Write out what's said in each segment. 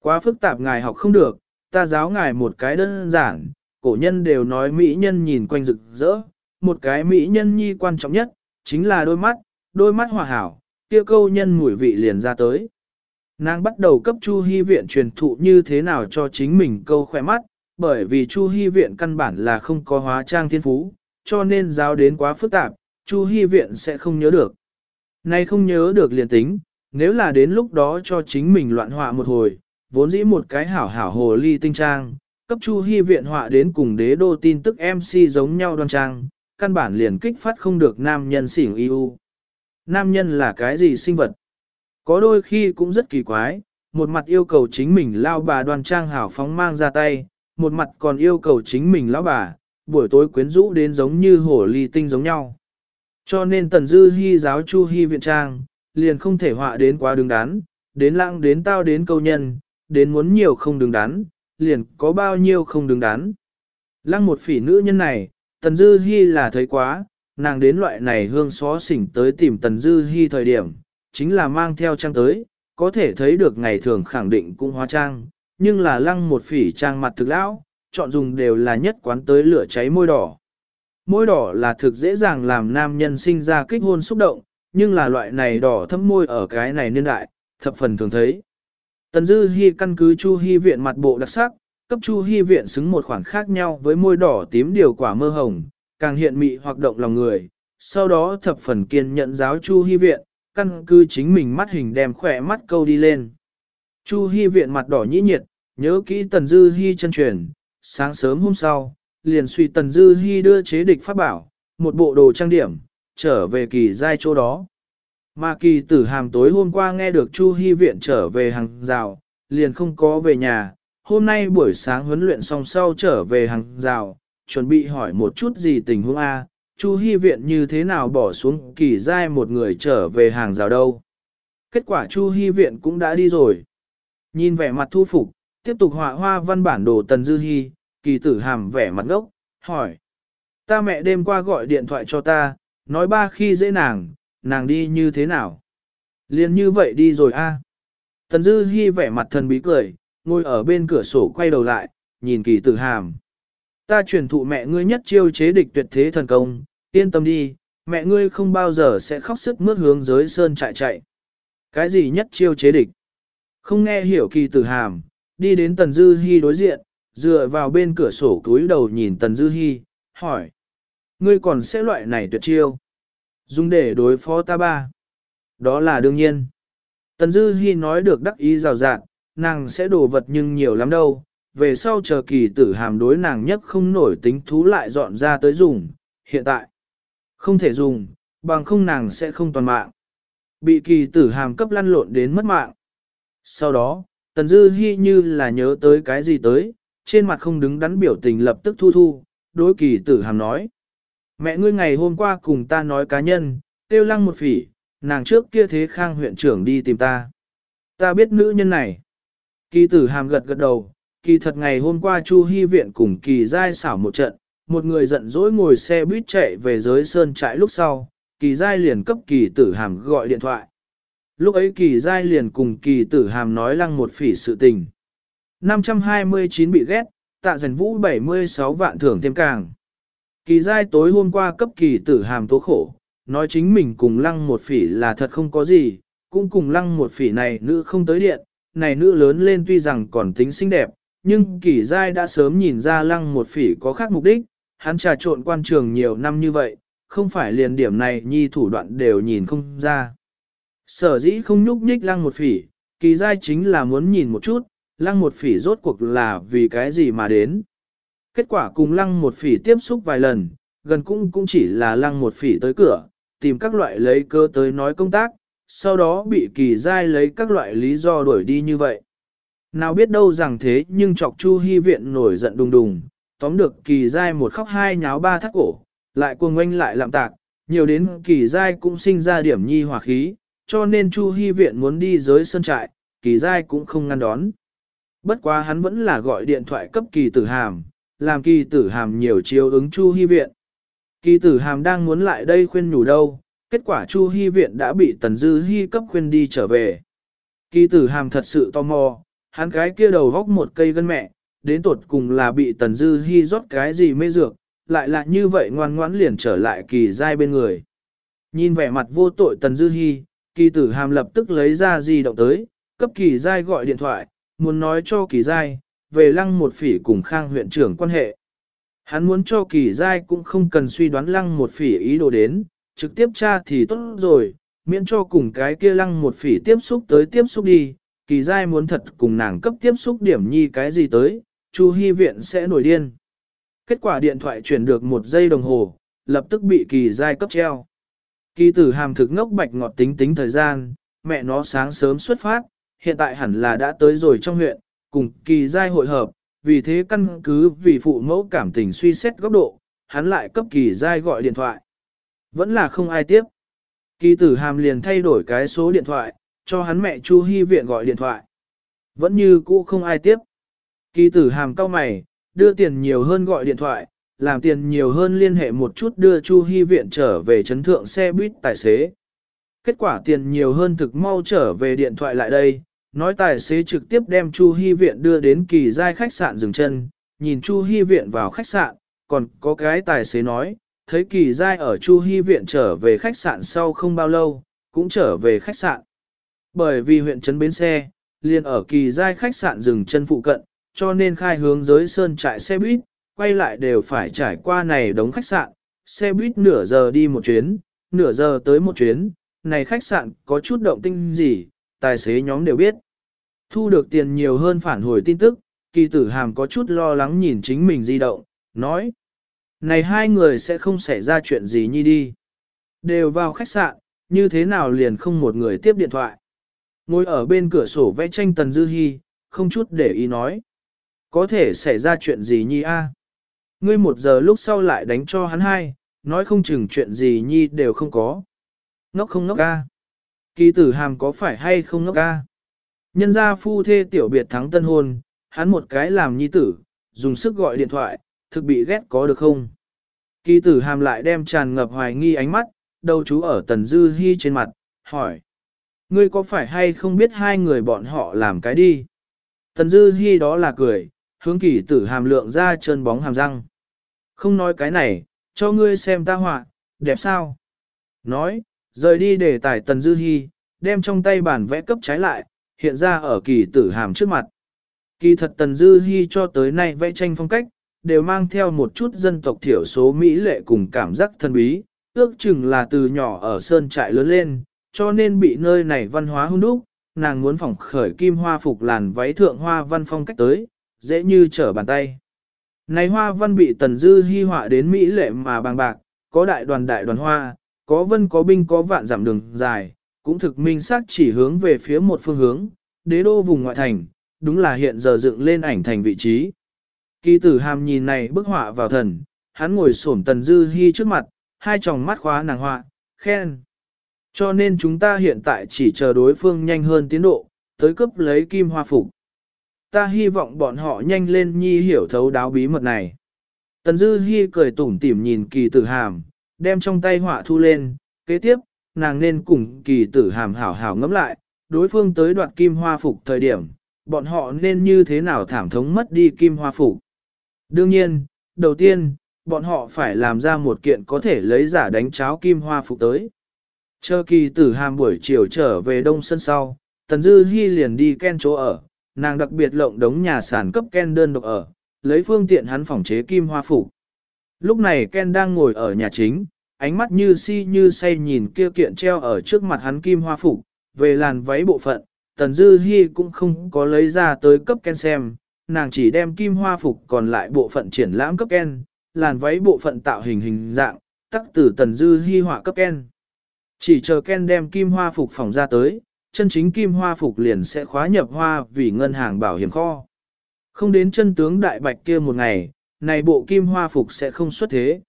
Quá phức tạp ngài học không được, ta giáo ngài một cái đơn giản, cổ nhân đều nói mỹ nhân nhìn quanh rực rỡ, một cái mỹ nhân nhi quan trọng nhất, chính là đôi mắt, đôi mắt hòa hảo, kia câu nhân mùi vị liền ra tới. Nàng bắt đầu cấp Chu Hy Viện truyền thụ như thế nào cho chính mình câu khỏe mắt, bởi vì Chu Hy Viện căn bản là không có hóa trang thiên phú, cho nên giáo đến quá phức tạp, Chu Hy Viện sẽ không nhớ được. Nay không nhớ được liền tính, nếu là đến lúc đó cho chính mình loạn họa một hồi, vốn dĩ một cái hảo hảo hồ ly tinh trang, cấp Chu Hy Viện họa đến cùng đế đô tin tức MC giống nhau đoan trang, căn bản liền kích phát không được nam nhân xỉn yêu. Nam nhân là cái gì sinh vật? Có đôi khi cũng rất kỳ quái, một mặt yêu cầu chính mình lao bà đoan trang hảo phóng mang ra tay, một mặt còn yêu cầu chính mình lão bà, buổi tối quyến rũ đến giống như hổ ly tinh giống nhau. Cho nên tần dư hy giáo chu hy viện trang, liền không thể họa đến quá đứng đắn, đến lãng đến tao đến câu nhân, đến muốn nhiều không đứng đắn, liền có bao nhiêu không đứng đắn. Lăng một phỉ nữ nhân này, tần dư hy là thấy quá, nàng đến loại này hương xó xỉnh tới tìm tần dư hy thời điểm, chính là mang theo trang tới, có thể thấy được ngày thường khẳng định cũng hóa trang, nhưng là lăng một phỉ trang mặt thực lão, chọn dùng đều là nhất quán tới lửa cháy môi đỏ. Môi đỏ là thực dễ dàng làm nam nhân sinh ra kích hôn xúc động, nhưng là loại này đỏ thâm môi ở cái này niên đại, thập phần thường thấy. Tần Dư Hi căn cứ Chu Hi viện mặt bộ đặc sắc, cấp Chu Hi viện xứng một khoảng khác nhau với môi đỏ tím điều quả mơ hồng, càng hiện mị hoặc động lòng người. Sau đó thập phần kiên nhận giáo Chu Hi viện, căn cứ chính mình mắt hình đem khỏe mắt câu đi lên. Chu Hi viện mặt đỏ nhĩ nhiệt, nhớ kỹ Tần Dư Hi chân truyền, sáng sớm hôm sau, liền suy Tần Dư Hi đưa chế địch pháp bảo, một bộ đồ trang điểm, trở về kỳ giai chỗ đó. Mà kỳ tử hàm tối hôm qua nghe được Chu Hi viện trở về hàng rào, liền không có về nhà, hôm nay buổi sáng huấn luyện xong sau trở về hàng rào, chuẩn bị hỏi một chút gì tình huống A, Chu Hi viện như thế nào bỏ xuống kỳ dai một người trở về hàng rào đâu. Kết quả Chu Hi viện cũng đã đi rồi. Nhìn vẻ mặt thu phục, tiếp tục họa hoa văn bản đồ Tần Dư Hi, kỳ tử hàm vẻ mặt ngốc, hỏi. Ta mẹ đêm qua gọi điện thoại cho ta, nói ba khi dễ nàng, nàng đi như thế nào? Liên như vậy đi rồi a. Tần Dư Hi vẻ mặt thần bí cười, ngồi ở bên cửa sổ quay đầu lại, nhìn kỳ tử hàm. Ta truyền thụ mẹ ngươi nhất chiêu chế địch tuyệt thế thần công, yên tâm đi, mẹ ngươi không bao giờ sẽ khóc sức mướt hướng giới sơn chạy chạy. Cái gì nhất chiêu chế địch? Không nghe hiểu kỳ tử hàm, đi đến Tần Dư Hi đối diện, dựa vào bên cửa sổ cúi đầu nhìn Tần Dư Hi, hỏi. Ngươi còn sẽ loại này tuyệt chiêu? Dùng để đối phó ta ba. Đó là đương nhiên. Tần Dư Hi nói được đắc ý rào rạt, nàng sẽ đổ vật nhưng nhiều lắm đâu. Về sau chờ kỳ tử hàm đối nàng nhất không nổi tính thú lại dọn ra tới dùng. Hiện tại, không thể dùng, bằng không nàng sẽ không toàn mạng. Bị kỳ tử hàm cấp lăn lộn đến mất mạng. Sau đó, Tần Dư Hi như là nhớ tới cái gì tới, trên mặt không đứng đắn biểu tình lập tức thu thu, đối kỳ tử hàm nói. Mẹ ngươi ngày hôm qua cùng ta nói cá nhân, tiêu lăng một phỉ, nàng trước kia thế khang huyện trưởng đi tìm ta. Ta biết nữ nhân này. Kỳ tử hàm gật gật đầu, kỳ thật ngày hôm qua Chu Hy viện cùng kỳ giai xảo một trận, một người giận dỗi ngồi xe buýt chạy về giới sơn trại lúc sau, kỳ giai liền cấp kỳ tử hàm gọi điện thoại. Lúc ấy kỳ giai liền cùng kỳ tử hàm nói lăng một phỉ sự tình. 529 bị ghét, tạ dần vũ 76 vạn thưởng thêm càng. Kỳ giai tối hôm qua cấp kỳ tử hàm tố khổ, nói chính mình cùng lăng một phỉ là thật không có gì, cũng cùng lăng một phỉ này nữ không tới điện, này nữ lớn lên tuy rằng còn tính xinh đẹp, nhưng kỳ giai đã sớm nhìn ra lăng một phỉ có khác mục đích, hắn trà trộn quan trường nhiều năm như vậy, không phải liền điểm này nhi thủ đoạn đều nhìn không ra. Sở dĩ không nhúc nhích lăng một phỉ, kỳ giai chính là muốn nhìn một chút, lăng một phỉ rốt cuộc là vì cái gì mà đến. Kết quả cùng lăng một phỉ tiếp xúc vài lần, gần cũng cũng chỉ là lăng một phỉ tới cửa, tìm các loại lấy cơ tới nói công tác, sau đó bị kỳ giai lấy các loại lý do đuổi đi như vậy. Nào biết đâu rằng thế nhưng chọc chu hy viện nổi giận đùng đùng, tóm được kỳ giai một khóc hai nháo ba thắt cổ, lại cuồng oanh lại lạm tạc, nhiều đến kỳ giai cũng sinh ra điểm nhi hòa khí, cho nên chu hy viện muốn đi giới sân trại, kỳ giai cũng không ngăn đón. Bất quá hắn vẫn là gọi điện thoại cấp kỳ tử hàm, làm kỳ tử hàm nhiều chiếu ứng Chu Hy Viện. Kỳ tử hàm đang muốn lại đây khuyên nhủ đâu, kết quả Chu Hy Viện đã bị Tần Dư Hy cấp khuyên đi trở về. Kỳ tử hàm thật sự tò mò, hắn cái kia đầu góc một cây gân mẹ, đến tột cùng là bị Tần Dư Hi rót cái gì mê dược, lại là như vậy ngoan ngoãn liền trở lại kỳ giai bên người. Nhìn vẻ mặt vô tội Tần Dư Hi, kỳ tử hàm lập tức lấy ra di động tới, cấp kỳ giai gọi điện thoại, muốn nói cho kỳ giai, về lăng một phỉ cùng khang huyện trưởng quan hệ. Hắn muốn cho kỳ giai cũng không cần suy đoán lăng một phỉ ý đồ đến, trực tiếp tra thì tốt rồi, miễn cho cùng cái kia lăng một phỉ tiếp xúc tới tiếp xúc đi, kỳ giai muốn thật cùng nàng cấp tiếp xúc điểm nhi cái gì tới, Chu Hy Viện sẽ nổi điên. Kết quả điện thoại chuyển được một giây đồng hồ, lập tức bị kỳ giai cấp treo. Kỳ tử hàm thực ngốc bạch ngọt tính tính thời gian, mẹ nó sáng sớm xuất phát, hiện tại hẳn là đã tới rồi trong huyện, cùng kỳ giai hội hợp, vì thế căn cứ vì phụ mẫu cảm tình suy xét góc độ, hắn lại cấp kỳ giai gọi điện thoại. Vẫn là không ai tiếp. Kỳ tử hàm liền thay đổi cái số điện thoại, cho hắn mẹ Chu Hy Viện gọi điện thoại. Vẫn như cũ không ai tiếp. Kỳ tử hàm cao mày, đưa tiền nhiều hơn gọi điện thoại, làm tiền nhiều hơn liên hệ một chút đưa Chu Hy Viện trở về chấn thượng xe buýt tài xế. Kết quả tiền nhiều hơn thực mau trở về điện thoại lại đây, nói tài xế trực tiếp đem Chu Hy Viện đưa đến kỳ giai khách sạn dừng chân, nhìn Chu Hy Viện vào khách sạn, còn có cái tài xế nói, thấy kỳ giai ở Chu Hy Viện trở về khách sạn sau không bao lâu, cũng trở về khách sạn. Bởi vì huyện trấn bến xe, liền ở kỳ giai khách sạn dừng chân phụ cận, cho nên khai hướng giới sơn trại xe buýt, quay lại đều phải trải qua này đống khách sạn, xe buýt nửa giờ đi một chuyến, nửa giờ tới một chuyến, này khách sạn có chút động tinh gì, tài xế nhóm đều biết. Thu được tiền nhiều hơn phản hồi tin tức, kỳ tử hàm có chút lo lắng nhìn chính mình di động, nói. Này hai người sẽ không xảy ra chuyện gì nhi đi. Đều vào khách sạn, như thế nào liền không một người tiếp điện thoại. Ngồi ở bên cửa sổ vẽ tranh Tần Dư Hi, không chút để ý nói. Có thể xảy ra chuyện gì nhi a? Ngươi một giờ lúc sau lại đánh cho hắn hai, nói không chừng chuyện gì nhi đều không có. Ngốc không ngốc a? Kỳ tử hàm có phải hay không ngốc ca? Nhân gia phu thê tiểu biệt thắng tân hôn, hắn một cái làm nhi tử, dùng sức gọi điện thoại, thực bị ghét có được không? Kỳ tử hàm lại đem tràn ngập hoài nghi ánh mắt, đầu chú ở tần dư hy trên mặt, hỏi. Ngươi có phải hay không biết hai người bọn họ làm cái đi? Tần dư hy đó là cười, hướng kỳ tử hàm lượng ra trơn bóng hàm răng. Không nói cái này, cho ngươi xem ta họa, đẹp sao? Nói, rời đi để tải tần dư hy, đem trong tay bản vẽ cấp trái lại, hiện ra ở kỳ tử hàm trước mặt. Kỳ thật tần dư hy cho tới nay vẽ tranh phong cách, đều mang theo một chút dân tộc thiểu số Mỹ lệ cùng cảm giác thân bí, ước chừng là từ nhỏ ở sơn trại lớn lên, cho nên bị nơi này văn hóa hung đúc, nàng muốn phỏng khởi kim hoa phục làn váy thượng hoa văn phong cách tới, dễ như trở bàn tay. Này hoa văn bị tần dư hy họa đến Mỹ lệ mà bằng bạc, có đại đoàn đại đoàn hoa, có vân có binh có vạn giảm đường dài, cũng thực minh xác chỉ hướng về phía một phương hướng, đế đô vùng ngoại thành, đúng là hiện giờ dựng lên ảnh thành vị trí. Kỳ tử hàm nhìn này bức họa vào thần, hắn ngồi xổm tần dư hy trước mặt, hai tròng mắt khóa nàng họa, khen. Cho nên chúng ta hiện tại chỉ chờ đối phương nhanh hơn tiến độ, tới cấp lấy kim hoa phục. Ta hy vọng bọn họ nhanh lên nhi hiểu thấu đáo bí mật này. Tần dư hy cười tủm tỉm nhìn kỳ tử hàm, đem trong tay họa thu lên, kế tiếp, nàng nên cùng kỳ tử hàm hảo hảo ngẫm lại, đối phương tới đoạt kim hoa phục thời điểm, bọn họ nên như thế nào thảm thống mất đi kim hoa phục. Đương nhiên, đầu tiên, bọn họ phải làm ra một kiện có thể lấy giả đánh cháo kim hoa phục tới. Chờ kỳ tử hàm buổi chiều trở về đông sân sau, Tần Dư Hi liền đi ken chỗ ở, nàng đặc biệt lộng đống nhà sản cấp ken đơn độc ở, lấy phương tiện hắn phòng chế kim hoa phục. Lúc này Ken đang ngồi ở nhà chính, ánh mắt như si như say nhìn kia kiện treo ở trước mặt hắn kim hoa phục, về làn váy bộ phận, Tần Dư Hi cũng không có lấy ra tới cấp Ken xem, nàng chỉ đem kim hoa phục còn lại bộ phận triển lãm cấp Ken, làn váy bộ phận tạo hình hình dạng, tắc từ Tần Dư Hi họa cấp Ken. Chỉ chờ Ken đem kim hoa phục phòng ra tới, chân chính kim hoa phục liền sẽ khóa nhập hoa vì ngân hàng bảo hiểm kho. Không đến chân tướng đại bạch kia một ngày, này bộ kim hoa phục sẽ không xuất thế.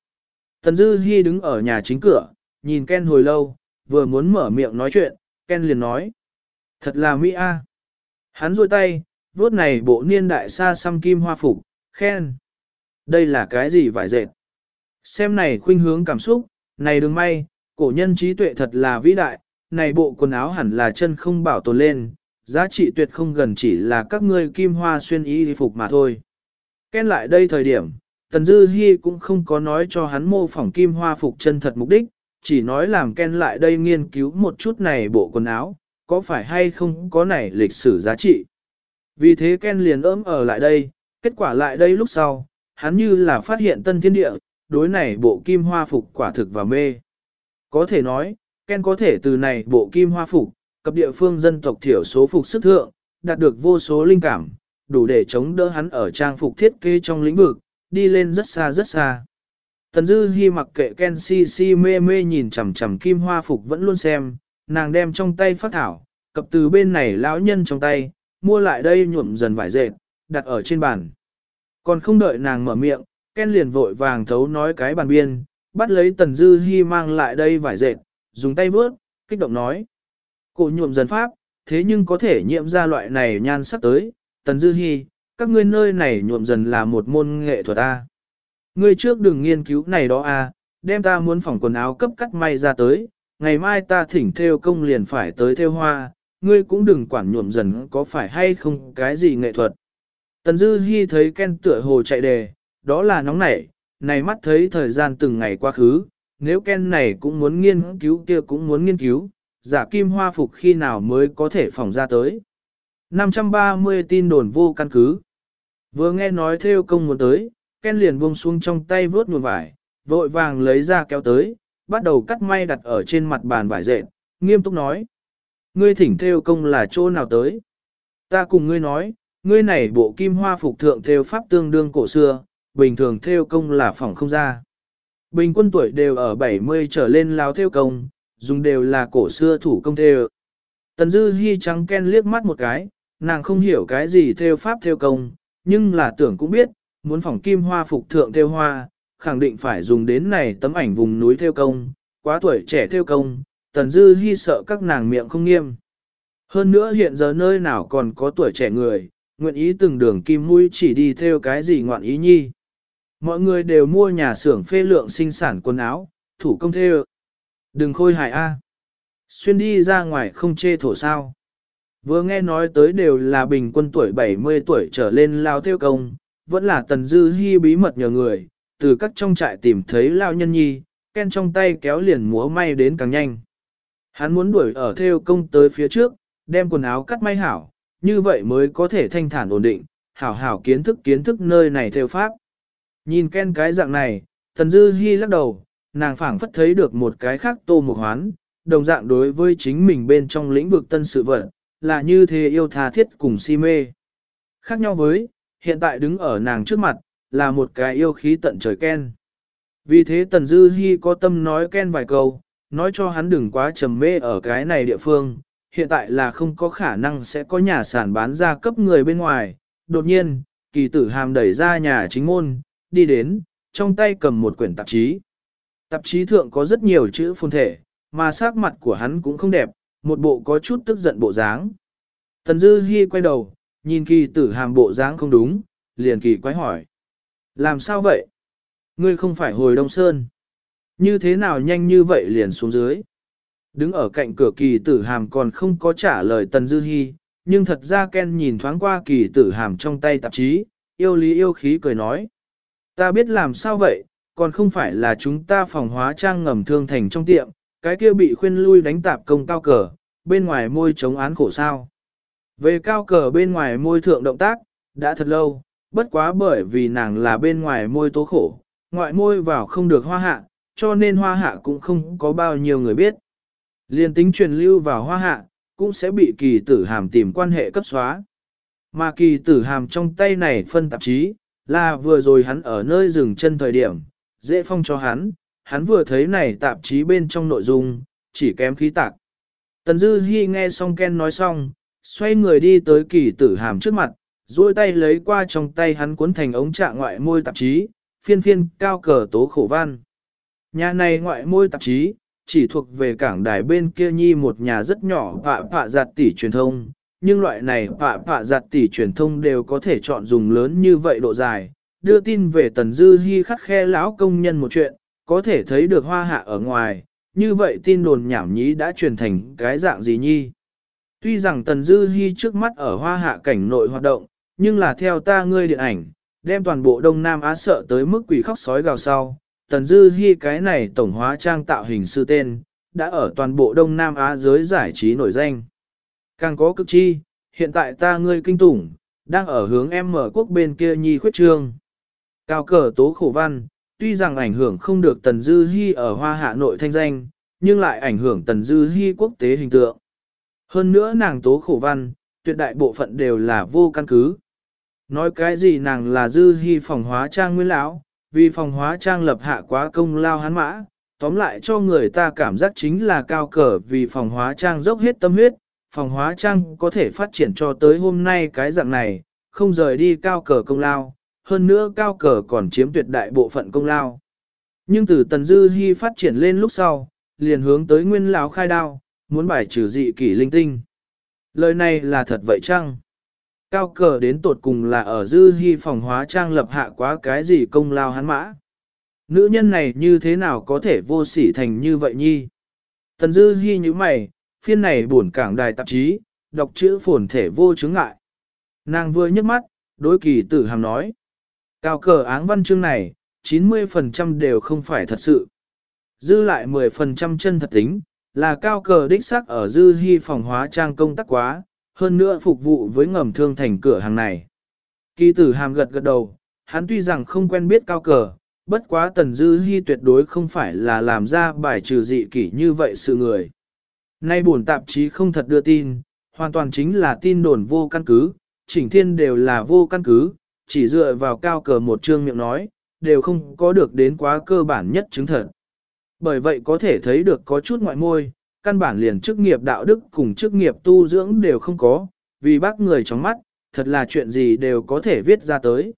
Tần Dư Hi đứng ở nhà chính cửa, nhìn Ken hồi lâu, vừa muốn mở miệng nói chuyện, Ken liền nói. Thật là mỹ a. Hắn rôi tay, vuốt này bộ niên đại xa xăm kim hoa phục, khen. Đây là cái gì vải dệt? Xem này khuynh hướng cảm xúc, này đừng may, cổ nhân trí tuệ thật là vĩ đại, này bộ quần áo hẳn là chân không bảo tồn lên, Giá trị tuyệt không gần chỉ là các ngươi kim hoa xuyên y phục mà thôi. Ken lại đây thời điểm, Tần Dư Hi cũng không có nói cho hắn mô phỏng kim hoa phục chân thật mục đích, chỉ nói làm Ken lại đây nghiên cứu một chút này bộ quần áo, có phải hay không có này lịch sử giá trị. Vì thế Ken liền ấm ở lại đây, kết quả lại đây lúc sau, hắn như là phát hiện tân thiên địa, đối này bộ kim hoa phục quả thực và mê. Có thể nói, Ken có thể từ này bộ kim hoa phục, cập địa phương dân tộc thiểu số phục sức thượng, đạt được vô số linh cảm, đủ để chống đỡ hắn ở trang phục thiết kế trong lĩnh vực, đi lên rất xa rất xa. Tần Dư Hi mặc kệ Ken si si mê mê nhìn chằm chằm kim hoa phục vẫn luôn xem, nàng đem trong tay phát thảo, cập từ bên này lão nhân trong tay, mua lại đây nhuộm dần vải dệt, đặt ở trên bàn. Còn không đợi nàng mở miệng, Ken liền vội vàng thấu nói cái bàn biên, bắt lấy Tần Dư Hi mang lại đây vải dệt, dùng tay vướt, kích động nói. Cổ nhuộm dần pháp, thế nhưng có thể nhiễm ra loại này nhan sắc tới, Tần Dư Hi, các ngươi nơi này nhuộm dần là một môn nghệ thuật a. Ngươi trước đừng nghiên cứu này đó a, đem ta muốn phỏng quần áo cấp cắt may ra tới, ngày mai ta thỉnh theo công liền phải tới theo hoa, ngươi cũng đừng quản nhuộm dần có phải hay không cái gì nghệ thuật. Tần Dư Hi thấy Ken tựa hồ chạy đề, đó là nóng nảy, này mắt thấy thời gian từng ngày qua khứ, nếu Ken này cũng muốn nghiên cứu kia cũng muốn nghiên cứu, giả kim hoa phục khi nào mới có thể phỏng ra tới. 530 tin đồn vô căn cứ. Vừa nghe nói theo công muốn tới, Ken liền buông xuống trong tay vớt nguồn vải, vội vàng lấy ra kéo tới, bắt đầu cắt may đặt ở trên mặt bàn vải dệt, nghiêm túc nói. Ngươi thỉnh theo công là chỗ nào tới? Ta cùng ngươi nói, ngươi này bộ kim hoa phục thượng theo pháp tương đương cổ xưa, bình thường theo công là phòng không ra. Bình quân tuổi đều ở 70 trở lên lao theo công, dùng đều là cổ xưa thủ công theo. Tần Dư Hi trắng Ken liếc mắt một cái, nàng không hiểu cái gì theo pháp theo công, nhưng là tưởng cũng biết, muốn phòng kim hoa phục thượng theo hoa, khẳng định phải dùng đến này tấm ảnh vùng núi theo công, quá tuổi trẻ theo công, Tần Dư hy sợ các nàng miệng không nghiêm. Hơn nữa hiện giờ nơi nào còn có tuổi trẻ người, nguyện ý từng đường kim mũi chỉ đi theo cái gì ngoạn ý nhi. Mọi người đều mua nhà xưởng phê lượng sinh sản quần áo, thủ công theo. Đừng khôi hài a. Xuyên đi ra ngoài không chê thổ sao. Vừa nghe nói tới đều là bình quân tuổi 70 tuổi trở lên lao theo công, vẫn là tần dư hy bí mật nhờ người, từ các trong trại tìm thấy lao nhân nhi, ken trong tay kéo liền múa may đến càng nhanh. Hắn muốn đuổi ở theo công tới phía trước, đem quần áo cắt may hảo, như vậy mới có thể thanh thản ổn định, hảo hảo kiến thức kiến thức nơi này theo pháp. Nhìn ken cái dạng này, tần dư hy lắc đầu, nàng phảng phất thấy được một cái khác tô mục hoán, đồng dạng đối với chính mình bên trong lĩnh vực tân sự vật, là như thế yêu tha thiết cùng si mê. Khác nhau với, hiện tại đứng ở nàng trước mặt, là một cái yêu khí tận trời Ken. Vì thế Tần Dư Hi có tâm nói Ken vài câu, nói cho hắn đừng quá trầm mê ở cái này địa phương, hiện tại là không có khả năng sẽ có nhà sản bán ra cấp người bên ngoài. Đột nhiên, kỳ tử hàm đẩy ra nhà chính môn, đi đến, trong tay cầm một quyển tạp chí. Tạp chí thượng có rất nhiều chữ phôn thể, mà sắc mặt của hắn cũng không đẹp, một bộ có chút tức giận bộ dáng. Tần Dư Hi quay đầu, nhìn kỳ tử hàm bộ dáng không đúng, liền kỳ quái hỏi. Làm sao vậy? Ngươi không phải hồi Đông Sơn. Như thế nào nhanh như vậy liền xuống dưới? Đứng ở cạnh cửa kỳ tử hàm còn không có trả lời Tần Dư Hi, nhưng thật ra Ken nhìn thoáng qua kỳ tử hàm trong tay tạp chí, yêu lý yêu khí cười nói. Ta biết làm sao vậy, còn không phải là chúng ta phòng hóa trang ngầm thương thành trong tiệm, cái kia bị khuyên lui đánh tạp công cao cờ, bên ngoài môi chống án khổ sao. Về cao cờ bên ngoài môi thượng động tác, đã thật lâu, bất quá bởi vì nàng là bên ngoài môi tố khổ, ngoại môi vào không được hoa hạ, cho nên hoa hạ cũng không có bao nhiêu người biết. Liên tính truyền lưu vào hoa hạ, cũng sẽ bị kỳ tử hàm tìm quan hệ cấp xóa. Mà kỳ tử hàm trong tay này phân tạp chí, là vừa rồi hắn ở nơi dừng chân thời điểm, dễ phong cho hắn, hắn vừa thấy này tạp chí bên trong nội dung, chỉ kém khí tạc. Tần Dư Hi nghe xong Ken nói xong, xoay người đi tới kỳ tử hàm trước mặt, duỗi tay lấy qua trong tay hắn cuốn thành ống trạng ngoại môi tạp chí, phiên phiên cao cờ tố khổ văn. Nhà này ngoại môi tạp chí, chỉ thuộc về cảng đài bên kia nhi một nhà rất nhỏ pạ pạ giặt tỷ truyền thông, nhưng loại này pạ pạ giặt tỷ truyền thông đều có thể chọn dùng lớn như vậy độ dài, đưa tin về tần dư hy khắc khe lão công nhân một chuyện, có thể thấy được hoa hạ ở ngoài, như vậy tin đồn nhảm nhí đã truyền thành cái dạng gì nhi. Tuy rằng Tần Dư Hi trước mắt ở hoa hạ cảnh nội hoạt động, nhưng là theo ta ngươi điện ảnh, đem toàn bộ Đông Nam Á sợ tới mức quỷ khóc sói gào sau. Tần Dư Hi cái này tổng hóa trang tạo hình sư tên, đã ở toàn bộ Đông Nam Á giới giải trí nổi danh. Càng có cực chi, hiện tại ta ngươi kinh tủng, đang ở hướng em mở quốc bên kia nhi khuyết trương. Cao cờ tố khổ văn, tuy rằng ảnh hưởng không được Tần Dư Hi ở Hoa Hạ Nội thanh danh, nhưng lại ảnh hưởng Tần Dư Hi quốc tế hình tượng. Hơn nữa nàng tố khổ văn, tuyệt đại bộ phận đều là vô căn cứ. Nói cái gì nàng là Dư Hi phòng hóa trang nguyên lão, vì phòng hóa trang lập hạ quá công lao hắn mã, tóm lại cho người ta cảm giác chính là cao cờ vì phòng hóa trang dốc hết tâm huyết, phòng hóa trang có thể phát triển cho tới hôm nay cái dạng này, không rời đi cao cờ công lao, hơn nữa cao cờ còn chiếm tuyệt đại bộ phận công lao. Nhưng từ Tần Dư Hi phát triển lên lúc sau, liền hướng tới nguyên lão khai đao, muốn bài trừ dị kỷ linh tinh. Lời này là thật vậy chăng? Cao cờ đến tột cùng là ở Dư Hi phòng hóa trang lập hạ quá cái gì công lao hắn mã? Nữ nhân này như thế nào có thể vô sỉ thành như vậy nhi? Tần Dư Hi như mày, phiên này buồn cảng đài tạp chí, đọc chữ phồn thể vô chứng ngại. Nàng vừa nhấc mắt, đối kỳ tử hàm nói. Cao cờ áng văn chương này, 90% đều không phải thật sự. Dư lại 10% chân thật tính, là cao cờ đích sắc ở dư hy phòng hóa trang công tác quá, hơn nữa phục vụ với ngầm thương thành cửa hàng này. Kỳ tử hàm gật gật đầu, hắn tuy rằng không quen biết cao cờ, bất quá tần dư hy tuyệt đối không phải là làm ra bài trừ dị kỷ như vậy sự người. Nay buồn tạp chí không thật đưa tin, hoàn toàn chính là tin đồn vô căn cứ, chỉnh thiên đều là vô căn cứ, chỉ dựa vào cao cờ một chương miệng nói, đều không có được đến quá cơ bản nhất chứng thật. Bởi vậy có thể thấy được có chút ngoại môi, căn bản liền chức nghiệp đạo đức cùng chức nghiệp tu dưỡng đều không có, vì bác người trong mắt, thật là chuyện gì đều có thể viết ra tới.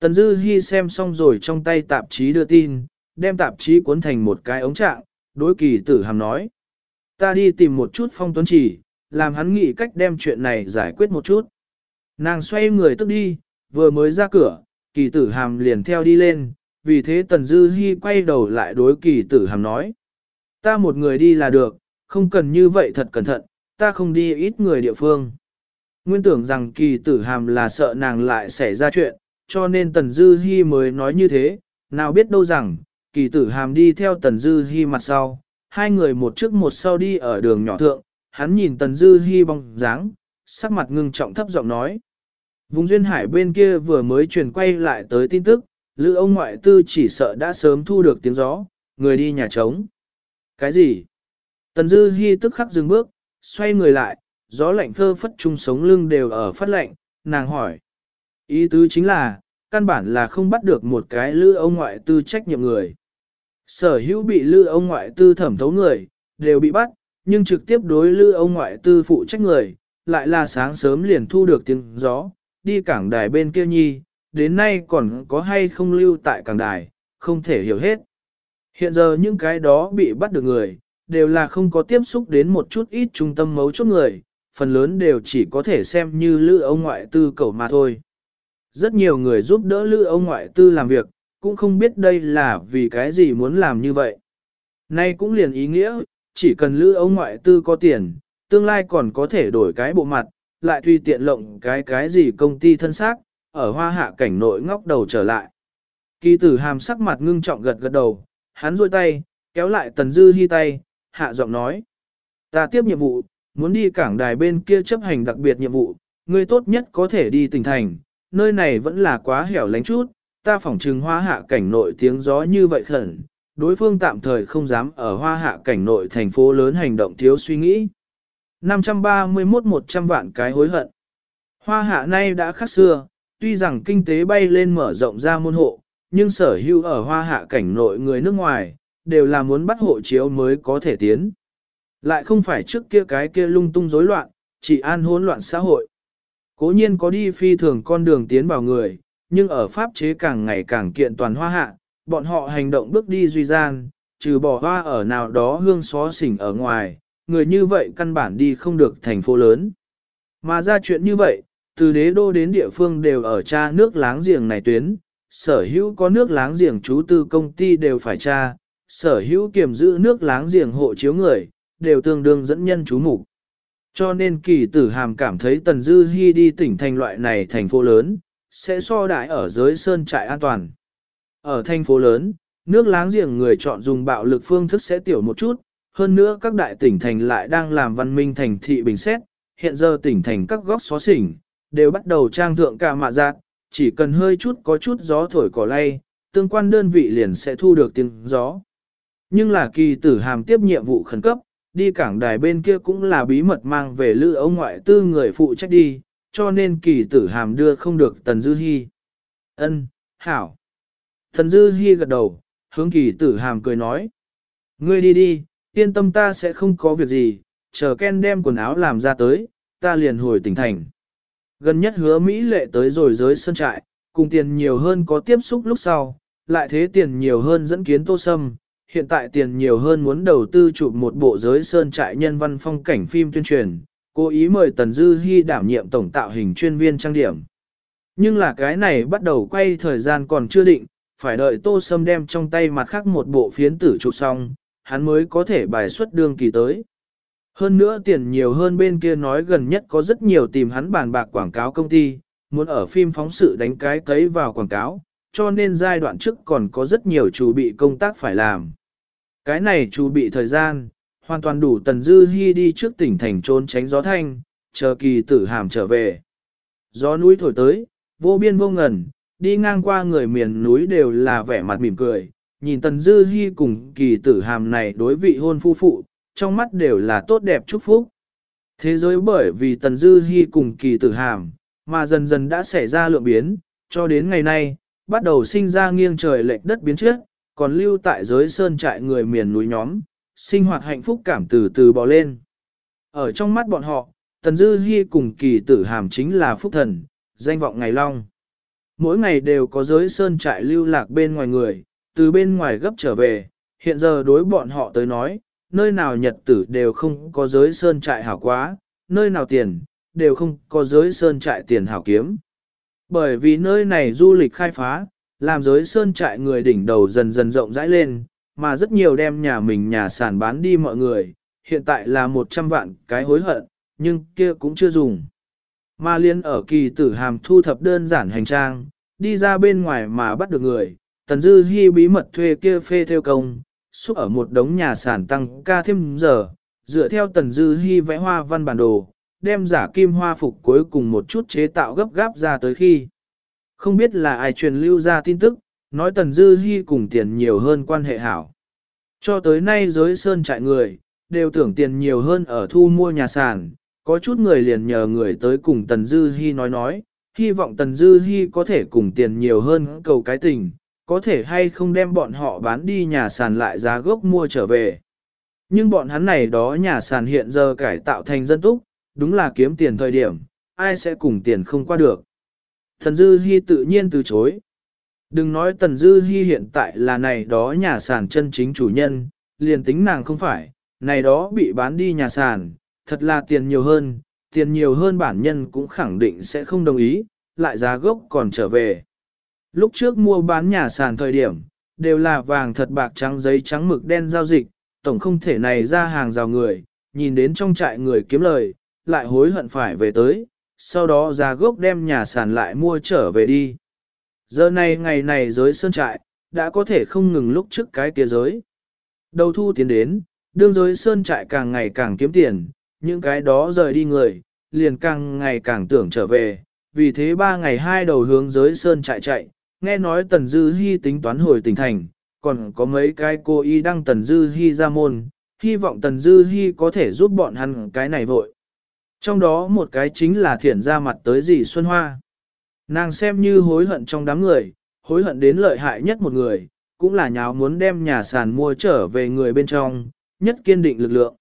Tần Dư Hi xem xong rồi trong tay tạp chí đưa tin, đem tạp chí cuốn thành một cái ống trạng, đối kỳ tử hàm nói. Ta đi tìm một chút phong tuấn chỉ, làm hắn nghĩ cách đem chuyện này giải quyết một chút. Nàng xoay người tức đi, vừa mới ra cửa, kỳ tử hàm liền theo đi lên, vì thế Tần Dư Hi quay đầu lại đối kỳ tử hàm nói. Ta một người đi là được, không cần như vậy thật cẩn thận, ta không đi ít người địa phương. Nguyên tưởng rằng kỳ tử hàm là sợ nàng lại xảy ra chuyện, cho nên Tần Dư Hi mới nói như thế, nào biết đâu rằng, kỳ tử hàm đi theo Tần Dư Hi mặt sau, hai người một trước một sau đi ở đường nhỏ thượng, hắn nhìn Tần Dư Hi bóng dáng, sắc mặt ngưng trọng thấp giọng nói. Vùng duyên hải bên kia vừa mới truyền quay lại tới tin tức, lữ ông ngoại tư chỉ sợ đã sớm thu được tiếng gió, người đi nhà trống. Cái gì? Tần Dư hy tức khắc dừng bước, xoay người lại, gió lạnh phơ phất chung sống lưng đều ở phát lạnh, nàng hỏi. Ý tứ chính là, căn bản là không bắt được một cái lữ ông ngoại tư trách nhiệm người. Sở hữu bị lữ ông ngoại tư thẩm thấu người, đều bị bắt, nhưng trực tiếp đối lữ ông ngoại tư phụ trách người, lại là sáng sớm liền thu được tiếng gió, đi cảng đài bên kia nhi, đến nay còn có hay không lưu tại cảng đài, không thể hiểu hết. Hiện giờ những cái đó bị bắt được người, đều là không có tiếp xúc đến một chút ít trung tâm mấu chốt người, phần lớn đều chỉ có thể xem như lữ ông ngoại tư cầu mà thôi. Rất nhiều người giúp đỡ lữ ông ngoại tư làm việc, cũng không biết đây là vì cái gì muốn làm như vậy. Nay cũng liền ý nghĩa, chỉ cần lữ ông ngoại tư có tiền, tương lai còn có thể đổi cái bộ mặt, lại tùy tiện lộng cái cái gì công ty thân xác, ở hoa hạ cảnh nội ngóc đầu trở lại. Kỳ tử hàm sắc mặt ngưng trọng gật gật đầu, hắn rôi tay, kéo lại tần dư hy tay, hạ giọng nói. Ta tiếp nhiệm vụ, muốn đi cảng đài bên kia chấp hành đặc biệt nhiệm vụ, ngươi tốt nhất có thể đi tỉnh thành, nơi này vẫn là quá hẻo lánh chút, ta phỏng trừng hoa hạ cảnh nội tiếng gió như vậy khẩn, đối phương tạm thời không dám ở hoa hạ cảnh nội thành phố lớn hành động thiếu suy nghĩ. 531-100 vạn cái hối hận. Hoa hạ nay đã khác xưa, tuy rằng kinh tế bay lên mở rộng ra môn hộ, nhưng sở hữu ở hoa hạ cảnh nội người nước ngoài, đều là muốn bắt hộ chiếu mới có thể tiến. Lại không phải trước kia cái kia lung tung rối loạn, chỉ an hỗn loạn xã hội. Cố nhiên có đi phi thường con đường tiến vào người, nhưng ở pháp chế càng ngày càng kiện toàn hoa hạ, bọn họ hành động bước đi duy gian, trừ bỏ hoa ở nào đó hương xó xỉnh ở ngoài, người như vậy căn bản đi không được thành phố lớn. Mà ra chuyện như vậy, từ đế đô đến địa phương đều ở tra nước láng giềng này tuyến, sở hữu có nước láng giềng chú tư công ty đều phải tra, sở hữu kiểm giữ nước láng giềng hộ chiếu người, đều tương đương dẫn nhân chú mục. Cho nên kỳ tử hàm cảm thấy Tần Dư Hi đi tỉnh thành loại này thành phố lớn, sẽ so đại ở giới sơn trại an toàn. Ở thành phố lớn, nước láng giềng người chọn dùng bạo lực phương thức sẽ tiểu một chút, hơn nữa các đại tỉnh thành lại đang làm văn minh thành thị bình xét, hiện giờ tỉnh thành các góc xó xỉnh, đều bắt đầu trang thượng cả mạ giác, chỉ cần hơi chút có chút gió thổi cỏ lay, tương quan đơn vị liền sẽ thu được tiếng gió. Nhưng là kỳ tử hàm tiếp nhiệm vụ khẩn cấp, đi cảng đài bên kia cũng là bí mật mang về lữ ông ngoại tư người phụ trách đi, cho nên kỳ tử hàm đưa không được Tần Dư Hi. Ân, hảo. Tần Dư Hi gật đầu, hướng kỳ tử hàm cười nói. Ngươi đi đi, yên tâm ta sẽ không có việc gì, chờ Ken đem quần áo làm ra tới, ta liền hồi tỉnh thành. Gần nhất hứa Mỹ lệ tới rồi giới sân trại, cùng tiền nhiều hơn có tiếp xúc lúc sau, lại thế tiền nhiều hơn dẫn kiến tô sâm. Hiện tại tiền nhiều hơn muốn đầu tư chụp một bộ giới sơn trại nhân văn phong cảnh phim tuyên truyền, cố ý mời Tần Dư Hi đảm nhiệm tổng tạo hình chuyên viên trang điểm. Nhưng là cái này bắt đầu quay thời gian còn chưa định, phải đợi Tô Sâm đem trong tay mặt khác một bộ phiến tử chụp xong, hắn mới có thể bài xuất đương kỳ tới. Hơn nữa tiền nhiều hơn bên kia nói gần nhất có rất nhiều tìm hắn bàn bạc quảng cáo công ty, muốn ở phim phóng sự đánh cái cấy vào quảng cáo, cho nên giai đoạn trước còn có rất nhiều chủ bị công tác phải làm. Cái này chủ bị thời gian, hoàn toàn đủ Tần Dư Hi đi trước tỉnh thành trốn tránh gió thanh, chờ kỳ tử hàm trở về. Gió núi thổi tới, vô biên vô ngần, đi ngang qua người miền núi đều là vẻ mặt mỉm cười, nhìn Tần Dư Hi cùng kỳ tử hàm này đối vị hôn phu phụ, trong mắt đều là tốt đẹp chúc phúc. Thế giới bởi vì Tần Dư Hi cùng kỳ tử hàm, mà dần dần đã xảy ra lượng biến, cho đến ngày nay, bắt đầu sinh ra nghiêng trời lệch đất biến trước, còn lưu tại giới sơn trại người miền núi nhóm, sinh hoạt hạnh phúc cảm từ từ bò lên. Ở trong mắt bọn họ, Tần Dư Hi cùng kỳ tử hàm chính là phúc thần, danh vọng ngày long. Mỗi ngày đều có giới sơn trại lưu lạc bên ngoài người, từ bên ngoài gấp trở về, hiện giờ đối bọn họ tới nói, nơi nào nhật tử đều không có giới sơn trại hảo quá, nơi nào tiền, đều không có giới sơn trại tiền hảo kiếm. Bởi vì nơi này du lịch khai phá, làm giới sơn trại người đỉnh đầu dần dần rộng rãi lên, mà rất nhiều đem nhà mình nhà sản bán đi mọi người, hiện tại là 100 vạn cái hối hận, nhưng kia cũng chưa dùng. Mà liên ở kỳ tử hàm thu thập đơn giản hành trang, đi ra bên ngoài mà bắt được người, Tần Dư Hi bí mật thuê kia phê theo công, xúc ở một đống nhà sản tăng ca thêm giờ, dựa theo Tần Dư Hi vẽ hoa văn bản đồ, đem giả kim hoa phục cuối cùng một chút chế tạo gấp gáp ra tới khi. Không biết là ai truyền lưu ra tin tức, nói Tần Dư Hi cùng tiền nhiều hơn quan hệ hảo. Cho tới nay giới sơn trại người, đều tưởng tiền nhiều hơn ở thu mua nhà sản, có chút người liền nhờ người tới cùng Tần Dư Hi nói nói, hy vọng Tần Dư Hi có thể cùng tiền nhiều hơn cầu cái tình, có thể hay không đem bọn họ bán đi nhà sàn lại giá gốc mua trở về. Nhưng bọn hắn này đó nhà sàn hiện giờ cải tạo thành dân túc, đúng là kiếm tiền thời điểm, ai sẽ cùng tiền không qua được. thần Dư Hi tự nhiên từ chối. Đừng nói Tần Dư Hi hiện tại là này đó nhà sàn chân chính chủ nhân, liền tính nàng không phải, này đó bị bán đi nhà sàn, thật là tiền nhiều hơn, tiền nhiều hơn bản nhân cũng khẳng định sẽ không đồng ý, lại giá gốc còn trở về. Lúc trước mua bán nhà sàn thời điểm, đều là vàng thật bạc trắng giấy trắng mực đen giao dịch, tổng không thể này ra hàng rào người, nhìn đến trong trại người kiếm lời, lại hối hận phải về tới, sau đó ra gốc đem nhà sàn lại mua trở về đi. Giờ này ngày này giới sơn trại, đã có thể không ngừng lúc trước cái kia giới. Đầu thu tiến đến, đương giới sơn trại càng ngày càng kiếm tiền, những cái đó rời đi người, liền càng ngày càng tưởng trở về, vì thế ba ngày hai đầu hướng giới sơn trại chạy, nghe nói Tần Dư Hi tính toán hồi tỉnh thành, còn có mấy cái cô y đăng Tần Dư Hi ra môn, hy vọng Tần Dư Hi có thể giúp bọn hắn cái này vội. Trong đó một cái chính là thiển ra mặt tới dì Xuân Hoa. Nàng xem như hối hận trong đám người, hối hận đến lợi hại nhất một người, cũng là nháo muốn đem nhà sàn mua trở về người bên trong, nhất kiên định lực lượng.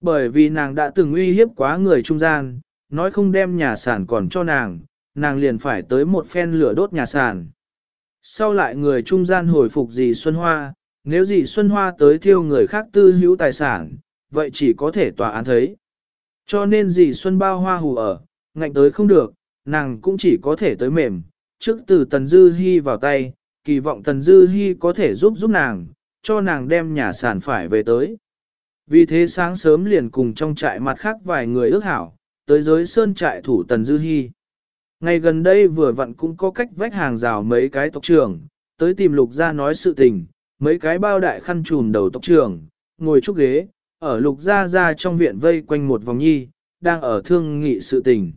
Bởi vì nàng đã từng uy hiếp quá người trung gian, nói không đem nhà sản còn cho nàng, nàng liền phải tới một phen lửa đốt nhà sản. Sau lại người trung gian hồi phục dì Xuân Hoa, nếu dì Xuân Hoa tới thiêu người khác tư hữu tài sản, vậy chỉ có thể tòa án thấy. Cho nên dì Xuân bao hoa hù ở, ngạnh tới không được, nàng cũng chỉ có thể tới mềm, trước từ Tần Dư Hi vào tay, kỳ vọng Tần Dư Hi có thể giúp giúp nàng, cho nàng đem nhà sản phải về tới. Vì thế sáng sớm liền cùng trong trại mặt khác vài người ước hảo, tới giới sơn trại thủ Tần Dư Hi. Ngày gần đây vừa vặn cũng có cách vách hàng rào mấy cái tộc trưởng, tới tìm lục gia nói sự tình, mấy cái bao đại khăn trùm đầu tộc trưởng, ngồi chúc ghế, ở lục gia ra trong viện vây quanh một vòng nhi, đang ở thương nghị sự tình.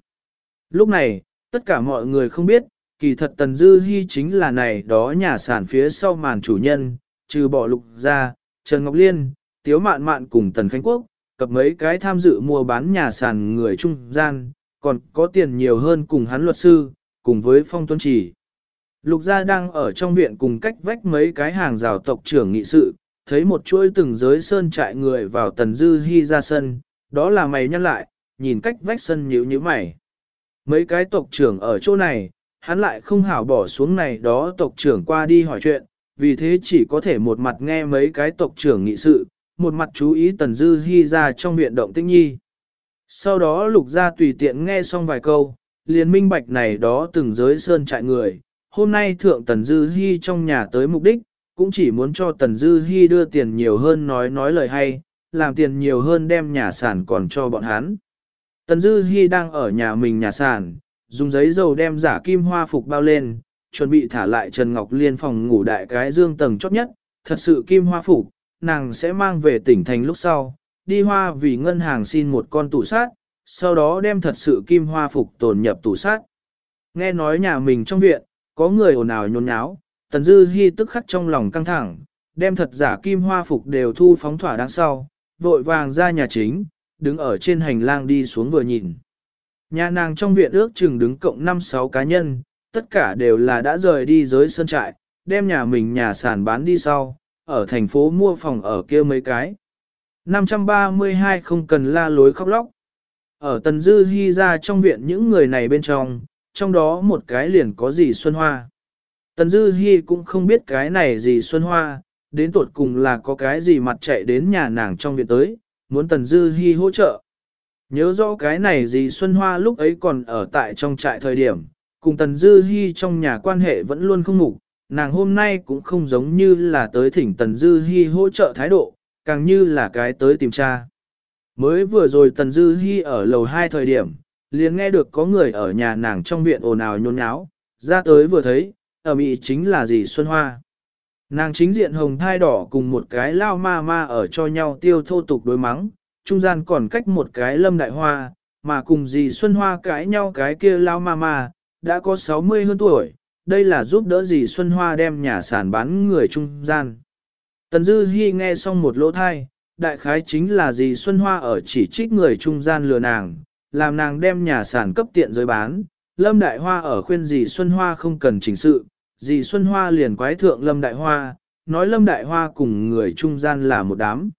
Lúc này, tất cả mọi người không biết, kỳ thật Tần Dư Hi chính là này đó nhà sản phía sau màn chủ nhân, trừ bỏ lục gia, Trần Ngọc Liên, Tiếu Mạn Mạn cùng Tần Khánh Quốc, cập mấy cái tham dự mua bán nhà sản người trung gian, còn có tiền nhiều hơn cùng hắn luật sư, cùng với phong tuân chỉ. Lục gia đang ở trong viện cùng cách vách mấy cái hàng rào tộc trưởng nghị sự, thấy một chuỗi từng giới sơn trại người vào tần dư hy ra sân, đó là mày nhăn lại, nhìn cách vách sân nhíu nhíu mày. Mấy cái tộc trưởng ở chỗ này, hắn lại không hảo bỏ xuống này đó tộc trưởng qua đi hỏi chuyện, vì thế chỉ có thể một mặt nghe mấy cái tộc trưởng nghị sự, một mặt chú ý tần dư hy ra trong viện động tinh nhi. Sau đó lục gia tùy tiện nghe xong vài câu, liền minh bạch này đó từng giới sơn trại người. Hôm nay thượng Tần Dư Hi trong nhà tới mục đích, cũng chỉ muốn cho Tần Dư Hi đưa tiền nhiều hơn nói nói lời hay, làm tiền nhiều hơn đem nhà sản còn cho bọn hắn. Tần Dư Hi đang ở nhà mình nhà sản, dùng giấy dầu đem giả kim hoa phục bao lên, chuẩn bị thả lại Trần Ngọc Liên phòng ngủ đại cái dương tầng chót nhất, thật sự kim hoa phục, nàng sẽ mang về tỉnh thành lúc sau, đi hoa vì ngân hàng xin một con tủ sát, sau đó đem thật sự kim hoa phục tồn nhập tủ sát. Nghe nói nhà mình trong viện, có người ồn ào nhốn nháo, Tần Dư Hi tức khắc trong lòng căng thẳng, đem thật giả kim hoa phục đều thu phóng thỏa đằng sau, vội vàng ra nhà chính, đứng ở trên hành lang đi xuống vừa nhìn. Nhà nàng trong viện ước chừng đứng cộng 5-6 cá nhân, tất cả đều là đã rời đi giới sân trại, đem nhà mình nhà sản bán đi sau, ở thành phố mua phòng ở kia mấy cái. 532 không cần la lối khóc lóc. Ở Tần Dư Hi ra trong viện những người này bên trong, trong đó một cái liền có gì Xuân Hoa. Tần Dư Hi cũng không biết cái này gì Xuân Hoa, đến tuột cùng là có cái gì mặt chạy đến nhà nàng trong viện tới, muốn Tần Dư Hi hỗ trợ. Nhớ rõ cái này gì Xuân Hoa lúc ấy còn ở tại trong trại thời điểm, cùng Tần Dư Hi trong nhà quan hệ vẫn luôn không ngủ, nàng hôm nay cũng không giống như là tới thỉnh Tần Dư Hi hỗ trợ thái độ, càng như là cái tới tìm cha. Mới vừa rồi Tần Dư Hi ở lầu 2 thời điểm, liền nghe được có người ở nhà nàng trong viện ồn ào nhôn nháo, ra tới vừa thấy, ở mỹ chính là gì Xuân Hoa. Nàng chính diện hồng thai đỏ cùng một cái lao ma ma ở cho nhau tiêu thô tục đối mắng, trung gian còn cách một cái lâm đại hoa, mà cùng dì Xuân Hoa cãi nhau cái kia lao ma ma, đã có 60 hơn tuổi, đây là giúp đỡ dì Xuân Hoa đem nhà sản bán người trung gian. Tần Dư Hi nghe xong một lỗ thai, đại khái chính là dì Xuân Hoa ở chỉ trích người trung gian lừa nàng, làm nàng đem nhà sản cấp tiện giới bán. Lâm Đại Hoa ở khuyên dì Xuân Hoa không cần chỉnh sự, dì Xuân Hoa liền quái thượng Lâm Đại Hoa, nói Lâm Đại Hoa cùng người trung gian là một đám.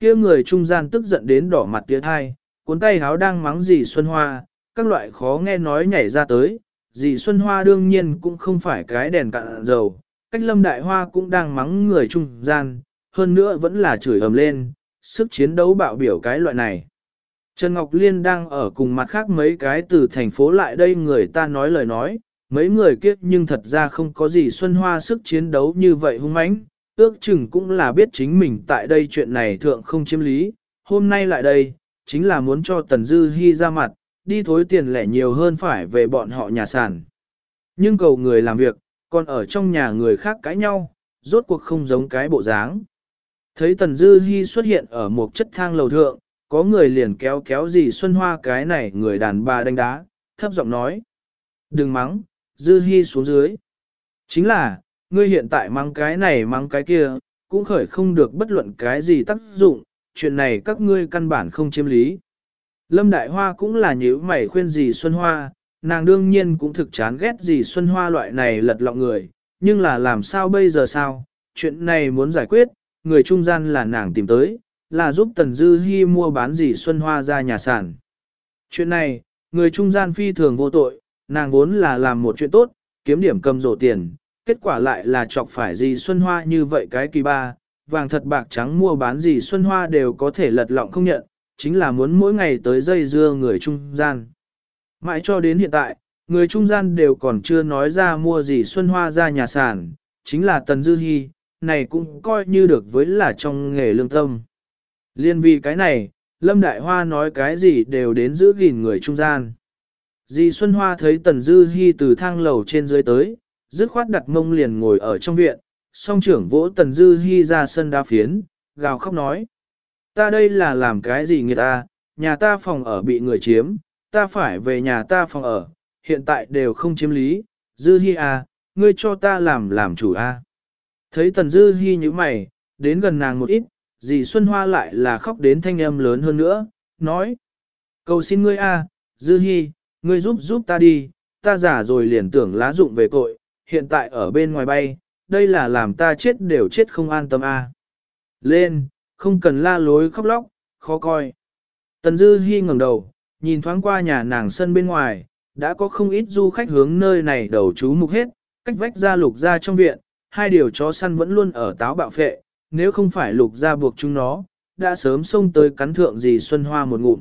kia người trung gian tức giận đến đỏ mặt tía thai, cuốn tay háo đang mắng dì Xuân Hoa, các loại khó nghe nói nhảy ra tới, dì Xuân Hoa đương nhiên cũng không phải cái đèn cạn dầu, cách lâm đại hoa cũng đang mắng người trung gian, hơn nữa vẫn là chửi ầm lên, sức chiến đấu bạo biểu cái loại này. Trần Ngọc Liên đang ở cùng mặt khác mấy cái từ thành phố lại đây người ta nói lời nói, mấy người kiếp nhưng thật ra không có gì Xuân Hoa sức chiến đấu như vậy hung mãnh, ước chừng cũng là biết chính mình tại đây chuyện này thượng không chiếm lý, hôm nay lại đây, chính là muốn cho Tần Dư Hi ra mặt, đi thối tiền lẻ nhiều hơn phải về bọn họ nhà sản. Nhưng cầu người làm việc, còn ở trong nhà người khác cãi nhau, rốt cuộc không giống cái bộ dáng. Thấy Tần Dư Hi xuất hiện ở một chất thang lầu thượng, có người liền kéo kéo gì Xuân Hoa cái này người đàn bà đánh đá, thấp giọng nói. Đừng mắng, Dư Hi xuống dưới. Chính là, ngươi hiện tại mắng cái này mắng cái kia, cũng khởi không được bất luận cái gì tác dụng, chuyện này các ngươi căn bản không chiếm lý. Lâm Đại Hoa cũng là nhíu mày khuyên gì Xuân Hoa, nàng đương nhiên cũng thực chán ghét gì Xuân Hoa loại này lật lọng người, nhưng là làm sao bây giờ sao, chuyện này muốn giải quyết, người trung gian là nàng tìm tới, là giúp Tần Dư Hi mua bán gì Xuân Hoa ra nhà sản. Chuyện này, người trung gian phi thường vô tội, nàng vốn là làm một chuyện tốt, kiếm điểm cầm rổ tiền, kết quả lại là chọc phải gì Xuân Hoa như vậy cái kỳ ba, vàng thật bạc trắng mua bán gì Xuân Hoa đều có thể lật lọng không nhận, chính là muốn mỗi ngày tới dây dưa người trung gian. Mãi cho đến hiện tại, người trung gian đều còn chưa nói ra mua gì Xuân Hoa ra nhà sản, chính là Tần Dư Hi, này cũng coi như được với là trong nghề lương tâm. Liên vì cái này, Lâm Đại Hoa nói cái gì đều đến giữ gìn người trung gian. Di Xuân Hoa thấy Tần Dư Hi từ thang lầu trên dưới tới, dứt khoát đặt mông liền ngồi ở trong viện, song trưởng vỗ Tần Dư Hi ra sân đá phiến, gào khóc nói. Ta đây là làm cái gì người ta, nhà ta phòng ở bị người chiếm, ta phải về nhà ta phòng ở, hiện tại đều không chiếm lý, Dư Hi à, ngươi cho ta làm làm chủ a. À. Thấy Tần Dư Hi như mày, đến gần nàng một ít, dì Xuân Hoa lại là khóc đến thanh âm lớn hơn nữa, nói. Cầu xin ngươi a, Dư Hi, ngươi giúp giúp ta đi, ta giả rồi liền tưởng lá dụng về cội, hiện tại ở bên ngoài bay, đây là làm ta chết đều chết không an tâm a. Lên, không cần la lối khóc lóc, khó coi. Tần Dư Hi ngẩng đầu, nhìn thoáng qua nhà nàng sân bên ngoài, đã có không ít du khách hướng nơi này đầu chú mục hết, cách vách ra lục ra trong viện, hai điều chó săn vẫn luôn ở táo bạo phệ, nếu không phải lục ra buộc chúng nó, đã sớm xông tới cắn thượng gì Xuân Hoa một ngụm.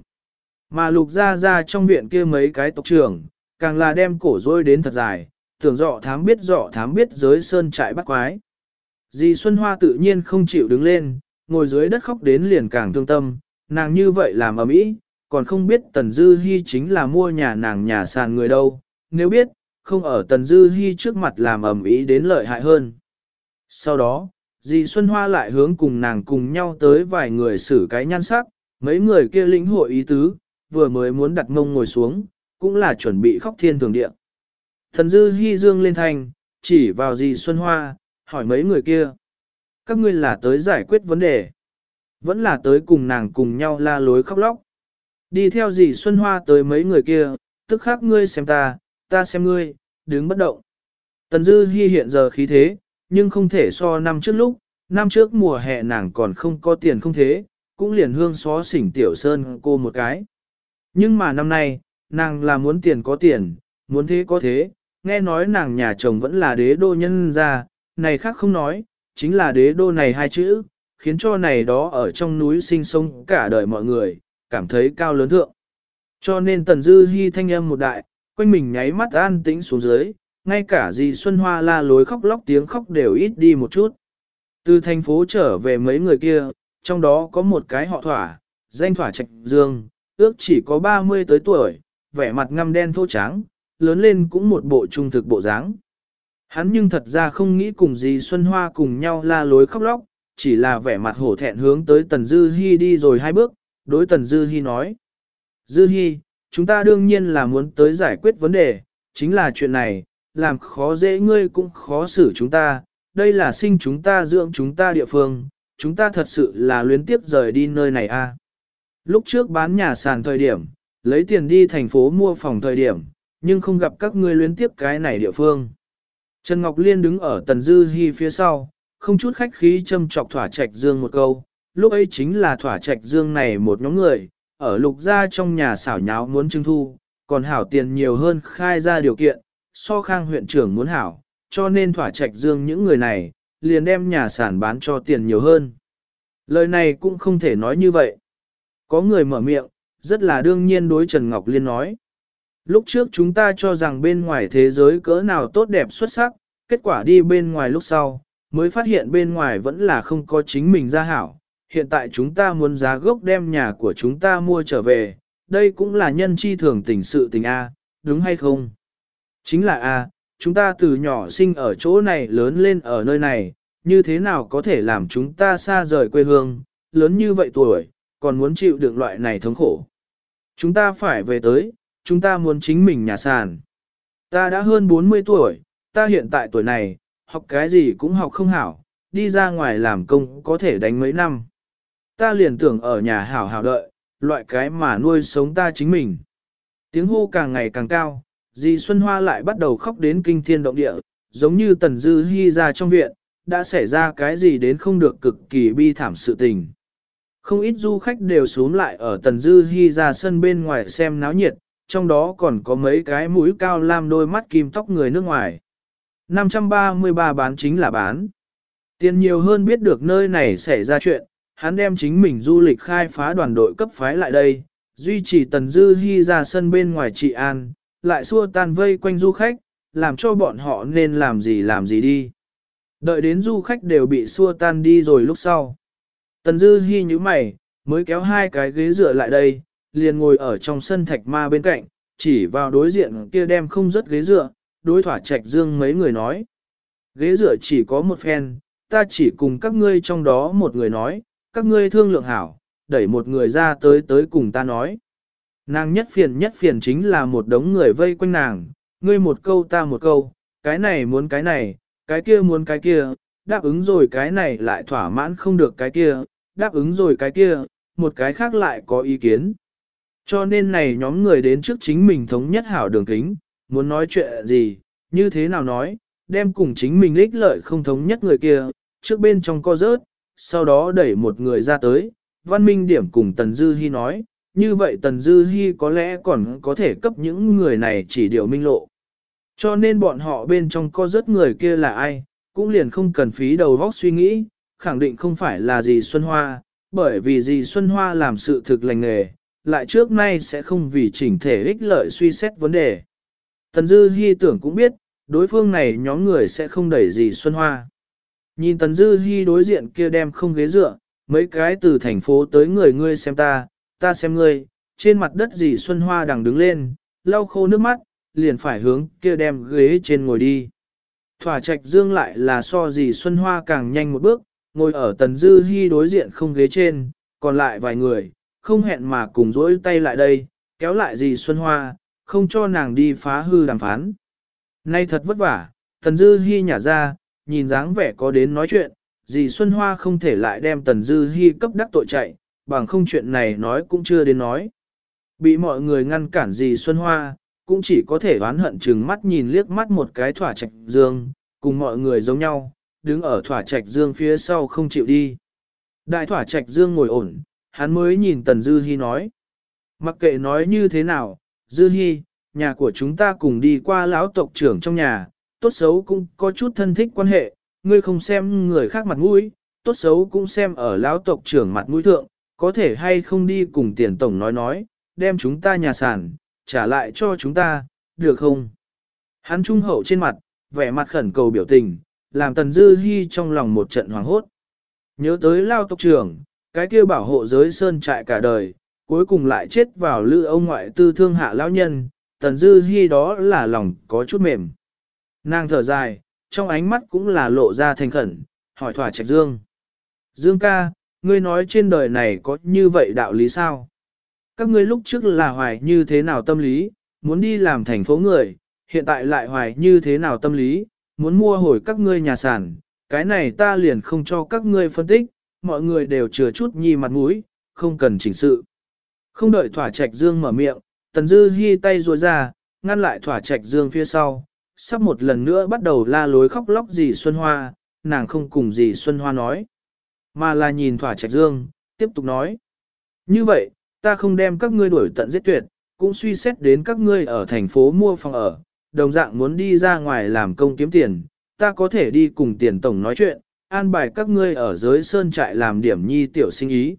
Mà lục ra ra trong viện kia mấy cái tộc trưởng, càng là đem cổ rôi đến thật dài, tưởng dọ thám biết dọ thám biết giới sơn trại bắt quái. Dì Xuân Hoa tự nhiên không chịu đứng lên, ngồi dưới đất khóc đến liền càng thương tâm, nàng như vậy làm ở mỹ, còn không biết Tần Dư Hi chính là mua nhà nàng nhà sàn người đâu, nếu biết, không ở Tần Dư Hi trước mặt làm ẩm ý đến lợi hại hơn. Sau đó, dì Xuân Hoa lại hướng cùng nàng cùng nhau tới vài người xử cái nhan sắc, mấy người kia lĩnh hội ý tứ, vừa mới muốn đặt mông ngồi xuống, cũng là chuẩn bị khóc thiên thường địa. Thần Dư Hi dương lên thành, chỉ vào dì Xuân Hoa, hỏi mấy người kia. Các ngươi là tới giải quyết vấn đề. Vẫn là tới cùng nàng cùng nhau la lối khóc lóc. Đi theo dì Xuân Hoa tới mấy người kia, tức khắc ngươi xem ta, ta xem ngươi, đứng bất động. Tần Dư Hi hiện giờ khí thế, nhưng không thể so năm trước lúc, năm trước mùa hè nàng còn không có tiền không thế, cũng liền hương xó xỉnh tiểu sơn cô một cái. Nhưng mà năm nay, nàng là muốn tiền có tiền, muốn thế có thế, nghe nói nàng nhà chồng vẫn là đế đô nhân gia, này khác không nói, chính là đế đô này hai chữ, khiến cho này đó ở trong núi sinh sống cả đời mọi người, cảm thấy cao lớn thượng. Cho nên tần dư hy thanh âm một đại, quanh mình nháy mắt an tĩnh xuống dưới, ngay cả dì Xuân Hoa la lối khóc lóc tiếng khóc đều ít đi một chút. Từ thành phố trở về mấy người kia, trong đó có một cái họ thỏa, danh thỏa trạch dương, ước chỉ có 30 tới tuổi, vẻ mặt ngăm đen thô trắng, lớn lên cũng một bộ trung thực bộ dáng. Hắn nhưng thật ra không nghĩ cùng dì Xuân Hoa cùng nhau la lối khóc lóc, chỉ là vẻ mặt hổ thẹn hướng tới Tần Dư Hi đi rồi hai bước, đối Tần Dư Hi nói. Dư Hi, chúng ta đương nhiên là muốn tới giải quyết vấn đề, chính là chuyện này, làm khó dễ ngươi cũng khó xử chúng ta, đây là sinh chúng ta dưỡng chúng ta địa phương, chúng ta thật sự là luyến tiếp rời đi nơi này a. Lúc trước bán nhà sàn thời điểm, lấy tiền đi thành phố mua phòng thời điểm, nhưng không gặp các ngươi luyến tiếp cái này địa phương. Trần Ngọc Liên đứng ở Tần Dư Hi phía sau, không chút khách khí châm chọc thỏa trạch dương một câu, lúc ấy chính là thỏa trạch dương này một nhóm người, ở lục gia trong nhà xảo nháo muốn trưng thu, còn hảo tiền nhiều hơn khai ra điều kiện, so khang huyện trưởng muốn hảo, cho nên thỏa trạch dương những người này, liền đem nhà sản bán cho tiền nhiều hơn. Lời này cũng không thể nói như vậy. Có người mở miệng, rất là đương nhiên đối Trần Ngọc Liên nói. Lúc trước chúng ta cho rằng bên ngoài thế giới cỡ nào tốt đẹp xuất sắc, kết quả đi bên ngoài lúc sau, mới phát hiện bên ngoài vẫn là không có chính mình ra hảo. Hiện tại chúng ta muốn giá gốc đem nhà của chúng ta mua trở về, đây cũng là nhân chi thường tình sự tình A, đúng hay không? Chính là A, chúng ta từ nhỏ sinh ở chỗ này lớn lên ở nơi này, như thế nào có thể làm chúng ta xa rời quê hương, lớn như vậy tuổi, còn muốn chịu được loại này thống khổ. Chúng ta phải về tới, chúng ta muốn chính mình nhà sàn. Ta đã hơn 40 tuổi, ta hiện tại tuổi này, học cái gì cũng học không hảo, đi ra ngoài làm công có thể đánh mấy năm. Ta liền tưởng ở nhà hảo hảo đợi, loại cái mà nuôi sống ta chính mình. Tiếng hô càng ngày càng cao, dì Xuân Hoa lại bắt đầu khóc đến kinh thiên động địa, giống như Tần Dư Hi ra trong viện, đã xảy ra cái gì đến không được cực kỳ bi thảm sự tình. Không ít du khách đều xuống lại ở Tần Dư Hi ra sân bên ngoài xem náo nhiệt, trong đó còn có mấy cái mũi cao lam đôi mắt kim tóc người nước ngoài. 533 bán chính là bán. Tiền nhiều hơn biết được nơi này xảy ra chuyện, hắn đem chính mình du lịch khai phá đoàn đội cấp phái lại đây, duy trì Tần Dư Hi ra sân bên ngoài trị an, lại xua tan vây quanh du khách, làm cho bọn họ nên làm gì làm gì đi. Đợi đến du khách đều bị xua tan đi rồi lúc sau. Tần Dư Hi như mày, mới kéo hai cái ghế dựa lại đây, liền ngồi ở trong sân thạch ma bên cạnh, chỉ vào đối diện kia đem không rất ghế dựa, đối thỏa trạch dương mấy người nói. Ghế dựa chỉ có một phen, ta chỉ cùng các ngươi trong đó một người nói, các ngươi thương lượng hảo, đẩy một người ra tới tới cùng ta nói. Nàng nhất phiền nhất phiền chính là một đống người vây quanh nàng, ngươi một câu ta một câu, cái này muốn cái này, cái kia muốn cái kia, đáp ứng rồi cái này lại thỏa mãn không được cái kia, đáp ứng rồi cái kia, một cái khác lại có ý kiến. Cho nên này nhóm người đến trước chính mình thống nhất hảo đường kính, muốn nói chuyện gì, như thế nào nói, đem cùng chính mình lích lợi không thống nhất người kia, trước bên trong co rớt, sau đó đẩy một người ra tới, văn minh điểm cùng Tần Dư Hi nói, như vậy Tần Dư Hi có lẽ còn có thể cấp những người này chỉ điều minh lộ. Cho nên bọn họ bên trong có rất người kia là ai, cũng liền không cần phí đầu óc suy nghĩ, khẳng định không phải là gì Xuân Hoa, bởi vì gì Xuân Hoa làm sự thực lành nghề, lại trước nay sẽ không vì chỉnh thể ích lợi suy xét vấn đề. Tần Dư Hi tưởng cũng biết, đối phương này nhóm người sẽ không đẩy gì Xuân Hoa. Nhìn Tần Dư Hi đối diện kia đem không ghế dựa, mấy cái từ thành phố tới người ngươi xem ta, ta xem ngươi, trên mặt đất gì Xuân Hoa đang đứng lên, lau khô nước mắt, liền phải hướng kia đem ghế trên ngồi đi. Thỏa trạch dương lại là so gì Xuân Hoa càng nhanh một bước, ngồi ở Tần Dư Hi đối diện không ghế trên, còn lại vài người, không hẹn mà cùng dỗi tay lại đây, kéo lại gì Xuân Hoa, không cho nàng đi phá hư đàm phán. Nay thật vất vả, Tần Dư Hi nhả ra, nhìn dáng vẻ có đến nói chuyện, dì Xuân Hoa không thể lại đem Tần Dư Hi cấp đắc tội chạy, bằng không chuyện này nói cũng chưa đến nói. Bị mọi người ngăn cản dì Xuân Hoa, cũng chỉ có thể oán hận chừng mắt nhìn liếc mắt một cái thỏa trạch dương, cùng mọi người giống nhau, đứng ở thỏa trạch dương phía sau không chịu đi. Đại thỏa trạch dương ngồi ổn, hắn mới nhìn Tần Dư Hi nói. Mặc kệ nói như thế nào, Dư Hi, nhà của chúng ta cùng đi qua lão tộc trưởng trong nhà, tốt xấu cũng có chút thân thích quan hệ, ngươi không xem người khác mặt mũi, tốt xấu cũng xem ở lão tộc trưởng mặt mũi thượng, có thể hay không đi cùng tiền tổng nói nói, đem chúng ta nhà sản, trả lại cho chúng ta, được không? Hắn trung hậu trên mặt, vẻ mặt khẩn cầu biểu tình, làm Tần Dư Hi trong lòng một trận hoàng hốt. Nhớ tới lao tộc trưởng, cái kia bảo hộ giới sơn trại cả đời, cuối cùng lại chết vào lư ông ngoại tư thương hạ lão nhân, Tần Dư Hi đó là lòng có chút mềm. Nàng thở dài, trong ánh mắt cũng là lộ ra thành khẩn, hỏi thỏa trạch Dương. Dương ca, ngươi nói trên đời này có như vậy đạo lý sao? Các ngươi lúc trước là hoài như thế nào tâm lý, muốn đi làm thành phố người, hiện tại lại hoài như thế nào tâm lý, muốn mua hồi các ngươi nhà sản, cái này ta liền không cho các ngươi phân tích, mọi người đều chừa chút nhi mặt mũi, không cần chỉnh sự. Không đợi thỏa trạch dương mở miệng, tần dư hy tay ruồi ra, ngăn lại thỏa trạch dương phía sau, sắp một lần nữa bắt đầu la lối khóc lóc gì Xuân Hoa, nàng không cùng gì Xuân Hoa nói, mà là nhìn thỏa trạch dương, tiếp tục nói. Như vậy, ta không đem các ngươi đuổi tận giết tuyệt, cũng suy xét đến các ngươi ở thành phố mua phòng ở, đồng dạng muốn đi ra ngoài làm công kiếm tiền, ta có thể đi cùng tiền tổng nói chuyện, an bài các ngươi ở dưới sơn trại làm điểm nhi tiểu sinh ý.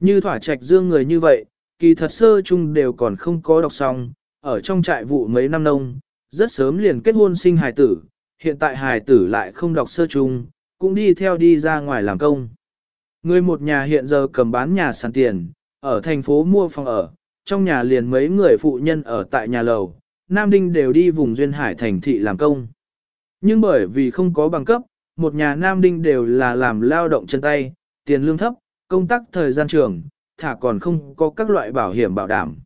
Như thỏa trạch dương người như vậy, kỳ thật sơ chung đều còn không có đọc xong, ở trong trại vụ mấy năm nông, rất sớm liền kết hôn sinh hài tử, hiện tại hài tử lại không đọc sơ chung, cũng đi theo đi ra ngoài làm công. Người một nhà hiện giờ cầm bán nhà sàn tiền, ở thành phố mua phòng ở, trong nhà liền mấy người phụ nhân ở tại nhà lầu, Nam Đinh đều đi vùng duyên hải thành thị làm công. Nhưng bởi vì không có bằng cấp, một nhà Nam Đinh đều là làm lao động chân tay, tiền lương thấp, công tác thời gian trường, thả còn không có các loại bảo hiểm bảo đảm.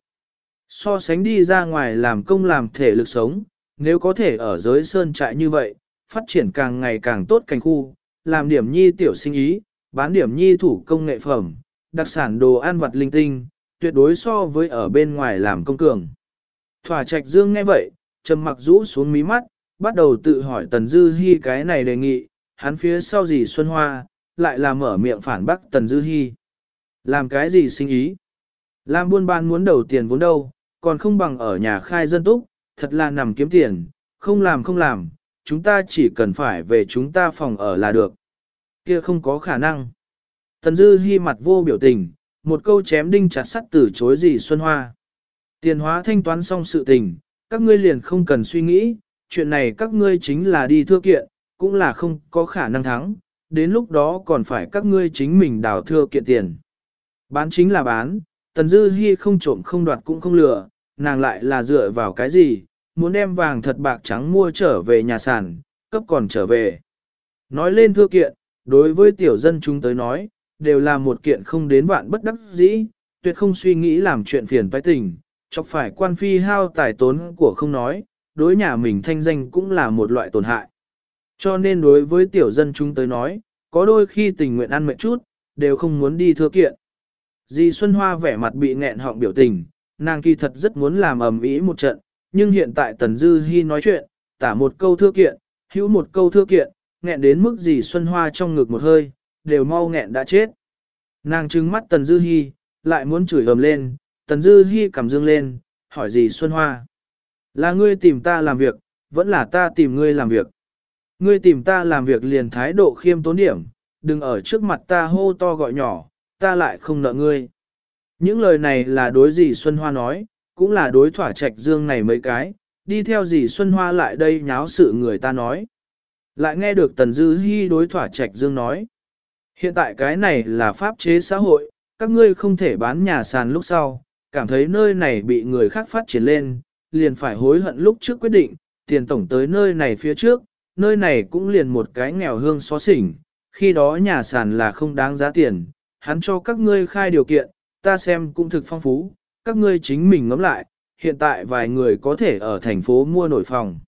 So sánh đi ra ngoài làm công làm thể lực sống, nếu có thể ở giới sơn trại như vậy, phát triển càng ngày càng tốt cảnh khu, làm điểm nhi tiểu sinh ý, bán điểm nhi thủ công nghệ phẩm, đặc sản đồ ăn vặt linh tinh, tuyệt đối so với ở bên ngoài làm công cường. Thỏa trạch dương nghe vậy, trầm mặc rũ xuống mí mắt, bắt đầu tự hỏi Tần Dư Hi cái này đề nghị, hắn phía sau gì Xuân Hoa, lại là mở miệng phản bác Tần Dư Hi. Làm cái gì sinh ý? Làm buôn bán muốn đầu tiền vốn đâu, còn không bằng ở nhà khai dân túc, thật là nằm kiếm tiền, không làm không làm, chúng ta chỉ cần phải về chúng ta phòng ở là được. Kia không có khả năng. Tần Dư Hi mặt vô biểu tình, một câu chém đinh chặt sắt từ chối gì Xuân Hoa. Tiền hóa thanh toán xong sự tình, các ngươi liền không cần suy nghĩ, chuyện này các ngươi chính là đi thưa kiện, cũng là không có khả năng thắng, đến lúc đó còn phải các ngươi chính mình đào thưa kiện tiền. Bán chính là bán, Tần Dư Hi không trộm không đoạt cũng không lừa, nàng lại là dựa vào cái gì, muốn đem vàng thật bạc trắng mua trở về nhà sản, cấp còn trở về. Nói lên thưa kiện, đối với tiểu dân chúng tới nói, đều là một kiện không đến vạn bất đắc dĩ, tuyệt không suy nghĩ làm chuyện phiền tay tình, chọc phải quan phi hao tài tốn của không nói, đối nhà mình thanh danh cũng là một loại tổn hại. Cho nên đối với tiểu dân chúng tới nói, có đôi khi tình nguyện ăn mệt chút, đều không muốn đi thưa kiện. Di Xuân Hoa vẻ mặt bị nghẹn họng biểu tình, nàng kỳ thật rất muốn làm ầm ĩ một trận, nhưng hiện tại Tần Dư Hi nói chuyện, tả một câu thưa kiện, hữu một câu thưa kiện, nghẹn đến mức Di Xuân Hoa trong ngực một hơi, đều mau nghẹn đã chết. Nàng trừng mắt Tần Dư Hi, lại muốn chửi ầm lên, Tần Dư Hi cầm dương lên, hỏi Di Xuân Hoa. Là ngươi tìm ta làm việc, vẫn là ta tìm ngươi làm việc. Ngươi tìm ta làm việc liền thái độ khiêm tốn điểm, đừng ở trước mặt ta hô to gọi nhỏ, ta lại không nợ ngươi. Những lời này là đối gì Xuân Hoa nói, cũng là đối thỏa trạch dương này mấy cái, đi theo gì Xuân Hoa lại đây nháo sự người ta nói. Lại nghe được Tần Dư Hi đối thỏa trạch dương nói. Hiện tại cái này là pháp chế xã hội, các ngươi không thể bán nhà sàn lúc sau, cảm thấy nơi này bị người khác phát triển lên, liền phải hối hận lúc trước quyết định, tiền tổng tới nơi này phía trước, nơi này cũng liền một cái nghèo hương xó xỉnh, khi đó nhà sàn là không đáng giá tiền, hắn cho các ngươi khai điều kiện, ta xem cũng thực phong phú, các ngươi chính mình ngẫm lại, hiện tại vài người có thể ở thành phố mua nổi phòng.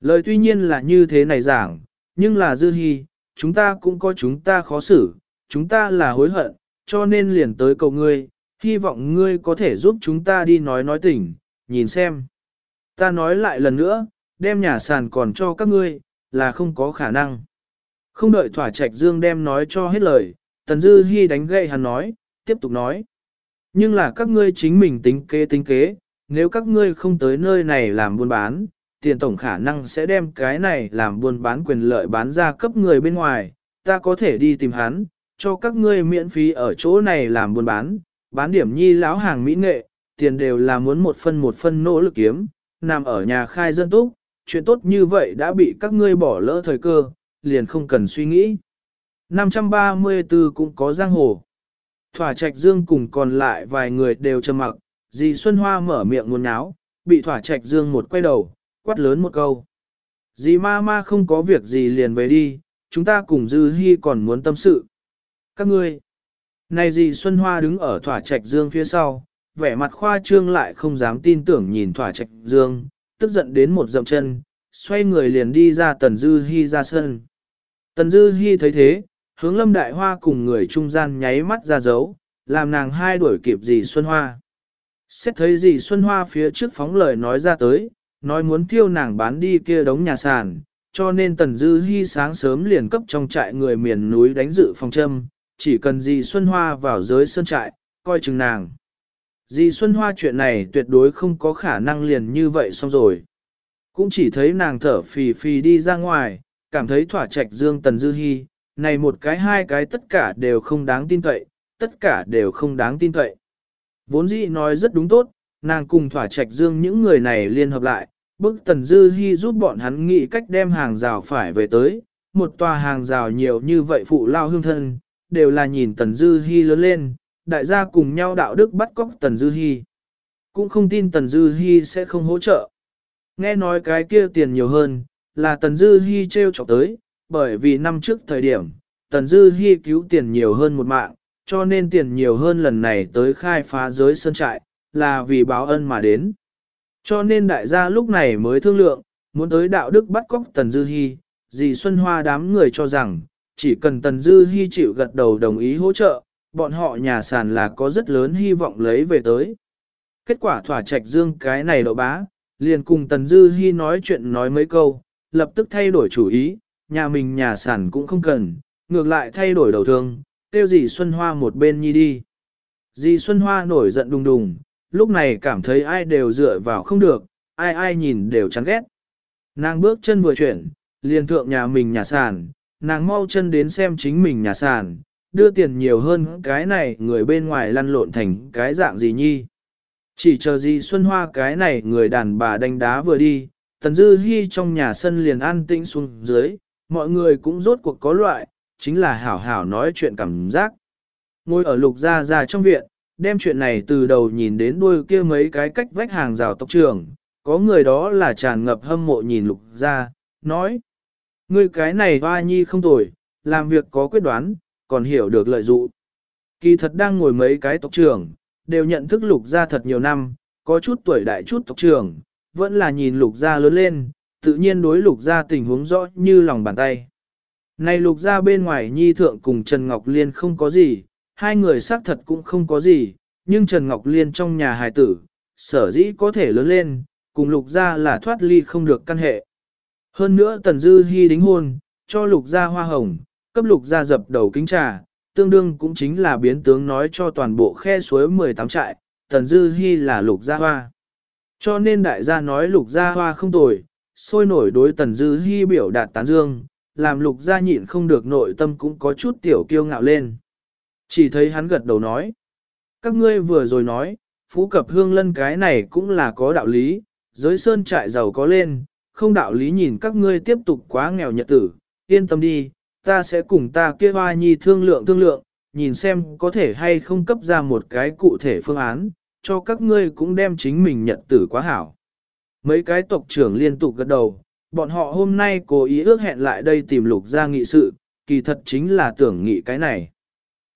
Lời tuy nhiên là như thế này giảng, nhưng là dư hy, chúng ta cũng có chúng ta khó xử, chúng ta là hối hận, cho nên liền tới cầu ngươi, hy vọng ngươi có thể giúp chúng ta đi nói nói tỉnh, nhìn xem. Ta nói lại lần nữa, đem nhà sàn còn cho các ngươi, là không có khả năng. Không đợi thỏa trạch dương đem nói cho hết lời, Tần Dư Hi đánh gậy hắn nói, tiếp tục nói. Nhưng là các ngươi chính mình tính kế tính kế, nếu các ngươi không tới nơi này làm buôn bán, tiền tổng khả năng sẽ đem cái này làm buôn bán quyền lợi bán ra cấp người bên ngoài, ta có thể đi tìm hắn, cho các ngươi miễn phí ở chỗ này làm buôn bán, bán điểm nhi lão hàng mỹ nghệ, tiền đều là muốn một phân một phân nỗ lực kiếm, nằm ở nhà khai dân túc, chuyện tốt như vậy đã bị các ngươi bỏ lỡ thời cơ, liền không cần suy nghĩ. 534 cũng có giang hồ. Thỏa trạch dương cùng còn lại vài người đều trầm mặc, dì Xuân Hoa mở miệng nguồn náo, bị thỏa trạch dương một quay đầu, quát lớn một câu. Dì ma ma không có việc gì liền về đi, chúng ta cùng dư hy còn muốn tâm sự. Các ngươi, này dì Xuân Hoa đứng ở thỏa trạch dương phía sau, vẻ mặt khoa trương lại không dám tin tưởng nhìn thỏa trạch dương, tức giận đến một dậm chân, xoay người liền đi ra tần dư hy ra sân. Tần dư hy thấy thế, hướng lâm đại hoa cùng người trung gian nháy mắt ra dấu, làm nàng hai đuổi kịp dì Xuân Hoa. Xét thấy dì Xuân Hoa phía trước phóng lời nói ra tới, nói muốn thiêu nàng bán đi kia đống nhà sàn, cho nên Tần Dư Hi sáng sớm liền cấp trong trại người miền núi đánh dự phòng châm, chỉ cần dì Xuân Hoa vào giới sơn trại, coi chừng nàng. Dì Xuân Hoa chuyện này tuyệt đối không có khả năng liền như vậy xong rồi. Cũng chỉ thấy nàng thở phì phì đi ra ngoài, cảm thấy thỏa trạch dương Tần Dư Hi, này một cái hai cái tất cả đều không đáng tin cậy, tất cả đều không đáng tin cậy. Vốn dĩ nói rất đúng tốt, nàng cùng thỏa trạch dương những người này liên hợp lại, bức Tần Dư hy giúp bọn hắn nghĩ cách đem hàng rào phải về tới, một tòa hàng rào nhiều như vậy phụ lao hương thân, đều là nhìn Tần Dư hy lớn lên, đại gia cùng nhau đạo đức bắt cóc Tần Dư hy Cũng không tin Tần Dư hy sẽ không hỗ trợ. Nghe nói cái kia tiền nhiều hơn, là Tần Dư hy treo chọc tới, bởi vì năm trước thời điểm, Tần Dư Hi cứu tiền nhiều hơn một mạng, cho nên tiền nhiều hơn lần này tới khai phá giới sơn trại, là vì báo ân mà đến. Cho nên đại gia lúc này mới thương lượng, muốn tới đạo đức bắt cóc Tần Dư Hi, dì Xuân Hoa đám người cho rằng, chỉ cần Tần Dư Hi chịu gật đầu đồng ý hỗ trợ, bọn họ nhà sàn là có rất lớn hy vọng lấy về tới. Kết quả thỏa trạch dương cái này lộ bá, liền cùng Tần Dư Hi nói chuyện nói mấy câu, lập tức thay đổi chủ ý, nhà mình nhà sản cũng không cần, ngược lại thay đổi đầu thương, tiêu dì Xuân Hoa một bên nhi đi. Dì Xuân Hoa nổi giận đùng đùng, lúc này cảm thấy ai đều dựa vào không được, ai ai nhìn đều chán ghét. Nàng bước chân vừa chuyển, liền thượng nhà mình nhà sản, nàng mau chân đến xem chính mình nhà sản, đưa tiền nhiều hơn cái này người bên ngoài lăn lộn thành cái dạng gì nhi. Chỉ chờ gì Xuân Hoa cái này người đàn bà đánh đá vừa đi, Tần Dư Hi trong nhà sân liền an tĩnh xuống dưới, mọi người cũng rốt cuộc có loại, chính là hảo hảo nói chuyện cảm giác. Ngồi ở lục gia gia trong viện, đem chuyện này từ đầu nhìn đến đuôi kia mấy cái cách vách hàng rào tộc trưởng, có người đó là tràn ngập hâm mộ nhìn lục gia, nói. Ngươi cái này hoa nhi không tồi, làm việc có quyết đoán, còn hiểu được lợi dụng. Kỳ thật đang ngồi mấy cái tộc trưởng, đều nhận thức lục gia thật nhiều năm, có chút tuổi đại chút tộc trưởng, vẫn là nhìn lục gia lớn lên, tự nhiên đối lục gia tình huống rõ như lòng bàn tay. Này lục gia bên ngoài nhi thượng cùng Trần Ngọc Liên không có gì, hai người xác thật cũng không có gì, nhưng Trần Ngọc Liên trong nhà hài tử, sở dĩ có thể lớn lên, cùng lục gia là thoát ly không được căn hệ. Hơn nữa Tần Dư Hi đính hôn, cho lục gia hoa hồng, cấp lục gia dập đầu kính trà, tương đương cũng chính là biến tướng nói cho toàn bộ khe suối 18 trại, Tần Dư Hi là lục gia hoa. Cho nên đại gia nói lục gia hoa không tồi, sôi nổi đối Tần Dư Hi biểu đạt tán dương, làm lục gia nhịn không được nội tâm cũng có chút tiểu kiêu ngạo lên. Chỉ thấy hắn gật đầu nói. Các ngươi vừa rồi nói, phú cập hương lân cái này cũng là có đạo lý, giới sơn trại giàu có lên, không đạo lý nhìn các ngươi tiếp tục quá nghèo nhật tử, yên tâm đi, ta sẽ cùng ta kia hoa nhi thương lượng thương lượng, nhìn xem có thể hay không cấp ra một cái cụ thể phương án, cho các ngươi cũng đem chính mình nhật tử quá hảo. Mấy cái tộc trưởng liên tục gật đầu, bọn họ hôm nay cố ý ước hẹn lại đây tìm lục gia nghị sự, kỳ thật chính là tưởng nghị cái này.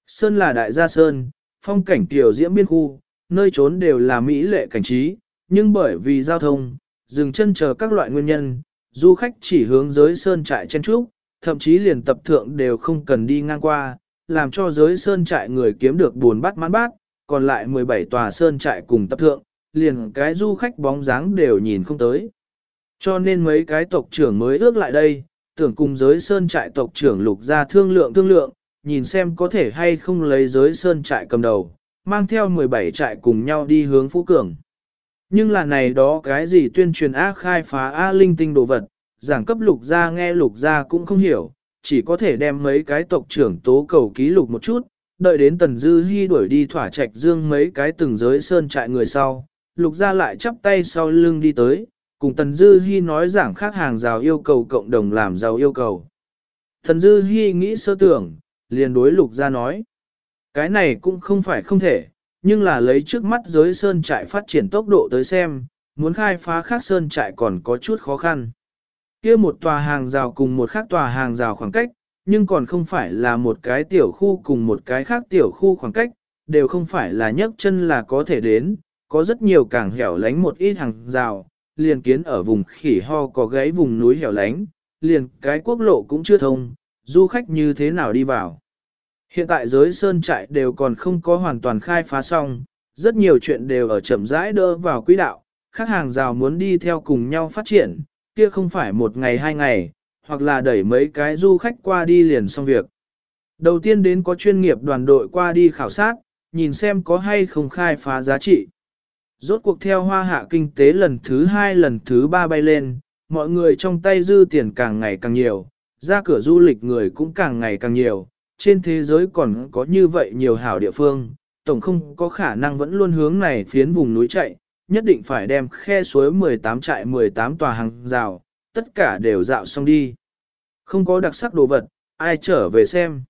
Sơn là đại gia Sơn, phong cảnh tiểu diễm biên khu, nơi trốn đều là mỹ lệ cảnh trí, nhưng bởi vì giao thông, dừng chân chờ các loại nguyên nhân, du khách chỉ hướng giới Sơn trại chen trúc, thậm chí liền tập thượng đều không cần đi ngang qua, làm cho giới Sơn trại người kiếm được buồn bắt mãn bát, còn lại 17 tòa Sơn trại cùng tập thượng, liền cái du khách bóng dáng đều nhìn không tới. Cho nên mấy cái tộc trưởng mới ước lại đây, tưởng cùng giới Sơn trại tộc trưởng lục ra thương lượng thương lượng, nhìn xem có thể hay không lấy giới sơn trại cầm đầu, mang theo 17 trại cùng nhau đi hướng Phú Cường. Nhưng là này đó cái gì tuyên truyền ác khai phá A linh tinh đồ vật, giảng cấp lục gia nghe lục gia cũng không hiểu, chỉ có thể đem mấy cái tộc trưởng tố cầu ký lục một chút, đợi đến tần dư hy đuổi đi thỏa trạch dương mấy cái từng giới sơn trại người sau, lục gia lại chắp tay sau lưng đi tới, cùng tần dư hy nói giảng khác hàng rào yêu cầu cộng đồng làm giàu yêu cầu. Tần dư hy nghĩ sơ tưởng, liền đối lục ra nói. Cái này cũng không phải không thể, nhưng là lấy trước mắt giới sơn trại phát triển tốc độ tới xem, muốn khai phá khác sơn trại còn có chút khó khăn. kia một tòa hàng rào cùng một khác tòa hàng rào khoảng cách, nhưng còn không phải là một cái tiểu khu cùng một cái khác tiểu khu khoảng cách, đều không phải là nhấc chân là có thể đến, có rất nhiều càng hẻo lánh một ít hàng rào, liền kiến ở vùng khỉ ho có gáy vùng núi hẻo lánh, liền cái quốc lộ cũng chưa thông, du khách như thế nào đi vào. Hiện tại giới sơn trại đều còn không có hoàn toàn khai phá xong, rất nhiều chuyện đều ở chậm rãi đỡ vào quỹ đạo, khách hàng rào muốn đi theo cùng nhau phát triển, kia không phải một ngày hai ngày, hoặc là đẩy mấy cái du khách qua đi liền xong việc. Đầu tiên đến có chuyên nghiệp đoàn đội qua đi khảo sát, nhìn xem có hay không khai phá giá trị. Rốt cuộc theo hoa hạ kinh tế lần thứ hai lần thứ ba bay lên, mọi người trong tay dư tiền càng ngày càng nhiều, ra cửa du lịch người cũng càng ngày càng nhiều, trên thế giới còn có như vậy nhiều hảo địa phương, tổng không có khả năng vẫn luôn hướng này phiến vùng núi chạy, nhất định phải đem khe suối 18 trại 18 tòa hàng rào, tất cả đều dạo xong đi. Không có đặc sắc đồ vật, ai trở về xem.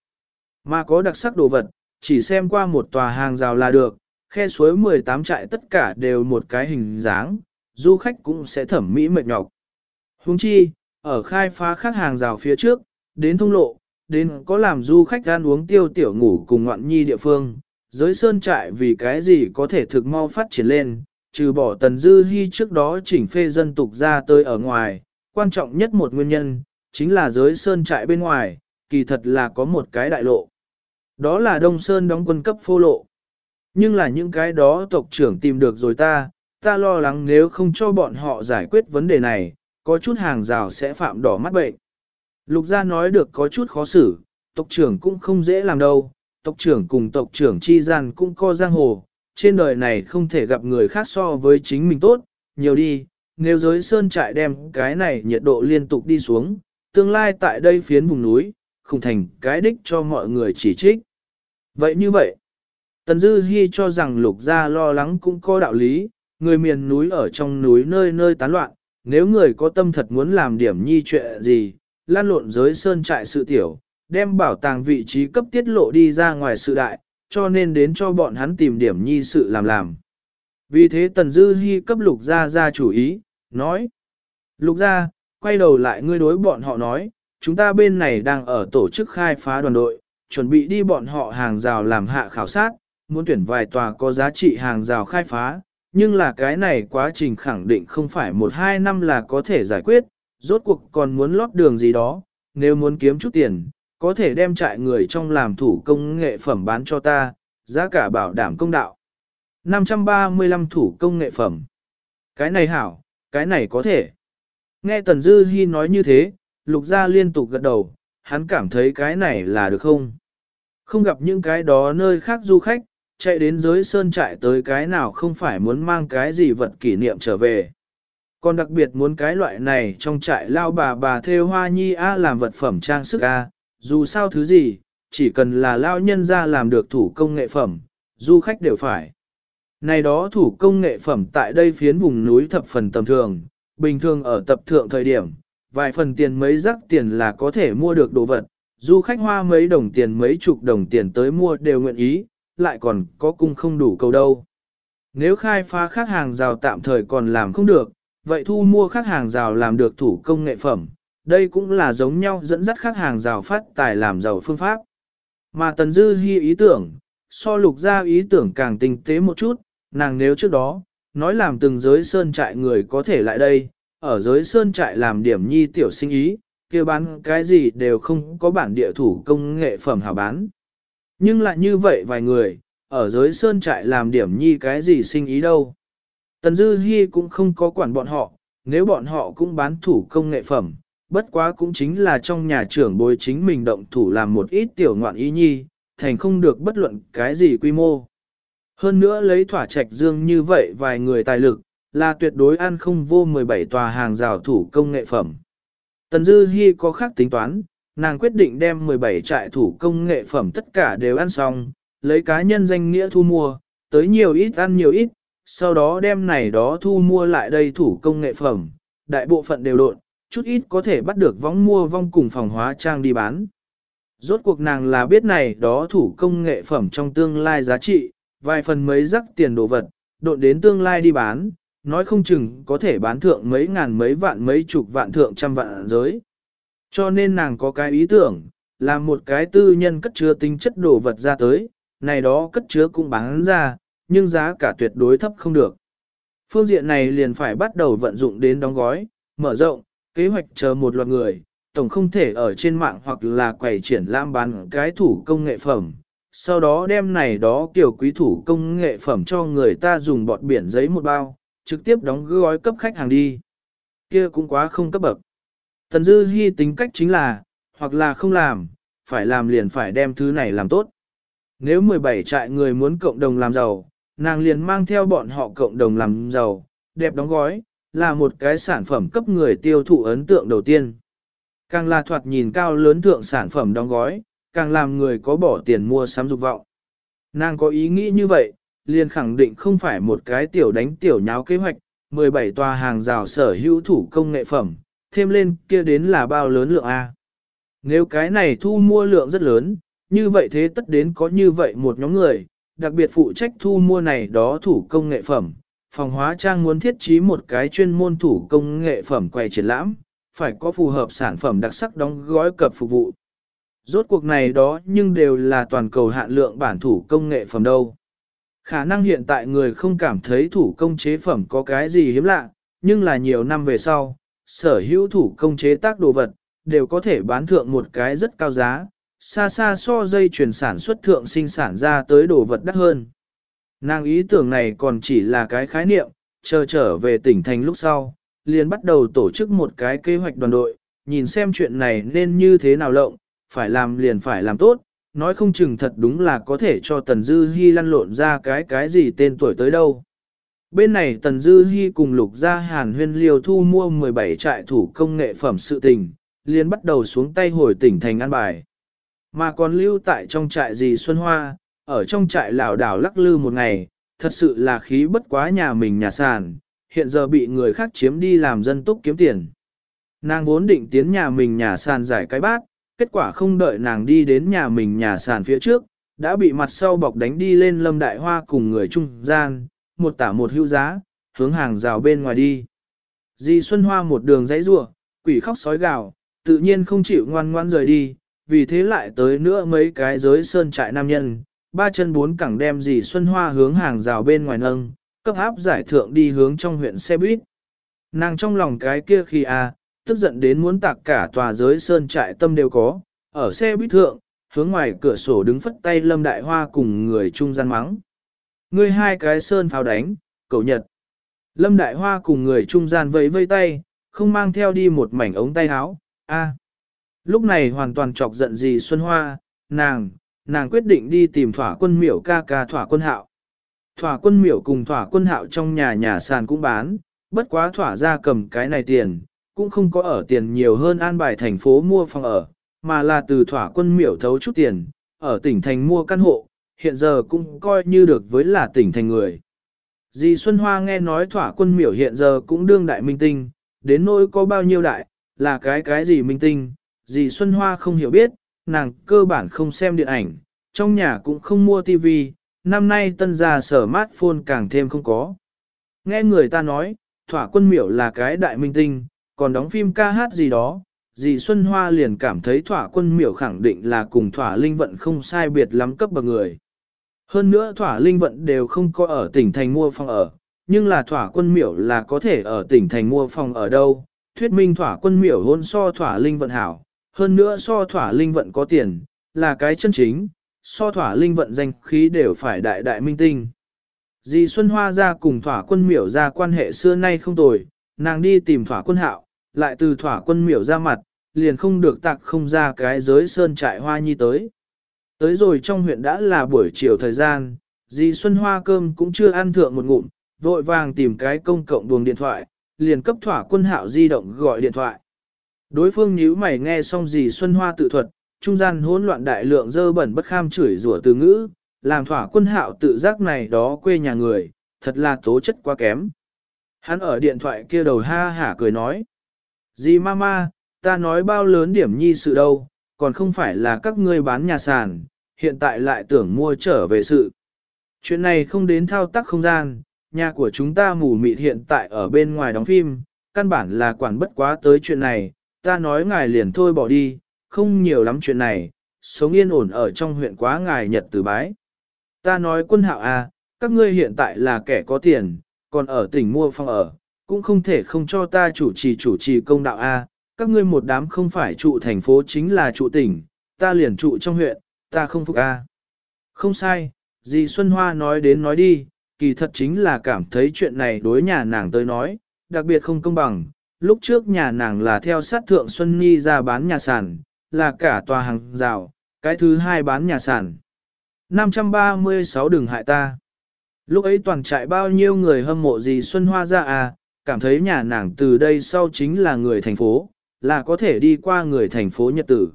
Mà có đặc sắc đồ vật, chỉ xem qua một tòa hàng rào là được, khe suối 18 trại tất cả đều một cái hình dáng, du khách cũng sẽ thẩm mỹ mệt nhọc. Huống chi, ở khai phá khác hàng rào phía trước, đến thông lộ, đến có làm du khách ăn uống tiêu tiểu ngủ cùng ngoạn nhi địa phương, giới sơn trại vì cái gì có thể thực mau phát triển lên, trừ bỏ tần dư hy trước đó chỉnh phê dân tục ra tới ở ngoài, quan trọng nhất một nguyên nhân, chính là giới sơn trại bên ngoài, kỳ thật là có một cái đại lộ. Đó là Đông Sơn đóng quân cấp phô lộ. Nhưng là những cái đó tộc trưởng tìm được rồi ta, ta lo lắng nếu không cho bọn họ giải quyết vấn đề này, có chút hàng rào sẽ phạm đỏ mắt bệnh. Lục gia nói được có chút khó xử, tộc trưởng cũng không dễ làm đâu, tộc trưởng cùng tộc trưởng chi gian cũng co giang hồ, trên đời này không thể gặp người khác so với chính mình tốt, nhiều đi, nếu giới sơn trại đem cái này nhiệt độ liên tục đi xuống, tương lai tại đây phiến vùng núi, không thành cái đích cho mọi người chỉ trích. Vậy như vậy, Tần Dư Hi cho rằng lục gia lo lắng cũng có đạo lý, người miền núi ở trong núi nơi nơi tán loạn, nếu người có tâm thật muốn làm điểm nhi chuyện gì, lan lộn giới sơn trại sự tiểu, đem bảo tàng vị trí cấp tiết lộ đi ra ngoài sự đại, cho nên đến cho bọn hắn tìm điểm nhi sự làm làm. Vì thế Tần Dư Hi cấp lục gia ra chủ ý, nói. Lục gia, quay đầu lại ngươi đối bọn họ nói, chúng ta bên này đang ở tổ chức khai phá đoàn đội, chuẩn bị đi bọn họ hàng rào làm hạ khảo sát, muốn tuyển vài tòa có giá trị hàng rào khai phá, nhưng là cái này quá trình khẳng định không phải một hai năm là có thể giải quyết, rốt cuộc còn muốn lót đường gì đó, nếu muốn kiếm chút tiền, có thể đem trại người trong làm thủ công nghệ phẩm bán cho ta, giá cả bảo đảm công đạo. 535 thủ công nghệ phẩm. Cái này hảo, cái này có thể. Nghe Tần Dư Hi nói như thế, lục gia liên tục gật đầu, hắn cảm thấy cái này là được không? Không gặp những cái đó nơi khác du khách, chạy đến giới sơn trại tới cái nào không phải muốn mang cái gì vật kỷ niệm trở về. Còn đặc biệt muốn cái loại này trong trại lao bà bà theo hoa nhi A làm vật phẩm trang sức A, dù sao thứ gì, chỉ cần là lao nhân ra làm được thủ công nghệ phẩm, du khách đều phải. Này đó thủ công nghệ phẩm tại đây phiến vùng núi thập phần tầm thường, bình thường ở tập thượng thời điểm, vài phần tiền mấy rắc tiền là có thể mua được đồ vật, du khách hoa mấy đồng tiền mấy chục đồng tiền tới mua đều nguyện ý, lại còn có cung không đủ cầu đâu. Nếu khai phá khác hàng rào tạm thời còn làm không được, vậy thu mua khác hàng rào làm được thủ công nghệ phẩm, đây cũng là giống nhau dẫn dắt khác hàng rào phát tài làm giàu phương pháp. Mà Tần Dư Hi ý tưởng, so lục ra ý tưởng càng tinh tế một chút, nàng nếu trước đó, nói làm từng giới sơn trại người có thể lại đây, ở giới sơn trại làm điểm nhi tiểu sinh ý, kia bán cái gì đều không có bản địa thủ công nghệ phẩm hảo bán. Nhưng lại như vậy vài người, ở giới sơn trại làm điểm nhi cái gì sinh ý đâu. Tần Dư Hi cũng không có quản bọn họ, nếu bọn họ cũng bán thủ công nghệ phẩm, bất quá cũng chính là trong nhà trưởng bối chính mình động thủ làm một ít tiểu ngoạn ý nhi, thành không được bất luận cái gì quy mô. Hơn nữa lấy thỏa trạch dương như vậy vài người tài lực, là tuyệt đối ăn không vô 17 tòa hàng rào thủ công nghệ phẩm. Tần Dư Hi có khác tính toán, nàng quyết định đem 17 trại thủ công nghệ phẩm tất cả đều ăn xong, lấy cá nhân danh nghĩa thu mua, tới nhiều ít ăn nhiều ít, sau đó đem này đó thu mua lại đây thủ công nghệ phẩm, đại bộ phận đều lộn, chút ít có thể bắt được vong mua vong cùng phòng hóa trang đi bán. Rốt cuộc nàng là biết này đó thủ công nghệ phẩm trong tương lai giá trị, vài phần mấy rắc tiền đồ vật, độn đến tương lai đi bán, nói không chừng có thể bán thượng mấy ngàn mấy vạn mấy chục vạn thượng trăm vạn giới. Cho nên nàng có cái ý tưởng, là một cái tư nhân cất chứa tính chất đồ vật ra tới, này đó cất chứa cũng bán ra, nhưng giá cả tuyệt đối thấp không được. Phương diện này liền phải bắt đầu vận dụng đến đóng gói, mở rộng, kế hoạch chờ một loạt người, tổng không thể ở trên mạng hoặc là quầy triển lãm bán cái thủ công nghệ phẩm. Sau đó đem này đó kiểu quý thủ công nghệ phẩm cho người ta dùng bọt biển giấy một bao, trực tiếp đóng gói cấp khách hàng đi. Kia cũng quá không cấp bậc. Tần Dư Hi tính cách chính là, hoặc là không làm, phải làm liền phải đem thứ này làm tốt. Nếu 17 trại người muốn cộng đồng làm giàu, nàng liền mang theo bọn họ cộng đồng làm giàu, đẹp đóng gói, là một cái sản phẩm cấp người tiêu thụ ấn tượng đầu tiên. Càng là thoạt nhìn cao lớn thượng sản phẩm đóng gói, càng làm người có bỏ tiền mua sắm dục vọng. Nàng có ý nghĩ như vậy, liền khẳng định không phải một cái tiểu đánh tiểu nháo kế hoạch, 17 tòa hàng rào sở hữu thủ công nghệ phẩm, thêm lên kia đến là bao lớn lượng A. Nếu cái này thu mua lượng rất lớn, như vậy thế tất đến có như vậy một nhóm người, đặc biệt phụ trách thu mua này đó thủ công nghệ phẩm. Phòng hóa trang muốn thiết trí một cái chuyên môn thủ công nghệ phẩm quay triển lãm, phải có phù hợp sản phẩm đặc sắc đóng gói cập phục vụ. Rốt cuộc này đó nhưng đều là toàn cầu hạn lượng bản thủ công nghệ phẩm đâu. Khả năng hiện tại người không cảm thấy thủ công chế phẩm có cái gì hiếm lạ, nhưng là nhiều năm về sau, sở hữu thủ công chế tác đồ vật, đều có thể bán thượng một cái rất cao giá, xa xa so dây chuyển sản xuất thượng sinh sản ra tới đồ vật đắt hơn. Nàng ý tưởng này còn chỉ là cái khái niệm, chờ trở về tỉnh thành lúc sau, liền bắt đầu tổ chức một cái kế hoạch đoàn đội, nhìn xem chuyện này nên như thế nào lộng, phải làm liền phải làm tốt, nói không chừng thật đúng là có thể cho Tần Dư Hi lăn lộn ra cái cái gì tên tuổi tới đâu. Bên này Tần Dư Hi cùng Lục Gia Hàn Huyên liều thu mua 17 trại thủ công nghệ phẩm sự tình, liền bắt đầu xuống tay hồi tỉnh thành an bài. Mà còn lưu tại trong trại gì Xuân Hoa, ở trong trại lão đảo lắc lư một ngày, thật sự là khí bất quá nhà mình nhà sàn, hiện giờ bị người khác chiếm đi làm dân túc kiếm tiền. Nàng vốn định tiến nhà mình nhà sàn giải cái bát, kết quả không đợi nàng đi đến nhà mình nhà sàn phía trước, đã bị mặt sau bọc đánh đi lên lâm đại hoa cùng người trung gian, một tả một hữu giá, hướng hàng rào bên ngoài đi. Di Xuân Hoa một đường dãy rủa, quỷ khóc sói gào, tự nhiên không chịu ngoan ngoan rời đi, vì thế lại tới nữa mấy cái giới sơn trại nam nhân, ba chân bốn cẳng đem dì Xuân Hoa hướng hàng rào bên ngoài nâng, cấp áp giải thượng đi hướng trong huyện xe buýt. Nàng trong lòng cái kia khi à, tức giận đến muốn tạc cả tòa giới sơn trại tâm đều có, ở xe buýt thượng, hướng ngoài cửa sổ đứng phất tay Lâm Đại Hoa cùng người trung gian mắng. Ngươi hai cái sơn pháo đánh, cầu nhật. Lâm Đại Hoa cùng người trung gian vẫy vây tay, không mang theo đi một mảnh ống tay áo. A. Lúc này hoàn toàn chọc giận gì Xuân Hoa, nàng, nàng quyết định đi tìm thỏa quân miểu ca ca thỏa quân hạo. Thỏa quân miểu cùng thỏa quân hạo trong nhà nhà sàn cũng bán, bất quá thỏa ra cầm cái này tiền, cũng không có ở tiền nhiều hơn an bài thành phố mua phòng ở, mà là từ thỏa quân miểu thấu chút tiền, ở tỉnh thành mua căn hộ, hiện giờ cũng coi như được với là tỉnh thành người. Dì Xuân Hoa nghe nói thỏa quân miểu hiện giờ cũng đương đại minh tinh, đến nỗi có bao nhiêu đại, là cái cái gì minh tinh, dì Xuân Hoa không hiểu biết, nàng cơ bản không xem điện ảnh, trong nhà cũng không mua tivi, năm nay tân gia sở smartphone càng thêm không có. Nghe người ta nói, thỏa quân miểu là cái đại minh tinh, còn đóng phim ca hát gì đó, dì Xuân Hoa liền cảm thấy thỏa quân miểu khẳng định là cùng thỏa linh vận không sai biệt lắm cấp bậc người. Hơn nữa thỏa linh vận đều không có ở tỉnh thành mua phòng ở, nhưng là thỏa quân miểu là có thể ở tỉnh thành mua phòng ở đâu. Thuyết minh thỏa quân miểu hôn so thỏa linh vận hảo, hơn nữa so thỏa linh vận có tiền, là cái chân chính, so thỏa linh vận danh khí đều phải đại đại minh tinh. Dì Xuân Hoa ra cùng thỏa quân miểu ra quan hệ xưa nay không tồi, nàng đi tìm thỏa quân hạo, lại từ thỏa quân miểu ra mặt, liền không được tạc không ra cái giới sơn trại hoa nhi tới. Tới rồi trong huyện đã là buổi chiều thời gian, dì Xuân Hoa cơm cũng chưa ăn thượng một ngụm, vội vàng tìm cái công cộng buồng điện thoại, liền cấp thỏa quân hạo di động gọi điện thoại. Đối phương nhíu mày nghe xong dì Xuân Hoa tự thuật, trung gian hỗn loạn đại lượng dơ bẩn bất kham chửi rủa từ ngữ, làm thỏa quân hạo tự giác này đó quê nhà người, thật là tố chất quá kém. Hắn ở điện thoại kia đầu ha hả cười nói. Dì mama, ta nói bao lớn điểm nhi sự đâu, còn không phải là các ngươi bán nhà sàn, hiện tại lại tưởng mua trở về sự. Chuyện này không đến thao tác không gian, nhà của chúng ta mù mịt hiện tại ở bên ngoài đóng phim, căn bản là quản bất quá tới chuyện này, ta nói ngài liền thôi bỏ đi, không nhiều lắm chuyện này, sống yên ổn ở trong huyện quá ngài nhật từ bái. Ta nói quân hạo à, các ngươi hiện tại là kẻ có tiền, còn ở tỉnh mua phòng ở, cũng không thể không cho ta chủ trì chủ trì công đạo a. À, các ngươi một đám không phải trụ thành phố chính là trụ tỉnh, ta liền trụ trong huyện, ta không phục a. Không sai, dì Xuân Hoa nói đến nói đi, kỳ thật chính là cảm thấy chuyện này đối nhà nàng tới nói, đặc biệt không công bằng. Lúc trước nhà nàng là theo sát thượng Xuân Nhi ra bán nhà sản, là cả tòa hàng rào, cái thứ hai bán nhà sản. 536 đừng hại ta. Lúc ấy toàn trại bao nhiêu người hâm mộ gì Xuân Hoa ra à, cảm thấy nhà nàng từ đây sau chính là người thành phố, là có thể đi qua người thành phố nhật tử.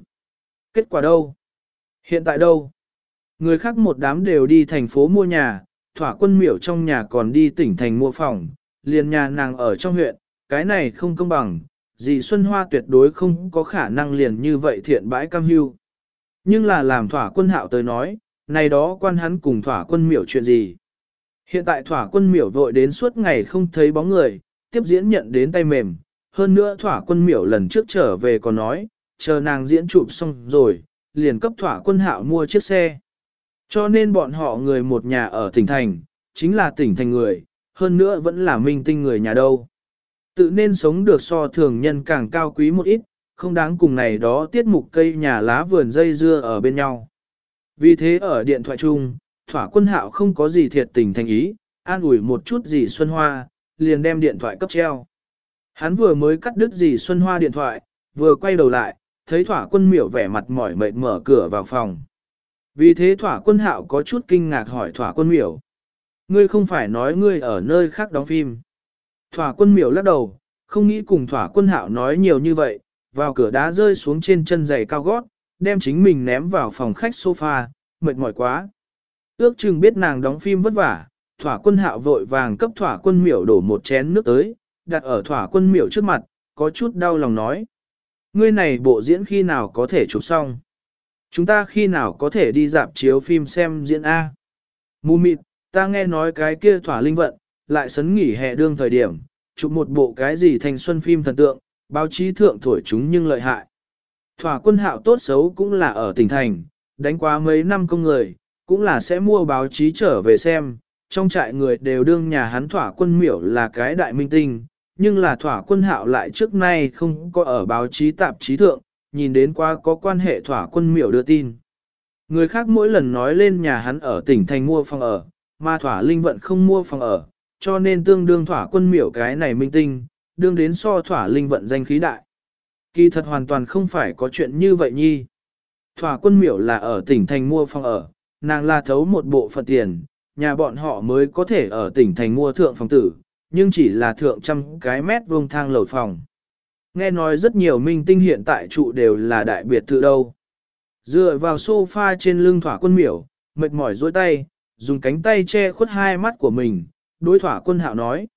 Kết quả đâu? Hiện tại đâu? Người khác một đám đều đi thành phố mua nhà, thỏa quân miểu trong nhà còn đi tỉnh thành mua phòng, liền nhà nàng ở trong huyện, cái này không công bằng, dì Xuân Hoa tuyệt đối không có khả năng liền như vậy thiện bãi cam hưu. Nhưng là làm thỏa quân hạo tới nói, này đó quan hắn cùng thỏa quân miểu chuyện gì. Hiện tại thỏa quân miểu vội đến suốt ngày không thấy bóng người, tiếp diễn nhận đến tay mềm. Hơn nữa thỏa quân miểu lần trước trở về còn nói, chờ nàng diễn chụp xong rồi, liền cấp thỏa quân hạo mua chiếc xe. Cho nên bọn họ người một nhà ở tỉnh thành, chính là tỉnh thành người, hơn nữa vẫn là minh tinh người nhà đâu. Tự nên sống được so thường nhân càng cao quý một ít, không đáng cùng này đó tiết mục cây nhà lá vườn dây dưa ở bên nhau. Vì thế ở điện thoại chung, thỏa quân hạo không có gì thiệt tình thành ý, an ủi một chút gì Xuân Hoa, liền đem điện thoại cấp treo. Hắn vừa mới cắt đứt gì Xuân Hoa điện thoại, vừa quay đầu lại, thấy thỏa quân miểu vẻ mặt mỏi mệt mở cửa vào phòng. Vì thế thỏa quân hạo có chút kinh ngạc hỏi thỏa quân miểu. Ngươi không phải nói ngươi ở nơi khác đóng phim. Thỏa quân miểu lắc đầu, không nghĩ cùng thỏa quân hạo nói nhiều như vậy, vào cửa đá rơi xuống trên chân giày cao gót, đem chính mình ném vào phòng khách sofa, mệt mỏi quá. Ước chừng biết nàng đóng phim vất vả, thỏa quân hạo vội vàng cấp thỏa quân miểu đổ một chén nước tới, đặt ở thỏa quân miểu trước mặt, có chút đau lòng nói. Ngươi này bộ diễn khi nào có thể chụp xong? Chúng ta khi nào có thể đi dạp chiếu phim xem diễn A? Mù mịt, ta nghe nói cái kia thỏa linh vận, lại sấn nghỉ hè đương thời điểm, chụp một bộ cái gì thành xuân phim thần tượng, báo chí thượng thổi chúng nhưng lợi hại. Thỏa quân hạo tốt xấu cũng là ở tỉnh thành, đánh quá mấy năm công người, cũng là sẽ mua báo chí trở về xem, trong trại người đều đương nhà hắn thỏa quân miểu là cái đại minh tinh, nhưng là thỏa quân hạo lại trước nay không có ở báo chí tạp chí thượng, nhìn đến qua có quan hệ thỏa quân miểu đưa tin. Người khác mỗi lần nói lên nhà hắn ở tỉnh thành mua phòng ở, mà thỏa linh vận không mua phòng ở, cho nên tương đương thỏa quân miểu cái này minh tinh, đương đến so thỏa linh vận danh khí đại. Kỳ thật hoàn toàn không phải có chuyện như vậy nhi. Thỏa quân miểu là ở tỉnh thành mua phòng ở, nàng là thấu một bộ phận tiền, nhà bọn họ mới có thể ở tỉnh thành mua thượng phòng tử, nhưng chỉ là thượng trăm cái mét vuông thang lầu phòng. Nghe nói rất nhiều minh tinh hiện tại trụ đều là đại biệt thự đâu. Dựa vào sofa trên lưng thỏa quân miểu, mệt mỏi dối tay, dùng cánh tay che khuất hai mắt của mình, đối thỏa quân hạo nói.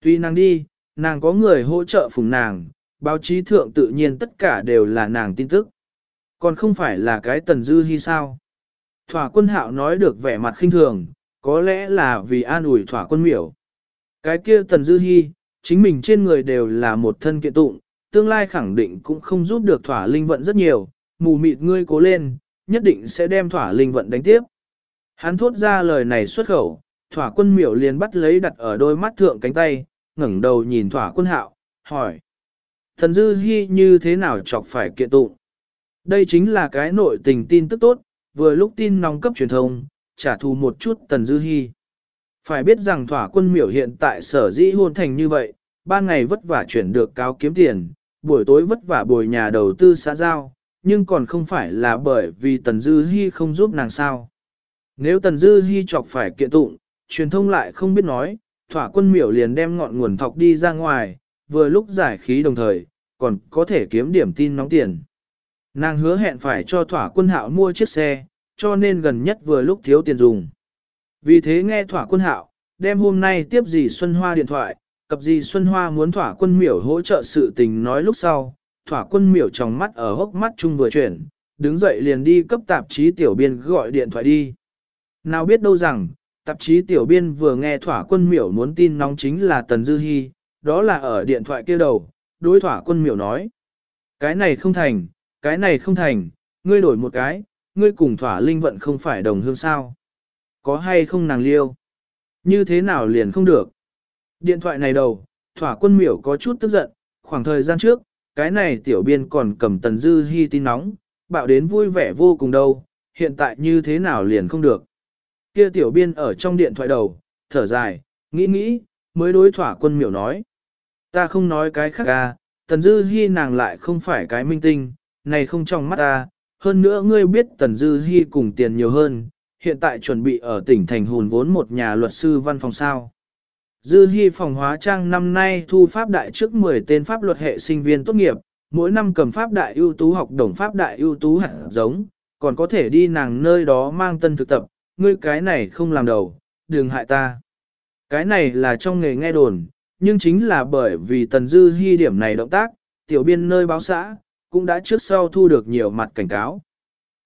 Tuy nàng đi, nàng có người hỗ trợ phùng nàng, báo chí thượng tự nhiên tất cả đều là nàng tin tức. Còn không phải là cái tần dư hy sao. Thỏa quân hạo nói được vẻ mặt khinh thường, có lẽ là vì an ủi thỏa quân miểu. Cái kia tần dư hy, chính mình trên người đều là một thân kiện tụng, tương lai khẳng định cũng không giúp được thỏa linh vận rất nhiều, mù mịt ngươi cố lên, nhất định sẽ đem thỏa linh vận đánh tiếp. Hắn thốt ra lời này xuất khẩu, thỏa quân miểu liền bắt lấy đặt ở đôi mắt thượng cánh tay, ngẩng đầu nhìn thỏa quân hạo, hỏi. Thần dư hy như thế nào chọc phải kiện tụng? Đây chính là cái nội tình tin tức tốt, vừa lúc tin nóng cấp truyền thông, trả thù một chút tần dư hy. Phải biết rằng thỏa quân miểu hiện tại sở dĩ hôn thành như vậy, ban ngày vất vả chuyển được cáo kiếm tiền, buổi tối vất vả bồi nhà đầu tư xã giao, nhưng còn không phải là bởi vì tần dư Hi không giúp nàng sao. Nếu tần dư Hi chọc phải kiện tụng, truyền thông lại không biết nói, thỏa quân miểu liền đem ngọn nguồn thọc đi ra ngoài, vừa lúc giải khí đồng thời, còn có thể kiếm điểm tin nóng tiền. Nàng hứa hẹn phải cho thỏa quân hạo mua chiếc xe, cho nên gần nhất vừa lúc thiếu tiền dùng. Vì thế nghe thỏa quân hạo, đem hôm nay tiếp dì Xuân Hoa điện thoại, cập dì Xuân Hoa muốn thỏa quân miểu hỗ trợ sự tình nói lúc sau, thỏa quân miểu trong mắt ở hốc mắt chung vừa chuyển, đứng dậy liền đi cấp tạp chí tiểu biên gọi điện thoại đi. Nào biết đâu rằng, tạp chí tiểu biên vừa nghe thỏa quân miểu muốn tin nóng chính là Tần Dư Hi, đó là ở điện thoại kia đầu, đối thỏa quân miểu nói. Cái này không thành, cái này không thành, ngươi đổi một cái, ngươi cùng thỏa linh vận không phải đồng hương sao. Có hay không nàng liêu? Như thế nào liền không được? Điện thoại này đầu, thỏa quân miểu có chút tức giận, khoảng thời gian trước, cái này tiểu biên còn cầm tần dư hy tin nóng, bạo đến vui vẻ vô cùng đâu, hiện tại như thế nào liền không được. Kia tiểu biên ở trong điện thoại đầu, thở dài, nghĩ nghĩ, mới đối thỏa quân miểu nói. Ta không nói cái khác à, tần dư hy nàng lại không phải cái minh tinh, này không trong mắt ta, hơn nữa ngươi biết tần dư hy cùng tiền nhiều hơn, hiện tại chuẩn bị ở tỉnh thành hùn vốn một nhà luật sư văn phòng sao. Dư Hi phòng hóa trang năm nay thu pháp đại trước 10 tên pháp luật hệ sinh viên tốt nghiệp, mỗi năm cầm pháp đại ưu tú học đồng pháp đại ưu tú hạt giống, còn có thể đi nàng nơi đó mang tân thực tập, ngươi cái này không làm đầu, đừng hại ta. Cái này là trong nghề nghe đồn, nhưng chính là bởi vì tần dư Hi điểm này động tác, tiểu biên nơi báo xã, cũng đã trước sau thu được nhiều mặt cảnh cáo.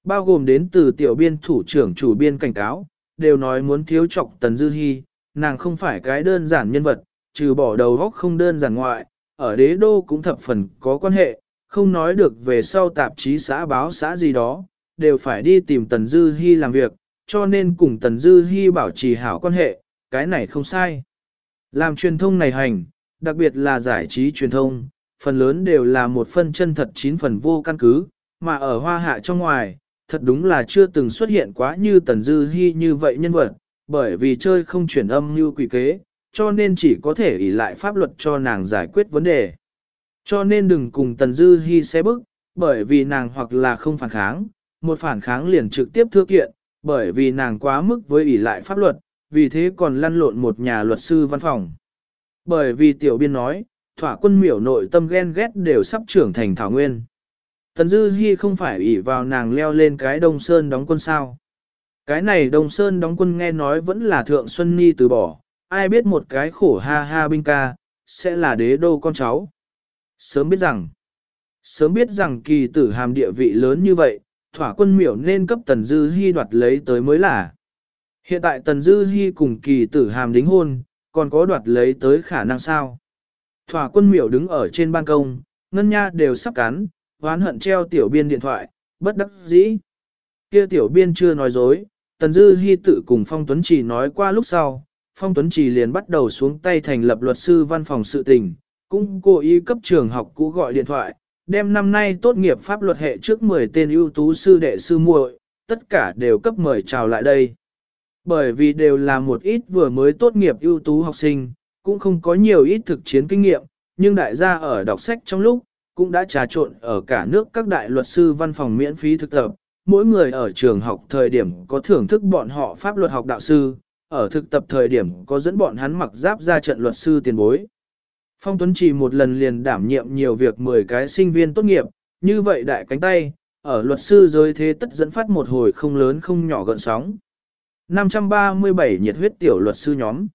Bao gồm đến từ tiểu biên thủ trưởng chủ biên cảnh cáo, đều nói muốn thiếu trọng tần dư Hi, nàng không phải cái đơn giản nhân vật, trừ bỏ đầu góc không đơn giản ngoại, ở đế đô cũng thập phần có quan hệ, không nói được về sau tạp chí xã báo xã gì đó, đều phải đi tìm Tần Dư Hi làm việc, cho nên cùng Tần Dư Hi bảo trì hảo quan hệ, cái này không sai. Làm truyền thông này hành, đặc biệt là giải trí truyền thông, phần lớn đều là một phân chân thật chín phần vô căn cứ, mà ở hoa hạ trong ngoài, thật đúng là chưa từng xuất hiện quá như Tần Dư Hi như vậy nhân vật, bởi vì chơi không chuyển âm như quỷ kế, cho nên chỉ có thể ỷ lại pháp luật cho nàng giải quyết vấn đề. Cho nên đừng cùng Tần Dư Hi xé bức, bởi vì nàng hoặc là không phản kháng, một phản kháng liền trực tiếp thưa kiện, bởi vì nàng quá mức với ỷ lại pháp luật, vì thế còn lăn lộn một nhà luật sư văn phòng. Bởi vì tiểu biên nói, thỏa quân miểu nội tâm ghen ghét đều sắp trưởng thành thảo nguyên. Tần Dư Hi không phải ỷ vào nàng leo lên cái đông sơn đóng quân sao. Cái này Đông Sơn đóng quân nghe nói vẫn là Thượng Xuân Ni từ bỏ, ai biết một cái khổ ha ha binh ca, sẽ là đế đô con cháu. Sớm biết rằng, sớm biết rằng kỳ tử hàm địa vị lớn như vậy, thỏa quân miểu nên cấp Tần Dư Hi đoạt lấy tới mới là. Hiện tại Tần Dư Hi cùng kỳ tử hàm đính hôn, còn có đoạt lấy tới khả năng sao? Thỏa quân miểu đứng ở trên ban công, ngân nha đều sắp cắn, hoán hận treo tiểu biên điện thoại, bất đắc dĩ. Kia tiểu biên chưa nói dối, Tần Dư Hi tự cùng Phong Tuấn Trì nói qua lúc sau, Phong Tuấn Trì liền bắt đầu xuống tay thành lập luật sư văn phòng sự tình, cũng cố ý cấp trường học cũ gọi điện thoại, đem năm nay tốt nghiệp pháp luật hệ trước 10 tên ưu tú sư đệ sư muội, tất cả đều cấp mời chào lại đây. Bởi vì đều là một ít vừa mới tốt nghiệp ưu tú học sinh, cũng không có nhiều ít thực chiến kinh nghiệm, nhưng đại gia ở đọc sách trong lúc, cũng đã trà trộn ở cả nước các đại luật sư văn phòng miễn phí thực tập. Mỗi người ở trường học thời điểm có thưởng thức bọn họ pháp luật học đạo sư, ở thực tập thời điểm có dẫn bọn hắn mặc giáp ra trận luật sư tiền bối. Phong Tuấn chỉ một lần liền đảm nhiệm nhiều việc 10 cái sinh viên tốt nghiệp, như vậy đại cánh tay, ở luật sư giới thế tất dẫn phát một hồi không lớn không nhỏ gợn sóng. 537 nhiệt huyết tiểu luật sư nhóm.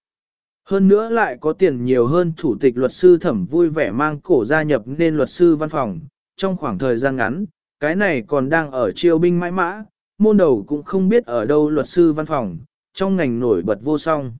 Hơn nữa lại có tiền nhiều hơn thủ tịch luật sư thẩm vui vẻ mang cổ gia nhập nên luật sư văn phòng. Trong khoảng thời gian ngắn, cái này còn đang ở triều binh mãi mã, môn đầu cũng không biết ở đâu luật sư văn phòng, trong ngành nổi bật vô song.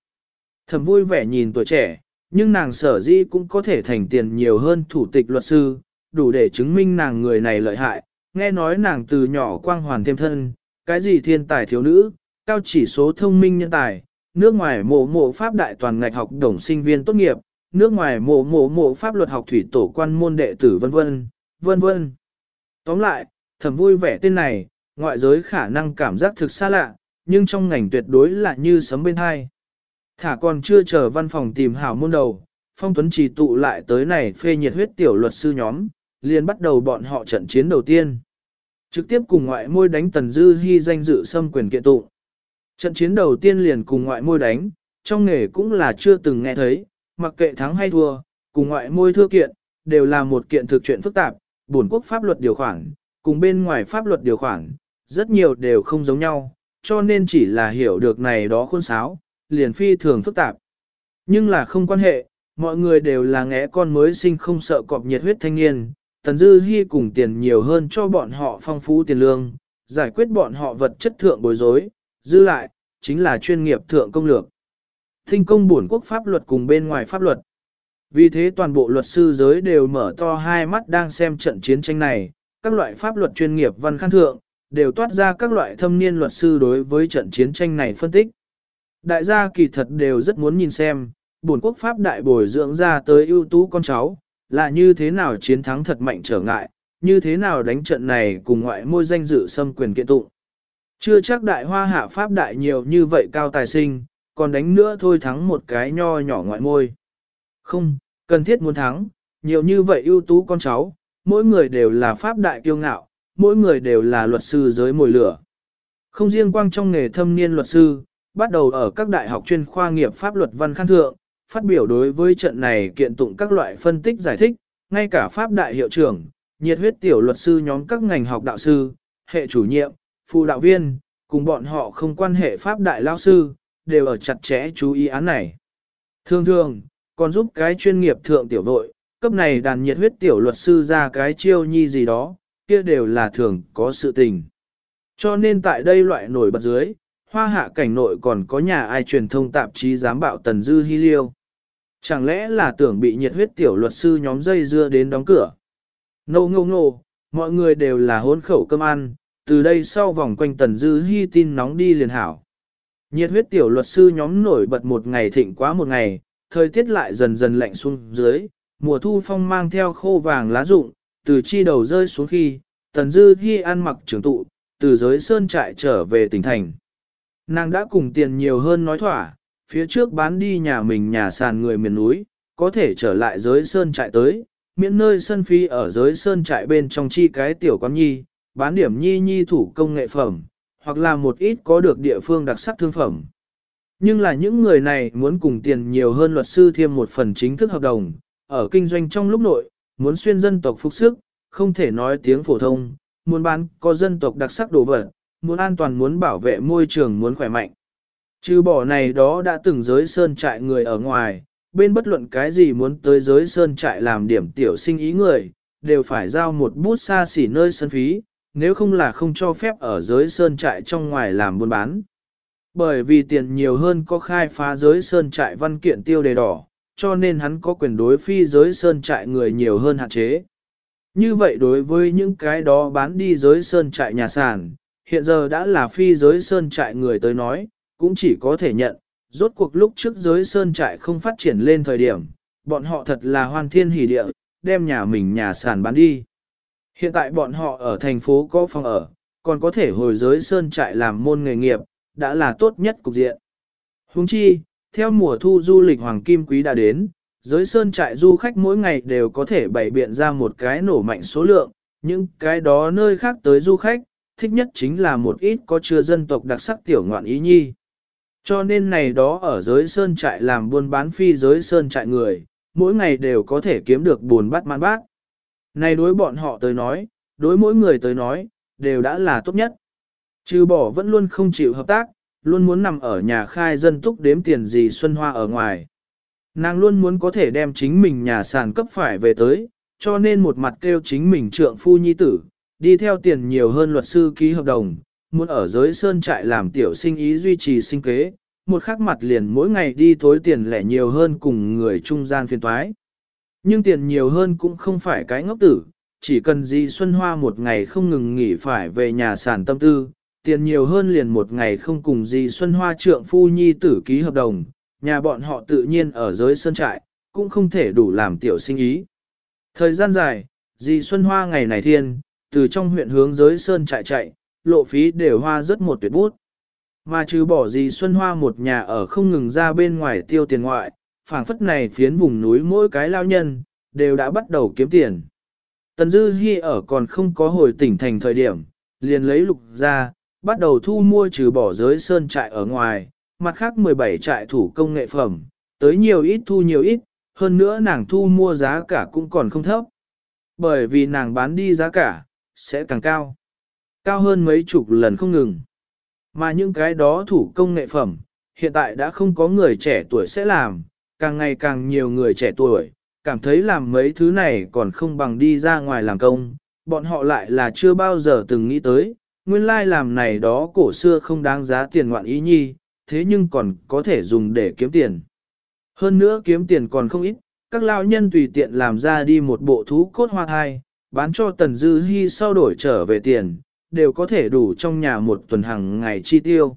Thẩm vui vẻ nhìn tuổi trẻ, nhưng nàng sở dĩ cũng có thể thành tiền nhiều hơn thủ tịch luật sư, đủ để chứng minh nàng người này lợi hại. Nghe nói nàng từ nhỏ quang hoàn thêm thân, cái gì thiên tài thiếu nữ, cao chỉ số thông minh nhân tài, nước ngoài mộ mộ pháp đại toàn ngạch học đồng sinh viên tốt nghiệp, nước ngoài mộ mộ mộ pháp luật học thủy tổ quan môn đệ tử vân vân, vân vân. Tóm lại, thầm vui vẻ tên này, ngoại giới khả năng cảm giác thực xa lạ, nhưng trong ngành tuyệt đối là như sấm bên hai. Thả còn chưa chờ văn phòng tìm hảo môn đầu, Phong Tuấn trì tụ lại tới này phê nhiệt huyết tiểu luật sư nhóm, liền bắt đầu bọn họ trận chiến đầu tiên. Trực tiếp cùng ngoại môi đánh Tần Dư hy danh dự xâm quyền kiện tụng. Trận chiến đầu tiên liền cùng ngoại môi đánh, trong nghề cũng là chưa từng nghe thấy, mặc kệ thắng hay thua, cùng ngoại môi thưa kiện, đều là một kiện thực chuyện phức tạp, bổn quốc pháp luật điều khoản, cùng bên ngoài pháp luật điều khoản, rất nhiều đều không giống nhau, cho nên chỉ là hiểu được này đó khôn sáo, liền phi thường phức tạp. Nhưng là không quan hệ, mọi người đều là ngẽ con mới sinh không sợ cọp nhiệt huyết thanh niên, Tần Dư Hi cùng tiền nhiều hơn cho bọn họ phong phú tiền lương, giải quyết bọn họ vật chất thượng bối rối, dư lại, chính là chuyên nghiệp thượng công lược. Thinh công bổn quốc pháp luật cùng bên ngoài pháp luật. Vì thế toàn bộ luật sư giới đều mở to hai mắt đang xem trận chiến tranh này, các loại pháp luật chuyên nghiệp văn khăn thượng, đều toát ra các loại thâm niên luật sư đối với trận chiến tranh này phân tích. Đại gia kỳ thật đều rất muốn nhìn xem, bổn quốc pháp đại bồi dưỡng ra tới ưu tú con cháu, là như thế nào chiến thắng thật mạnh trở ngại, như thế nào đánh trận này cùng ngoại môi danh dự xâm quyền kiện tụng. Chưa chắc đại hoa hạ pháp đại nhiều như vậy cao tài sinh, còn đánh nữa thôi thắng một cái nho nhỏ ngoại môi. Không, cần thiết muốn thắng, nhiều như vậy ưu tú con cháu, mỗi người đều là pháp đại kiêu ngạo, mỗi người đều là luật sư giới mồi lửa. Không riêng quang trong nghề thâm niên luật sư, bắt đầu ở các đại học chuyên khoa nghiệp pháp luật văn khăn thượng, phát biểu đối với trận này kiện tụng các loại phân tích giải thích, ngay cả pháp đại hiệu trưởng, nhiệt huyết tiểu luật sư nhóm các ngành học đạo sư, hệ chủ nhiệm, phụ đạo viên, cùng bọn họ không quan hệ pháp đại lao sư, đều ở chặt chẽ chú ý án này. Thường thường, còn giúp cái chuyên nghiệp thượng tiểu đội, cấp này đàn nhiệt huyết tiểu luật sư ra cái chiêu nhi gì đó, kia đều là thường có sự tình. Cho nên tại đây loại nổi bật dưới, hoa hạ cảnh nội còn có nhà ai truyền thông tạp chí giám bạo tần dư hy liêu. Chẳng lẽ là tưởng bị nhiệt huyết tiểu luật sư nhóm dây dưa đến đóng cửa? Nô ngô ngô, mọi người đều là hôn khẩu cơm ăn, từ đây sau vòng quanh tần dư hy tin nóng đi liền hảo. Nhiệt huyết tiểu luật sư nhóm nổi bật một ngày thịnh quá một ngày, thời tiết lại dần dần lạnh xuống dưới, mùa thu phong mang theo khô vàng lá rụng, từ chi đầu rơi xuống khi, tần dư hy ăn mặc trưởng tụ, từ giới sơn trại trở về tỉnh thành. Nàng đã cùng tiền nhiều hơn nói thỏa, phía trước bán đi nhà mình nhà sàn người miền núi, có thể trở lại giới sơn trại tới, miễn nơi sân phi ở giới sơn trại bên trong chi cái tiểu quán nhi, bán điểm nhi nhi thủ công nghệ phẩm, hoặc là một ít có được địa phương đặc sắc thương phẩm. Nhưng là những người này muốn cùng tiền nhiều hơn luật sư thêm một phần chính thức hợp đồng, ở kinh doanh trong lúc nội, muốn xuyên dân tộc phục sức, không thể nói tiếng phổ thông, muốn bán có dân tộc đặc sắc đồ vật, muốn an toàn muốn bảo vệ môi trường muốn khỏe mạnh. Trừ bỏ này đó đã từng giới sơn trại người ở ngoài, bên bất luận cái gì muốn tới giới sơn trại làm điểm tiểu sinh ý người, đều phải giao một bút xa xỉ nơi sân phí, nếu không là không cho phép ở giới sơn trại trong ngoài làm buôn bán. Bởi vì tiền nhiều hơn có khai phá giới sơn trại văn kiện tiêu đề đỏ, cho nên hắn có quyền đối phi giới sơn trại người nhiều hơn hạn chế. Như vậy đối với những cái đó bán đi giới sơn trại nhà sản, hiện giờ đã là phi giới sơn trại người tới nói, cũng chỉ có thể nhận, rốt cuộc lúc trước giới sơn trại không phát triển lên thời điểm, bọn họ thật là hoan thiên hỷ địa, đem nhà mình nhà sản bán đi. Hiện tại bọn họ ở thành phố có phòng ở, còn có thể hồi giới sơn trại làm môn nghề nghiệp, đã là tốt nhất cục diện. Huống chi, theo mùa thu du lịch Hoàng Kim Quý đã đến, giới sơn trại du khách mỗi ngày đều có thể bày biện ra một cái nổ mạnh số lượng, những cái đó nơi khác tới du khách, thích nhất chính là một ít có chưa dân tộc đặc sắc tiểu ngoạn ý nhi. Cho nên này đó ở giới sơn trại làm buôn bán phi giới sơn trại người, mỗi ngày đều có thể kiếm được buồn bát man bát. Này đối bọn họ tới nói, đối mỗi người tới nói, đều đã là tốt nhất. Trừ bỏ vẫn luôn không chịu hợp tác, luôn muốn nằm ở nhà khai dân túc đếm tiền gì Xuân Hoa ở ngoài. Nàng luôn muốn có thể đem chính mình nhà sản cấp phải về tới, cho nên một mặt kêu chính mình trượng phu nhi tử, đi theo tiền nhiều hơn luật sư ký hợp đồng, muốn ở giới sơn trại làm tiểu sinh ý duy trì sinh kế, một khắc mặt liền mỗi ngày đi thối tiền lẻ nhiều hơn cùng người trung gian phiên toái. Nhưng tiền nhiều hơn cũng không phải cái ngốc tử, chỉ cần di Xuân Hoa một ngày không ngừng nghỉ phải về nhà sản tâm tư, tiền nhiều hơn liền một ngày không cùng di Xuân Hoa trượng phu nhi tử ký hợp đồng, nhà bọn họ tự nhiên ở giới sơn trại, cũng không thể đủ làm tiểu sinh ý. Thời gian dài, di Xuân Hoa ngày này thiên, từ trong huyện hướng giới sơn trại chạy, lộ phí đều hoa rất một tuyệt bút. Mà trừ bỏ Di Xuân Hoa một nhà ở không ngừng ra bên ngoài tiêu tiền ngoại, phảng phất này phiến vùng núi mỗi cái lao nhân, đều đã bắt đầu kiếm tiền. Tần Dư Hi ở còn không có hồi tỉnh thành thời điểm, liền lấy lục ra, bắt đầu thu mua trừ bỏ giới sơn trại ở ngoài, mặt khác 17 trại thủ công nghệ phẩm, tới nhiều ít thu nhiều ít, hơn nữa nàng thu mua giá cả cũng còn không thấp. Bởi vì nàng bán đi giá cả, sẽ càng cao. Cao hơn mấy chục lần không ngừng. Mà những cái đó thủ công nghệ phẩm, hiện tại đã không có người trẻ tuổi sẽ làm, càng ngày càng nhiều người trẻ tuổi, cảm thấy làm mấy thứ này còn không bằng đi ra ngoài làm công, bọn họ lại là chưa bao giờ từng nghĩ tới, nguyên lai làm này đó cổ xưa không đáng giá tiền ngoạn ý nhi, thế nhưng còn có thể dùng để kiếm tiền. Hơn nữa kiếm tiền còn không ít, các lao nhân tùy tiện làm ra đi một bộ thú cốt hoa thai, bán cho Tần Dư hy sau đổi trở về tiền, đều có thể đủ trong nhà một tuần hàng ngày chi tiêu.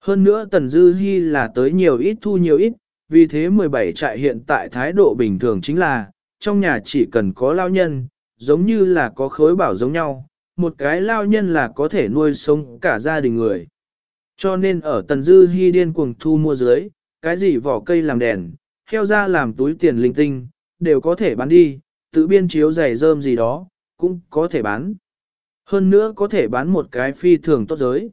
Hơn nữa Tần Dư hy là tới nhiều ít thu nhiều ít, vì thế 17 trại hiện tại thái độ bình thường chính là, trong nhà chỉ cần có lao nhân, giống như là có khối bảo giống nhau, một cái lao nhân là có thể nuôi sống cả gia đình người. Cho nên ở Tần Dư Hi điên cuồng thu mua dưới, cái gì vỏ cây làm đèn, heo ra làm túi tiền linh tinh, đều có thể bán đi, tự biên chiếu giày rơm gì đó, cũng có thể bán. Hơn nữa có thể bán một cái phi thường tốt giới.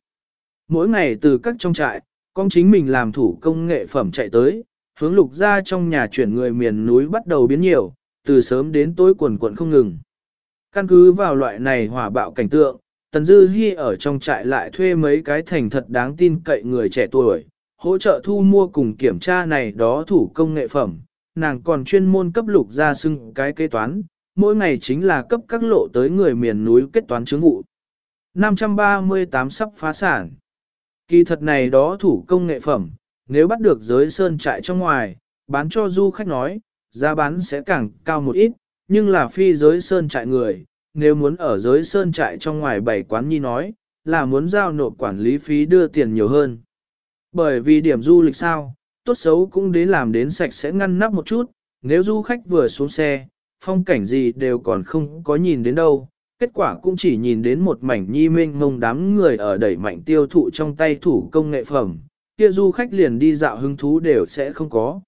Mỗi ngày từ các trong trại, con chính mình làm thủ công nghệ phẩm chạy tới, hướng lục ra trong nhà chuyển người miền núi bắt đầu biến nhiều, từ sớm đến tối quần quận không ngừng. Căn cứ vào loại này hỏa bạo cảnh tượng, Tần Dư Hi ở trong trại lại thuê mấy cái thành thật đáng tin cậy người trẻ tuổi, hỗ trợ thu mua cùng kiểm tra này đó thủ công nghệ phẩm, nàng còn chuyên môn cấp lục ra xưng cái kế toán, mỗi ngày chính là cấp các lộ tới người miền núi kết toán chứng vụ. 538 sắp phá sản. Kỳ thật này đó thủ công nghệ phẩm, nếu bắt được giới sơn trại trong ngoài, bán cho du khách nói, giá bán sẽ càng cao một ít, nhưng là phi giới sơn trại người, nếu muốn ở giới sơn trại trong ngoài bảy quán nhi nói, là muốn giao nộp quản lý phí đưa tiền nhiều hơn. Bởi vì điểm du lịch sao, tốt xấu cũng đến làm đến sạch sẽ ngăn nắp một chút, nếu du khách vừa xuống xe, phong cảnh gì đều còn không có nhìn đến đâu, kết quả cũng chỉ nhìn đến một mảnh nhi mênh mông đám người ở đẩy mạnh tiêu thụ trong tay thủ công nghệ phẩm, kia du khách liền đi dạo hứng thú đều sẽ không có.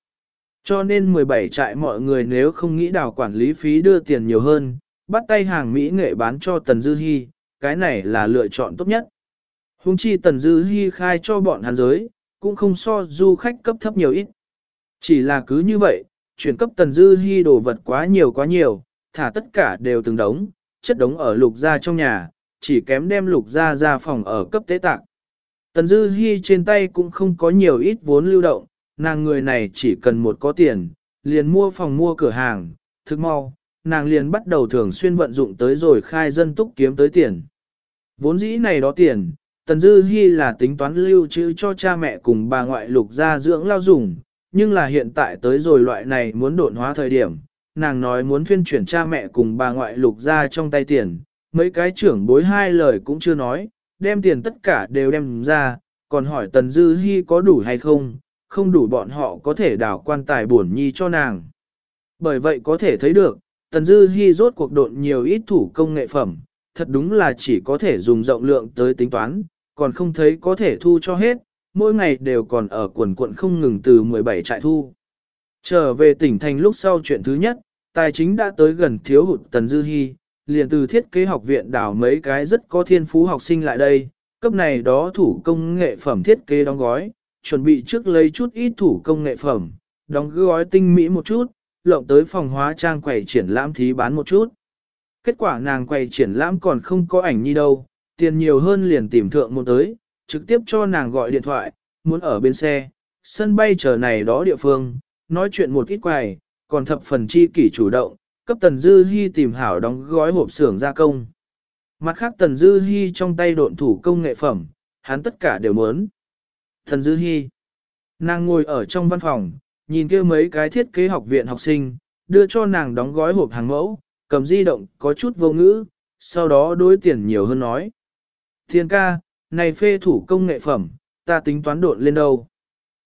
Cho nên 17 trại mọi người nếu không nghĩ đào quản lý phí đưa tiền nhiều hơn, bắt tay hàng Mỹ nghệ bán cho Tần Dư Hi, cái này là lựa chọn tốt nhất. Hùng chi Tần Dư Hi khai cho bọn hắn giới, cũng không so du khách cấp thấp nhiều ít. Chỉ là cứ như vậy, chuyển cấp tần dư hy đồ vật quá nhiều quá nhiều, thả tất cả đều từng đống, chất đống ở lục gia trong nhà, chỉ kém đem lục gia ra phòng ở cấp tế tạng. Tần dư Hi trên tay cũng không có nhiều ít vốn lưu động, nàng người này chỉ cần một có tiền, liền mua phòng mua cửa hàng, thức mau, nàng liền bắt đầu thường xuyên vận dụng tới rồi khai dân túc kiếm tới tiền. Vốn dĩ này đó tiền, Tần Dư Hi là tính toán lưu trữ cho cha mẹ cùng bà ngoại lục gia dưỡng lao dùng, nhưng là hiện tại tới rồi loại này muốn độn hóa thời điểm, nàng nói muốn thuyên chuyển cha mẹ cùng bà ngoại lục gia trong tay tiền, mấy cái trưởng bối hai lời cũng chưa nói, đem tiền tất cả đều đem ra, còn hỏi Tần Dư Hi có đủ hay không, không đủ bọn họ có thể đào quan tài bổn nhi cho nàng. Bởi vậy có thể thấy được, Tần Dư Hi rốt cuộc độn nhiều ít thủ công nghệ phẩm, thật đúng là chỉ có thể dùng rộng lượng tới tính toán, còn không thấy có thể thu cho hết, mỗi ngày đều còn ở quần quận không ngừng từ 17 trại thu. Trở về tỉnh thành lúc sau chuyện thứ nhất, tài chính đã tới gần thiếu hụt Tần Dư Hi, liền từ thiết kế học viện đảo mấy cái rất có thiên phú học sinh lại đây, cấp này đó thủ công nghệ phẩm thiết kế đóng gói, chuẩn bị trước lấy chút ít thủ công nghệ phẩm, đóng gói tinh mỹ một chút, lộng tới phòng hóa trang quầy triển lãm thí bán một chút. Kết quả nàng quầy triển lãm còn không có ảnh như đâu, tiền nhiều hơn liền tìm thượng một tới, trực tiếp cho nàng gọi điện thoại, muốn ở bên xe, sân bay chờ này đó địa phương, nói chuyện một ít quầy, còn thập phần chi kỷ chủ động, cấp Tần Dư Hi tìm hảo đóng gói hộp xưởng gia công. Mặt khác Tần Dư Hi trong tay độn thủ công nghệ phẩm, hắn tất cả đều muốn. Tần Dư Hi, nàng ngồi ở trong văn phòng, nhìn kia mấy cái thiết kế học viện học sinh, đưa cho nàng đóng gói hộp hàng mẫu, cầm di động có chút vô ngữ, sau đó đối tiền nhiều hơn nói. Thiên ca, này phê thủ công nghệ phẩm, ta tính toán độn lên đâu.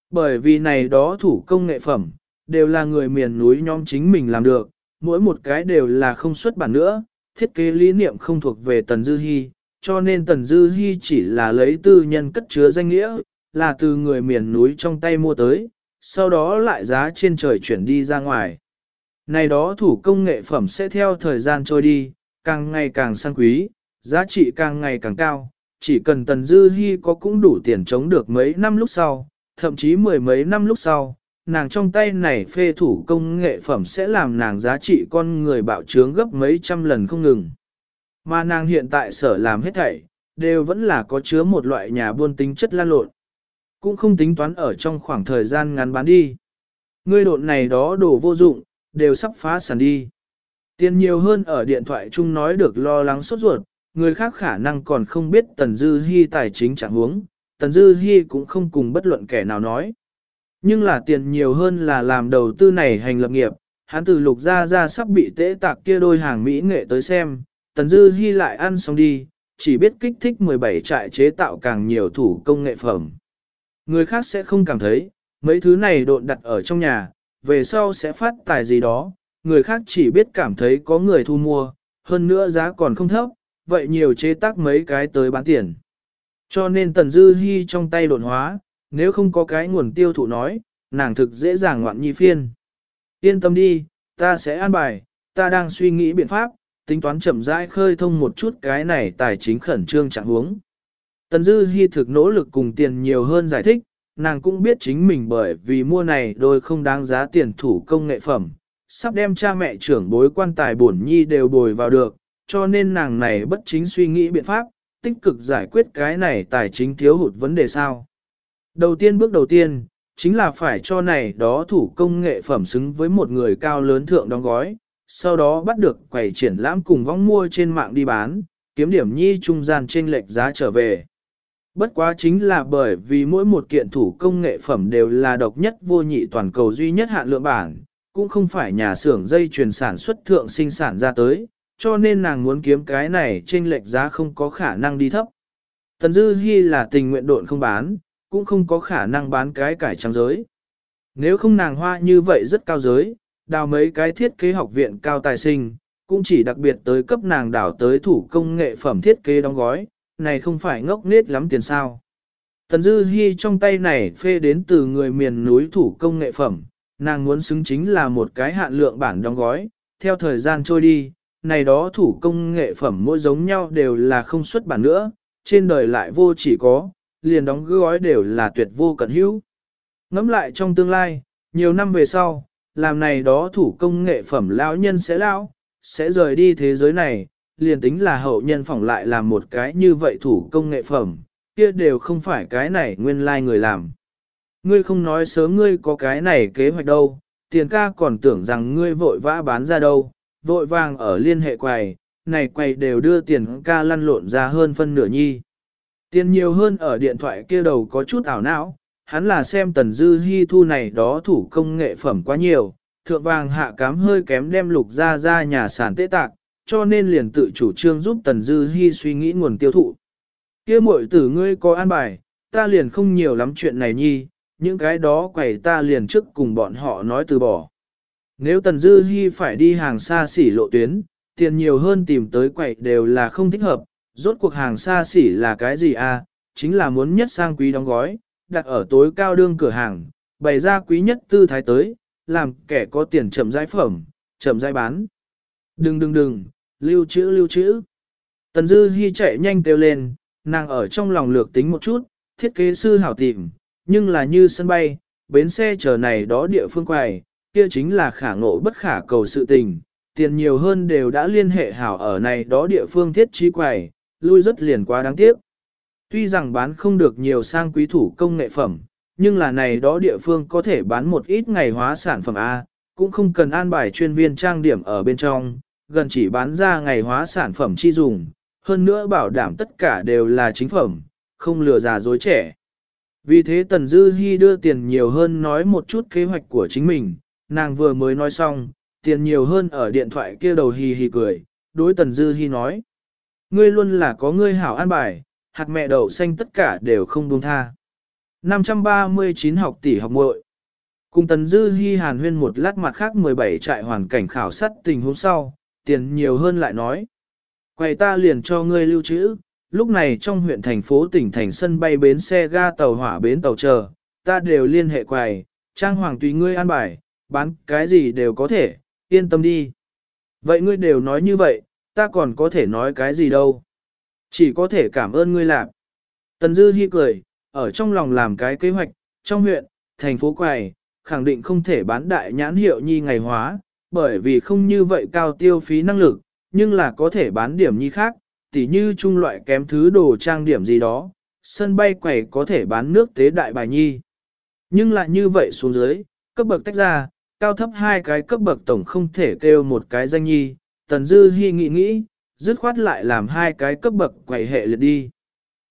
Bởi vì này đó thủ công nghệ phẩm, đều là người miền núi nhóm chính mình làm được, mỗi một cái đều là không xuất bản nữa, thiết kế lý niệm không thuộc về Tần Dư Hi, cho nên Tần Dư Hi chỉ là lấy tư nhân cất chứa danh nghĩa, là từ người miền núi trong tay mua tới, sau đó lại giá trên trời chuyển đi ra ngoài. Này đó thủ công nghệ phẩm sẽ theo thời gian trôi đi, càng ngày càng sang quý, giá trị càng ngày càng cao, chỉ cần Tần Dư Hi có cũng đủ tiền chống được mấy năm lúc sau, thậm chí mười mấy năm lúc sau, nàng trong tay này phê thủ công nghệ phẩm sẽ làm nàng giá trị con người bạo trướng gấp mấy trăm lần không ngừng. Mà nàng hiện tại sở làm hết thảy, đều vẫn là có chứa một loại nhà buôn tính chất lan lộn. Cũng không tính toán ở trong khoảng thời gian ngắn bán đi. Ngươi độn này đó đồ vô dụng, đều sắp phá sản đi. Tiền nhiều hơn ở điện thoại chung nói được lo lắng sốt ruột, người khác khả năng còn không biết Tần Dư Hi tài chính trạng huống, Tần Dư Hi cũng không cùng bất luận kẻ nào nói. Nhưng là tiền nhiều hơn là làm đầu tư này hành lập nghiệp, hắn từ lục ra ra sắp bị tễ tạc kia đôi hàng Mỹ nghệ tới xem, Tần Dư hy lại ăn xong đi, chỉ biết kích thích 17 trại chế tạo càng nhiều thủ công nghệ phẩm. Người khác sẽ không cảm thấy, mấy thứ này độn đặt ở trong nhà, về sau sẽ phát tài gì đó, người khác chỉ biết cảm thấy có người thu mua, hơn nữa giá còn không thấp, vậy nhiều chế tác mấy cái tới bán tiền. Cho nên Tần Dư hy trong tay độn hóa, nếu không có cái nguồn tiêu thụ nói, nàng thực dễ dàng ngoạn nhi phiên. Yên tâm đi, ta sẽ an bài, ta đang suy nghĩ biện pháp, tính toán chậm rãi khơi thông một chút cái này tài chính khẩn trương trạng huống. Tần Dư Hi thực nỗ lực cùng tiền nhiều hơn giải thích, nàng cũng biết chính mình bởi vì mua này đôi không đáng giá tiền thủ công nghệ phẩm, sắp đem cha mẹ trưởng bối quan tài bổn nhi đều bồi vào được, cho nên nàng này bất chính suy nghĩ biện pháp, tích cực giải quyết cái này tài chính thiếu hụt vấn đề sao. Đầu tiên bước đầu tiên, chính là phải cho này đó thủ công nghệ phẩm xứng với một người cao lớn thượng đóng gói, sau đó bắt được quầy triển lãm cùng vong mua trên mạng đi bán, kiếm điểm nhi trung gian trên lệch giá trở về. Bất quá chính là bởi vì mỗi một kiện thủ công nghệ phẩm đều là độc nhất vô nhị toàn cầu duy nhất hạn lượng bản, cũng không phải nhà xưởng dây chuyền sản xuất thượng sinh sản ra tới, cho nên nàng muốn kiếm cái này trên lệch giá không có khả năng đi thấp. Tần Dư Hi là tình nguyện độn không bán, cũng không có khả năng bán cái cải trắng giới. Nếu không nàng hoa như vậy rất cao giới, đào mấy cái thiết kế học viện cao tài sinh, cũng chỉ đặc biệt tới cấp nàng đảo tới thủ công nghệ phẩm thiết kế đóng gói, này không phải ngốc nết lắm tiền sao. Tần Dư Hi trong tay này phê đến từ người miền núi thủ công nghệ phẩm, nàng muốn xứng chính là một cái hạn lượng bản đóng gói, theo thời gian trôi đi, này đó thủ công nghệ phẩm mỗi giống nhau đều là không xuất bản nữa, trên đời lại vô chỉ có, liền đóng gói đều là tuyệt vô cận hữu. Ngắm lại trong tương lai, nhiều năm về sau, làm này đó thủ công nghệ phẩm lão nhân sẽ lão, sẽ rời đi thế giới này, liền tính là hậu nhân phỏng lại làm một cái như vậy thủ công nghệ phẩm, kia đều không phải cái này nguyên lai like người làm. Ngươi không nói sớm ngươi có cái này kế hoạch đâu, tiền ca còn tưởng rằng ngươi vội vã bán ra đâu, vội vàng ở liên hệ quầy, này quầy đều đưa tiền ca lăn lộn ra hơn phân nửa nhi. Tiền nhiều hơn ở điện thoại kia đầu có chút ảo não, hắn là xem tần dư hy thu này đó thủ công nghệ phẩm quá nhiều, thượng vàng hạ cám hơi kém đem lục ra ra nhà sản tế tạc, cho nên liền tự chủ trương giúp tần dư hy suy nghĩ nguồn tiêu thụ. kia muội tử ngươi có an bài, ta liền không nhiều lắm chuyện này nhi, những cái đó quầy ta liền trước cùng bọn họ nói từ bỏ. Nếu tần dư hy phải đi hàng xa xỉ lộ tuyến, tiền nhiều hơn tìm tới quầy đều là không thích hợp, rốt cuộc hàng xa xỉ là cái gì à, chính là muốn nhất sang quý đóng gói, đặt ở tối cao đương cửa hàng, bày ra quý nhất tư thái tới, làm kẻ có tiền chậm giải phẩm, chậm giải bán. Đừng đừng đừng, lưu trữ lưu trữ. Tần Dư Hi chạy nhanh kêu lên, nàng ở trong lòng lược tính một chút, thiết kế sư hảo tìm, nhưng là như sân bay, bến xe chờ này đó địa phương quầy, kia chính là khả ngộ bất khả cầu sự tình, tiền nhiều hơn đều đã liên hệ hảo ở này đó địa phương thiết trí quầy, lui rất liền quá đáng tiếc. Tuy rằng bán không được nhiều sang quý thủ công nghệ phẩm, nhưng là này đó địa phương có thể bán một ít ngày hóa sản phẩm A, cũng không cần an bài chuyên viên trang điểm ở bên trong, gần chỉ bán ra ngày hóa sản phẩm chi dùng, hơn nữa bảo đảm tất cả đều là chính phẩm, không lừa già dối trẻ. Vì thế Tần Dư Hi đưa tiền nhiều hơn nói một chút kế hoạch của chính mình, nàng vừa mới nói xong, tiền nhiều hơn ở điện thoại kia đầu hì hì cười, đối Tần Dư Hi nói. Ngươi luôn là có ngươi hảo an bài, hạt mẹ đậu xanh tất cả đều không buông tha. 539 học tỷ học muội. Cùng Tần Dư Hi hàn huyên một lát mặt khác 17 trại hoàn cảnh khảo sát tình huống sau, tiền nhiều hơn lại nói. Quầy ta liền cho ngươi lưu trữ, lúc này trong huyện thành phố tỉnh thành sân bay bến xe ga tàu hỏa bến tàu chờ, ta đều liên hệ quầy, trang hoàng tùy ngươi an bài, bán cái gì đều có thể, yên tâm đi. Vậy ngươi đều nói như vậy, ta còn có thể nói cái gì đâu. Chỉ có thể cảm ơn ngươi làm. Tần Dư Hi cười, ở trong lòng làm cái kế hoạch, trong huyện, thành phố quầy, khẳng định không thể bán đại nhãn hiệu nhi ngày hóa, bởi vì không như vậy cao tiêu phí năng lực, nhưng là có thể bán điểm nhi khác, tỉ như trung loại kém thứ đồ trang điểm gì đó, sân bay quầy có thể bán nước tế đại bài nhi. Nhưng lại như vậy xuống dưới, cấp bậc tách ra, cao thấp hai cái cấp bậc tổng không thể kêu một cái danh nhi, tần dư Hi nghĩ nghĩ, dứt khoát lại làm hai cái cấp bậc quậy hệ liệt đi.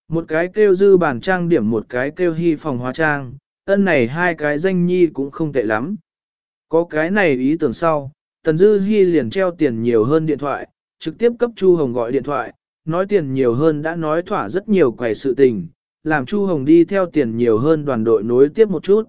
Một cái kêu dư bàn trang điểm một cái kêu hy phòng hóa trang, ân này hai cái danh nhi cũng không tệ lắm. Có cái này ý tưởng sau, Tần Dư Hi liền treo tiền nhiều hơn điện thoại, trực tiếp cấp Chu Hồng gọi điện thoại, nói tiền nhiều hơn đã nói thỏa rất nhiều quầy sự tình, làm Chu Hồng đi theo tiền nhiều hơn đoàn đội nối tiếp một chút.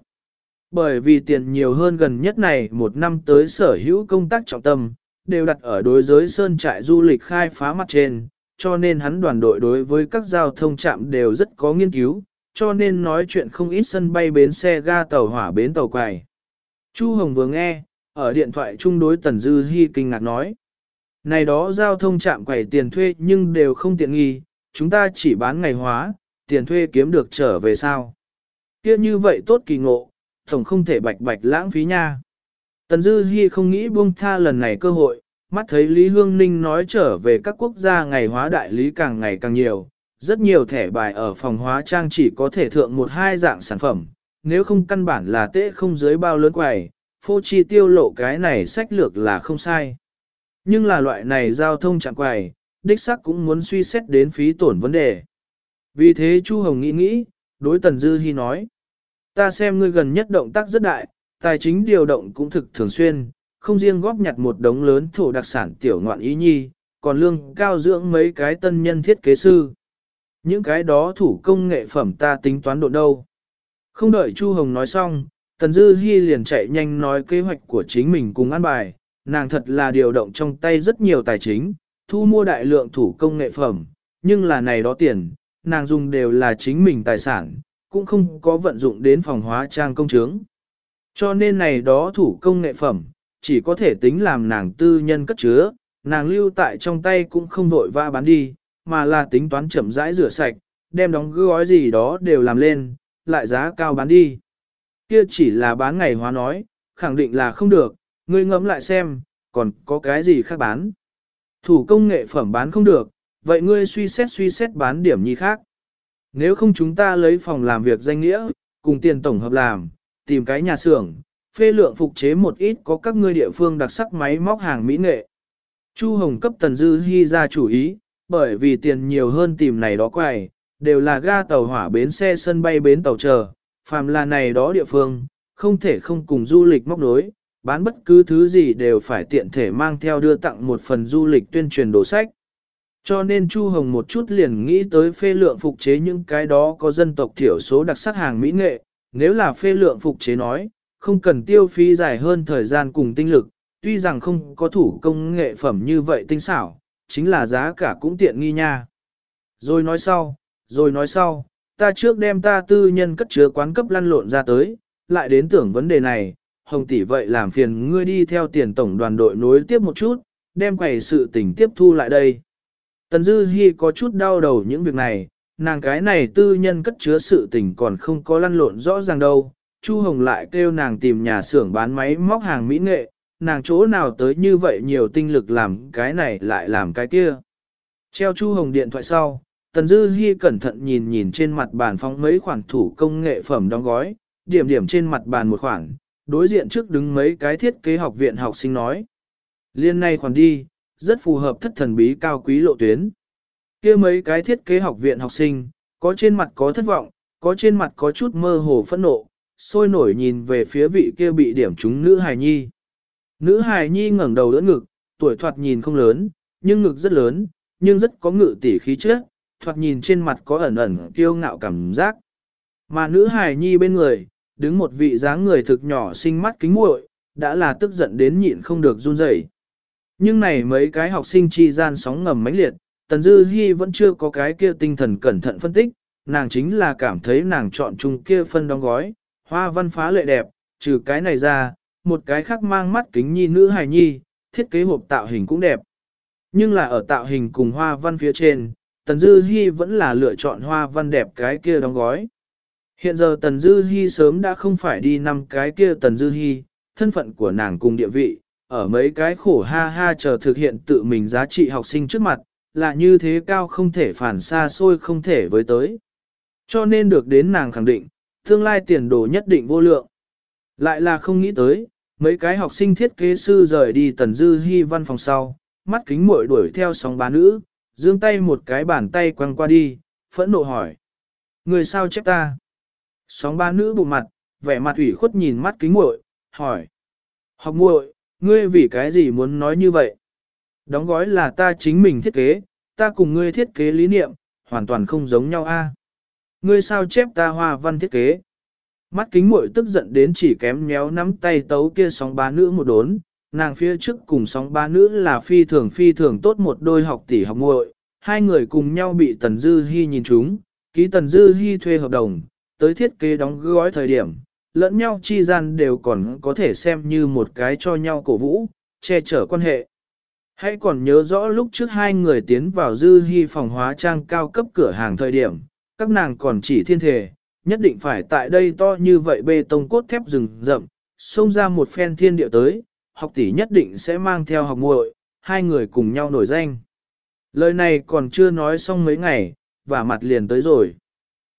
Bởi vì tiền nhiều hơn gần nhất này một năm tới sở hữu công tác trọng tâm, đều đặt ở đối giới sơn trại du lịch khai phá mặt trên, cho nên hắn đoàn đội đối với các giao thông trạm đều rất có nghiên cứu, cho nên nói chuyện không ít sân bay bến xe ga tàu hỏa bến tàu quài. Chu Hồng vừa nghe, ở điện thoại chung đối Tần Dư Hi kinh ngạc nói. Này đó giao thông trạm quầy tiền thuê nhưng đều không tiện nghi, chúng ta chỉ bán ngày hóa, tiền thuê kiếm được trở về sao. Kia như vậy tốt kỳ ngộ, tổng không thể bạch bạch lãng phí nha. Tần Dư Hi không nghĩ buông tha lần này cơ hội, mắt thấy Lý Hương Ninh nói trở về các quốc gia ngày hóa đại lý càng ngày càng nhiều, rất nhiều thẻ bài ở phòng hóa trang chỉ có thể thượng một hai dạng sản phẩm, nếu không căn bản là tệ không dưới bao lớn quầy, phô chi tiêu lộ cái này sách lược là không sai. Nhưng là loại này giao thông chạm quầy, đích sắc cũng muốn suy xét đến phí tổn vấn đề. Vì thế Chu Hồng nghĩ nghĩ, đối Tần Dư Hi nói, ta xem ngươi gần nhất động tác rất đại, tài chính điều động cũng thực thường xuyên, không riêng góp nhặt một đống lớn thổ đặc sản tiểu ngoạn ý nhi, còn lương cao dưỡng mấy cái tân nhân thiết kế sư. Những cái đó thủ công nghệ phẩm ta tính toán độ đâu. Không đợi Chu Hồng nói xong, Tần Dư Hi liền chạy nhanh nói kế hoạch của chính mình cùng ăn bài, nàng thật là điều động trong tay rất nhiều tài chính, thu mua đại lượng thủ công nghệ phẩm, nhưng là này đó tiền, nàng dùng đều là chính mình tài sản, cũng không có vận dụng đến phòng hóa trang công chứng. Cho nên này đó thủ công nghệ phẩm, chỉ có thể tính làm nàng tư nhân cất chứa, nàng lưu tại trong tay cũng không vội va bán đi, mà là tính toán chậm rãi rửa sạch, đem đóng gói gì đó đều làm lên, lại giá cao bán đi. Kia chỉ là bán ngày hóa nói, khẳng định là không được, ngươi ngẫm lại xem, còn có cái gì khác bán. Thủ công nghệ phẩm bán không được, vậy ngươi suy xét suy xét bán điểm nhi khác. Nếu không chúng ta lấy phòng làm việc danh nghĩa, cùng tiền tổng hợp làm, tìm cái nhà xưởng, phê lượng phục chế một ít có các ngươi địa phương đặc sắc máy móc hàng mỹ nghệ. Chu Hồng cấp Tần Dư Hi ra chủ ý, bởi vì tiền nhiều hơn tìm này đó quài, đều là ga tàu hỏa bến xe sân bay bến tàu chờ, phàm là này đó địa phương, không thể không cùng du lịch móc nối, bán bất cứ thứ gì đều phải tiện thể mang theo đưa tặng một phần du lịch tuyên truyền đồ sách. Cho nên Chu Hồng một chút liền nghĩ tới phê lượng phục chế những cái đó có dân tộc thiểu số đặc sắc hàng mỹ nghệ, nếu là phê lượng phục chế nói, không cần tiêu phí dài hơn thời gian cùng tinh lực, tuy rằng không có thủ công nghệ phẩm như vậy tinh xảo, chính là giá cả cũng tiện nghi nha. Rồi nói sau, rồi nói sau, ta trước đem ta tư nhân cất chứa quán cấp lăn lộn ra tới, lại đến tưởng vấn đề này, hồng tỷ vậy làm phiền ngươi đi theo tiền tổng đoàn đội nối tiếp một chút, đem quầy sự tình tiếp thu lại đây. Tần Dư Hi có chút đau đầu những việc này, nàng cái này tư nhân cất chứa sự tình còn không có lăn lộn rõ ràng đâu. Chu Hồng lại kêu nàng tìm nhà xưởng bán máy móc hàng mỹ nghệ, nàng chỗ nào tới như vậy nhiều tinh lực làm cái này lại làm cái kia. Treo Chu Hồng điện thoại sau, Tần Dư Hi cẩn thận nhìn nhìn trên mặt bàn phóng mấy khoản thủ công nghệ phẩm đóng gói, điểm điểm trên mặt bàn một khoản, đối diện trước đứng mấy cái thiết kế học viện học sinh nói. Liên này khoản đi, rất phù hợp thất thần bí cao quý lộ tuyến kia mấy cái thiết kế học viện học sinh, có trên mặt có thất vọng, có trên mặt có chút mơ hồ phẫn nộ, sôi nổi nhìn về phía vị kia bị điểm trúng nữ hài nhi. Nữ hài nhi ngẩng đầu đỡ ngực, tuổi thoạt nhìn không lớn, nhưng ngực rất lớn, nhưng rất có ngự tỉ khí chất, thoạt nhìn trên mặt có ẩn ẩn kiêu ngạo cảm giác. Mà nữ hài nhi bên người, đứng một vị dáng người thực nhỏ xinh mắt kính muội, đã là tức giận đến nhịn không được run rẩy. Nhưng này mấy cái học sinh chi gian sóng ngầm mãnh liệt, Tần Dư Hi vẫn chưa có cái kia tinh thần cẩn thận phân tích, nàng chính là cảm thấy nàng chọn chung kia phân đóng gói, hoa văn phá lệ đẹp, trừ cái này ra, một cái khác mang mắt kính nhi nữ hài nhi, thiết kế hộp tạo hình cũng đẹp. Nhưng là ở tạo hình cùng hoa văn phía trên, Tần Dư Hi vẫn là lựa chọn hoa văn đẹp cái kia đóng gói. Hiện giờ Tần Dư Hi sớm đã không phải đi năm cái kia Tần Dư Hi, thân phận của nàng cùng địa vị, ở mấy cái khổ ha ha chờ thực hiện tự mình giá trị học sinh trước mặt, là như thế cao không thể phản xa xôi không thể với tới. Cho nên được đến nàng khẳng định, tương lai tiền đồ nhất định vô lượng. Lại là không nghĩ tới, mấy cái học sinh thiết kế sư rời đi Tần Dư hy văn phòng sau, mắt kính muội đuổi theo sóng bá nữ, dương tay một cái bàn tay quăng qua đi, phẫn nộ hỏi. Người sao chép ta? Sóng ba nữ bụng mặt, vẻ mặt ủy khuất nhìn mắt kính muội, hỏi. Học muội, ngươi vì cái gì muốn nói như vậy? Đóng gói là ta chính mình thiết kế, ta cùng ngươi thiết kế lý niệm, hoàn toàn không giống nhau a. Ngươi sao chép ta hoa văn thiết kế? Mắt kính muội tức giận đến chỉ kém méo nắm tay tấu kia sóng ba nữ một đốn, nàng phía trước cùng sóng ba nữ là phi thường phi thường tốt một đôi học tỷ học muội, hai người cùng nhau bị Tần Dư Hi nhìn trúng, ký Tần Dư Hi thuê hợp đồng, tới thiết kế đóng gói thời điểm, lẫn nhau chi gian đều còn có thể xem như một cái cho nhau cổ vũ, che chở quan hệ. Hãy còn nhớ rõ lúc trước hai người tiến vào Dư hy phòng hóa trang cao cấp cửa hàng thời điểm, các nàng còn chỉ thiên thể, nhất định phải tại đây to như vậy bê tông cốt thép rừng rậm, xông ra một phen thiên địa tới, học tỷ nhất định sẽ mang theo học muội, hai người cùng nhau nổi danh. Lời này còn chưa nói xong mấy ngày, và mặt liền tới rồi.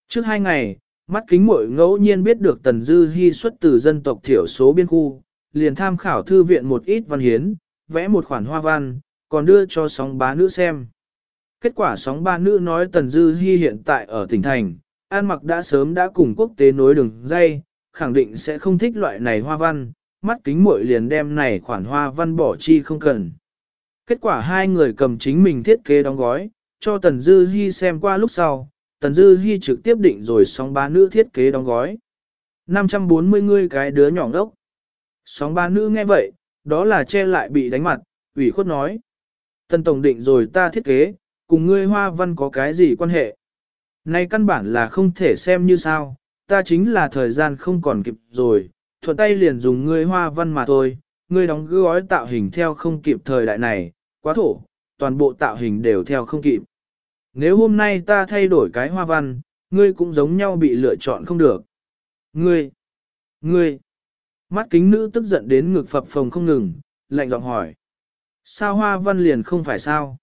Trước hai ngày, mắt kính muội ngẫu nhiên biết được Tần Dư Hi xuất từ dân tộc thiểu số biên khu, liền tham khảo thư viện một ít văn hiến, vẽ một khoản hoa văn, còn đưa cho sóng bá nữ xem. Kết quả sóng ba nữ nói Tần Dư Hi hiện tại ở tỉnh thành, An mặc đã sớm đã cùng quốc tế nối đường dây, khẳng định sẽ không thích loại này hoa văn, mắt kính muội liền đem này khoản hoa văn bỏ chi không cần. Kết quả hai người cầm chính mình thiết kế đóng gói, cho Tần Dư Hi xem qua lúc sau, Tần Dư Hi trực tiếp định rồi sóng ba nữ thiết kế đóng gói. 540 người cái đứa nhỏ ngốc. Sóng ba nữ nghe vậy, đó là che lại bị đánh mặt, ủy khuất nói. Tân Tổng định rồi ta thiết kế, cùng ngươi hoa văn có cái gì quan hệ? nay căn bản là không thể xem như sao, ta chính là thời gian không còn kịp rồi, thuận tay liền dùng ngươi hoa văn mà thôi, ngươi đóng gói tạo hình theo không kịp thời đại này, quá thổ, toàn bộ tạo hình đều theo không kịp. Nếu hôm nay ta thay đổi cái hoa văn, ngươi cũng giống nhau bị lựa chọn không được. Ngươi, ngươi, mắt kính nữ tức giận đến ngực phập phồng không ngừng, lạnh giọng hỏi. Sao hoa văn liền không phải sao?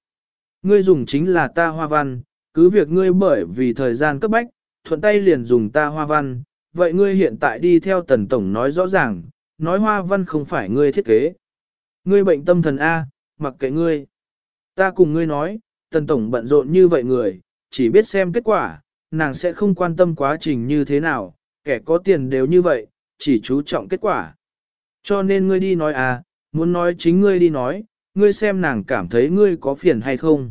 Ngươi dùng chính là ta hoa văn, cứ việc ngươi bởi vì thời gian cấp bách, thuận tay liền dùng ta hoa văn, vậy ngươi hiện tại đi theo tần tổng nói rõ ràng, nói hoa văn không phải ngươi thiết kế. Ngươi bệnh tâm thần A, mặc kệ ngươi. Ta cùng ngươi nói, tần tổng bận rộn như vậy người, chỉ biết xem kết quả, nàng sẽ không quan tâm quá trình như thế nào, kẻ có tiền đều như vậy, chỉ chú trọng kết quả. Cho nên ngươi đi nói à, muốn nói chính ngươi đi nói, ngươi xem nàng cảm thấy ngươi có phiền hay không.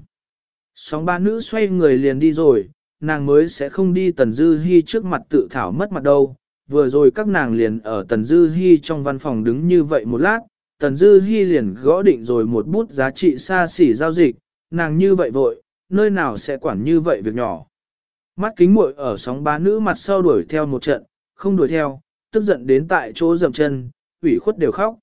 Sóng ba nữ xoay người liền đi rồi, nàng mới sẽ không đi Tần Dư Hi trước mặt tự thảo mất mặt đâu. Vừa rồi các nàng liền ở Tần Dư Hi trong văn phòng đứng như vậy một lát, Tần Dư Hi liền gõ định rồi một bút giá trị xa xỉ giao dịch, nàng như vậy vội, nơi nào sẽ quản như vậy việc nhỏ. Mắt kính muội ở sóng bá nữ mặt sau đuổi theo một trận, không đuổi theo, tức giận đến tại chỗ dầm chân, ủy khuất đều khóc.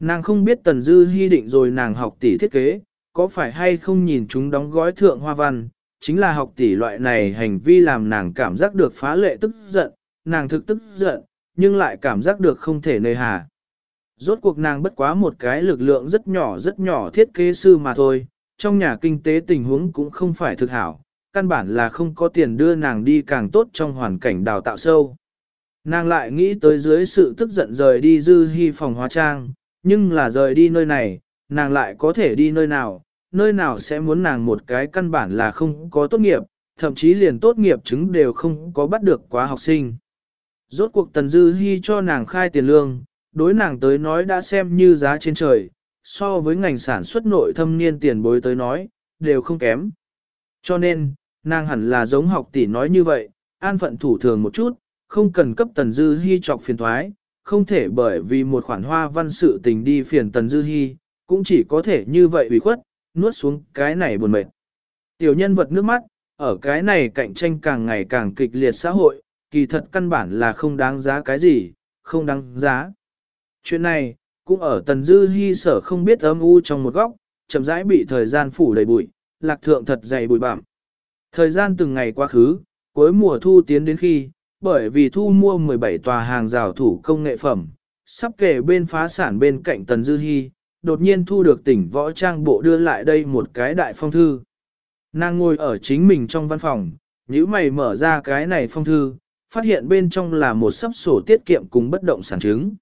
Nàng không biết Tần Dư hy định rồi nàng học tỷ thiết kế, có phải hay không nhìn chúng đóng gói thượng hoa văn, chính là học tỷ loại này hành vi làm nàng cảm giác được phá lệ tức giận, nàng thực tức giận, nhưng lại cảm giác được không thể nơi hà. Rốt cuộc nàng bất quá một cái lực lượng rất nhỏ rất nhỏ thiết kế sư mà thôi, trong nhà kinh tế tình huống cũng không phải thực hảo, căn bản là không có tiền đưa nàng đi càng tốt trong hoàn cảnh đào tạo sâu. Nàng lại nghĩ tới dưới sự tức giận rời đi dư hy phòng hóa trang, nhưng là rời đi nơi này, nàng lại có thể đi nơi nào, nơi nào sẽ muốn nàng một cái căn bản là không có tốt nghiệp, thậm chí liền tốt nghiệp chứng đều không có bắt được quá học sinh. Rốt cuộc Tần Dư Hi cho nàng khai tiền lương, đối nàng tới nói đã xem như giá trên trời, so với ngành sản xuất nội thâm niên tiền bối tới nói, đều không kém. Cho nên, nàng hẳn là giống học tỷ nói như vậy, an phận thủ thường một chút, không cần cấp Tần Dư Hi trọc phiền thoái, không thể bởi vì một khoản hoa văn sự tình đi phiền Tần Dư Hi, cũng chỉ có thể như vậy ủy khuất, nuốt xuống cái này buồn mệt. Tiểu nhân vật nước mắt, ở cái này cạnh tranh càng ngày càng kịch liệt xã hội, kỳ thật căn bản là không đáng giá cái gì, không đáng giá. Chuyện này, cũng ở Tần Dư Hi sở không biết âm u trong một góc, chậm rãi bị thời gian phủ đầy bụi, lạc thượng thật dày bụi bặm. Thời gian từng ngày quá khứ, cuối mùa thu tiến đến khi, bởi vì thu mua 17 tòa hàng rào thủ công nghệ phẩm, sắp kể bên phá sản bên cạnh Tần Dư Hi, đột nhiên thu được tỉnh võ trang bộ đưa lại đây một cái đại phong thư. Nàng ngồi ở chính mình trong văn phòng, nhíu mày mở ra cái này phong thư, phát hiện bên trong là một sắp sổ tiết kiệm cùng bất động sản chứng.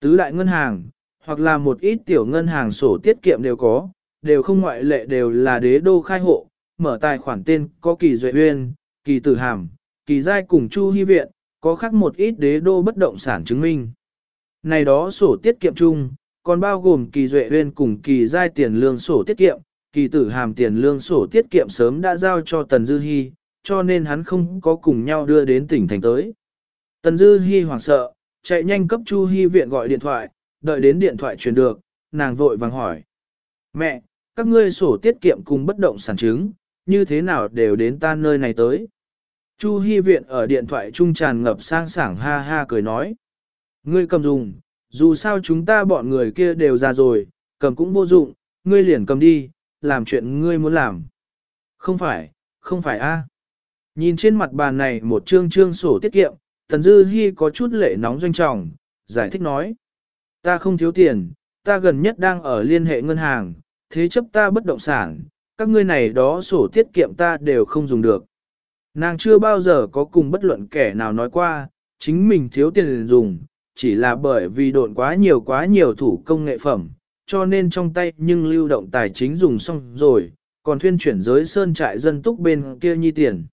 Tứ đại ngân hàng, hoặc là một ít tiểu ngân hàng sổ tiết kiệm đều có, đều không ngoại lệ đều là đế đô khai hộ, mở tài khoản tên có kỳ duệ uyên, kỳ tử hàm, kỳ giai cùng chu hy viện, có khác một ít đế đô bất động sản chứng minh. Này đó sổ tiết kiệm chung, còn bao gồm kỳ duệ huyên cùng kỳ giai tiền lương sổ tiết kiệm, kỳ tử hàm tiền lương sổ tiết kiệm sớm đã giao cho Tần Dư Hi, cho nên hắn không có cùng nhau đưa đến tỉnh thành tới. Tần Dư Hi hoảng sợ, chạy nhanh cấp Chu Hi viện gọi điện thoại, đợi đến điện thoại truyền được, nàng vội vàng hỏi. Mẹ, các ngươi sổ tiết kiệm cùng bất động sản chứng, như thế nào đều đến ta nơi này tới. Chu Hi viện ở điện thoại trung tràn ngập sang sảng ha ha cười nói. Ngươi cầm dùng, dù sao chúng ta bọn người kia đều ra rồi, cầm cũng vô dụng, ngươi liền cầm đi, làm chuyện ngươi muốn làm. Không phải, không phải a. À. Nhìn trên mặt bàn này một chương chương sổ tiết kiệm, Tần Dư Hi có chút lệ nóng doanh trọng, giải thích nói. Ta không thiếu tiền, ta gần nhất đang ở liên hệ ngân hàng, thế chấp ta bất động sản, các ngươi này đó sổ tiết kiệm ta đều không dùng được. Nàng chưa bao giờ có cùng bất luận kẻ nào nói qua, chính mình thiếu tiền dùng, chỉ là bởi vì độn quá nhiều quá nhiều thủ công nghệ phẩm, cho nên trong tay nhưng lưu động tài chính dùng xong rồi, còn thuyên chuyển giới sơn trại dân túc bên kia nhi tiền.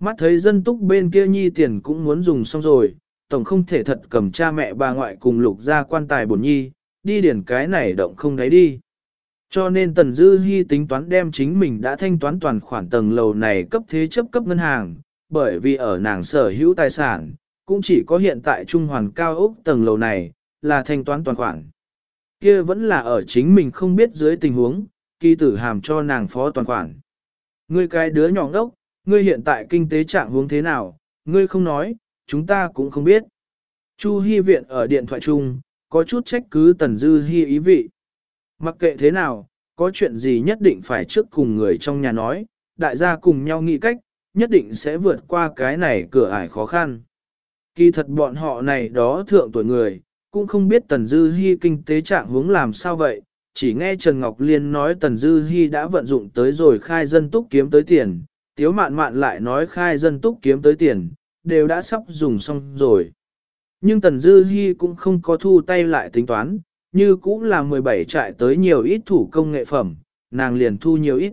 Mắt thấy dân túc bên kia nhi tiền cũng muốn dùng xong rồi, tổng không thể thật cầm cha mẹ bà ngoại cùng lục ra quan tài bổn nhi, đi điển cái này động không đáy đi. Cho nên Tần Dư Hi tính toán đem chính mình đã thanh toán toàn khoản tầng lầu này cấp thế chấp cấp ngân hàng, bởi vì ở nàng sở hữu tài sản, cũng chỉ có hiện tại trung hoàn cao ốc tầng lầu này, là thanh toán toàn khoản. Kia vẫn là ở chính mình không biết dưới tình huống, kỳ tử hàm cho nàng phó toàn khoản. Ngươi cái đứa nhỏ ngốc, ngươi hiện tại kinh tế trạng huống thế nào, ngươi không nói, chúng ta cũng không biết. Chu Hi viện ở điện thoại chung, có chút trách cứ Tần Dư Hi ý vị. Mặc kệ thế nào, có chuyện gì nhất định phải trước cùng người trong nhà nói, đại gia cùng nhau nghĩ cách, nhất định sẽ vượt qua cái này cửa ải khó khăn. Kỳ thật bọn họ này đó thượng tuổi người, cũng không biết Tần Dư Hi kinh tế trạng hướng làm sao vậy, chỉ nghe Trần Ngọc Liên nói Tần Dư Hi đã vận dụng tới rồi khai dân túc kiếm tới tiền, Tiếu Mạn Mạn lại nói khai dân túc kiếm tới tiền, đều đã sắp dùng xong rồi. Nhưng Tần Dư Hi cũng không có thu tay lại tính toán, như cũng là 17 trại tới nhiều ít thủ công nghệ phẩm, nàng liền thu nhiều ít.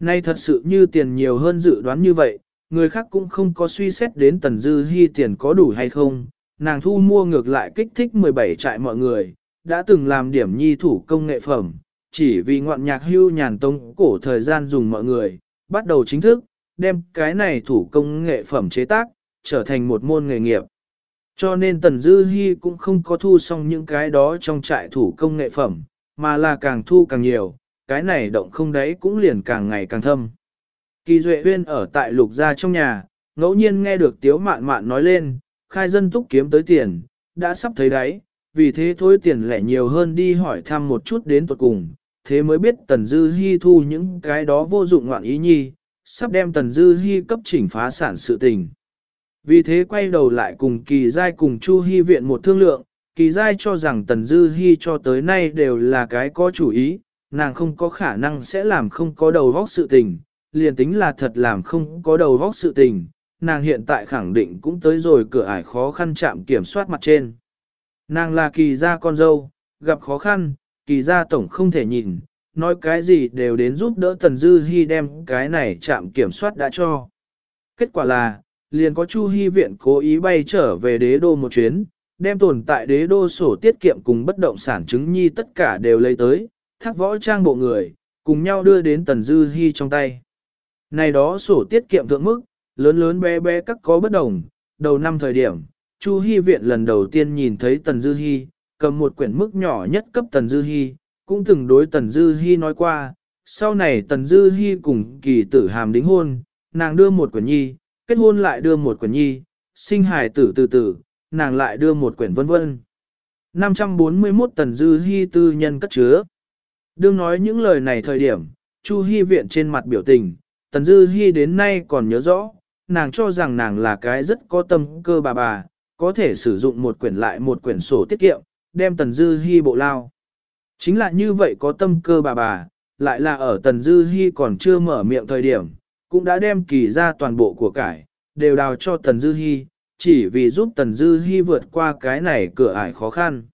Nay thật sự như tiền nhiều hơn dự đoán như vậy, người khác cũng không có suy xét đến tần dư hy tiền có đủ hay không, nàng thu mua ngược lại kích thích 17 trại mọi người, đã từng làm điểm nhi thủ công nghệ phẩm, chỉ vì ngoạn nhạc hưu nhàn tông cổ thời gian dùng mọi người, bắt đầu chính thức, đem cái này thủ công nghệ phẩm chế tác, trở thành một môn nghề nghiệp. Cho nên Tần Dư Hi cũng không có thu xong những cái đó trong trại thủ công nghệ phẩm, mà là càng thu càng nhiều, cái này động không đấy cũng liền càng ngày càng thâm. Kỳ Duệ Huyên ở tại lục gia trong nhà, ngẫu nhiên nghe được Tiếu Mạn Mạn nói lên, khai dân túc kiếm tới tiền, đã sắp thấy đấy, vì thế thôi tiền lẻ nhiều hơn đi hỏi thăm một chút đến tuột cùng, thế mới biết Tần Dư Hi thu những cái đó vô dụng ngoạn ý nhi, sắp đem Tần Dư Hi cấp chỉnh phá sản sự tình. Vì thế quay đầu lại cùng Kỳ Giai cùng Chu Hi viện một thương lượng, Kỳ Giai cho rằng Tần Dư Hi cho tới nay đều là cái có chủ ý, nàng không có khả năng sẽ làm không có đầu vóc sự tình, liền tính là thật làm không có đầu vóc sự tình, nàng hiện tại khẳng định cũng tới rồi cửa ải khó khăn chạm kiểm soát mặt trên. Nàng là kỳ gia con dâu, gặp khó khăn, kỳ gia tổng không thể nhìn, nói cái gì đều đến giúp đỡ Tần Dư Hi đem cái này chạm kiểm soát đã cho. Kết quả là, liền có Chu Hi viện cố ý bay trở về đế đô một chuyến, đem tồn tại đế đô sổ tiết kiệm cùng bất động sản chứng nhi tất cả đều lấy tới, thác võ trang bộ người, cùng nhau đưa đến Tần Dư Hi trong tay. Này đó sổ tiết kiệm thượng mức, lớn lớn bé bé các có bất đồng, đầu năm thời điểm, Chu Hi viện lần đầu tiên nhìn thấy Tần Dư Hi, cầm một quyển mức nhỏ nhất cấp Tần Dư Hi, cũng từng đối Tần Dư Hi nói qua, sau này Tần Dư Hi cùng kỳ tử hàm đính hôn, nàng đưa một quyển nhi, kết hôn lại đưa một quyển nhi, sinh hài tử từ từ, nàng lại đưa một quyển vân vân. 541 Tần Dư Hi tư nhân cất chứa. Đương nói những lời này thời điểm, Chu Hi viện trên mặt biểu tình, Tần Dư Hi đến nay còn nhớ rõ, nàng cho rằng nàng là cái rất có tâm cơ bà bà, có thể sử dụng một quyển lại một quyển sổ tiết kiệm, đem Tần Dư Hi bộ lao. Chính là như vậy có tâm cơ bà bà, lại là ở Tần Dư Hi còn chưa mở miệng thời điểm, cũng đã đem kỳ ra toàn bộ của cải, đều đào cho Tần Dư Hi, chỉ vì giúp Tần Dư Hi vượt qua cái này cửa ải khó khăn.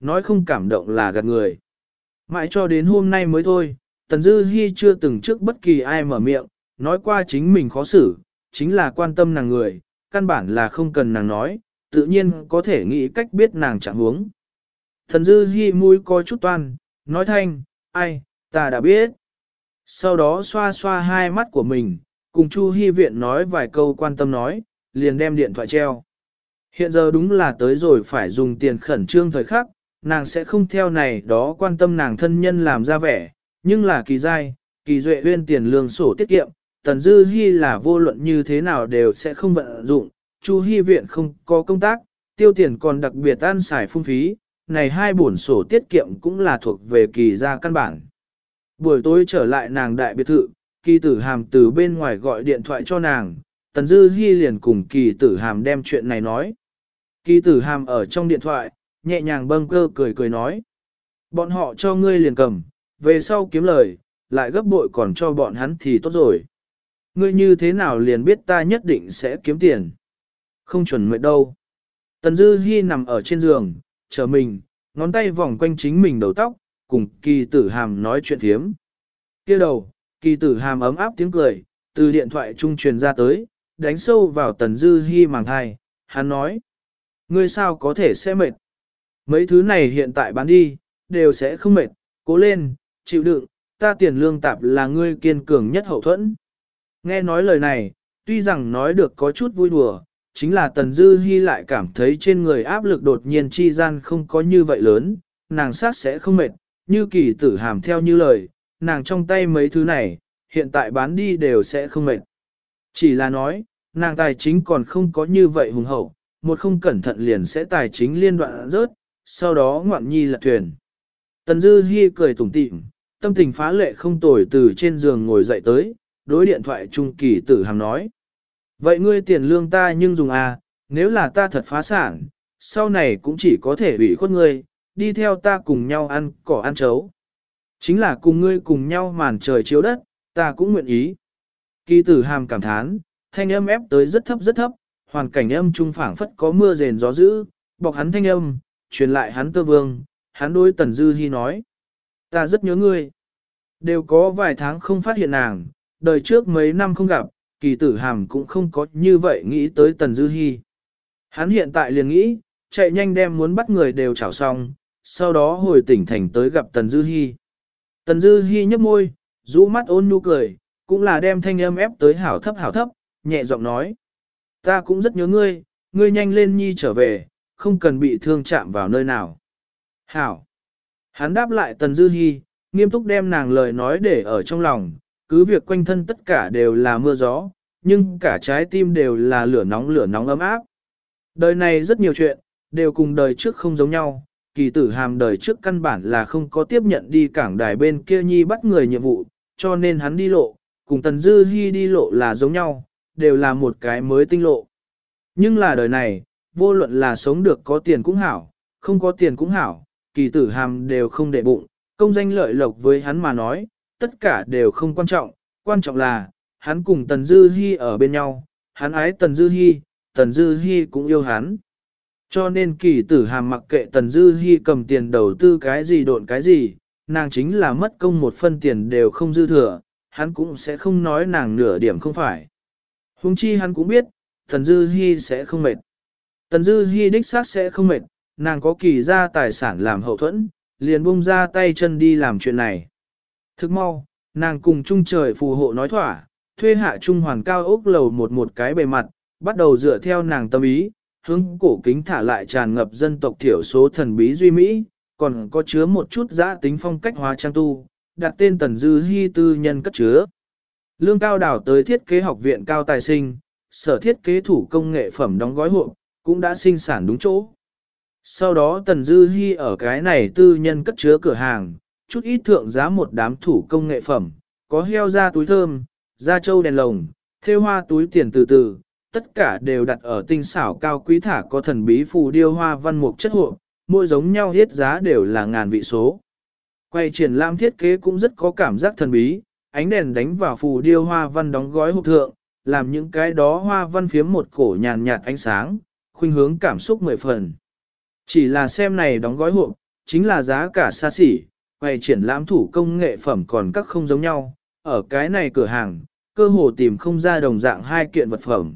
Nói không cảm động là gạt người. Mãi cho đến hôm nay mới thôi, Tần Dư Hi chưa từng trước bất kỳ ai mở miệng, nói qua chính mình khó xử, chính là quan tâm nàng người, căn bản là không cần nàng nói, tự nhiên có thể nghĩ cách biết nàng trạng huống. Thần Dư Hi mũi coi chút toan, nói thanh, ai, ta đã biết. Sau đó xoa xoa hai mắt của mình, cùng Chu Hi viện nói vài câu quan tâm nói, liền đem điện thoại treo. Hiện giờ đúng là tới rồi phải dùng tiền khẩn trương thời khắc, nàng sẽ không theo này đó quan tâm nàng thân nhân làm ra vẻ, nhưng là kỳ dai, kỳ duệ uyên tiền lương sổ tiết kiệm, tần dư hy là vô luận như thế nào đều sẽ không vận dụng, chu hy viện không có công tác, tiêu tiền còn đặc biệt ăn xài phung phí, này hai bổn sổ tiết kiệm cũng là thuộc về kỳ gia căn bản. Buổi tối trở lại nàng đại biệt thự, kỳ tử hàm từ bên ngoài gọi điện thoại cho nàng, tần dư hy liền cùng kỳ tử hàm đem chuyện này nói. Kỳ tử hàm ở trong điện thoại, nhẹ nhàng bâng cơ cười cười nói. Bọn họ cho ngươi liền cầm, về sau kiếm lời, lại gấp bội còn cho bọn hắn thì tốt rồi. Ngươi như thế nào liền biết ta nhất định sẽ kiếm tiền. Không chuẩn mệt đâu. Tần Dư Hi nằm ở trên giường, chờ mình, ngón tay vòng quanh chính mình đầu tóc, cùng kỳ tử hàm nói chuyện thiếm. kia đầu, kỳ tử hàm ấm áp tiếng cười, từ điện thoại trung truyền ra tới, đánh sâu vào Tần Dư hy màng thai, hắn nói. Ngươi sao có thể sẽ mệt? Mấy thứ này hiện tại bán đi, đều sẽ không mệt, cố lên, chịu đựng, ta tiền lương tạp là ngươi kiên cường nhất hậu thuẫn. Nghe nói lời này, tuy rằng nói được có chút vui đùa, chính là Tần Dư Hi lại cảm thấy trên người áp lực đột nhiên chi gian không có như vậy lớn, nàng sát sẽ không mệt, như kỳ tử hàm theo như lời, nàng trong tay mấy thứ này, hiện tại bán đi đều sẽ không mệt. Chỉ là nói, nàng tài chính còn không có như vậy hùng hậu, một không cẩn thận liền sẽ tài chính liên đoạn rớt, sau đó ngoạn nhi lật thuyền. Tần Dư Hi cười tủm tỉm, tâm tình phá lệ không tồi từ trên giường ngồi dậy tới, đối điện thoại trung kỳ tử hàm nói. Vậy ngươi tiền lương ta nhưng dùng à, nếu là ta thật phá sản, sau này cũng chỉ có thể ủy khuất ngươi, đi theo ta cùng nhau ăn cỏ ăn chấu. Chính là cùng ngươi cùng nhau màn trời chiếu đất, ta cũng nguyện ý. Kỳ tử hàm cảm thán, thanh âm ép tới rất thấp rất thấp, hoàn cảnh âm trung phảng phất có mưa rền gió dữ, bọc hắn thanh âm, truyền lại hắn tơ vương, hắn đối Tần Dư hy nói. Ta rất nhớ ngươi. Đều có vài tháng không phát hiện nàng, đời trước mấy năm không gặp, kỳ tử hàm cũng không có như vậy nghĩ tới Tần Dư hy Hắn hiện tại liền nghĩ, chạy nhanh đem muốn bắt người đều chảo xong, sau đó hồi tỉnh thành tới gặp Tần Dư Hi. Tần Dư Hi nhấp môi, rũ mắt ôn nhu cười, cũng là đem thanh âm ép tới hảo thấp hảo thấp, nhẹ giọng nói. Ta cũng rất nhớ ngươi, ngươi nhanh lên nhi trở về, không cần bị thương chạm vào nơi nào. Hảo. Hắn đáp lại Tần Dư Hi, nghiêm túc đem nàng lời nói để ở trong lòng, cứ việc quanh thân tất cả đều là mưa gió, nhưng cả trái tim đều là lửa nóng lửa nóng ấm áp. Đời này rất nhiều chuyện, đều cùng đời trước không giống nhau, kỳ tử hàm đời trước căn bản là không có tiếp nhận đi cảng đài bên kia nhi bắt người nhiệm vụ, cho nên hắn đi lộ, cùng Tần Dư Hi đi lộ là giống nhau, đều là một cái mới tinh lộ. Nhưng là đời này, vô luận là sống được có tiền cũng hảo, không có tiền cũng hảo, kỳ tử hàm đều không để bụng, công danh lợi lộc với hắn mà nói, tất cả đều không quan trọng, quan trọng là, hắn cùng Tần Dư Hi ở bên nhau, hắn ái Tần Dư Hi, Tần Dư Hi cũng yêu hắn. Cho nên kỳ tử hàm mặc kệ Tần Dư Hi cầm tiền đầu tư cái gì độn cái gì, nàng chính là mất công một phân tiền đều không dư thừa, hắn cũng sẽ không nói nàng nửa điểm không phải. Hùng chi hắn cũng biết, Tần Dư Hi sẽ không mệt. Tần Dư Hi đích xác sẽ không mệt, nàng có kỳ ra tài sản làm hậu thuẫn, liền buông ra tay chân đi làm chuyện này. Thức mau, nàng cùng trung trời phù hộ nói thỏa, thuê hạ trung hoàn cao ốc lầu một một cái bề mặt, bắt đầu dựa theo nàng tâm ý, hướng cổ kính thả lại tràn ngập dân tộc thiểu số thần bí duy mỹ, còn có chứa một chút giã tính phong cách hóa trang tu, đặt tên Tần Dư hy tư nhân cất chứa. Lương cao đảo tới thiết kế học viện cao tài sinh, sở thiết kế thủ công nghệ phẩm đóng gói hộp, cũng đã sinh sản đúng chỗ. Sau đó Tần Dư Hi ở cái này tư nhân cất chứa cửa hàng, chút ít thượng giá một đám thủ công nghệ phẩm, có heo da túi thơm, da trâu đèn lồng, thêu hoa túi tiền từ từ, tất cả đều đặt ở tinh xảo cao quý thả có thần bí phù điêu hoa văn mục chất hộ, mỗi giống nhau hết giá đều là ngàn vị số. Quay triển lãm thiết kế cũng rất có cảm giác thần bí, ánh đèn đánh vào phù điêu hoa văn đóng gói hộp thượng, làm những cái đó hoa văn phiếm một cổ nhàn nhạt ánh sáng, khuynh hướng cảm xúc mười phần. Chỉ là xem này đóng gói hộp, chính là giá cả xa xỉ, quay triển lãm thủ công nghệ phẩm còn các không giống nhau, ở cái này cửa hàng, cơ hồ tìm không ra đồng dạng hai kiện vật phẩm.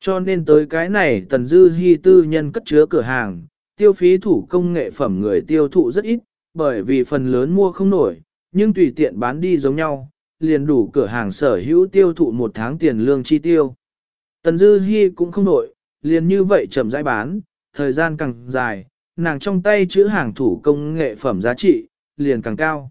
Cho nên tới cái này tần dư hy tư nhân cất chứa cửa hàng, tiêu phí thủ công nghệ phẩm người tiêu thụ rất ít, bởi vì phần lớn mua không nổi, nhưng tùy tiện bán đi giống nhau, liền đủ cửa hàng sở hữu tiêu thụ một tháng tiền lương chi tiêu. Tần dư hy cũng không nổi, liền như vậy chậm rãi bán, thời gian càng dài, nàng trong tay chữ hàng thủ công nghệ phẩm giá trị, liền càng cao.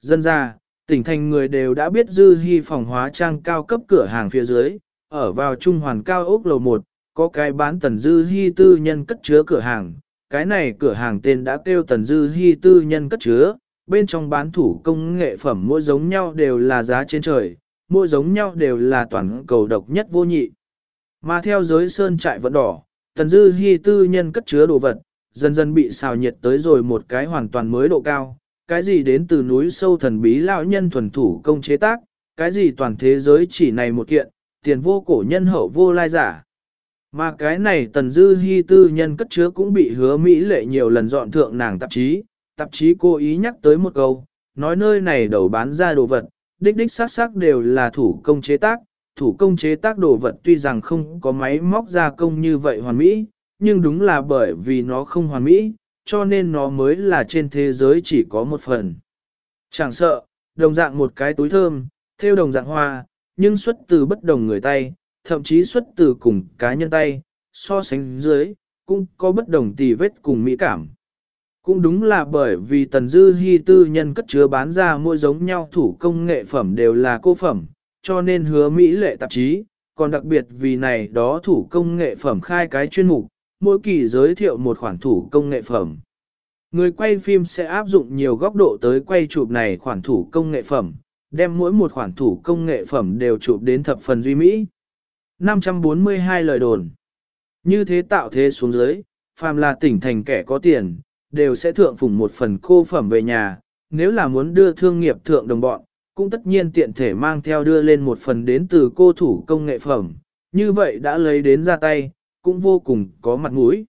Dân ra, tỉnh thành người đều đã biết dư hy phòng hóa trang cao cấp cửa hàng phía dưới, ở vào trung hoàn cao ốc lầu 1, có cái bán tần dư hy tư nhân cất chứa cửa hàng. Cái này cửa hàng tên đã kêu tần dư hy tư nhân cất chứa, bên trong bán thủ công nghệ phẩm mỗi giống nhau đều là giá trên trời, mỗi giống nhau đều là toàn cầu độc nhất vô nhị. Mà theo giới sơn trại vận đỏ, tần dư hy tư nhân cất chứa đồ vật, dần dần bị xào nhiệt tới rồi một cái hoàn toàn mới độ cao, cái gì đến từ núi sâu thần bí lão nhân thuần thủ công chế tác, cái gì toàn thế giới chỉ này một kiện, tiền vô cổ nhân hậu vô lai giả. Mà cái này tần dư hy tư nhân cất chứa cũng bị hứa Mỹ lệ nhiều lần dọn thượng nàng tạp chí, tạp chí cố ý nhắc tới một câu, nói nơi này đầu bán ra đồ vật, đích đích xác xác đều là thủ công chế tác, thủ công chế tác đồ vật tuy rằng không có máy móc gia công như vậy hoàn mỹ, nhưng đúng là bởi vì nó không hoàn mỹ, cho nên nó mới là trên thế giới chỉ có một phần. Chẳng sợ, đồng dạng một cái túi thơm, theo đồng dạng hoa, nhưng xuất từ bất đồng người tay, thậm chí xuất từ cùng cá nhân tay, so sánh dưới, cũng có bất đồng tì vết cùng mỹ cảm. Cũng đúng là bởi vì tần dư hy tư nhân cất chứa bán ra mỗi giống nhau thủ công nghệ phẩm đều là cô phẩm, cho nên hứa Mỹ lệ tạp chí, còn đặc biệt vì này đó thủ công nghệ phẩm khai cái chuyên mục, mỗi kỳ giới thiệu một khoản thủ công nghệ phẩm. Người quay phim sẽ áp dụng nhiều góc độ tới quay chụp này khoản thủ công nghệ phẩm, đem mỗi một khoản thủ công nghệ phẩm đều chụp đến thập phần duy mỹ. 542 lời đồn. Như thế tạo thế xuống dưới, phàm là tỉnh thành kẻ có tiền, đều sẽ thượng phủng một phần cô phẩm về nhà, nếu là muốn đưa thương nghiệp thượng đồng bọn, cũng tất nhiên tiện thể mang theo đưa lên một phần đến từ cô thủ công nghệ phẩm, như vậy đã lấy đến ra tay, cũng vô cùng có mặt mũi.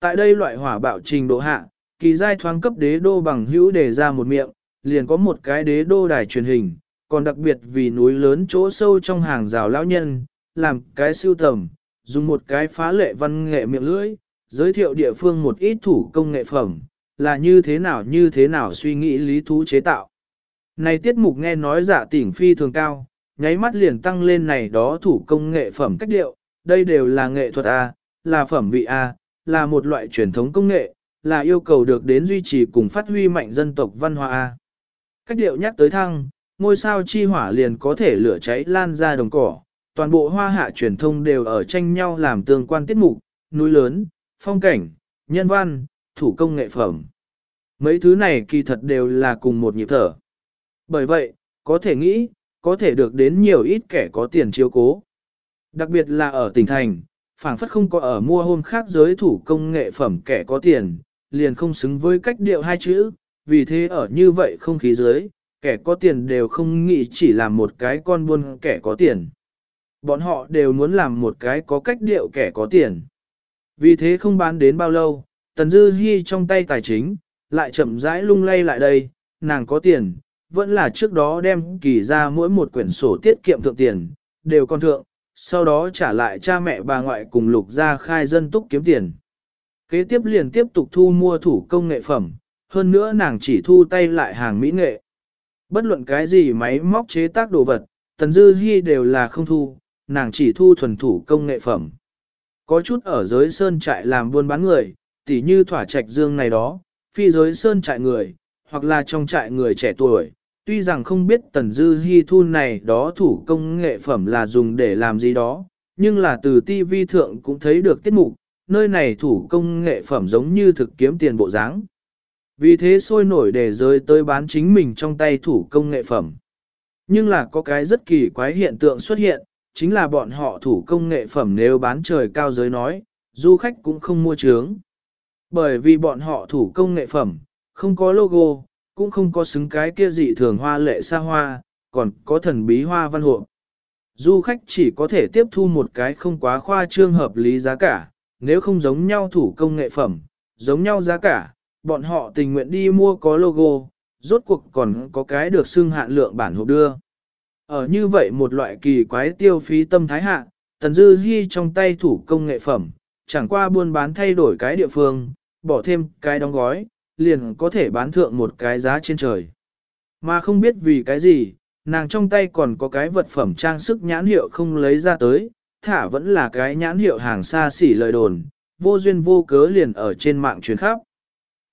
Tại đây loại hỏa bạo trình độ hạ, kỳ giai thoáng cấp đế đô bằng hữu để ra một miệng, liền có một cái đế đô đài truyền hình, còn đặc biệt vì núi lớn chỗ sâu trong hàng rào lão nhân, làm cái siêu tầm, dùng một cái phá lệ văn nghệ miệng lưỡi, giới thiệu địa phương một ít thủ công nghệ phẩm, là như thế nào như thế nào suy nghĩ lý thú chế tạo. Này tiết mục nghe nói giả tỉnh phi thường cao, nháy mắt liền tăng lên này đó thủ công nghệ phẩm cách điệu, đây đều là nghệ thuật A, là phẩm vị A, là một loại truyền thống công nghệ, là yêu cầu được đến duy trì cùng phát huy mạnh dân tộc văn hóa A. Cách điệu nhắc tới thăng, ngôi sao chi hỏa liền có thể lửa cháy lan ra đồng cỏ, toàn bộ hoa hạ truyền thông đều ở tranh nhau làm tương quan tiết mục, núi lớn, phong cảnh, nhân văn, thủ công nghệ phẩm. Mấy thứ này kỳ thật đều là cùng một nhịp thở. Bởi vậy, có thể nghĩ, có thể được đến nhiều ít kẻ có tiền chiếu cố. Đặc biệt là ở tỉnh thành, phảng phất không có ở mua hôm khác giới thủ công nghệ phẩm kẻ có tiền, liền không xứng với cách điệu hai chữ, vì thế ở như vậy không khí dưới kẻ có tiền đều không nghĩ chỉ làm một cái con buôn kẻ có tiền. Bọn họ đều muốn làm một cái có cách điệu kẻ có tiền. Vì thế không bán đến bao lâu, Tần Dư Hi trong tay tài chính, lại chậm rãi lung lay lại đây, nàng có tiền, vẫn là trước đó đem kỳ ra mỗi một quyển sổ tiết kiệm thượng tiền, đều còn thượng, sau đó trả lại cha mẹ bà ngoại cùng lục ra khai dân túc kiếm tiền. Kế tiếp liền tiếp tục thu mua thủ công nghệ phẩm, hơn nữa nàng chỉ thu tay lại hàng mỹ nghệ. Bất luận cái gì máy móc chế tác đồ vật, Tần Dư Hi đều là không thu, nàng chỉ thu thuần thủ công nghệ phẩm. Có chút ở giới sơn trại làm buôn bán người, tỉ như thỏa trạch dương này đó, phi giới sơn trại người, hoặc là trong trại người trẻ tuổi, tuy rằng không biết tần dư hy thu này đó thủ công nghệ phẩm là dùng để làm gì đó, nhưng là từ TV thượng cũng thấy được tiết mục, nơi này thủ công nghệ phẩm giống như thực kiếm tiền bộ dáng. Vì thế sôi nổi để rơi tới bán chính mình trong tay thủ công nghệ phẩm. Nhưng là có cái rất kỳ quái hiện tượng xuất hiện, chính là bọn họ thủ công nghệ phẩm nếu bán trời cao giới nói, du khách cũng không mua trướng. Bởi vì bọn họ thủ công nghệ phẩm, không có logo, cũng không có xứng cái kia dị thường hoa lệ xa hoa, còn có thần bí hoa văn hộ. Du khách chỉ có thể tiếp thu một cái không quá khoa trương hợp lý giá cả, nếu không giống nhau thủ công nghệ phẩm, giống nhau giá cả, bọn họ tình nguyện đi mua có logo, rốt cuộc còn có cái được xưng hạn lượng bản hộp đưa. Ở như vậy một loại kỳ quái tiêu phí tâm thái hạ, Tần Dư Hi trong tay thủ công nghệ phẩm, chẳng qua buôn bán thay đổi cái địa phương, bỏ thêm cái đóng gói, liền có thể bán thượng một cái giá trên trời. Mà không biết vì cái gì, nàng trong tay còn có cái vật phẩm trang sức nhãn hiệu không lấy ra tới, thả vẫn là cái nhãn hiệu hàng xa xỉ lời đồn, vô duyên vô cớ liền ở trên mạng truyền khắp.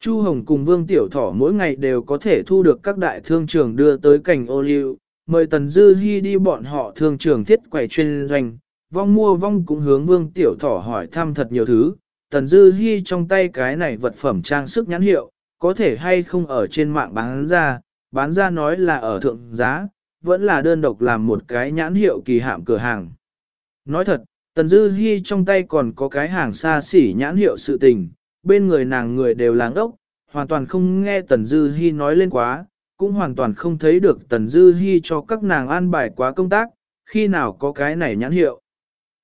Chu Hồng cùng Vương Tiểu Thỏ mỗi ngày đều có thể thu được các đại thương trường đưa tới cảnh ô liu, mời Tần Dư Hi đi bọn họ thương trường thiết quầy chuyên doanh, vong mua vong cũng hướng Vương Tiểu Thỏ hỏi thăm thật nhiều thứ, Tần Dư Hi trong tay cái này vật phẩm trang sức nhãn hiệu, có thể hay không ở trên mạng bán ra, bán ra nói là ở thượng giá, vẫn là đơn độc làm một cái nhãn hiệu kỳ hạm cửa hàng. Nói thật, Tần Dư Hi trong tay còn có cái hàng xa xỉ nhãn hiệu sự tình, bên người nàng người đều láng ốc, hoàn toàn không nghe Tần Dư Hi nói lên quá, cũng hoàn toàn không thấy được Tần Dư Hi cho các nàng an bài quá công tác, khi nào có cái này nhãn hiệu.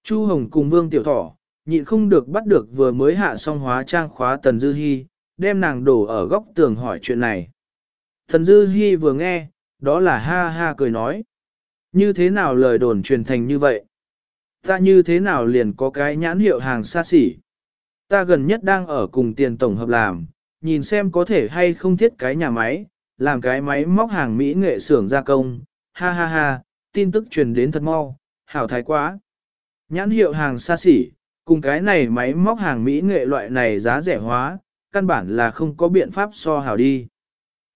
Chu Hồng cùng Vương Tiểu Thỏ, nhịn không được bắt được vừa mới hạ xong hóa trang khóa Tần Dư Hi, đem nàng đổ ở góc tường hỏi chuyện này. Tần Dư Hi vừa nghe, đó là ha ha cười nói. Như thế nào lời đồn truyền thành như vậy? Ta như thế nào liền có cái nhãn hiệu hàng xa xỉ? Ta gần nhất đang ở cùng tiền tổng hợp làm, nhìn xem có thể hay không thiết cái nhà máy, làm cái máy móc hàng Mỹ nghệ xưởng gia công, ha ha ha, tin tức truyền đến thật mau, hảo thái quá. Nhãn hiệu hàng xa xỉ, cùng cái này máy móc hàng Mỹ nghệ loại này giá rẻ hóa, căn bản là không có biện pháp so hảo đi.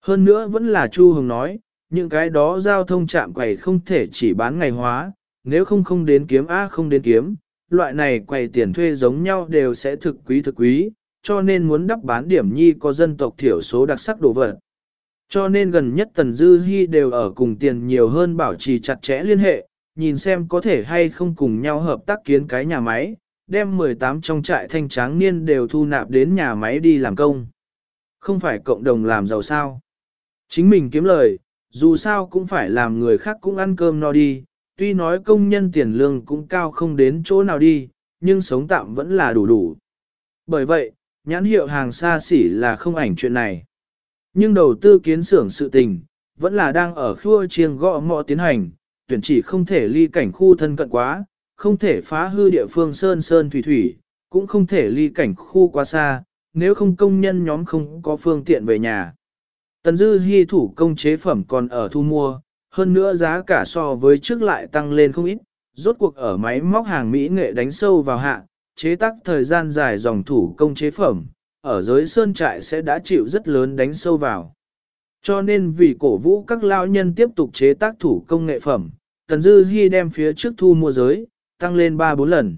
Hơn nữa vẫn là Chu Hồng nói, những cái đó giao thông chạm quầy không thể chỉ bán ngày hóa, nếu không không đến kiếm A không đến kiếm, loại này quầy tiền thuê giống nhau đều sẽ thực quý thực quý, cho nên muốn đắp bán điểm nhi có dân tộc thiểu số đặc sắc đồ vật. Cho nên gần nhất Tần Dư Hi đều ở cùng tiền nhiều hơn bảo trì chặt chẽ liên hệ, nhìn xem có thể hay không cùng nhau hợp tác kiến cái nhà máy, đem 18 trong trại thanh tráng niên đều thu nạp đến nhà máy đi làm công. Không phải cộng đồng làm giàu sao. Chính mình kiếm lời, dù sao cũng phải làm người khác cũng ăn cơm no đi, tuy nói công nhân tiền lương cũng cao không đến chỗ nào đi, nhưng sống tạm vẫn là đủ đủ. Bởi vậy, nhãn hiệu hàng xa xỉ là không ảnh chuyện này. Nhưng đầu tư kiến xưởng sự tình, vẫn là đang ở khua chiêng gõ mọ tiến hành, tuyển chỉ không thể ly cảnh khu thân cận quá, không thể phá hư địa phương sơn sơn thủy thủy, cũng không thể ly cảnh khu quá xa, nếu không công nhân nhóm không có phương tiện về nhà. Tần dư hy thủ công chế phẩm còn ở thu mua, hơn nữa giá cả so với trước lại tăng lên không ít, rốt cuộc ở máy móc hàng Mỹ nghệ đánh sâu vào hạ, chế tác thời gian dài dòng thủ công chế phẩm, ở giới sơn trại sẽ đã chịu rất lớn đánh sâu vào. Cho nên vì cổ vũ các lao nhân tiếp tục chế tác thủ công nghệ phẩm, Tần Dư Hi đem phía trước thu mua giới, tăng lên 3-4 lần.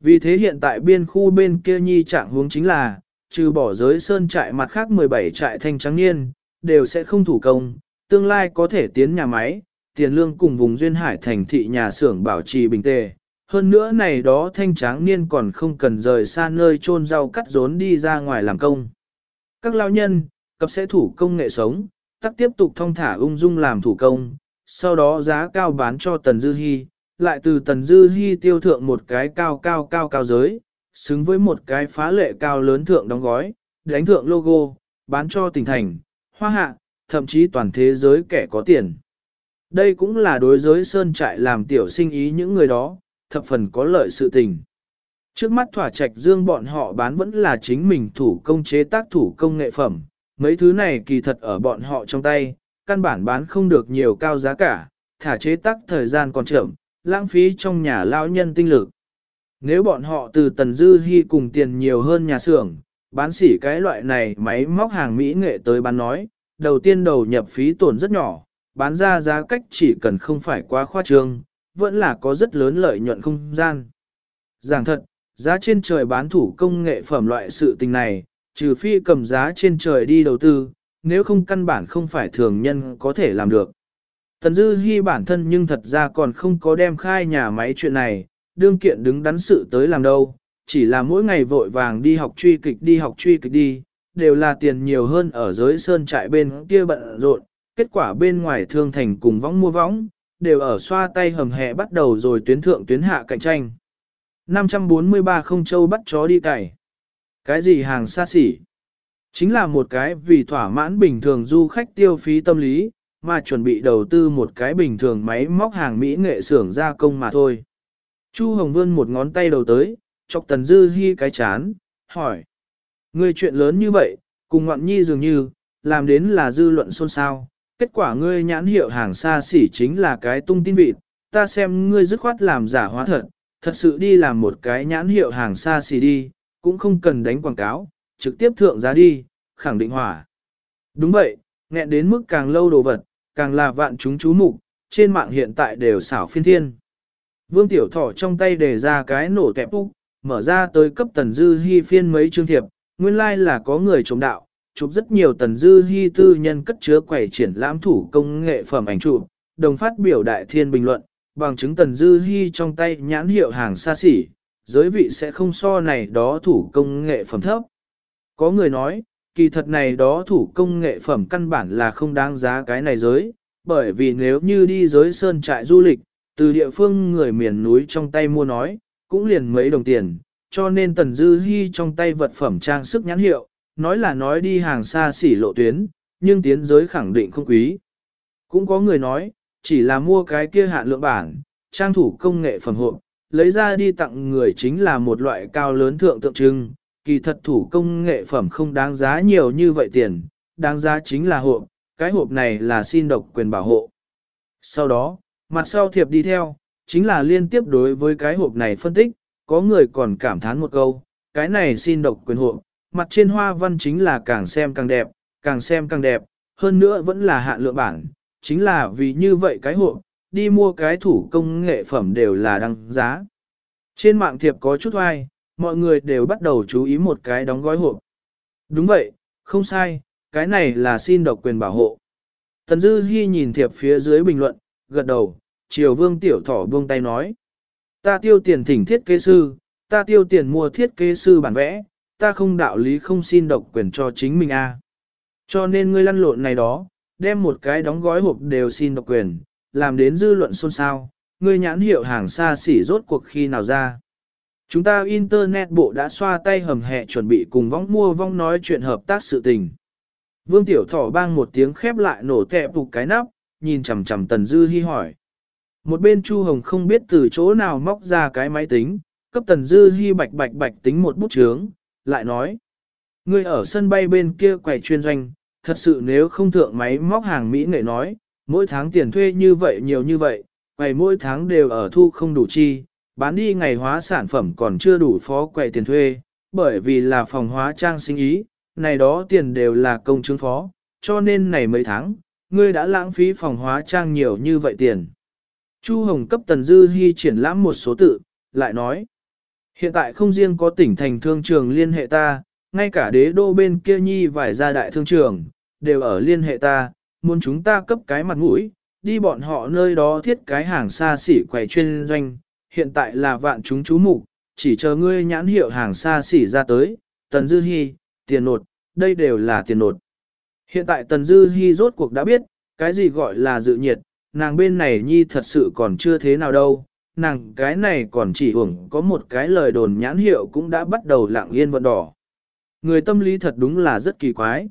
Vì thế hiện tại biên khu bên kia nhi trạng hướng chính là, trừ bỏ giới sơn trại mặt khác 17 trại thanh trắng niên, đều sẽ không thủ công, tương lai có thể tiến nhà máy, tiền lương cùng vùng duyên hải thành thị nhà xưởng bảo trì bình tề. Hơn nữa này đó thanh tráng niên còn không cần rời xa nơi trôn rau cắt rốn đi ra ngoài làm công. Các lao nhân, cập sẽ thủ công nghệ sống, tắc tiếp tục thông thả ung dung làm thủ công, sau đó giá cao bán cho Tần Dư Hi, lại từ Tần Dư Hi tiêu thượng một cái cao cao cao cao giới, xứng với một cái phá lệ cao lớn thượng đóng gói, đánh thượng logo, bán cho tỉnh thành, hoa hạ, thậm chí toàn thế giới kẻ có tiền. Đây cũng là đối giới sơn trại làm tiểu sinh ý những người đó, thập phần có lợi sự tình. Trước mắt thỏa trạch dương bọn họ bán vẫn là chính mình thủ công chế tác thủ công nghệ phẩm, mấy thứ này kỳ thật ở bọn họ trong tay, căn bản bán không được nhiều cao giá cả, thả chế tác thời gian còn chậm, lãng phí trong nhà lao nhân tinh lực. Nếu bọn họ từ tần dư hy cùng tiền nhiều hơn nhà xưởng, bán xỉ cái loại này máy móc hàng Mỹ nghệ tới bán nói, đầu tiên đầu nhập phí tổn rất nhỏ, bán ra giá cách chỉ cần không phải quá khoa trương, vẫn là có rất lớn lợi nhuận không gian. Giảng thật, giá trên trời bán thủ công nghệ phẩm loại sự tình này, trừ phi cầm giá trên trời đi đầu tư, nếu không căn bản không phải thường nhân có thể làm được. Tần Dư Hi bản thân nhưng thật ra còn không có đem khai nhà máy chuyện này, đương kiện đứng đắn sự tới làm đâu, chỉ là mỗi ngày vội vàng đi học truy kịch đi học truy kịch đi, đều là tiền nhiều hơn ở giới sơn trại bên kia bận rộn, kết quả bên ngoài thương thành cùng võng mua võng, đều ở xoa tay hầm hẹ bắt đầu rồi tuyến thượng tuyến hạ cạnh tranh. 543 không châu bắt chó đi cày. Cái gì hàng xa xỉ? Chính là một cái vì thỏa mãn bình thường du khách tiêu phí tâm lý, mà chuẩn bị đầu tư một cái bình thường máy móc hàng Mỹ nghệ xưởng gia công mà thôi. Chu Hồng vươn một ngón tay đầu tới, chọc Tần Dư Hi cái chán, hỏi. Ngươi chuyện lớn như vậy, cùng ngoạn nhi dường như, làm đến là dư luận xôn xao. Kết quả ngươi nhãn hiệu hàng xa xỉ chính là cái tung tin vịt, ta xem ngươi dứt khoát làm giả hóa thật, thật sự đi làm một cái nhãn hiệu hàng xa xỉ đi, cũng không cần đánh quảng cáo, trực tiếp thượng giá đi, khẳng định hỏa. Đúng vậy, nghẹn đến mức càng lâu đồ vật, càng là vạn chúng chú mục, trên mạng hiện tại đều xảo phiên thiên. Vương Tiểu Thỏ trong tay để ra cái nổ kẹp úc, mở ra tới cấp tần dư hy phiên mấy chương thiệp, nguyên lai like là có người chống đạo, chụp rất nhiều tần dư hy tư nhân cất chứa quầy triển lãm thủ công nghệ phẩm ảnh chụp, đồng phát biểu đại thiên bình luận, bằng chứng tần dư hy trong tay nhãn hiệu hàng xa xỉ, giới vị sẽ không so này đó thủ công nghệ phẩm thấp. Có người nói, kỳ thật này đó thủ công nghệ phẩm căn bản là không đáng giá cái này giới, bởi vì nếu như đi giới sơn trại du lịch, từ địa phương người miền núi trong tay mua nói, cũng liền mấy đồng tiền, cho nên Tần Dư Hi trong tay vật phẩm trang sức nhãn hiệu, nói là nói đi hàng xa xỉ lộ tuyến, nhưng tiến giới khẳng định không quý. Cũng có người nói, chỉ là mua cái kia hạn lượng bản, trang thủ công nghệ phẩm hộ, lấy ra đi tặng người chính là một loại cao lớn thượng tượng trưng, kỳ thật thủ công nghệ phẩm không đáng giá nhiều như vậy tiền, đáng giá chính là hộp, cái hộp này là xin độc quyền bảo hộ. Sau đó, mặt sau thiệp đi theo, chính là liên tiếp đối với cái hộp này phân tích, có người còn cảm thán một câu, cái này xin độc quyền hộ mặt trên hoa văn chính là càng xem càng đẹp, càng xem càng đẹp, hơn nữa vẫn là hạn lượng bản, chính là vì như vậy cái hộ đi mua cái thủ công nghệ phẩm đều là đăng giá. Trên mạng thiệp có chút oai, mọi người đều bắt đầu chú ý một cái đóng gói hộp. Đúng vậy, không sai, cái này là xin độc quyền bảo hộ. Tần Dư Hi nhìn thiệp phía dưới bình luận, gật đầu, Triều Vương Tiểu Thỏ buông tay nói. Ta tiêu tiền thỉnh thiết kế sư, ta tiêu tiền mua thiết kế sư bản vẽ, ta không đạo lý không xin độc quyền cho chính mình a. Cho nên ngươi lăn lộn này đó, đem một cái đóng gói hộp đều xin độc quyền, làm đến dư luận xôn xao, ngươi nhãn hiệu hàng xa xỉ rốt cuộc khi nào ra. Chúng ta Internet bộ đã xoa tay hầm hẹ chuẩn bị cùng vong mua vong nói chuyện hợp tác sự tình. Vương Tiểu Thỏ bang một tiếng khép lại nổ tẹp phục cái nắp, nhìn chằm chằm Tần Dư Hi hỏi. Một bên Chu Hồng không biết từ chỗ nào móc ra cái máy tính, cấp Tần Dư Hi bạch bạch bạch tính một bút chướng, lại nói. Ngươi ở sân bay bên kia quầy chuyên doanh, thật sự nếu không thượng máy móc hàng Mỹ nghệ nói, mỗi tháng tiền thuê như vậy nhiều như vậy, quầy mỗi tháng đều ở thu không đủ chi, bán đi ngày hóa sản phẩm còn chưa đủ phó quầy tiền thuê, bởi vì là phòng hóa trang sinh ý, này đó tiền đều là công chứng phó, cho nên này mấy tháng, ngươi đã lãng phí phòng hóa trang nhiều như vậy tiền. Chu Hồng cấp Tần Dư Hi triển lãm một số tự, lại nói, hiện tại không riêng có tỉnh thành thương trường liên hệ ta, ngay cả đế đô bên kia nhi vài gia đại thương trường, đều ở liên hệ ta, muốn chúng ta cấp cái mặt mũi, đi bọn họ nơi đó thiết cái hàng xa xỉ quầy chuyên doanh, hiện tại là vạn chúng chú mục, chỉ chờ ngươi nhãn hiệu hàng xa xỉ ra tới, Tần Dư Hi, tiền nột, đây đều là tiền nột. Hiện tại Tần Dư Hi rốt cuộc đã biết, cái gì gọi là dự nhiệt, nàng bên này nhi thật sự còn chưa thế nào đâu, nàng cái này còn chỉ hưởng có một cái lời đồn nhãn hiệu cũng đã bắt đầu lạng yên vận đỏ. Người tâm lý thật đúng là rất kỳ quái.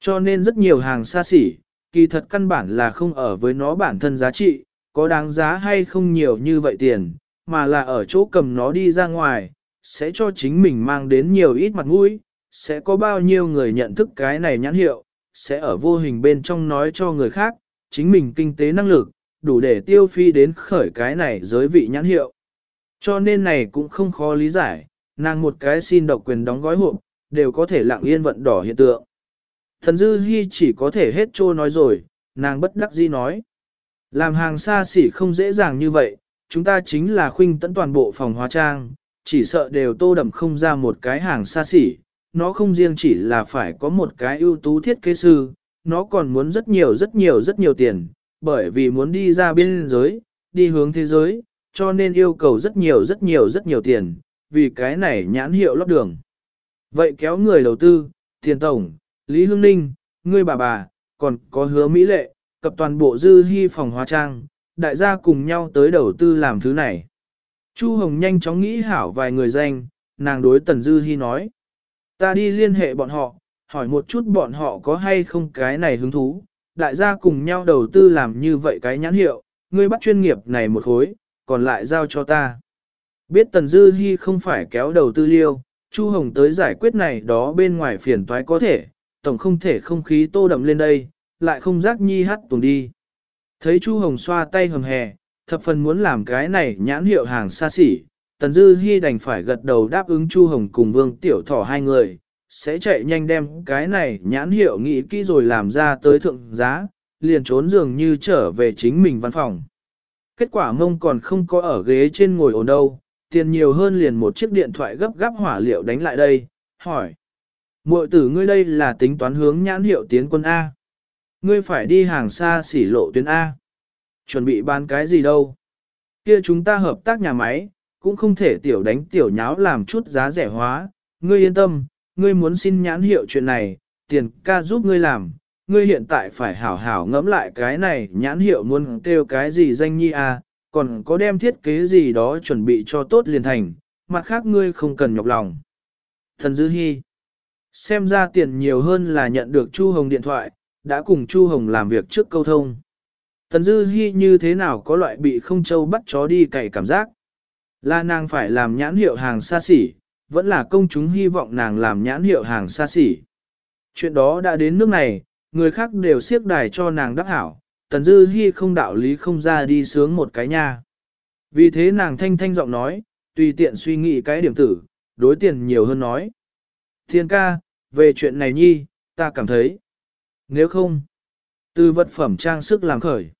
Cho nên rất nhiều hàng xa xỉ, kỳ thật căn bản là không ở với nó bản thân giá trị, có đáng giá hay không nhiều như vậy tiền, mà là ở chỗ cầm nó đi ra ngoài, sẽ cho chính mình mang đến nhiều ít mặt mũi, sẽ có bao nhiêu người nhận thức cái này nhãn hiệu, sẽ ở vô hình bên trong nói cho người khác, chính mình kinh tế năng lực, đủ để tiêu phi đến khởi cái này giới vị nhãn hiệu. Cho nên này cũng không khó lý giải, nàng một cái xin độc quyền đóng gói hộp, đều có thể lặng yên vận đỏ hiện tượng. Thần Dư Hi chỉ có thể hết trô nói rồi, nàng bất đắc dĩ nói. Làm hàng xa xỉ không dễ dàng như vậy, chúng ta chính là khuynh tận toàn bộ phòng hóa trang, chỉ sợ đều tô đậm không ra một cái hàng xa xỉ, nó không riêng chỉ là phải có một cái ưu tú thiết kế sư, nó còn muốn rất nhiều rất nhiều rất nhiều tiền, bởi vì muốn đi ra biên giới, đi hướng thế giới, cho nên yêu cầu rất nhiều rất nhiều rất nhiều tiền, vì cái này nhãn hiệu lót đường. Vậy kéo người đầu tư, tiền tổng, Lý Hương Ninh, ngươi bà bà, còn có hứa Mỹ Lệ, cập toàn bộ dư hy phòng hóa trang, đại gia cùng nhau tới đầu tư làm thứ này. Chu Hồng nhanh chóng nghĩ hảo vài người danh, nàng đối Tần Dư Hi nói. Ta đi liên hệ bọn họ, hỏi một chút bọn họ có hay không cái này hứng thú, đại gia cùng nhau đầu tư làm như vậy cái nhãn hiệu, ngươi bắt chuyên nghiệp này một khối, còn lại giao cho ta. Biết Tần Dư Hi không phải kéo đầu tư liêu, Chu Hồng tới giải quyết này đó bên ngoài phiền toái có thể, tổng không thể không khí tô đậm lên đây, lại không giác nhi hát tuồng đi. Thấy Chu Hồng xoa tay hầm hè, thập phần muốn làm cái này nhãn hiệu hàng xa xỉ, Tần Dư Hi đành phải gật đầu đáp ứng Chu Hồng cùng Vương Tiểu Thỏ hai người, sẽ chạy nhanh đem cái này nhãn hiệu nghĩ kỹ rồi làm ra tới thượng giá, liền trốn dường như trở về chính mình văn phòng. Kết quả mông còn không có ở ghế trên ngồi ổn đâu, tiền nhiều hơn liền một chiếc điện thoại gấp gáp hỏa liệu đánh lại đây, hỏi. muội tử ngươi đây là tính toán hướng nhãn hiệu tiến quân A. Ngươi phải đi hàng xa xỉ lộ tuyến A. Chuẩn bị bán cái gì đâu. Kia chúng ta hợp tác nhà máy, cũng không thể tiểu đánh tiểu nháo làm chút giá rẻ hóa. Ngươi yên tâm, ngươi muốn xin nhãn hiệu chuyện này, tiền ca giúp ngươi làm. Ngươi hiện tại phải hảo hảo ngẫm lại cái này nhãn hiệu muốn kêu cái gì danh nhi à? còn có đem thiết kế gì đó chuẩn bị cho tốt liền thành, mặt khác ngươi không cần nhọc lòng. Thần Dư Hi Xem ra tiền nhiều hơn là nhận được Chu Hồng điện thoại, đã cùng Chu Hồng làm việc trước câu thông. Thần Dư Hi như thế nào có loại bị không châu bắt chó đi cày cảm giác. Là nàng phải làm nhãn hiệu hàng xa xỉ, vẫn là công chúng hy vọng nàng làm nhãn hiệu hàng xa xỉ. Chuyện đó đã đến nước này, người khác đều siết đài cho nàng đắc hảo, Tần Dư hy không đạo lý không ra đi sướng một cái nha. Vì thế nàng thanh thanh giọng nói, tùy tiện suy nghĩ cái điểm tử, đối tiền nhiều hơn nói. Thiên ca, về chuyện này nhi, ta cảm thấy. Nếu không, từ vật phẩm trang sức làm khởi.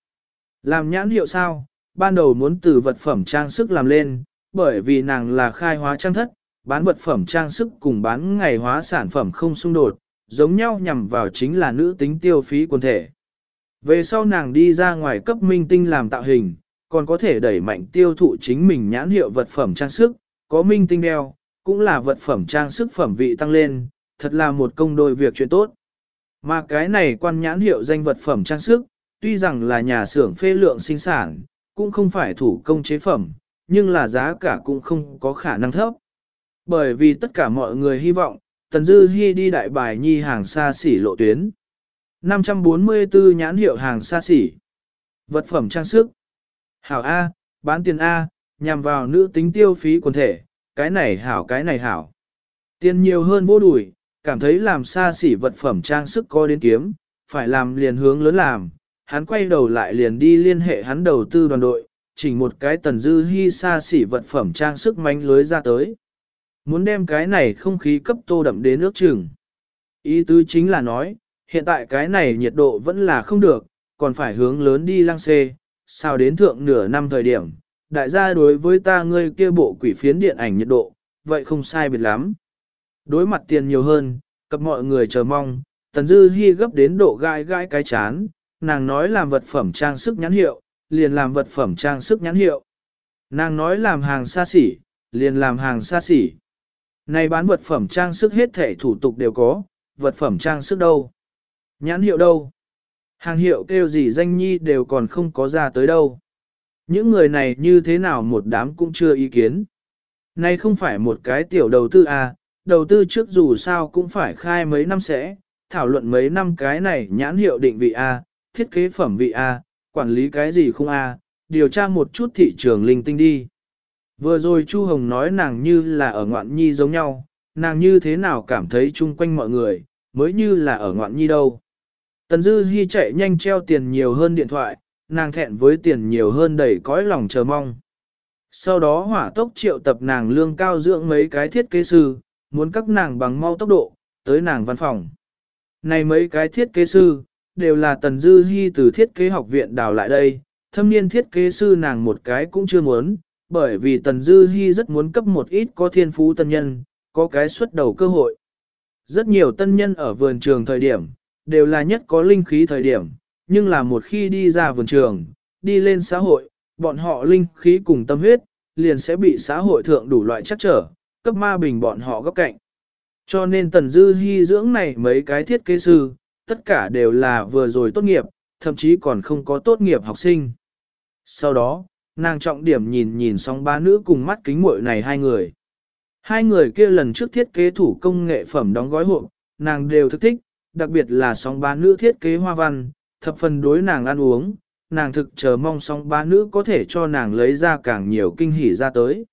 Làm nhãn hiệu sao, ban đầu muốn từ vật phẩm trang sức làm lên, bởi vì nàng là khai hóa trang thất, bán vật phẩm trang sức cùng bán ngày hóa sản phẩm không xung đột, giống nhau nhằm vào chính là nữ tính tiêu phí quần thể. Về sau nàng đi ra ngoài cấp minh tinh làm tạo hình, còn có thể đẩy mạnh tiêu thụ chính mình nhãn hiệu vật phẩm trang sức, có minh tinh đeo, cũng là vật phẩm trang sức phẩm vị tăng lên, thật là một công đôi việc chuyện tốt. Mà cái này quan nhãn hiệu danh vật phẩm trang sức, tuy rằng là nhà xưởng phê lượng sinh sản, cũng không phải thủ công chế phẩm, nhưng là giá cả cũng không có khả năng thấp. Bởi vì tất cả mọi người hy vọng, Tần Dư Hi đi đại bài nhi hàng xa xỉ lộ tuyến. 544 nhãn hiệu hàng xa xỉ. Vật phẩm trang sức. Hảo A, bán tiền A, nhằm vào nữ tính tiêu phí quần thể, cái này hảo cái này hảo. Tiền nhiều hơn vô đuổi, cảm thấy làm xa xỉ vật phẩm trang sức có đến kiếm, phải làm liền hướng lớn làm. Hắn quay đầu lại liền đi liên hệ hắn đầu tư đoàn đội, chỉnh một cái tần dư hy xa xỉ vật phẩm trang sức manh lưới ra tới. Muốn đem cái này không khí cấp tô đậm đến nước chừng. Ý tứ chính là nói, hiện tại cái này nhiệt độ vẫn là không được, còn phải hướng lớn đi lăng xê, sao đến thượng nửa năm thời điểm, đại gia đối với ta ngươi kia bộ quỷ phiến điện ảnh nhiệt độ, vậy không sai biệt lắm. Đối mặt tiền nhiều hơn, cấp mọi người chờ mong, Tần Dư Hi gấp đến độ gai gai cái chán, nàng nói làm vật phẩm trang sức nhãn hiệu, liền làm vật phẩm trang sức nhãn hiệu. Nàng nói làm hàng xa xỉ, liền làm hàng xa xỉ. Này bán vật phẩm trang sức hết thể thủ tục đều có, vật phẩm trang sức đâu? Nhãn hiệu đâu? Hàng hiệu kêu gì danh nhi đều còn không có ra tới đâu. Những người này như thế nào một đám cũng chưa ý kiến. Này không phải một cái tiểu đầu tư à, đầu tư trước dù sao cũng phải khai mấy năm sẽ, thảo luận mấy năm cái này nhãn hiệu định vị A, thiết kế phẩm vị A, quản lý cái gì không A, điều tra một chút thị trường linh tinh đi. Vừa rồi Chu Hồng nói nàng như là ở ngoạn nhi giống nhau, nàng như thế nào cảm thấy chung quanh mọi người, mới như là ở ngoạn nhi đâu. Tần Dư Hi chạy nhanh treo tiền nhiều hơn điện thoại, nàng thẹn với tiền nhiều hơn đầy cõi lòng chờ mong. Sau đó hỏa tốc triệu tập nàng lương cao dưỡng mấy cái thiết kế sư, muốn các nàng bằng mau tốc độ, tới nàng văn phòng. Này mấy cái thiết kế sư, đều là Tần Dư Hi từ thiết kế học viện đào lại đây, thâm niên thiết kế sư nàng một cái cũng chưa muốn, bởi vì Tần Dư Hi rất muốn cấp một ít có thiên phú tân nhân, có cái xuất đầu cơ hội. Rất nhiều tân nhân ở vườn trường thời điểm, đều là nhất có linh khí thời điểm, nhưng là một khi đi ra vườn trường, đi lên xã hội, bọn họ linh khí cùng tâm huyết, liền sẽ bị xã hội thượng đủ loại chắc trở, cấp ma bình bọn họ góc cạnh. Cho nên Tần Dư Hi dưỡng này mấy cái thiết kế sư, tất cả đều là vừa rồi tốt nghiệp, thậm chí còn không có tốt nghiệp học sinh. Sau đó, nàng trọng điểm nhìn nhìn song ba nữ cùng mắt kính muội này hai người. Hai người kia lần trước thiết kế thủ công nghệ phẩm đóng gói hộp, nàng đều thức thích, đặc biệt là song ba nữ thiết kế hoa văn, thập phần đối nàng ăn uống, nàng thực chờ mong song ba nữ có thể cho nàng lấy ra càng nhiều kinh hỉ ra tới.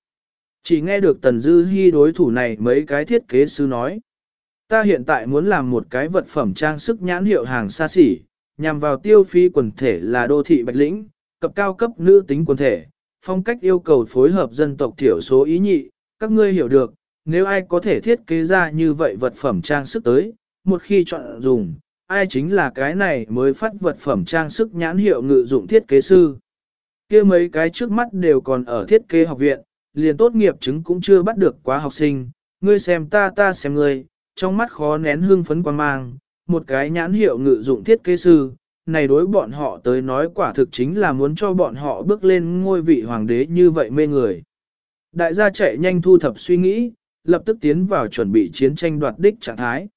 Chỉ nghe được Tần Dư Hi đối thủ này mấy cái thiết kế sư nói. Ta hiện tại muốn làm một cái vật phẩm trang sức nhãn hiệu hàng xa xỉ, nhằm vào tiêu phí quần thể là đô thị Bạch Lĩnh, cập cao cấp nữ tính quần thể, phong cách yêu cầu phối hợp dân tộc thiểu số ý nhị, các ngươi hiểu được, nếu ai có thể thiết kế ra như vậy vật phẩm trang sức tới, một khi chọn dùng, ai chính là cái này mới phát vật phẩm trang sức nhãn hiệu ngự dụng thiết kế sư. kia mấy cái trước mắt đều còn ở thiết kế học viện, liền tốt nghiệp chứng cũng chưa bắt được quá học sinh, ngươi xem ta ta xem ngươi, trong mắt khó nén hương phấn quan mang, một cái nhãn hiệu ngự dụng thiết kế sư, này đối bọn họ tới nói quả thực chính là muốn cho bọn họ bước lên ngôi vị hoàng đế như vậy mê người. Đại gia chạy nhanh thu thập suy nghĩ, lập tức tiến vào chuẩn bị chiến tranh đoạt đích trạng thái.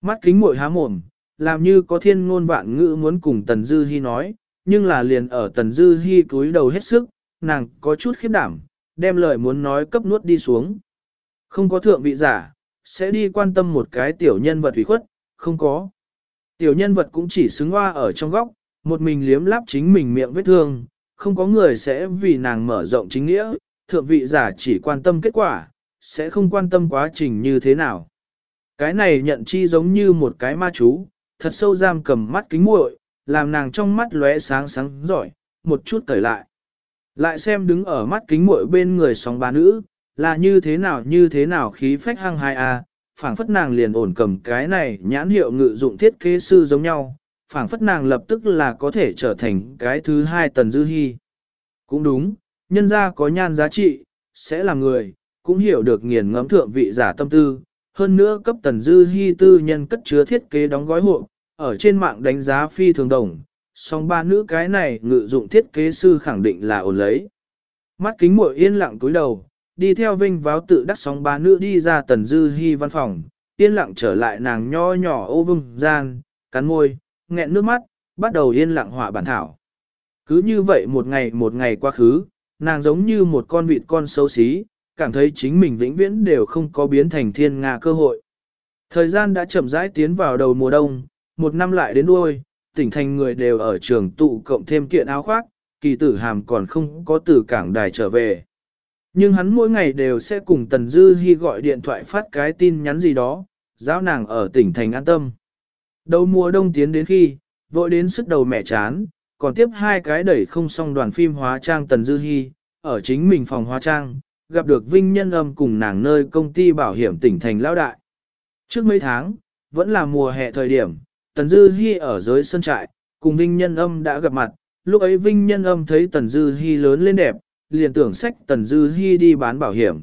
Mắt kính mội há mồm, làm như có thiên ngôn vạn ngữ muốn cùng Tần Dư Hi nói, nhưng là liền ở Tần Dư Hi cúi đầu hết sức, nàng có chút khiếp đảm, đem lời muốn nói cấp nuốt đi xuống. Không có thượng vị giả, sẽ đi quan tâm một cái tiểu nhân vật hủy khuất, không có. Tiểu nhân vật cũng chỉ xứng hoa ở trong góc, một mình liếm láp chính mình miệng vết thương, không có người sẽ vì nàng mở rộng chính nghĩa, thượng vị giả chỉ quan tâm kết quả, sẽ không quan tâm quá trình như thế nào. Cái này nhận chi giống như một cái ma chú, thật sâu giam cầm mắt kính muội, làm nàng trong mắt lóe sáng sáng giỏi, một chút cởi lại. Lại xem đứng ở mắt kính muội bên người sóng ba nữ, là như thế nào như thế nào khí phách hăng hai a, à, phảng phất nàng liền ổn cầm cái này nhãn hiệu ngự dụng thiết kế sư giống nhau, phảng phất nàng lập tức là có thể trở thành cái thứ hai tần dư hy. Cũng đúng, nhân gia có nhan giá trị, sẽ là người, cũng hiểu được nghiền ngẫm thượng vị giả tâm tư, hơn nữa cấp tần dư hy tư nhân cất chứa thiết kế đóng gói hộ, ở trên mạng đánh giá phi thường đồng, song ba nữ cái này ngự dụng thiết kế sư khẳng định là ổn lấy. Mắt kính muội yên lặng túi đầu, đi theo vinh váo tự đắc sóng ba nữ đi ra tần dư hy văn phòng, yên lặng trở lại nàng nho nhỏ ô vung gian, cắn môi, nghẹn nước mắt, bắt đầu yên lặng họa bản thảo. Cứ như vậy một ngày một ngày qua khứ, nàng giống như một con vịt con xấu xí, cảm thấy chính mình vĩnh viễn đều không có biến thành thiên nga cơ hội. Thời gian đã chậm rãi tiến vào đầu mùa đông, một năm lại đến đuôi, tỉnh thành người đều ở trường tụ cộng thêm kiện áo khoác, kỳ tử hàm còn không có từ cảng đài trở về. Nhưng hắn mỗi ngày đều sẽ cùng Tần Dư Hi gọi điện thoại phát cái tin nhắn gì đó, giáo nàng ở tỉnh thành an tâm. Đầu mùa đông tiến đến khi, vội đến sức đầu mẹ chán, còn tiếp hai cái đẩy không xong đoàn phim hóa trang Tần Dư Hi, ở chính mình phòng hóa trang, gặp được Vinh Nhân Âm cùng nàng nơi công ty bảo hiểm tỉnh thành lao đại. Trước mấy tháng, vẫn là mùa hè thời điểm, Tần Dư Hi ở dưới sân trại, cùng Vinh Nhân Âm đã gặp mặt, lúc ấy Vinh Nhân Âm thấy Tần Dư Hi lớn lên đẹp, liền tưởng sách Tần Dư Hi đi bán bảo hiểm.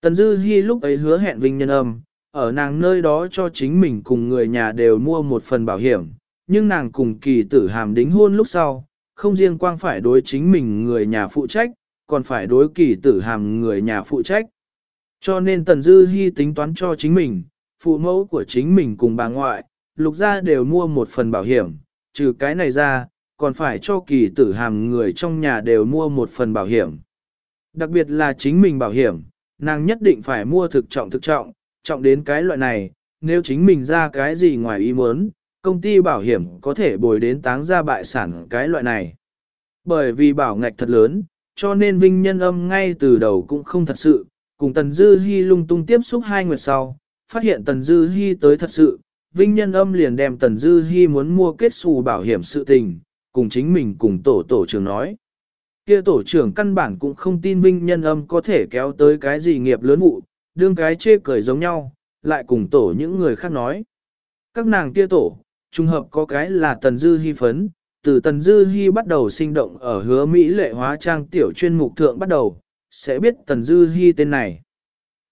Tần Dư Hi lúc ấy hứa hẹn Vinh Nhân Âm, ở nàng nơi đó cho chính mình cùng người nhà đều mua một phần bảo hiểm, nhưng nàng cùng kỳ tử hàm đính hôn lúc sau, không riêng quang phải đối chính mình người nhà phụ trách, còn phải đối kỳ tử hàm người nhà phụ trách. Cho nên Tần Dư Hi tính toán cho chính mình, phụ mẫu của chính mình cùng bà ngoại, lục gia đều mua một phần bảo hiểm, trừ cái này ra, còn phải cho kỳ tử hàm người trong nhà đều mua một phần bảo hiểm. Đặc biệt là chính mình bảo hiểm, nàng nhất định phải mua thực trọng thực trọng, trọng đến cái loại này, nếu chính mình ra cái gì ngoài ý muốn, công ty bảo hiểm có thể bồi đến táng ra bại sản cái loại này. Bởi vì bảo ngạch thật lớn, cho nên Vinh Nhân Âm ngay từ đầu cũng không thật sự, cùng Tần Dư Hi lung tung tiếp xúc hai nguyệt sau, phát hiện Tần Dư Hi tới thật sự, Vinh Nhân Âm liền đem Tần Dư Hi muốn mua kết xù bảo hiểm sự tình, cùng chính mình cùng tổ tổ trưởng nói. Kia tổ trưởng căn bản cũng không tin Vinh Nhân Âm có thể kéo tới cái gì nghiệp lớn vụ, đương cái chê cười giống nhau, lại cùng tổ những người khác nói. Các nàng kia tổ, trùng hợp có cái là Tần Dư Hi phấn, từ Tần Dư Hi bắt đầu sinh động ở hứa Mỹ lệ hóa trang tiểu chuyên mục thượng bắt đầu, sẽ biết Tần Dư Hi tên này.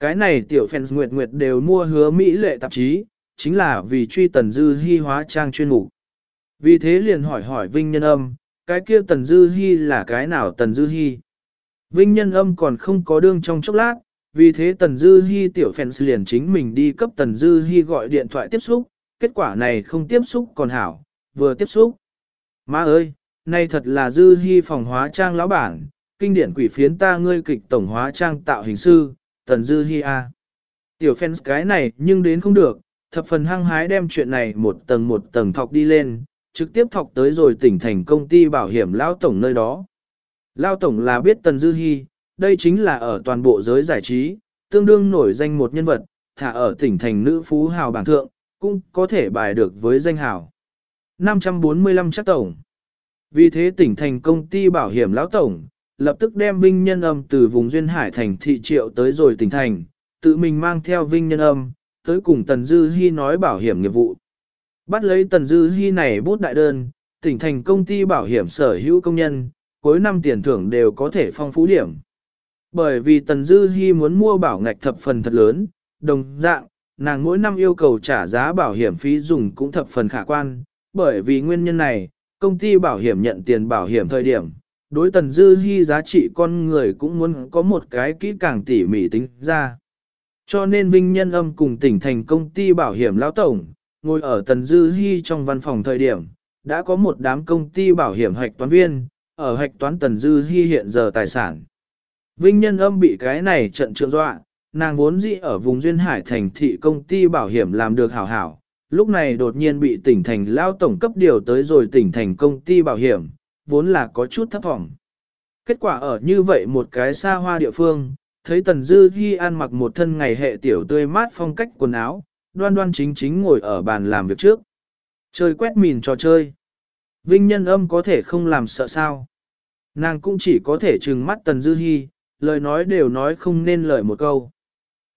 Cái này tiểu fans nguyệt nguyệt đều mua hứa Mỹ lệ tạp chí, chính là vì truy Tần Dư Hi hóa trang chuyên mục. Vì thế liền hỏi hỏi Vinh Nhân Âm, cái kia Tần Dư Hi là cái nào Tần Dư Hi? Vinh Nhân Âm còn không có đương trong chốc lát, vì thế Tần Dư Hi tiểu phèn liền chính mình đi cấp Tần Dư Hi gọi điện thoại tiếp xúc, kết quả này không tiếp xúc còn hảo, vừa tiếp xúc. Má ơi, này thật là Dư Hi phòng hóa trang lão bản, kinh điển quỷ phiến ta ngươi kịch tổng hóa trang tạo hình sư, Tần Dư Hi a. Tiểu fans cái này nhưng đến không được, thập phần hăng hái đem chuyện này một tầng một tầng thọc đi lên, trực tiếp thọc tới rồi tỉnh thành công ty bảo hiểm Lao Tổng nơi đó. Lao Tổng là biết Tần Dư Hi, đây chính là ở toàn bộ giới giải trí, tương đương nổi danh một nhân vật, thả ở tỉnh thành nữ phú hào bảng thượng, cũng có thể bài được với danh hào. 545 chắc tổng. Vì thế tỉnh thành công ty bảo hiểm lão tổng, lập tức đem Vinh Nhân Âm từ vùng Duyên Hải thành thị triệu tới rồi tỉnh thành, tự mình mang theo Vinh Nhân Âm, tới cùng Tần Dư Hi nói bảo hiểm nghiệp vụ. Bắt lấy Tần Dư Hi này bút đại đơn, tỉnh thành công ty bảo hiểm sở hữu công nhân, cuối năm tiền thưởng đều có thể phong phú điểm. Bởi vì Tần Dư Hi muốn mua bảo ngạch thập phần thật lớn, đồng dạng, nàng mỗi năm yêu cầu trả giá bảo hiểm phí dùng cũng thập phần khả quan, bởi vì nguyên nhân này, công ty bảo hiểm nhận tiền bảo hiểm thời điểm, đối Tần Dư Hi giá trị con người cũng muốn có một cái kỹ càng tỉ mỉ tính ra. Cho nên Vinh Nhân Âm cùng tỉnh thành công ty bảo hiểm lão tổng, ngồi ở Tần Dư Hi trong văn phòng thời điểm, đã có một đám công ty bảo hiểm hạch toán viên, ở hạch toán Tần Dư Hi hiện giờ tài sản. Vinh Nhân Âm bị cái này trận trượng dọa, nàng vốn dĩ ở vùng Duyên Hải thành thị công ty bảo hiểm làm được hảo hảo, lúc này đột nhiên bị tỉnh thành lao tổng cấp điều tới rồi tỉnh thành công ty bảo hiểm, vốn là có chút thấp vọng. Kết quả ở như vậy một cái xa hoa địa phương, thấy Tần Dư Hi ăn mặc một thân ngày hệ tiểu tươi mát phong cách quần áo, đoan đoan chính chính ngồi ở bàn làm việc trước. Chơi quét mìn trò chơi. Vinh nhân âm có thể không làm sợ sao. Nàng cũng chỉ có thể trừng mắt Tần Dư Hi, lời nói đều nói không nên lời một câu.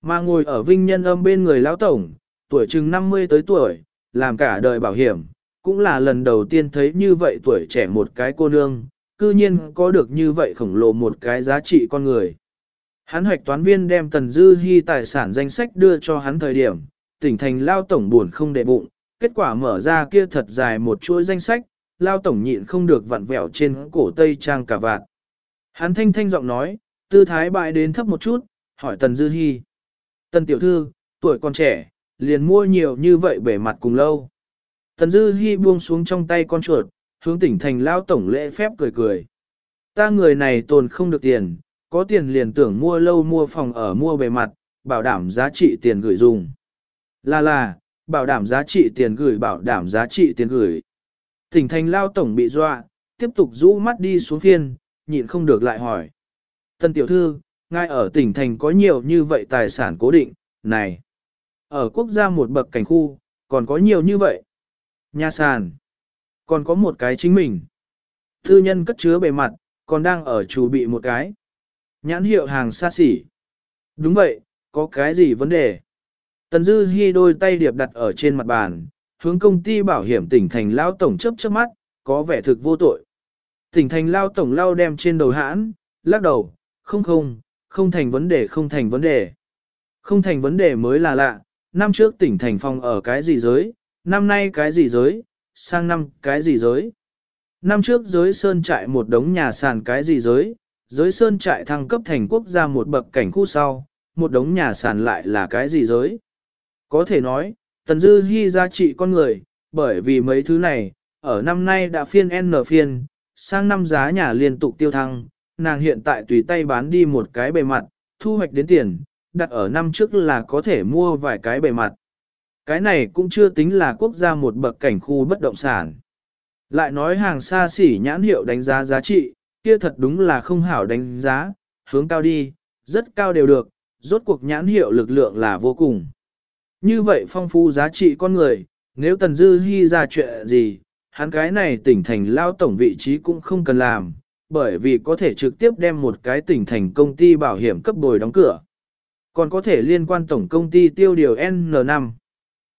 Mà ngồi ở Vinh nhân âm bên người lão tổng, tuổi chừng 50 tới tuổi, làm cả đời bảo hiểm, cũng là lần đầu tiên thấy như vậy tuổi trẻ một cái cô nương, cư nhiên có được như vậy khổng lồ một cái giá trị con người. Hắn hoạch toán viên đem Tần Dư Hi tài sản danh sách đưa cho hắn thời điểm, tỉnh thành lao tổng buồn không để bụng, kết quả mở ra kia thật dài một chuỗi danh sách, lao tổng nhịn không được vặn vẹo trên cổ tây trang cả vạt. Hắn thanh thanh giọng nói, tư thái bại đến thấp một chút, hỏi Tần Dư Hi. Tần tiểu thư, tuổi còn trẻ, liền mua nhiều như vậy bể mặt cùng lâu. Tần Dư Hi buông xuống trong tay con chuột, hướng tỉnh thành lao tổng lễ phép cười cười. Ta người này tồn không được tiền, có tiền liền tưởng mua lâu mua phòng ở mua bề mặt, bảo đảm giá trị tiền gửi dùng. Là là, bảo đảm giá trị tiền gửi bảo đảm giá trị tiền gửi. Tỉnh thành lao tổng bị dọa, tiếp tục rũ mắt đi xuống phiên, nhịn không được lại hỏi. Tân tiểu thư, ngay ở tỉnh thành có nhiều như vậy tài sản cố định, này. Ở quốc gia một bậc cảnh khu, còn có nhiều như vậy. Nhà sàn. Còn có một cái chính mình. Thư nhân cất chứa bề mặt, còn đang ở chủ bị một cái. Nhãn hiệu hàng xa xỉ. Đúng vậy, có cái gì vấn đề? Tần Dư Hi đôi tay điệp đặt ở trên mặt bàn, hướng công ty bảo hiểm tỉnh thành lao tổng chớp chớp mắt, có vẻ thực vô tội. Tỉnh thành lao tổng lao đem trên đầu hãn, lắc đầu, không không, không thành vấn đề không thành vấn đề. Không thành vấn đề mới là lạ, năm trước tỉnh thành phong ở cái gì giới, năm nay cái gì giới, sang năm cái gì giới. Năm trước giới sơn trại một đống nhà sàn cái gì giới, giới sơn trại thăng cấp thành quốc gia một bậc cảnh khu sau, một đống nhà sàn lại là cái gì giới. Có thể nói, tần dư Hi giá trị con người, bởi vì mấy thứ này, ở năm nay đã phiên N phiên, sang năm giá nhà liên tục tiêu thăng, nàng hiện tại tùy tay bán đi một cái bề mặt, thu hoạch đến tiền, đặt ở năm trước là có thể mua vài cái bề mặt. Cái này cũng chưa tính là quốc gia một bậc cảnh khu bất động sản. Lại nói hàng xa xỉ nhãn hiệu đánh giá giá trị, kia thật đúng là không hảo đánh giá, hướng cao đi, rất cao đều được, rốt cuộc nhãn hiệu lực lượng là vô cùng. Như vậy phong phú giá trị con người, nếu Tần Dư Hi ra chuyện gì, hắn cái này tỉnh thành lao tổng vị trí cũng không cần làm, bởi vì có thể trực tiếp đem một cái tỉnh thành công ty bảo hiểm cấp bồi đóng cửa. Còn có thể liên quan tổng công ty tiêu điều N5.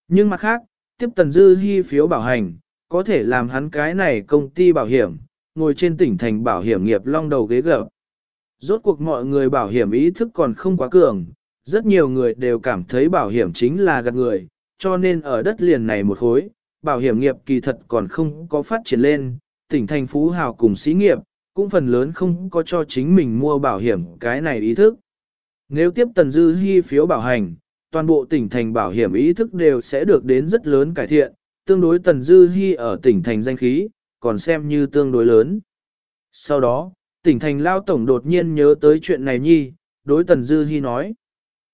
Nhưng mặt khác, tiếp Tần Dư Hi phiếu bảo hành, có thể làm hắn cái này công ty bảo hiểm, ngồi trên tỉnh thành bảo hiểm nghiệp long đầu ghế gập. Rốt cuộc mọi người bảo hiểm ý thức còn không quá cường, rất nhiều người đều cảm thấy bảo hiểm chính là gạt người, cho nên ở đất liền này một khối, bảo hiểm nghiệp kỳ thật còn không có phát triển lên, tỉnh thành phú hào cùng xí nghiệp, cũng phần lớn không có cho chính mình mua bảo hiểm cái này ý thức. Nếu tiếp tần dư hy phiếu bảo hành, toàn bộ tỉnh thành bảo hiểm ý thức đều sẽ được đến rất lớn cải thiện, tương đối tần dư hy ở tỉnh thành danh khí, còn xem như tương đối lớn. Sau đó, tỉnh thành lao tổng đột nhiên nhớ tới chuyện này nhi, đối tần dư hy nói.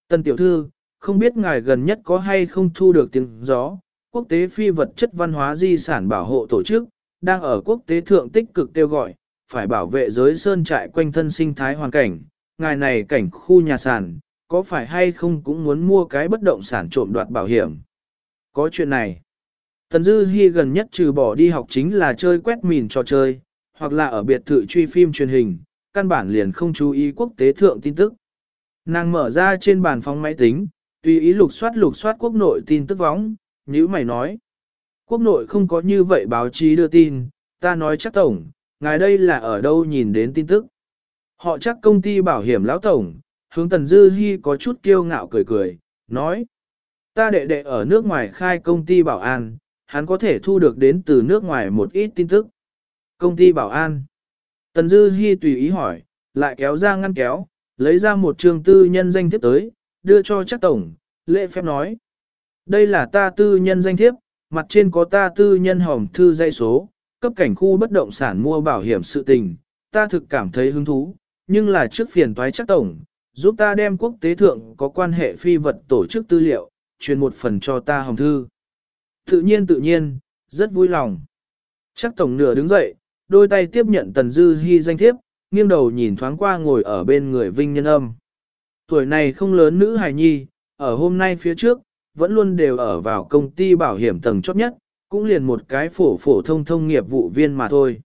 Tần tiểu thư, không biết ngài gần nhất có hay không thu được tiếng gió, quốc tế phi vật chất văn hóa di sản bảo hộ tổ chức, đang ở quốc tế thượng tích cực kêu gọi, phải bảo vệ giới sơn trại quanh thân sinh thái hoàn cảnh, ngài này cảnh khu nhà sản, có phải hay không cũng muốn mua cái bất động sản trộm đoạt bảo hiểm. Có chuyện này. Tần Dư Hi gần nhất trừ bỏ đi học chính là chơi quét mìn trò chơi, hoặc là ở biệt thự truy phim truyền hình, căn bản liền không chú ý quốc tế thượng tin tức. Nàng mở ra trên bàn phóng máy tính, tùy ý lục soát lục soát quốc nội tin tức vóng, như mày nói. Quốc nội không có như vậy báo chí đưa tin, ta nói chắc tổng, ngài đây là ở đâu nhìn đến tin tức. Họ chắc công ty bảo hiểm lão tổng, hướng tần dư hy có chút kiêu ngạo cười cười, nói. Ta đệ đệ ở nước ngoài khai công ty bảo an, hắn có thể thu được đến từ nước ngoài một ít tin tức. Công ty bảo an. Tần dư hy tùy ý hỏi, lại kéo ra ngăn kéo, lấy ra một trường tư nhân danh thiếp tới, đưa cho chắc tổng, lễ phép nói. Đây là ta tư nhân danh thiếp, mặt trên có ta tư nhân hòm thư dây số, cấp cảnh khu bất động sản mua bảo hiểm sự tình, ta thực cảm thấy hứng thú, nhưng là trước phiền toái chắc tổng, giúp ta đem quốc tế thượng có quan hệ phi vật tổ chức tư liệu, truyền một phần cho ta hòm thư. Tự nhiên tự nhiên, rất vui lòng. Chắc tổng nửa đứng dậy, đôi tay tiếp nhận tần dư hy danh thiếp, nghiêng đầu nhìn thoáng qua ngồi ở bên người Vinh Nhân Âm. Tuổi này không lớn nữ hài nhi, ở hôm nay phía trước, vẫn luôn đều ở vào công ty bảo hiểm tầng chót nhất, cũng liền một cái phổ phổ thông thông nghiệp vụ viên mà thôi.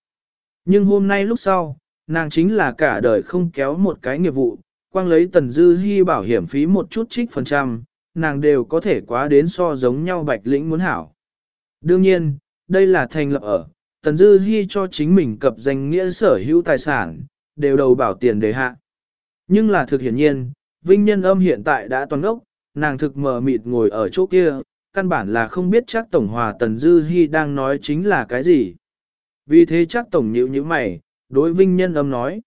Nhưng hôm nay lúc sau, nàng chính là cả đời không kéo một cái nghiệp vụ, quang lấy tần dư hy bảo hiểm phí một chút trích phần trăm, nàng đều có thể quá đến so giống nhau bạch lĩnh muốn hảo. Đương nhiên, đây là thành lập ở, tần dư hy cho chính mình cập danh nghĩa sở hữu tài sản, đều đầu bảo tiền đề hạ. Nhưng là thực hiển nhiên, Vinh Nhân Âm hiện tại đã toàn ốc, nàng thực mờ mịt ngồi ở chỗ kia, căn bản là không biết chắc Tổng Hòa Tần Dư Hi đang nói chính là cái gì. Vì thế chắc Tổng nhíu như mày, đối Vinh Nhân Âm nói.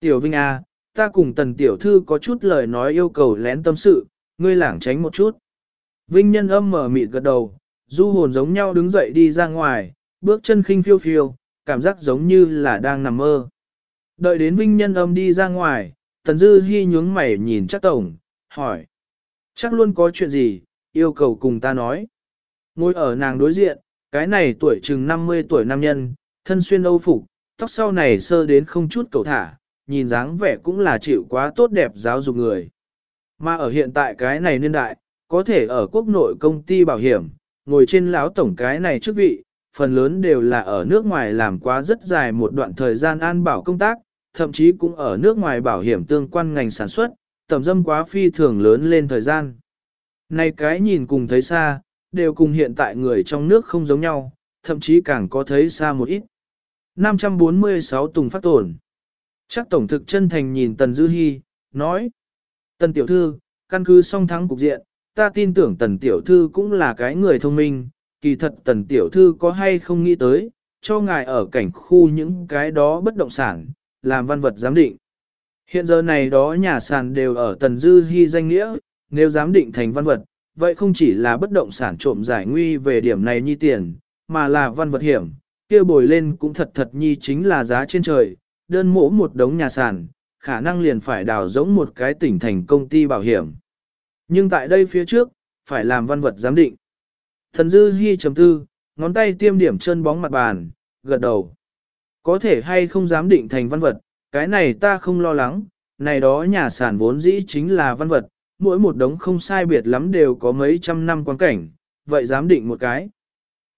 Tiểu Vinh A, ta cùng Tần Tiểu Thư có chút lời nói yêu cầu lén tâm sự, ngươi lảng tránh một chút. Vinh Nhân Âm mở mịt gật đầu, du hồn giống nhau đứng dậy đi ra ngoài, bước chân khinh phiêu phiêu, cảm giác giống như là đang nằm mơ. Đợi đến Vinh Nhân âm đi ra ngoài, Tần Dư Hi nhướng mày nhìn chắc tổng, hỏi. Chắc luôn có chuyện gì, yêu cầu cùng ta nói. Ngồi ở nàng đối diện, cái này tuổi chừng 50 tuổi nam nhân, thân xuyên âu phục, tóc sau này sơ đến không chút cầu thả, nhìn dáng vẻ cũng là chịu quá tốt đẹp giáo dục người. Mà ở hiện tại cái này niên đại, có thể ở quốc nội công ty bảo hiểm, ngồi trên lão tổng cái này chức vị, phần lớn đều là ở nước ngoài làm quá rất dài một đoạn thời gian an bảo công tác, thậm chí cũng ở nước ngoài bảo hiểm tương quan ngành sản xuất, tầm dâm quá phi thường lớn lên thời gian. Này cái nhìn cùng thấy xa, đều cùng hiện tại người trong nước không giống nhau, thậm chí càng có thấy xa một ít. 546 Tùng phát tổn. Chắc Tổng thực chân thành nhìn Tần Dư Hi, nói. Tần Tiểu Thư, căn cứ song thắng cục diện, ta tin tưởng Tần Tiểu Thư cũng là cái người thông minh, kỳ thật Tần Tiểu Thư có hay không nghĩ tới, cho ngài ở cảnh khu những cái đó bất động sản, làm văn vật giám định. Hiện giờ này đó nhà sàn đều ở Tần Dư Hi danh nghĩa, nếu giám định thành văn vật, vậy không chỉ là bất động sản trộm giải nguy về điểm này nhi tiền, mà là văn vật hiểm, kia bồi lên cũng thật thật nhi chính là giá trên trời, đơn mỗ một đống nhà sàn, khả năng liền phải đào giống một cái tỉnh thành công ty bảo hiểm. Nhưng tại đây phía trước, phải làm văn vật giám định. Thần dư hy chấm tư, ngón tay tiêm điểm chân bóng mặt bàn, gật đầu. Có thể hay không dám định thành văn vật, cái này ta không lo lắng, này đó nhà sản vốn dĩ chính là văn vật, mỗi một đống không sai biệt lắm đều có mấy trăm năm quan cảnh, vậy dám định một cái.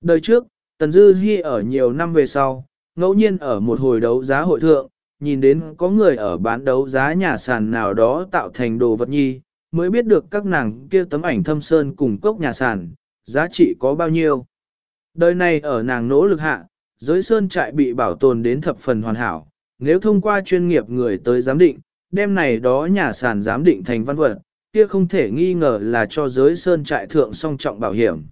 Đời trước, Tần Dư Hi ở nhiều năm về sau, ngẫu nhiên ở một hồi đấu giá hội thượng, nhìn đến có người ở bán đấu giá nhà sàn nào đó tạo thành đồ vật nhi, mới biết được các nàng kia tấm ảnh thâm sơn cùng cốc nhà sàn, giá trị có bao nhiêu. Đời này ở nàng nỗ lực hạ, giới sơn trại bị bảo tồn đến thập phần hoàn hảo, nếu thông qua chuyên nghiệp người tới giám định, đem này đó nhà sàn giám định thành văn vật, kia không thể nghi ngờ là cho giới sơn trại thượng song trọng bảo hiểm.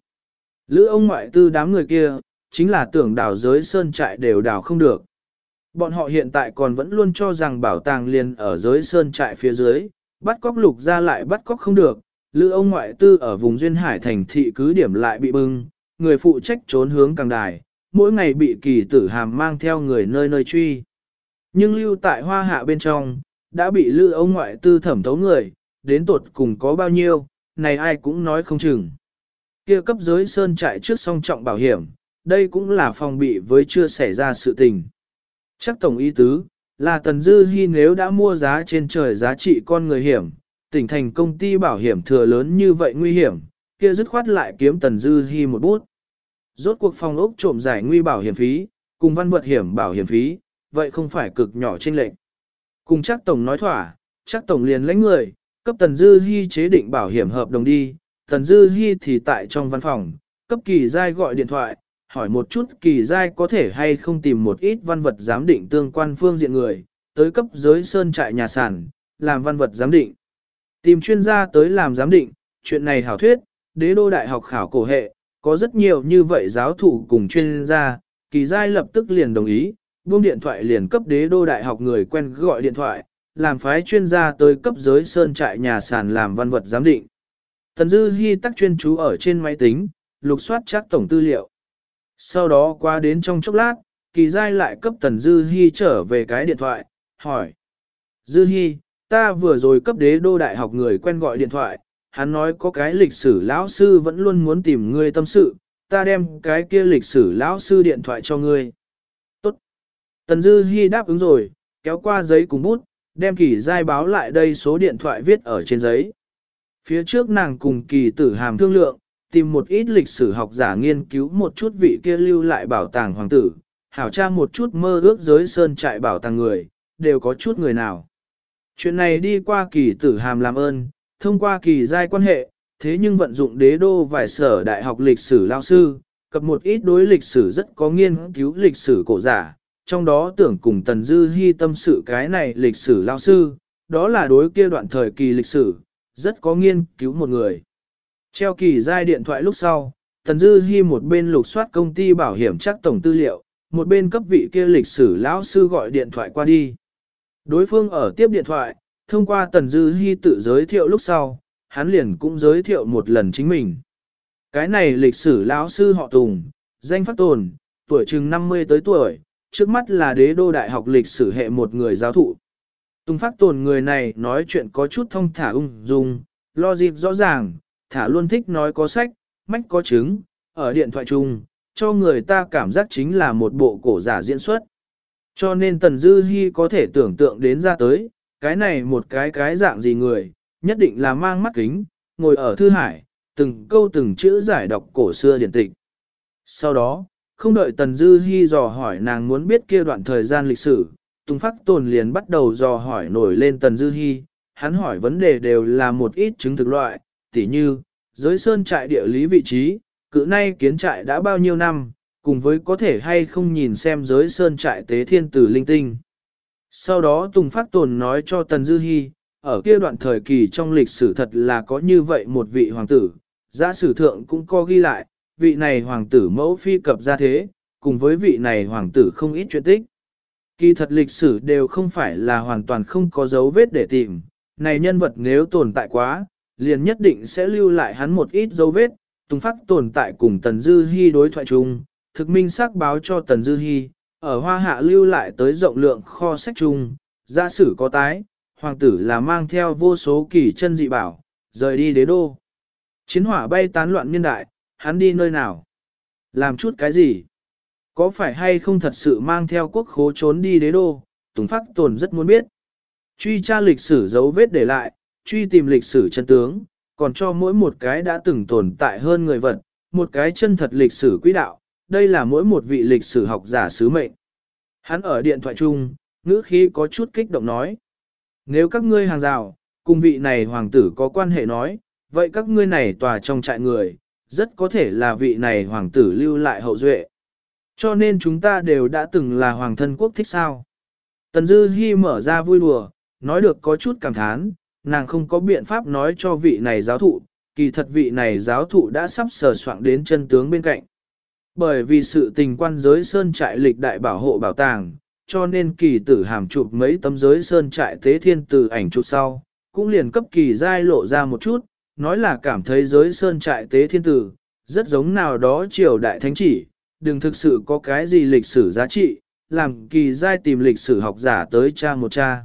Lữ ông ngoại tư đám người kia, chính là tưởng đảo giới sơn trại đều đảo không được. Bọn họ hiện tại còn vẫn luôn cho rằng bảo tàng liền ở giới sơn trại phía dưới, bắt cóc lục ra lại bắt cóc không được, lữ ông ngoại tư ở vùng duyên hải thành thị cứ điểm lại bị bưng, người phụ trách trốn hướng càng đài, mỗi ngày bị kỳ tử hàm mang theo người nơi nơi truy. Nhưng lưu tại hoa hạ bên trong, đã bị lữ ông ngoại tư thẩm thấu người, đến tột cùng có bao nhiêu, này ai cũng nói không chừng. Kia cấp giới sơn trại trước song trọng bảo hiểm, đây cũng là phòng bị với chưa xảy ra sự tình. Chắc tổng ý tứ, là Tần Dư Hi nếu đã mua giá trên trời giá trị con người hiểm, tỉnh thành công ty bảo hiểm thừa lớn như vậy nguy hiểm, kia dứt khoát lại kiếm Tần Dư Hi một bút. Rốt cuộc phòng ốc trộm giải nguy bảo hiểm phí, cùng văn vật hiểm bảo hiểm phí, vậy không phải cực nhỏ trên lệnh. Cùng chắc tổng nói thỏa, chắc tổng liền lãnh người, cấp Tần Dư Hi chế định bảo hiểm hợp đồng đi, Tần Dư Hi thì tại trong văn phòng, cấp kỳ giai gọi điện thoại, hỏi một chút kỳ giai có thể hay không tìm một ít văn vật giám định tương quan phương diện người, tới cấp giới sơn trại nhà sản, làm văn vật giám định. Tìm chuyên gia tới làm giám định, chuyện này hảo thuyết, đế đô đại học khảo cổ hệ, có rất nhiều như vậy giáo thủ cùng chuyên gia, kỳ giai lập tức liền đồng ý, buông điện thoại liền cấp đế đô đại học người quen gọi điện thoại, làm phái chuyên gia tới cấp giới sơn trại nhà sản làm văn vật giám định. Tần Dư Hi tắc chuyên chú ở trên máy tính, lục soát chắc tổng tư liệu. Sau đó qua đến trong chốc lát, kỳ giai lại cấp Tần Dư Hi trở về cái điện thoại, hỏi. Dư Hi, ta vừa rồi cấp đế đô đại học người quen gọi điện thoại, hắn nói có cái lịch sử lão sư vẫn luôn muốn tìm ngươi tâm sự, ta đem cái kia lịch sử lão sư điện thoại cho ngươi. Tốt. Tần Dư Hi đáp ứng rồi, kéo qua giấy cùng bút, đem kỳ giai báo lại đây số điện thoại viết ở trên giấy. Phía trước nàng cùng kỳ tử hàm thương lượng, tìm một ít lịch sử học giả nghiên cứu một chút vị kia lưu lại bảo tàng hoàng tử, hảo tra một chút mơ ước giới sơn trại bảo tàng người, đều có chút người nào. Chuyện này đi qua kỳ tử hàm làm ơn, thông qua kỳ giai quan hệ, thế nhưng vận dụng đế đô vài sở đại học lịch sử lao sư, cập một ít đối lịch sử rất có nghiên cứu lịch sử cổ giả, trong đó tưởng cùng Tần Dư Hi tâm sự cái này lịch sử lao sư, đó là đối kia đoạn thời kỳ lịch sử, rất có nghiên cứu một người. Treo kỳ giai điện thoại lúc sau, Tần Dư Hi một bên lục soát công ty bảo hiểm chắc tổng tư liệu, một bên cấp vị kia lịch sử lão sư gọi điện thoại qua đi. Đối phương ở tiếp điện thoại, thông qua Tần Dư Hi tự giới thiệu lúc sau, hắn liền cũng giới thiệu một lần chính mình. Cái này lịch sử lão sư họ Tùng, danh phát tồn, tuổi chừng 50 tới tuổi, trước mắt là đế đô đại học lịch sử hệ một người giáo thụ. Tùng phát tồn người này nói chuyện có chút thông thả ung dung, logic rõ ràng, thả luôn thích nói có sách, mách có chứng, ở điện thoại chung, cho người ta cảm giác chính là một bộ cổ giả diễn xuất. Cho nên Tần Dư Hi có thể tưởng tượng đến ra tới, cái này một cái cái dạng gì người, nhất định là mang mắt kính, ngồi ở thư hải, từng câu từng chữ giải đọc cổ xưa điển tịch. Sau đó, không đợi Tần Dư Hi dò hỏi nàng muốn biết kia đoạn thời gian lịch sử, Tùng Phát Tồn liền bắt đầu dò hỏi nổi lên Tần Dư Hi, hắn hỏi vấn đề đều là một ít chứng thực loại, tỉ như, giới sơn trại địa lý vị trí, cự nay kiến trại đã bao nhiêu năm, cùng với có thể hay không nhìn xem giới sơn trại tế thiên tử linh tinh. Sau đó Tùng Phát Tồn nói cho Tần Dư Hi, ở kia đoạn thời kỳ trong lịch sử thật là có như vậy một vị hoàng tử, giả sử thượng cũng có ghi lại, vị này hoàng tử mẫu phi cập ra thế, cùng với vị này hoàng tử không ít chuyện tích. Kỳ thật lịch sử đều không phải là hoàn toàn không có dấu vết để tìm, này nhân vật nếu tồn tại quá, liền nhất định sẽ lưu lại hắn một ít dấu vết, Tùng Phát tồn tại cùng Tần Dư Hi đối thoại chung, thực minh xác báo cho Tần Dư Hi, ở hoa hạ lưu lại tới rộng lượng kho sách chung, giả sử có tái, hoàng tử là mang theo vô số kỳ chân dị bảo, rời đi đế đô. Chiến hỏa bay tán loạn niên đại, hắn đi nơi nào? Làm chút cái gì? Có phải hay không thật sự mang theo quốc khố trốn đi đế đô? Tùng Phác tồn rất muốn biết. Truy tra lịch sử dấu vết để lại, truy tìm lịch sử chân tướng, còn cho mỗi một cái đã từng tồn tại hơn người vật, một cái chân thật lịch sử quỹ đạo, đây là mỗi một vị lịch sử học giả sứ mệnh. Hắn ở điện thoại chung, ngữ khí có chút kích động nói. Nếu các ngươi hàng rào, cùng vị này hoàng tử có quan hệ nói, vậy các ngươi này tòa trong trại người, rất có thể là vị này hoàng tử lưu lại hậu duệ. Cho nên chúng ta đều đã từng là hoàng thân quốc thích sao. Tần Dư Hi mở ra vui đùa, nói được có chút cảm thán, nàng không có biện pháp nói cho vị này giáo thụ, kỳ thật vị này giáo thụ đã sắp sờ soạn đến chân tướng bên cạnh. Bởi vì sự tình quan giới sơn trại lịch đại bảo hộ bảo tàng, cho nên kỳ tử hàm chụp mấy tấm giới sơn trại tế thiên tử ảnh chụp sau, cũng liền cấp kỳ giai lộ ra một chút, nói là cảm thấy giới sơn trại tế thiên tử, rất giống nào đó triều đại thánh chỉ, đừng thực sự có cái gì lịch sử giá trị, làm kỳ giai tìm lịch sử học giả tới cha một cha.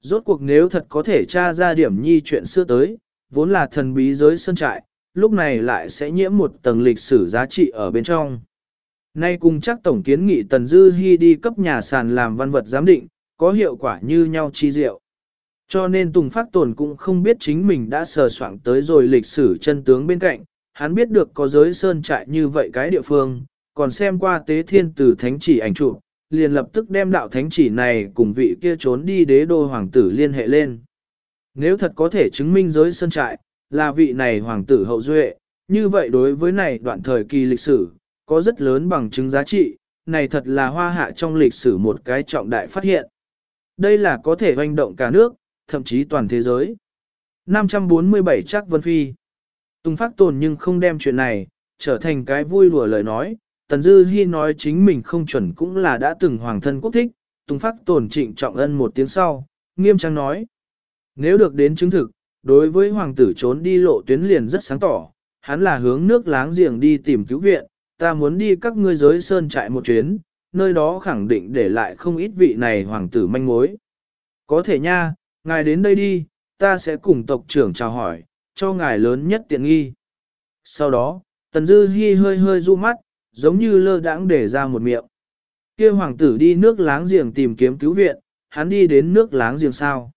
Rốt cuộc nếu thật có thể tra ra điểm nhi chuyện xưa tới, vốn là thần bí giới sơn trại, lúc này lại sẽ nhiễm một tầng lịch sử giá trị ở bên trong. Nay cùng chắc tổng kiến nghị Tần Dư Hi đi cấp nhà sàn làm văn vật giám định, có hiệu quả như nhau chi diệu. Cho nên Tùng Phát Tồn cũng không biết chính mình đã sờ soạn tới rồi lịch sử chân tướng bên cạnh, hắn biết được có giới sơn trại như vậy cái địa phương, còn xem qua tế thiên tử thánh chỉ ảnh chụp, liền lập tức đem đạo thánh chỉ này cùng vị kia trốn đi đế đô hoàng tử liên hệ lên. Nếu thật có thể chứng minh giới sơn trại, là vị này hoàng tử hậu duệ, như vậy đối với này đoạn thời kỳ lịch sử, có rất lớn bằng chứng giá trị, này thật là hoa hạ trong lịch sử một cái trọng đại phát hiện. Đây là có thể hoành động cả nước, thậm chí toàn thế giới. 547 chắc Vân Phi Tùng phát tồn nhưng không đem chuyện này, trở thành cái vui đùa lời nói, Tần Dư Hi nói chính mình không chuẩn cũng là đã từng hoàng thân quốc thích, Tùng phát tồn trịnh trọng ân một tiếng sau, nghiêm trang nói. Nếu được đến chứng thực, đối với hoàng tử trốn đi lộ tuyến liền rất sáng tỏ, hắn là hướng nước láng giềng đi tìm cứu viện, ta muốn đi các ngươi giới sơn trại một chuyến, nơi đó khẳng định để lại không ít vị này hoàng tử manh mối. Có thể nha, ngài đến đây đi, ta sẽ cùng tộc trưởng chào hỏi, cho ngài lớn nhất tiện nghi. Sau đó, Tần Dư Hi hơi hơi du mắt, giống như lơ đãng để ra một miệng. Kia hoàng tử đi nước láng giềng tìm kiếm cứu viện, hắn đi đến nước láng giềng sao?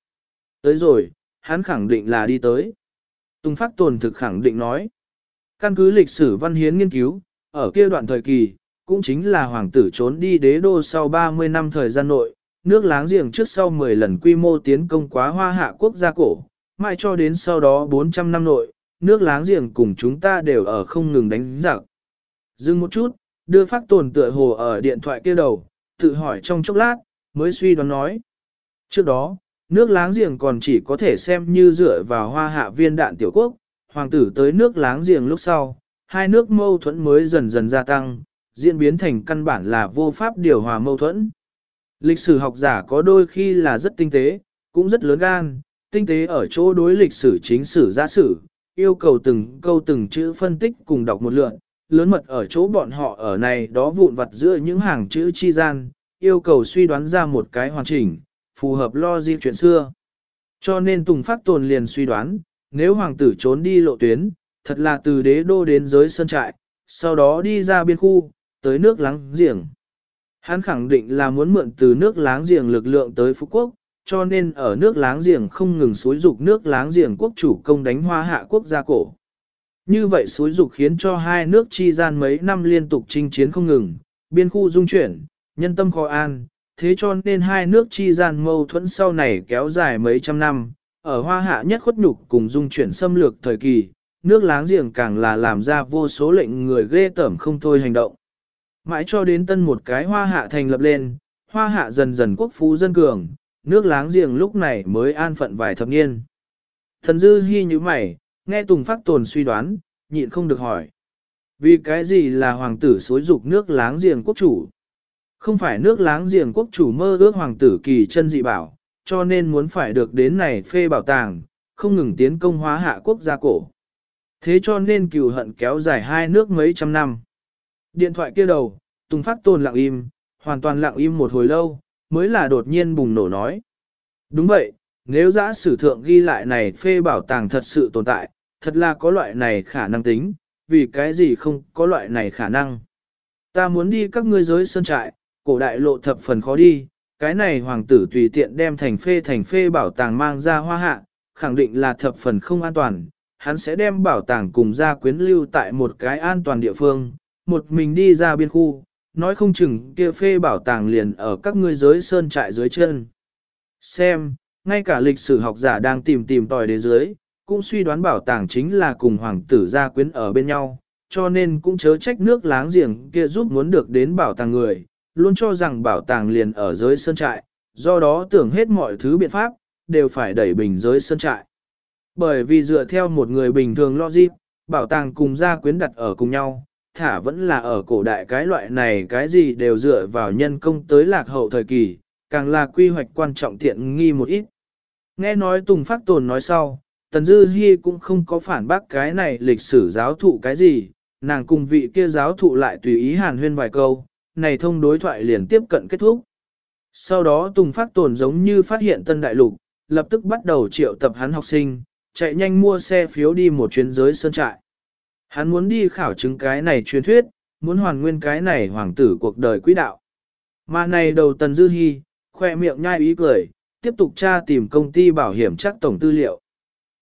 Tới rồi, hắn khẳng định là đi tới. Tùng Phát Tồn thực khẳng định nói. Căn cứ lịch sử văn hiến nghiên cứu, ở kia đoạn thời kỳ, cũng chính là hoàng tử trốn đi đế đô sau 30 năm thời gian nội, nước láng giềng trước sau 10 lần quy mô tiến công quá hoa hạ quốc gia cổ, mãi cho đến sau đó 400 năm nội, nước láng giềng cùng chúng ta đều ở không ngừng đánh giặc. Dừng một chút, đưa phát tồn tựa hồ ở điện thoại kia đầu, tự hỏi trong chốc lát, mới suy đoán nói. Trước đó, nước láng giềng còn chỉ có thể xem như dựa vào hoa hạ viên đạn tiểu quốc, hoàng tử tới nước láng giềng lúc sau, hai nước mâu thuẫn mới dần dần gia tăng, diễn biến thành căn bản là vô pháp điều hòa mâu thuẫn. Lịch sử học giả có đôi khi là rất tinh tế, cũng rất lớn gan, tinh tế ở chỗ đối lịch sử chính sử giả sử, yêu cầu từng câu từng chữ phân tích cùng đọc một lượt, lớn mật ở chỗ bọn họ ở này đó vụn vặt giữa những hàng chữ chi gian, yêu cầu suy đoán ra một cái hoàn chỉnh, phù hợp lo di chuyện xưa. Cho nên Tùng Phát Tồn liền suy đoán, nếu hoàng tử trốn đi lộ tuyến, thật là từ đế đô đến giới sơn trại, sau đó đi ra biên khu, tới nước láng giềng. Hắn khẳng định là muốn mượn từ nước láng giềng lực lượng tới Phú Quốc, cho nên ở nước láng giềng không ngừng xúi dục nước láng giềng quốc chủ công đánh hoa hạ quốc gia cổ. Như vậy xúi dục khiến cho hai nước chi gian mấy năm liên tục chinh chiến không ngừng, biên khu dung chuyển, nhân tâm khó an, thế cho nên hai nước chi gian mâu thuẫn sau này kéo dài mấy trăm năm, ở hoa hạ nhất khuất nhục cùng dung chuyển xâm lược thời kỳ, nước láng giềng càng là làm ra vô số lệnh người ghê tởm không thôi hành động. Mãi cho đến tân một cái hoa hạ thành lập lên, hoa hạ dần dần quốc phú dân cường, nước láng giềng lúc này mới an phận vài thập niên. Thần dư hy như mày, nghe Tùng Phát Tồn suy đoán, nhịn không được hỏi. Vì cái gì là hoàng tử xối dục nước láng giềng quốc chủ? Không phải nước láng giềng quốc chủ mơ ước hoàng tử kỳ chân dị bảo, cho nên muốn phải được đến này phê bảo tàng, không ngừng tiến công hóa hạ quốc gia cổ. Thế cho nên cừu hận kéo dài hai nước mấy trăm năm. Điện thoại kia đầu, Tùng Phát Tồn lặng im, hoàn toàn lặng im một hồi lâu, mới là đột nhiên bùng nổ nói. Đúng vậy, nếu giã sử thượng ghi lại này phê bảo tàng thật sự tồn tại, thật là có loại này khả năng tính, vì cái gì không có loại này khả năng. Ta muốn đi các ngươi giới sơn trại, cổ đại lộ thập phần khó đi, cái này hoàng tử tùy tiện đem thành phê thành phê bảo tàng mang ra hoa hạ, khẳng định là thập phần không an toàn, hắn sẽ đem bảo tàng cùng ra quyến lưu tại một cái an toàn địa phương, một mình đi ra biên khu, nói không chừng kia phê bảo tàng liền ở các ngươi giới sơn trại dưới chân. Xem, ngay cả lịch sử học giả đang tìm tìm tòi đế dưới, cũng suy đoán bảo tàng chính là cùng hoàng tử gia quyến ở bên nhau, cho nên cũng chớ trách nước láng giềng kia giúp muốn được đến bảo tàng người, luôn cho rằng bảo tàng liền ở giới sơn trại, do đó tưởng hết mọi thứ biện pháp, đều phải đẩy bình giới sơn trại. Bởi vì dựa theo một người bình thường logic, bảo tàng cùng gia quyến đặt ở cùng nhau, thả vẫn là ở cổ đại cái loại này cái gì đều dựa vào nhân công tới lạc hậu thời kỳ, càng là quy hoạch quan trọng tiện nghi một ít. Nghe nói Tùng Phát Tồn nói sau, Tần Dư Hi cũng không có phản bác cái này lịch sử giáo thụ cái gì, nàng cùng vị kia giáo thụ lại tùy ý hàn huyên vài câu, này thông đối thoại liền tiếp cận kết thúc. Sau đó Tùng Phát Tồn giống như phát hiện tân đại lục, lập tức bắt đầu triệu tập hắn học sinh, chạy nhanh mua xe phiếu đi một chuyến giới sơn trại. Hắn muốn đi khảo chứng cái này truyền thuyết, muốn hoàn nguyên cái này hoàng tử cuộc đời quý đạo. Mà này đầu Tần Dư Hi, khoe miệng nhai ý cười, tiếp tục tra tìm công ty bảo hiểm chắc tổng tư liệu.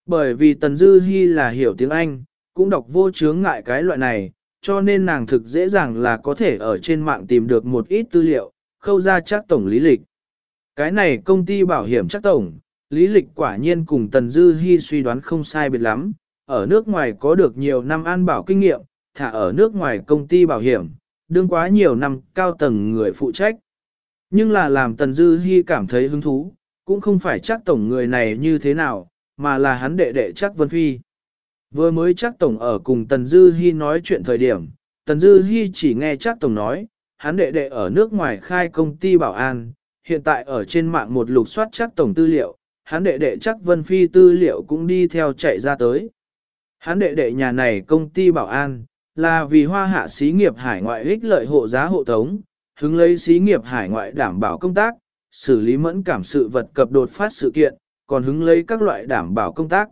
Bởi vì Tần Dư Hi là hiểu tiếng Anh, cũng đọc vô chướng ngại cái loại này, cho nên nàng thực dễ dàng là có thể ở trên mạng tìm được một ít tư liệu, khâu ra chắc tổng lý lịch. Cái này công ty bảo hiểm chắc tổng, lý lịch quả nhiên cùng Tần Dư Hi suy đoán không sai biệt lắm, ở nước ngoài có được nhiều năm an bảo kinh nghiệm, thả ở nước ngoài công ty bảo hiểm, đương quá nhiều năm cao tầng người phụ trách. Nhưng là làm Tần Dư Hi cảm thấy hứng thú, cũng không phải chắc tổng người này như thế nào, mà là hắn đệ đệ chắc Vân Phi. Vừa mới chắc tổng ở cùng Tần Dư Hi nói chuyện thời điểm, Tần Dư Hi chỉ nghe chắc tổng nói, hắn đệ đệ ở nước ngoài khai công ty bảo an, hiện tại ở trên mạng một lục soát chắc tổng tư liệu, hắn đệ đệ chắc Vân Phi tư liệu cũng đi theo chạy ra tới. Hắn đệ đệ nhà này công ty bảo an, là vì hoa hạ xí nghiệp hải ngoại ích lợi hộ giá hộ tống, hứng lấy xí nghiệp hải ngoại đảm bảo công tác, xử lý mẫn cảm sự vật cập đột phát sự kiện, còn hứng lấy các loại đảm bảo công tác.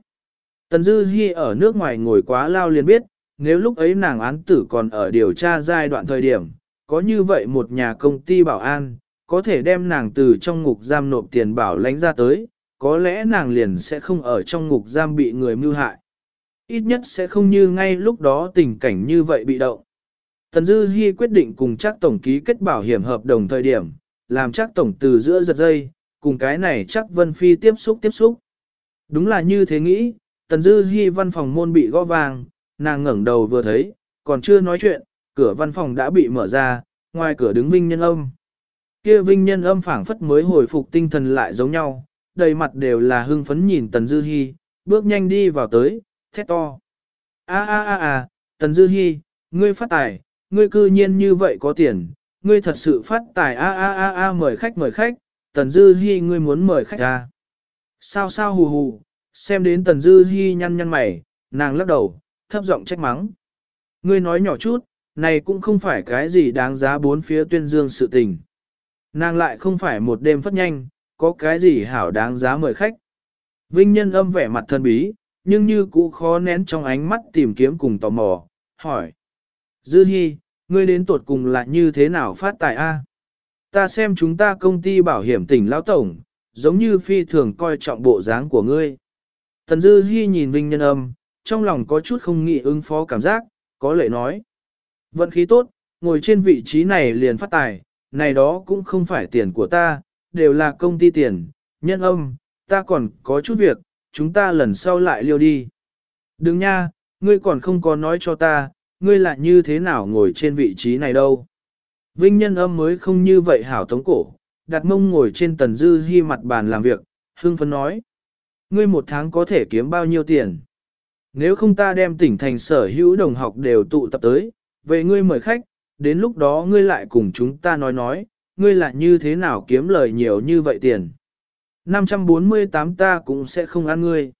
Tần Dư Hi ở nước ngoài ngồi quá lao liền biết, nếu lúc ấy nàng án tử còn ở điều tra giai đoạn thời điểm, có như vậy một nhà công ty bảo an, có thể đem nàng từ trong ngục giam nộp tiền bảo lãnh ra tới, có lẽ nàng liền sẽ không ở trong ngục giam bị người mưu hại. Ít nhất sẽ không như ngay lúc đó tình cảnh như vậy bị động. Tần Dư Hi quyết định cùng chắc tổng ký kết bảo hiểm hợp đồng thời điểm, làm chắc tổng từ giữa giật dây, cùng cái này chắc Vân Phi tiếp xúc tiếp xúc. Đúng là như thế nghĩ, Tần Dư Hi văn phòng môn bị gõ vàng, nàng ngẩng đầu vừa thấy, còn chưa nói chuyện, cửa văn phòng đã bị mở ra, ngoài cửa đứng Vinh Nhân Âm. Kia Vinh Nhân Âm phảng phất mới hồi phục tinh thần lại giống nhau, đầy mặt đều là hưng phấn nhìn Tần Dư Hi, bước nhanh đi vào tới, thét to. A a a a, Tần Dư Hi, ngươi phát tài, ngươi cư nhiên như vậy có tiền, ngươi thật sự phát tài a a a a mời khách mời khách, Tần Dư Hi ngươi muốn mời khách à. Sao sao hù hù, xem đến Tần Dư Hi nhăn nhăn mày, nàng lắc đầu, thấp giọng trách mắng. Ngươi nói nhỏ chút, này cũng không phải cái gì đáng giá bốn phía tuyên dương sự tình. Nàng lại không phải một đêm phất nhanh, có cái gì hảo đáng giá mời khách. Vinh nhân âm vẻ mặt thân bí, nhưng như cũ khó nén trong ánh mắt tìm kiếm cùng tò mò, hỏi. Dư Hi, ngươi đến tuột cùng là như thế nào phát tài a? Ta xem chúng ta công ty bảo hiểm tỉnh lão tổng, giống như phi thường coi trọng bộ dáng của ngươi. Tần Dư Hi nhìn Vinh Nhân Âm, trong lòng có chút không nghĩ ứng phó cảm giác, có lệ nói. Vận khí tốt, ngồi trên vị trí này liền phát tài, này đó cũng không phải tiền của ta, đều là công ty tiền, nhân âm, ta còn có chút việc, chúng ta lần sau lại liêu đi. Đừng nha, ngươi còn không có nói cho ta, ngươi lại như thế nào ngồi trên vị trí này đâu. Vinh nhân âm mới không như vậy hảo tống cổ, đặt mông ngồi trên tần dư hy mặt bàn làm việc, hương phấn nói. Ngươi một tháng có thể kiếm bao nhiêu tiền? Nếu không ta đem tỉnh thành sở hữu đồng học đều tụ tập tới, về ngươi mời khách, đến lúc đó ngươi lại cùng chúng ta nói nói, ngươi lại như thế nào kiếm lời nhiều như vậy tiền. 548 ta cũng sẽ không ăn ngươi.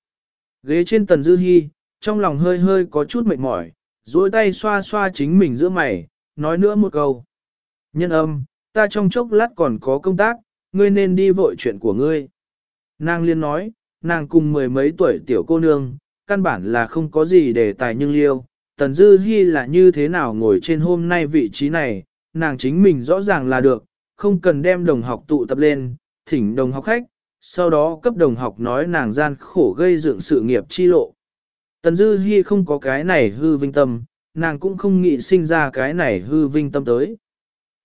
Ghế trên tần dư hy, trong lòng hơi hơi có chút mệt mỏi, duỗi tay xoa xoa chính mình giữa mày, nói nữa một câu. Nhân âm, ta trong chốc lát còn có công tác, ngươi nên đi vội chuyện của ngươi. Nàng liên nói, nàng cùng mười mấy tuổi tiểu cô nương, căn bản là không có gì để tài nhưng liêu. Tần Dư Hi là như thế nào ngồi trên hôm nay vị trí này, nàng chính mình rõ ràng là được, không cần đem đồng học tụ tập lên, thỉnh đồng học khách, sau đó cấp đồng học nói nàng gian khổ gây dựng sự nghiệp chi lộ. Tần Dư Hi không có cái này hư vinh tâm, nàng cũng không nghĩ sinh ra cái này hư vinh tâm tới.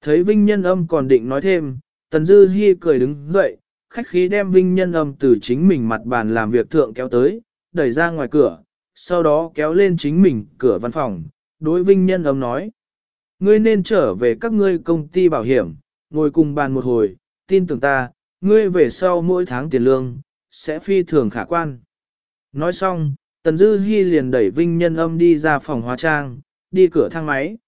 Thấy Vinh Nhân Âm còn định nói thêm, Tần Dư Hi cười đứng dậy, khách khí đem Vinh Nhân Âm từ chính mình mặt bàn làm việc thượng kéo tới, đẩy ra ngoài cửa, sau đó kéo lên chính mình cửa văn phòng, đối Vinh Nhân Âm nói. Ngươi nên trở về các ngươi công ty bảo hiểm, ngồi cùng bàn một hồi, tin tưởng ta, ngươi về sau mỗi tháng tiền lương, sẽ phi thường khả quan. Nói xong, Tần Dư Hi liền đẩy Vinh Nhân Âm đi ra phòng hóa trang, đi cửa thang máy.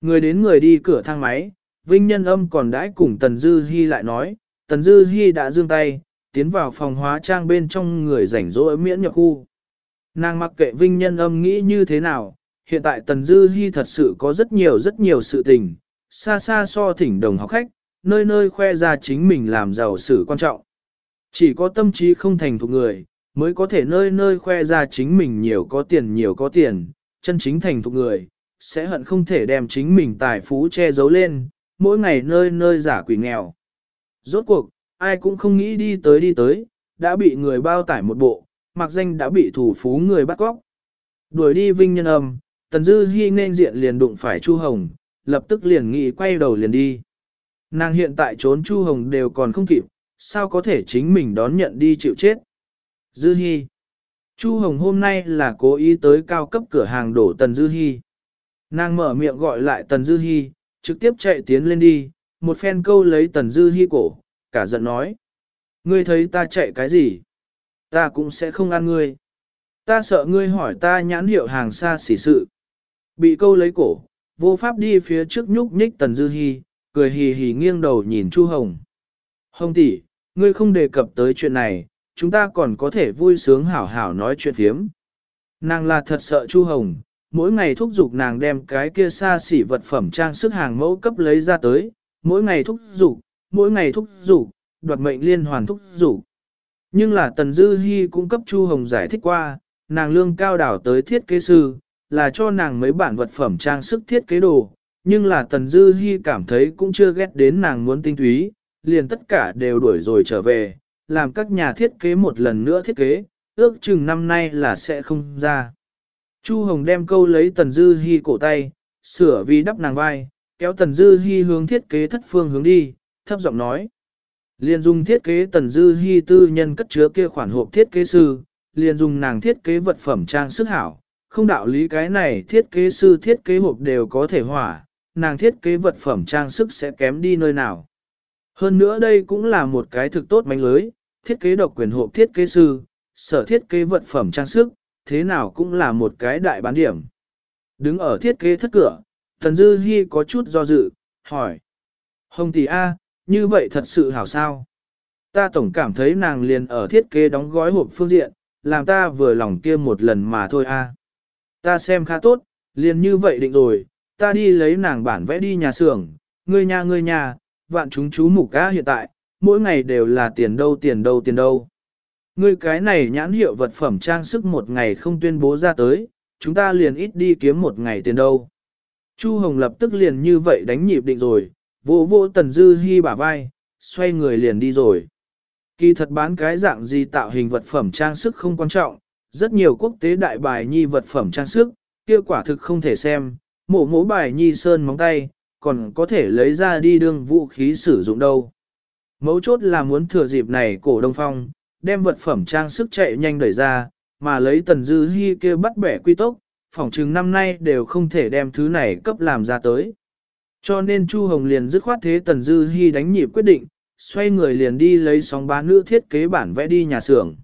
Người đến người đi cửa thang máy, Vinh Nhân Âm còn đãi cùng Tần Dư Hi lại nói, Tần Dư Hi đã dương tay, tiến vào phòng hóa trang bên trong người rảnh rỗi miễn nhập khu. Nàng mặc kệ Vinh Nhân Âm nghĩ như thế nào, hiện tại Tần Dư Hi thật sự có rất nhiều rất nhiều sự tình, xa xa so thỉnh đồng học khách, nơi nơi khoe ra chính mình làm giàu sự quan trọng. Chỉ có tâm trí không thành thục người, mới có thể nơi nơi khoe ra chính mình nhiều có tiền nhiều có tiền, chân chính thành thục người, sẽ hận không thể đem chính mình tài phú che giấu lên, mỗi ngày nơi nơi giả quỷ nghèo. Rốt cuộc, ai cũng không nghĩ đi tới đi tới, đã bị người bao tải một bộ, mặc danh đã bị thủ phú người bắt cóc. Đuổi đi vinh nhân âm, Tần Dư Hi nên diện liền đụng phải Chu Hồng, lập tức liền nghĩ quay đầu liền đi. Nàng hiện tại trốn Chu Hồng đều còn không kịp, sao có thể chính mình đón nhận đi chịu chết. Dư Hi Chu Hồng hôm nay là cố ý tới cao cấp cửa hàng đổ Tần Dư Hi. Nàng mở miệng gọi lại Tần Dư Hi, trực tiếp chạy tiến lên đi, một phen câu lấy Tần Dư Hi cổ, cả giận nói. Ngươi thấy ta chạy cái gì? Ta cũng sẽ không ăn ngươi. Ta sợ ngươi hỏi ta nhãn hiệu hàng xa xỉ sự. Bị câu lấy cổ, vô pháp đi phía trước nhúc nhích Tần Dư Hi, cười hì hì nghiêng đầu nhìn Chu Hồng. Hồng tỷ, ngươi không đề cập tới chuyện này, chúng ta còn có thể vui sướng hảo hảo nói chuyện phiếm. Nàng là thật sợ Chu Hồng, mỗi ngày thúc giục nàng đem cái kia xa xỉ vật phẩm trang sức hàng mẫu cấp lấy ra tới, mỗi ngày thúc rủ, mỗi ngày thúc rủ, đoạt mệnh liên hoàn thúc rủ. Nhưng là Tần Dư Hi cũng cấp Chu Hồng giải thích qua, nàng lương cao đảo tới thiết kế sư, là cho nàng mấy bản vật phẩm trang sức thiết kế đồ, nhưng là Tần Dư Hi cảm thấy cũng chưa ghét đến nàng muốn tinh túy, liền tất cả đều đuổi rồi trở về, làm các nhà thiết kế một lần nữa thiết kế, ước chừng năm nay là sẽ không ra. Chu Hồng đem câu lấy Tần Dư Hi cổ tay, sửa vì đắp nàng vai, kéo Tần Dư Hi hướng thiết kế thất phương hướng đi, thấp giọng nói. Liền dùng thiết kế Tần Dư Hi tư nhân cất chứa kia khoản hộp thiết kế sư, liền dùng nàng thiết kế vật phẩm trang sức hảo, không đạo lý cái này thiết kế sư thiết kế hộp đều có thể hỏa, nàng thiết kế vật phẩm trang sức sẽ kém đi nơi nào. Hơn nữa đây cũng là một cái thực tốt mánh lưới, thiết kế độc quyền hộp thiết kế sư, sở thiết kế vật phẩm trang sức, thế nào cũng là một cái đại bán điểm. Đứng ở thiết kế thất cửa, Thần Dư Hi có chút do dự, hỏi. Hồng tỷ A, như vậy thật sự hảo sao? Ta tổng cảm thấy nàng liền ở thiết kế đóng gói hộp phương diện, làm ta vừa lòng kia một lần mà thôi A. Ta xem khá tốt, liền như vậy định rồi, ta đi lấy nàng bản vẽ đi nhà xưởng, ngươi nhà ngươi nhà, vạn chúng chú mục cá hiện tại, mỗi ngày đều là tiền đâu tiền đâu tiền đâu. Ngươi cái này nhãn hiệu vật phẩm trang sức một ngày không tuyên bố ra tới, chúng ta liền ít đi kiếm một ngày tiền đâu. Chu Hồng lập tức liền như vậy đánh nhịp định rồi, vô vô tần dư hy bả vai, xoay người liền đi rồi. Kỳ thật bán cái dạng gì tạo hình vật phẩm trang sức không quan trọng, rất nhiều quốc tế đại bài nhi vật phẩm trang sức, kia quả thực không thể xem, mổ mố bài nhi sơn móng tay, còn có thể lấy ra đi đương vũ khí sử dụng đâu. Mấu chốt là muốn thừa dịp này cổ đông phong, đem vật phẩm trang sức chạy nhanh đẩy ra, mà lấy tần dư hy kia bắt bẻ quy tốc, phỏng chừng năm nay đều không thể đem thứ này cấp làm ra tới. Cho nên Chu Hồng liền dứt khoát thế tần dư Hi đánh nhịp quyết định, xoay người liền đi lấy sóng bá nữ thiết kế bản vẽ đi nhà xưởng.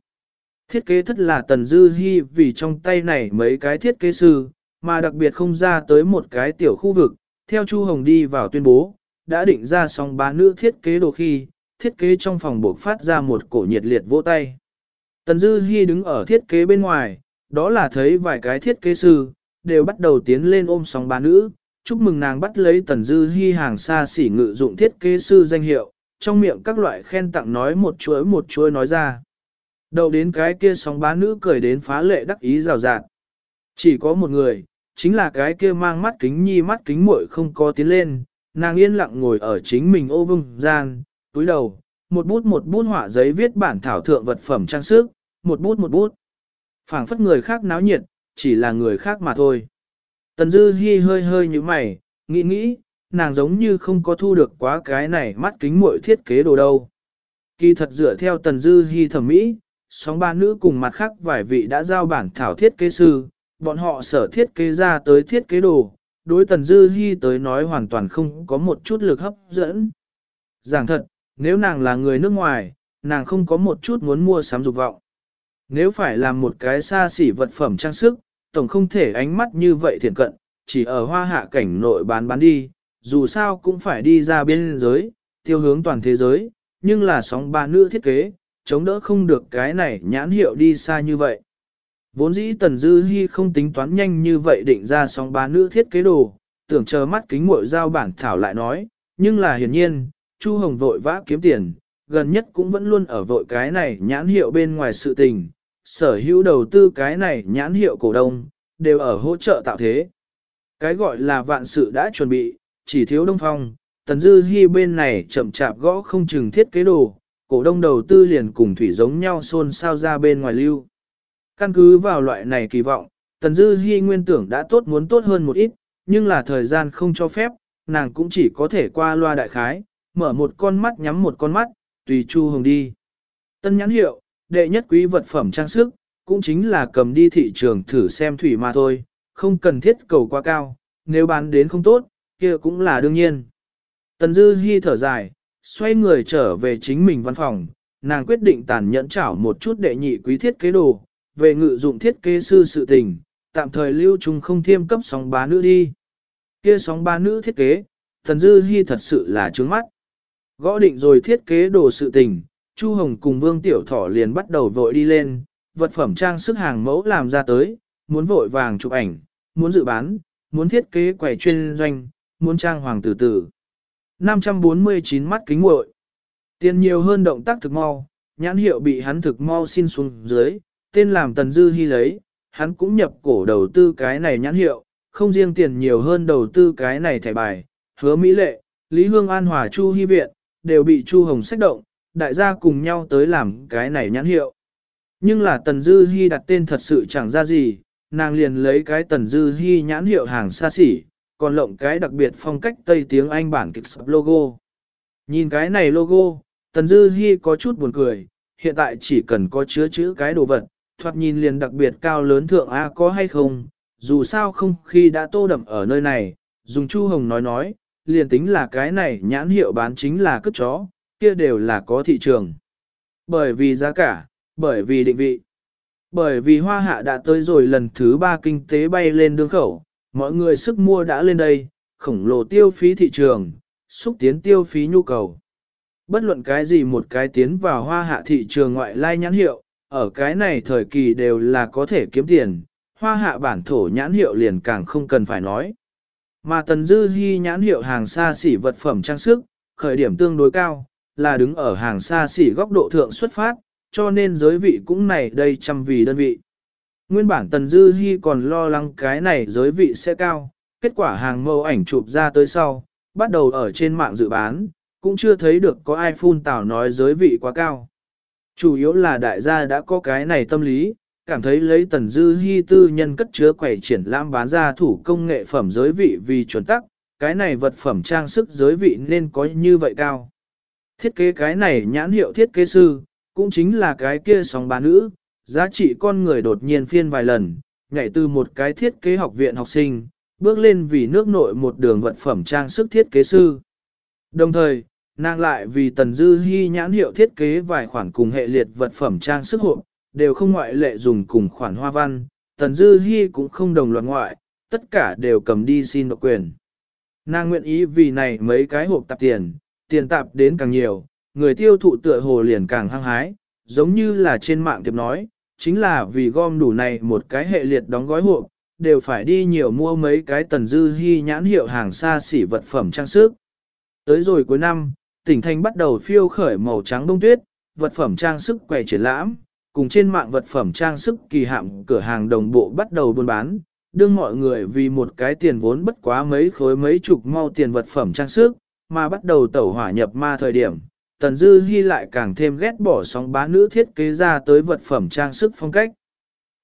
Thiết kế thất là tần dư Hi vì trong tay này mấy cái thiết kế sư, mà đặc biệt không ra tới một cái tiểu khu vực, theo Chu Hồng đi vào tuyên bố, đã định ra sóng bá nữ thiết kế đồ khi, thiết kế trong phòng buộc phát ra một cổ nhiệt liệt vỗ tay. Tần Dư Hi đứng ở thiết kế bên ngoài, đó là thấy vài cái thiết kế sư, đều bắt đầu tiến lên ôm sóng ba nữ, chúc mừng nàng bắt lấy Tần Dư Hi hàng xa xỉ ngự dụng thiết kế sư danh hiệu, trong miệng các loại khen tặng nói một chuỗi một chuỗi nói ra. Đầu đến cái kia sóng bá nữ cười đến phá lệ đắc ý rào rạt. Chỉ có một người, chính là cái kia mang mắt kính nhi mắt kính muội không có tiến lên, nàng yên lặng ngồi ở chính mình ô vương gian, túi đầu, một bút một bút họa giấy viết bản thảo thượng vật phẩm trang sức, một bút một bút phảng phất người khác náo nhiệt, chỉ là người khác mà thôi. Tần Dư Hi hơi hơi như mày, nghĩ nghĩ, nàng giống như không có thu được quá cái này mắt kính muội thiết kế đồ đâu. Kỳ thật dựa theo Tần Dư Hi thẩm mỹ, sóng ba nữ cùng mặt khác vài vị đã giao bản thảo thiết kế sư, bọn họ sở thiết kế ra tới thiết kế đồ, đối Tần Dư Hi tới nói hoàn toàn không có một chút lực hấp dẫn. Giảng thật, nếu nàng là người nước ngoài, nàng không có một chút muốn mua sắm dục vọng. Nếu phải làm một cái xa xỉ vật phẩm trang sức, tổng không thể ánh mắt như vậy thiện cận, chỉ ở hoa hạ cảnh nội bán bán đi, dù sao cũng phải đi ra biên giới, tiêu hướng toàn thế giới, nhưng là sóng ba nữ thiết kế, chống đỡ không được cái này nhãn hiệu đi xa như vậy. Vốn dĩ Tần Dư Hi không tính toán nhanh như vậy định ra sóng ba nữ thiết kế đồ, tưởng chờ mắt kính muội giao bản thảo lại nói, nhưng là hiển nhiên, Chu Hồng vội vã kiếm tiền, gần nhất cũng vẫn luôn ở vội cái này nhãn hiệu bên ngoài sự tình, sở hữu đầu tư cái này nhãn hiệu cổ đông, đều ở hỗ trợ tạo thế. Cái gọi là vạn sự đã chuẩn bị, chỉ thiếu đông phong, tần dư hy bên này chậm chạp gõ không chừng thiết kế đồ, cổ đông đầu tư liền cùng thủy giống nhau xôn xao ra bên ngoài lưu. Căn cứ vào loại này kỳ vọng, tần dư hy nguyên tưởng đã tốt muốn tốt hơn một ít, nhưng là thời gian không cho phép, nàng cũng chỉ có thể qua loa đại khái, mở một con mắt nhắm một con mắt, tùy Chu Hồng đi. Tân nhãn hiệu, đệ nhất quý vật phẩm trang sức, cũng chính là cầm đi thị trường thử xem thủy mà thôi, không cần thiết cầu quá cao, nếu bán đến không tốt, kia cũng là đương nhiên. Tần Dư Hi thở dài, xoay người trở về chính mình văn phòng, nàng quyết định tàn nhẫn chảo một chút đệ nhị quý thiết kế đồ, về ngự dụng thiết kế sư sự tình, tạm thời lưu trùng không thiêm cấp sóng bá nữ đi. Kia sóng bá nữ thiết kế, Tần Dư Hi thật sự là trướng mắt. Gõ định rồi thiết kế đồ sự tình, Chu Hồng cùng Vương Tiểu Thỏ liền bắt đầu vội đi lên, vật phẩm trang sức hàng mẫu làm ra tới, muốn vội vàng chụp ảnh, muốn dự bán, muốn thiết kế quầy chuyên doanh, muốn trang hoàng từ từ. 549 mắt kính muội Tiền nhiều hơn động tác thực mau, nhãn hiệu bị hắn thực mau xin xuống dưới, tên làm Tần Dư hi lấy, hắn cũng nhập cổ đầu tư cái này nhãn hiệu, không riêng tiền nhiều hơn đầu tư cái này thẻ bài, hứa Mỹ Lệ, Lý Hương An Hòa Chu Hi Viện, đều bị Chu Hồng sách động, đại gia cùng nhau tới làm cái này nhãn hiệu. Nhưng là Tần Dư Hi đặt tên thật sự chẳng ra gì, nàng liền lấy cái Tần Dư Hi nhãn hiệu hàng xa xỉ, còn lộng cái đặc biệt phong cách Tây tiếng Anh bản kịch sập logo. Nhìn cái này logo, Tần Dư Hi có chút buồn cười, hiện tại chỉ cần có chứa chữ cái đồ vật, thoạt nhìn liền đặc biệt cao lớn thượng A có hay không, dù sao không khi đã tô đậm ở nơi này, dùng Chu Hồng nói nói, liền tính là cái này nhãn hiệu bán chính là cướp chó, kia đều là có thị trường. Bởi vì giá cả, bởi vì định vị, bởi vì hoa hạ đã tới rồi lần thứ ba kinh tế bay lên đường khẩu, mọi người sức mua đã lên đây, khổng lồ tiêu phí thị trường, xúc tiến tiêu phí nhu cầu. Bất luận cái gì một cái tiến vào hoa hạ thị trường ngoại lai nhãn hiệu, ở cái này thời kỳ đều là có thể kiếm tiền, hoa hạ bản thổ nhãn hiệu liền càng không cần phải nói. Mà tần dư hy nhãn hiệu hàng xa xỉ vật phẩm trang sức, khởi điểm tương đối cao, là đứng ở hàng xa xỉ góc độ thượng xuất phát, cho nên giới vị cũng này đây trăm vì đơn vị. Nguyên bản Tần Dư Hi còn lo lắng cái này giới vị sẽ cao, kết quả hàng mẫu ảnh chụp ra tới sau, bắt đầu ở trên mạng dự bán, cũng chưa thấy được có ai phun tảo nói giới vị quá cao. Chủ yếu là đại gia đã có cái này tâm lý, cảm thấy lấy Tần Dư Hi tư nhân cất chứa quầy triển lãm bán ra thủ công nghệ phẩm giới vị vì chuẩn tắc, cái này vật phẩm trang sức giới vị nên có như vậy cao. Thiết kế cái này nhãn hiệu thiết kế sư, cũng chính là cái kia sóng bà nữ, giá trị con người đột nhiên phiên vài lần, nhảy từ một cái thiết kế học viện học sinh, bước lên vì nước nội một đường vật phẩm trang sức thiết kế sư. Đồng thời, nàng lại vì Tần Dư Hi nhãn hiệu thiết kế vài khoản cùng hệ liệt vật phẩm trang sức hộp, đều không ngoại lệ dùng cùng khoản hoa văn, Tần Dư Hi cũng không đồng loạt ngoại, tất cả đều cầm đi xin độc quyền. Nàng nguyện ý vì này mấy cái hộp tạp tiền, tiền tạp đến càng nhiều, người tiêu thụ tựa hồ liền càng hăng hái, giống như là trên mạng tiệp nói, chính là vì gom đủ này một cái hệ liệt đóng gói hộp, đều phải đi nhiều mua mấy cái tần dư hy nhãn hiệu hàng xa xỉ vật phẩm trang sức. Tới rồi cuối năm, tỉnh thành bắt đầu phiêu khởi màu trắng đông tuyết, vật phẩm trang sức quầy triển lãm, cùng trên mạng vật phẩm trang sức kỳ hạm cửa hàng đồng bộ bắt đầu buôn bán, đương mọi người vì một cái tiền vốn bất quá mấy khối mấy chục mau tiền vật phẩm trang sức, mà bắt đầu tẩu hỏa nhập ma thời điểm, Tần Dư Hi lại càng thêm ghét bỏ sóng bá nữ thiết kế ra tới vật phẩm trang sức phong cách.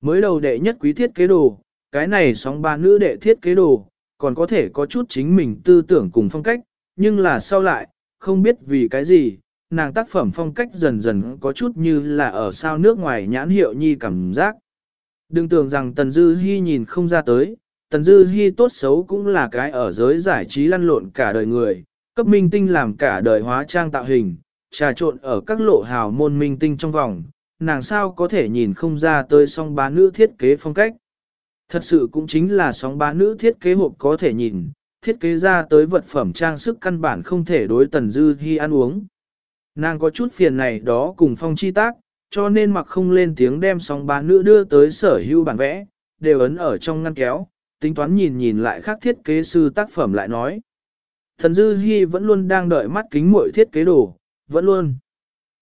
Mới đầu đệ nhất quý thiết kế đồ, cái này sóng bá nữ đệ thiết kế đồ, còn có thể có chút chính mình tư tưởng cùng phong cách, nhưng là sau lại, không biết vì cái gì, nàng tác phẩm phong cách dần dần có chút như là ở sao nước ngoài nhãn hiệu nhi cảm giác. Đừng tưởng rằng Tần Dư Hi nhìn không ra tới, Tần Dư Hi tốt xấu cũng là cái ở giới giải trí lăn lộn cả đời người, cấp minh tinh làm cả đời hóa trang tạo hình, trà trộn ở các lộ hào môn minh tinh trong vòng, nàng sao có thể nhìn không ra tới song bá nữ thiết kế phong cách. Thật sự cũng chính là song bá nữ thiết kế hộp có thể nhìn, thiết kế ra tới vật phẩm trang sức căn bản không thể đối Tần Dư khi ăn uống. Nàng có chút phiền này đó cùng phong chi tác, cho nên mặc không lên tiếng đem song bá nữ đưa tới sở hữu bản vẽ, đều ấn ở trong ngăn kéo, tính toán nhìn nhìn lại khác thiết kế sư tác phẩm lại nói. Thần Dư Hi vẫn luôn đang đợi mắt kính muội thiết kế đồ, vẫn luôn.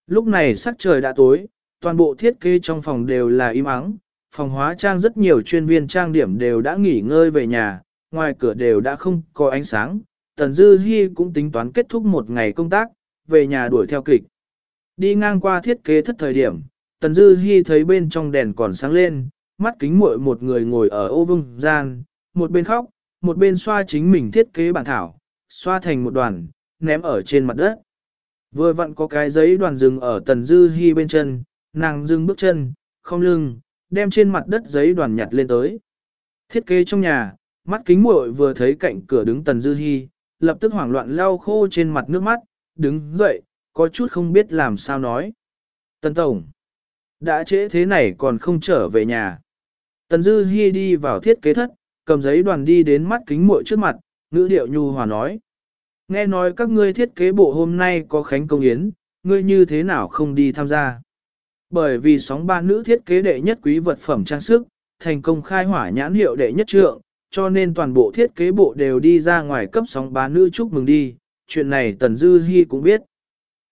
Lúc này sắc trời đã tối, toàn bộ thiết kế trong phòng đều là im ắng, phòng hóa trang rất nhiều chuyên viên trang điểm đều đã nghỉ ngơi về nhà, ngoài cửa đều đã không có ánh sáng. Tần Dư Hi cũng tính toán kết thúc một ngày công tác, về nhà đuổi theo kịch. Đi ngang qua thiết kế thất thời điểm, Tần Dư Hi thấy bên trong đèn còn sáng lên, mắt kính muội một người ngồi ở ô vương gian, một bên khóc, một bên xoa chính mình thiết kế bản thảo, xoa thành một đoàn, ném ở trên mặt đất. Vừa vặn có cái giấy đoàn dừng ở Tần Dư Hi bên chân, nàng dừng bước chân, không lưng, đem trên mặt đất giấy đoàn nhặt lên tới. Thiết kế trong nhà, mắt kính muội vừa thấy cạnh cửa đứng Tần Dư Hi, lập tức hoảng loạn lau khô trên mặt nước mắt, đứng dậy, có chút không biết làm sao nói. Tần Tổng, đã trễ thế này còn không trở về nhà. Tần Dư Hi đi vào thiết kế thất, cầm giấy đoàn đi đến mắt kính muội trước mặt, ngữ điệu nhu hòa nói. Nghe nói các ngươi thiết kế bộ hôm nay có khánh công yến, ngươi như thế nào không đi tham gia? Bởi vì sóng ba nữ thiết kế đệ nhất quý vật phẩm trang sức, thành công khai hỏa nhãn hiệu đệ nhất trượng, cho nên toàn bộ thiết kế bộ đều đi ra ngoài cấp sóng bá nữ chúc mừng đi, chuyện này Tần Dư Hi cũng biết.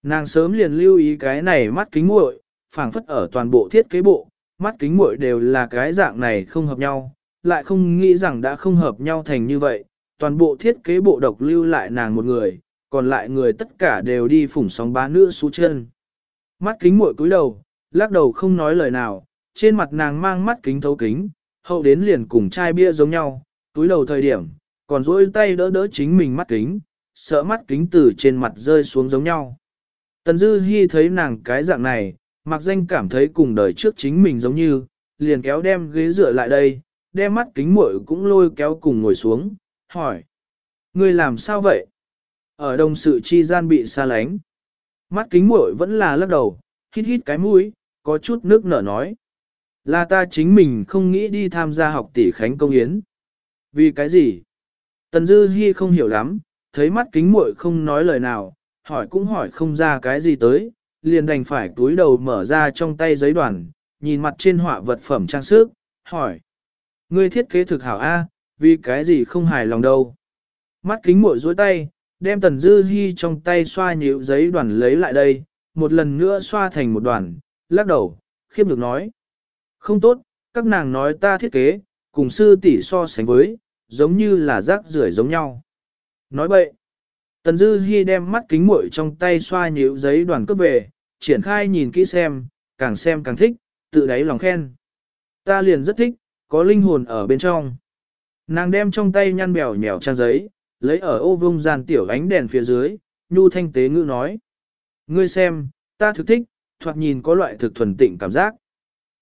Nàng sớm liền lưu ý cái này mắt kính muội, phảng phất ở toàn bộ thiết kế bộ, mắt kính muội đều là cái dạng này không hợp nhau, lại không nghĩ rằng đã không hợp nhau thành như vậy, toàn bộ thiết kế bộ độc lưu lại nàng một người, còn lại người tất cả đều đi phủng sóng bá nữ xú chân. Mắt kính muội cúi đầu, lắc đầu không nói lời nào, trên mặt nàng mang mắt kính thấu kính, hậu đến liền cùng chai bia giống nhau, túi đầu thời điểm, còn duỗi tay đỡ đỡ chính mình mắt kính, sợ mắt kính từ trên mặt rơi xuống giống nhau. Tần Dư Hi thấy nàng cái dạng này, mặc danh cảm thấy cùng đời trước chính mình giống như, liền kéo đem ghế dựa lại đây, đem mắt kính muội cũng lôi kéo cùng ngồi xuống, hỏi. Ngươi làm sao vậy? Ở đồng sự chi gian bị xa lánh. Mắt kính muội vẫn là lắc đầu, hít hít cái mũi, có chút nước nở nói. Là ta chính mình không nghĩ đi tham gia học tỷ khánh công yến. Vì cái gì? Tần Dư Hi không hiểu lắm, thấy mắt kính muội không nói lời nào, hỏi cũng hỏi không ra cái gì tới, liền đành phải túi đầu mở ra trong tay giấy đoàn, nhìn mặt trên họa vật phẩm trang sức, hỏi. Ngươi thiết kế thực hảo A, vì cái gì không hài lòng đâu. Mắt kính muội dối tay, đem Tần Dư hy trong tay xoa nhịu giấy đoàn lấy lại đây, một lần nữa xoa thành một đoàn, lắc đầu, khiếp được nói. Không tốt, các nàng nói ta thiết kế, cùng sư tỷ so sánh với, giống như là rác rưởi giống nhau. Nói bậy. Tần Dư Hi đem mắt kính muội trong tay xoa nhịu giấy đoàn cướp về, triển khai nhìn kỹ xem, càng xem càng thích, tự đáy lòng khen. Ta liền rất thích, có linh hồn ở bên trong. Nàng đem trong tay nhăn bèo nhèo trang giấy, lấy ở ô vông gian tiểu ánh đèn phía dưới, nhu thanh tế ngữ nói. Ngươi xem, ta thực thích, thoạt nhìn có loại thực thuần tịnh cảm giác.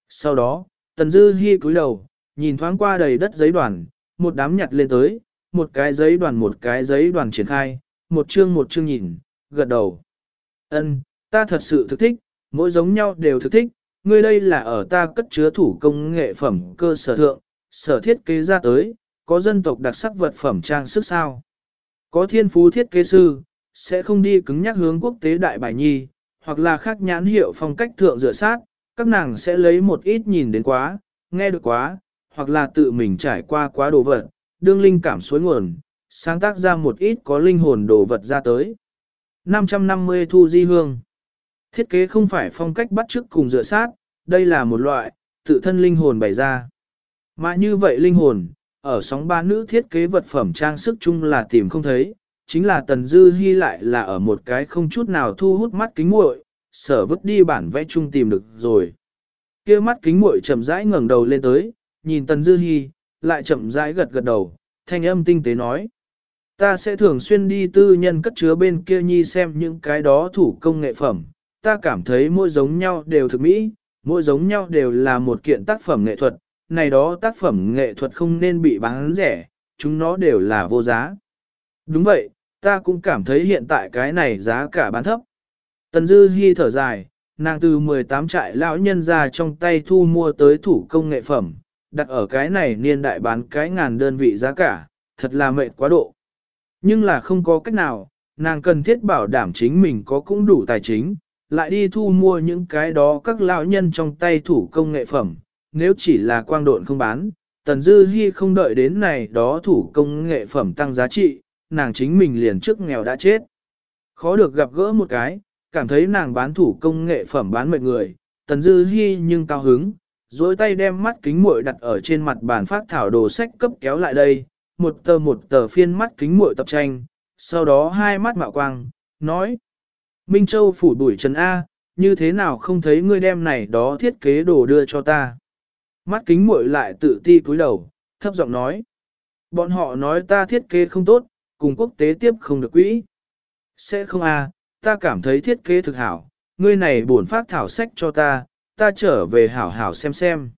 Sau đó, Tần Dư Hi cúi đầu, nhìn thoáng qua đầy đất giấy đoàn, một đám nhặt lên tới, một cái giấy đoàn một cái giấy đoàn triển khai, một chương một chương nhìn, gật đầu. Ân, ta thật sự thực thích, mỗi giống nhau đều thực thích, ngươi đây là ở ta cất chứa thủ công nghệ phẩm cơ sở thượng, sở thiết kế ra tới, có dân tộc đặc sắc vật phẩm trang sức sao. Có thiên phú thiết kế sư, sẽ không đi cứng nhắc hướng quốc tế đại bài nhi, hoặc là khác nhãn hiệu phong cách thượng dựa sát, các nàng sẽ lấy một ít nhìn đến quá, nghe được quá, hoặc là tự mình trải qua quá đồ vật, đương linh cảm suối nguồn, sáng tác ra một ít có linh hồn đồ vật ra tới. 550 thu di hương Thiết kế không phải phong cách bắt chước cùng dựa sát, đây là một loại, tự thân linh hồn bày ra. Mà như vậy linh hồn, ở sóng ba nữ thiết kế vật phẩm trang sức chung là tìm không thấy, chính là Tần Dư Hi lại là ở một cái không chút nào thu hút mắt kính muội, sở vứt đi bản vẽ chung tìm được rồi. Kia mắt kính muội chậm rãi ngẩng đầu lên tới, nhìn Tần Dư Hi, lại chậm rãi gật gật đầu, thanh âm tinh tế nói. Ta sẽ thường xuyên đi tư nhân cất chứa bên kia nhi xem những cái đó thủ công nghệ phẩm, ta cảm thấy mỗi giống nhau đều thực mỹ, mỗi giống nhau đều là một kiện tác phẩm nghệ thuật, này đó tác phẩm nghệ thuật không nên bị bán rẻ, chúng nó đều là vô giá. Đúng vậy, ta cũng cảm thấy hiện tại cái này giá cả bán thấp. Tần Dư Hi thở dài, nàng từ 18 trại lão nhân ra trong tay thu mua tới thủ công nghệ phẩm, đặt ở cái này niên đại bán cái ngàn đơn vị giá cả, thật là mệt quá độ. Nhưng là không có cách nào, nàng cần thiết bảo đảm chính mình có cũng đủ tài chính, lại đi thu mua những cái đó các lão nhân trong tay thủ công nghệ phẩm, nếu chỉ là quang độn không bán, Tần Dư Hi không đợi đến này đó thủ công nghệ phẩm tăng giá trị, nàng chính mình liền trước nghèo đã chết. Khó được gặp gỡ một cái, cảm thấy nàng bán thủ công nghệ phẩm bán mệt người, Tần Dư Hi nhưng cao hứng, duỗi tay đem mắt kính muội đặt ở trên mặt bàn phát thảo đồ sách cấp kéo lại đây, một tờ một tờ phiên mắt kính muội tập tranh, sau đó hai mắt mạo quang, nói. Minh Châu phủ đuổi Trần A, như thế nào không thấy ngươi đem này đó thiết kế đồ đưa cho ta. Mắt kính muội lại tự ti cúi đầu, thấp giọng nói. Bọn họ nói ta thiết kế không tốt, cùng quốc tế tiếp không được quỹ. Sẽ không a, ta cảm thấy thiết kế thực hảo, ngươi này buồn phát thảo sách cho ta, ta trở về hảo hảo xem xem.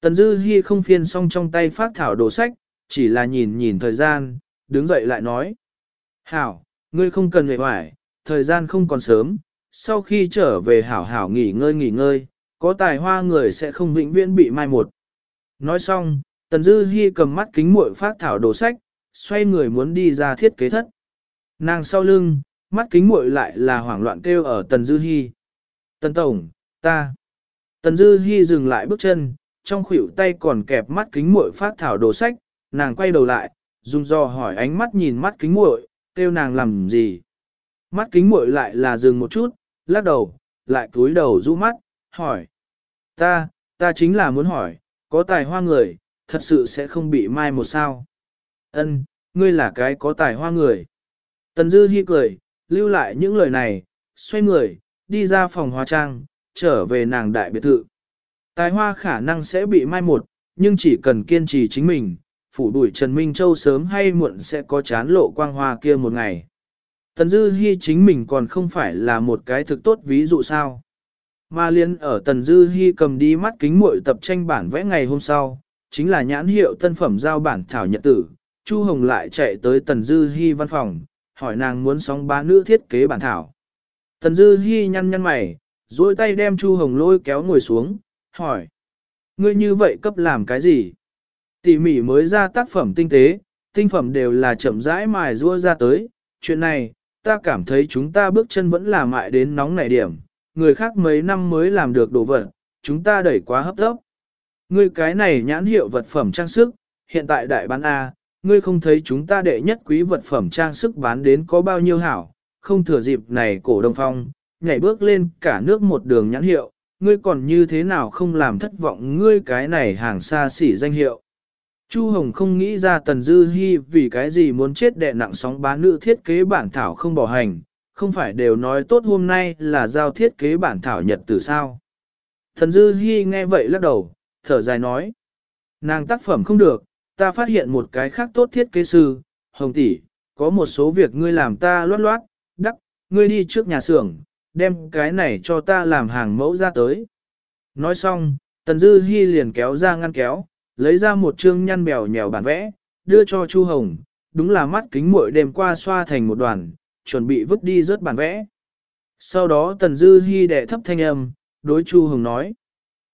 Tần Dư Hi không phiên xong trong tay phát thảo đồ sách, chỉ là nhìn nhìn thời gian, đứng dậy lại nói. Hảo, ngươi không cần hề hoài, thời gian không còn sớm, sau khi trở về hảo hảo nghỉ ngơi nghỉ ngơi, có tài hoa người sẽ không vĩnh viễn bị mai một. Nói xong, Tần Dư Hi cầm mắt kính muội phát thảo đồ sách, xoay người muốn đi ra thiết kế thất. Nàng sau lưng, mắt kính muội lại là hoảng loạn kêu ở Tần Dư Hi. Tần Tổng, ta. Tần Dư Hi dừng lại bước chân, trong khuỷu tay còn kẹp mắt kính muội phát thảo đồ sách, nàng quay đầu lại, dùng do hỏi ánh mắt nhìn mắt kính muội, kêu nàng làm gì. Mắt kính muội lại là dừng một chút, lắc đầu, lại cúi đầu rũ mắt, hỏi. Ta, ta chính là muốn hỏi, có tài hoa người, thật sự sẽ không bị mai một sao. Ân, ngươi là cái có tài hoa người. Tần Dư Hi cười, lưu lại những lời này, xoay người, đi ra phòng hóa trang, trở về nàng đại biệt thự. Tài hoa khả năng sẽ bị mai một, nhưng chỉ cần kiên trì chính mình, phủ đuổi Trần Minh Châu sớm hay muộn sẽ có chán lộ quang hoa kia một ngày. Tần Dư Hi chính mình còn không phải là một cái thực tốt ví dụ sao. Mà liên ở Tần Dư Hi cầm đi mắt kính muội tập tranh bản vẽ ngày hôm sau, chính là nhãn hiệu tân phẩm giao bản thảo nhật tử. Chu Hồng lại chạy tới Tần Dư Hi văn phòng, hỏi nàng muốn sóng bá nữ thiết kế bản thảo. Tần Dư Hi nhăn nhăn mày, duỗi tay đem Chu Hồng lôi kéo ngồi xuống, hỏi. Ngươi như vậy cấp làm cái gì? Tỉ mỉ mới ra tác phẩm tinh tế, tinh phẩm đều là chậm rãi mài rua ra tới. Chuyện này, ta cảm thấy chúng ta bước chân vẫn là mại đến nóng nảy điểm, người khác mấy năm mới làm được đồ vật, chúng ta đẩy quá hấp tốc. Ngươi cái này nhãn hiệu vật phẩm trang sức, hiện tại đại bán A, ngươi không thấy chúng ta đệ nhất quý vật phẩm trang sức bán đến có bao nhiêu hảo, không thừa dịp này cổ đông phong, nhảy bước lên cả nước một đường nhãn hiệu, ngươi còn như thế nào không làm thất vọng ngươi cái này hàng xa xỉ danh hiệu. Chu Hồng không nghĩ ra Tần Dư Hi vì cái gì muốn chết đệ nặng sóng bá nữ thiết kế bản thảo không bỏ hành, không phải đều nói tốt hôm nay là giao thiết kế bản thảo nhật từ sao. thần Dư Hi nghe vậy lắc đầu, thở dài nói. Nàng tác phẩm không được, ta phát hiện một cái khác tốt thiết kế sư, Hồng tỷ, có một số việc ngươi làm ta loát loát, đắc, ngươi đi trước nhà xưởng, đem cái này cho ta làm hàng mẫu ra tới. Nói xong, Tần Dư Hi liền kéo ra ngăn kéo, lấy ra một chương nhăn bèo nhèo bản vẽ, đưa cho Chu Hồng, đúng là mắt kính muội đêm qua xoa thành một đoàn, chuẩn bị vứt đi rớt bản vẽ. Sau đó Tần Dư Hi đệ thấp thanh âm, đối Chu Hồng nói.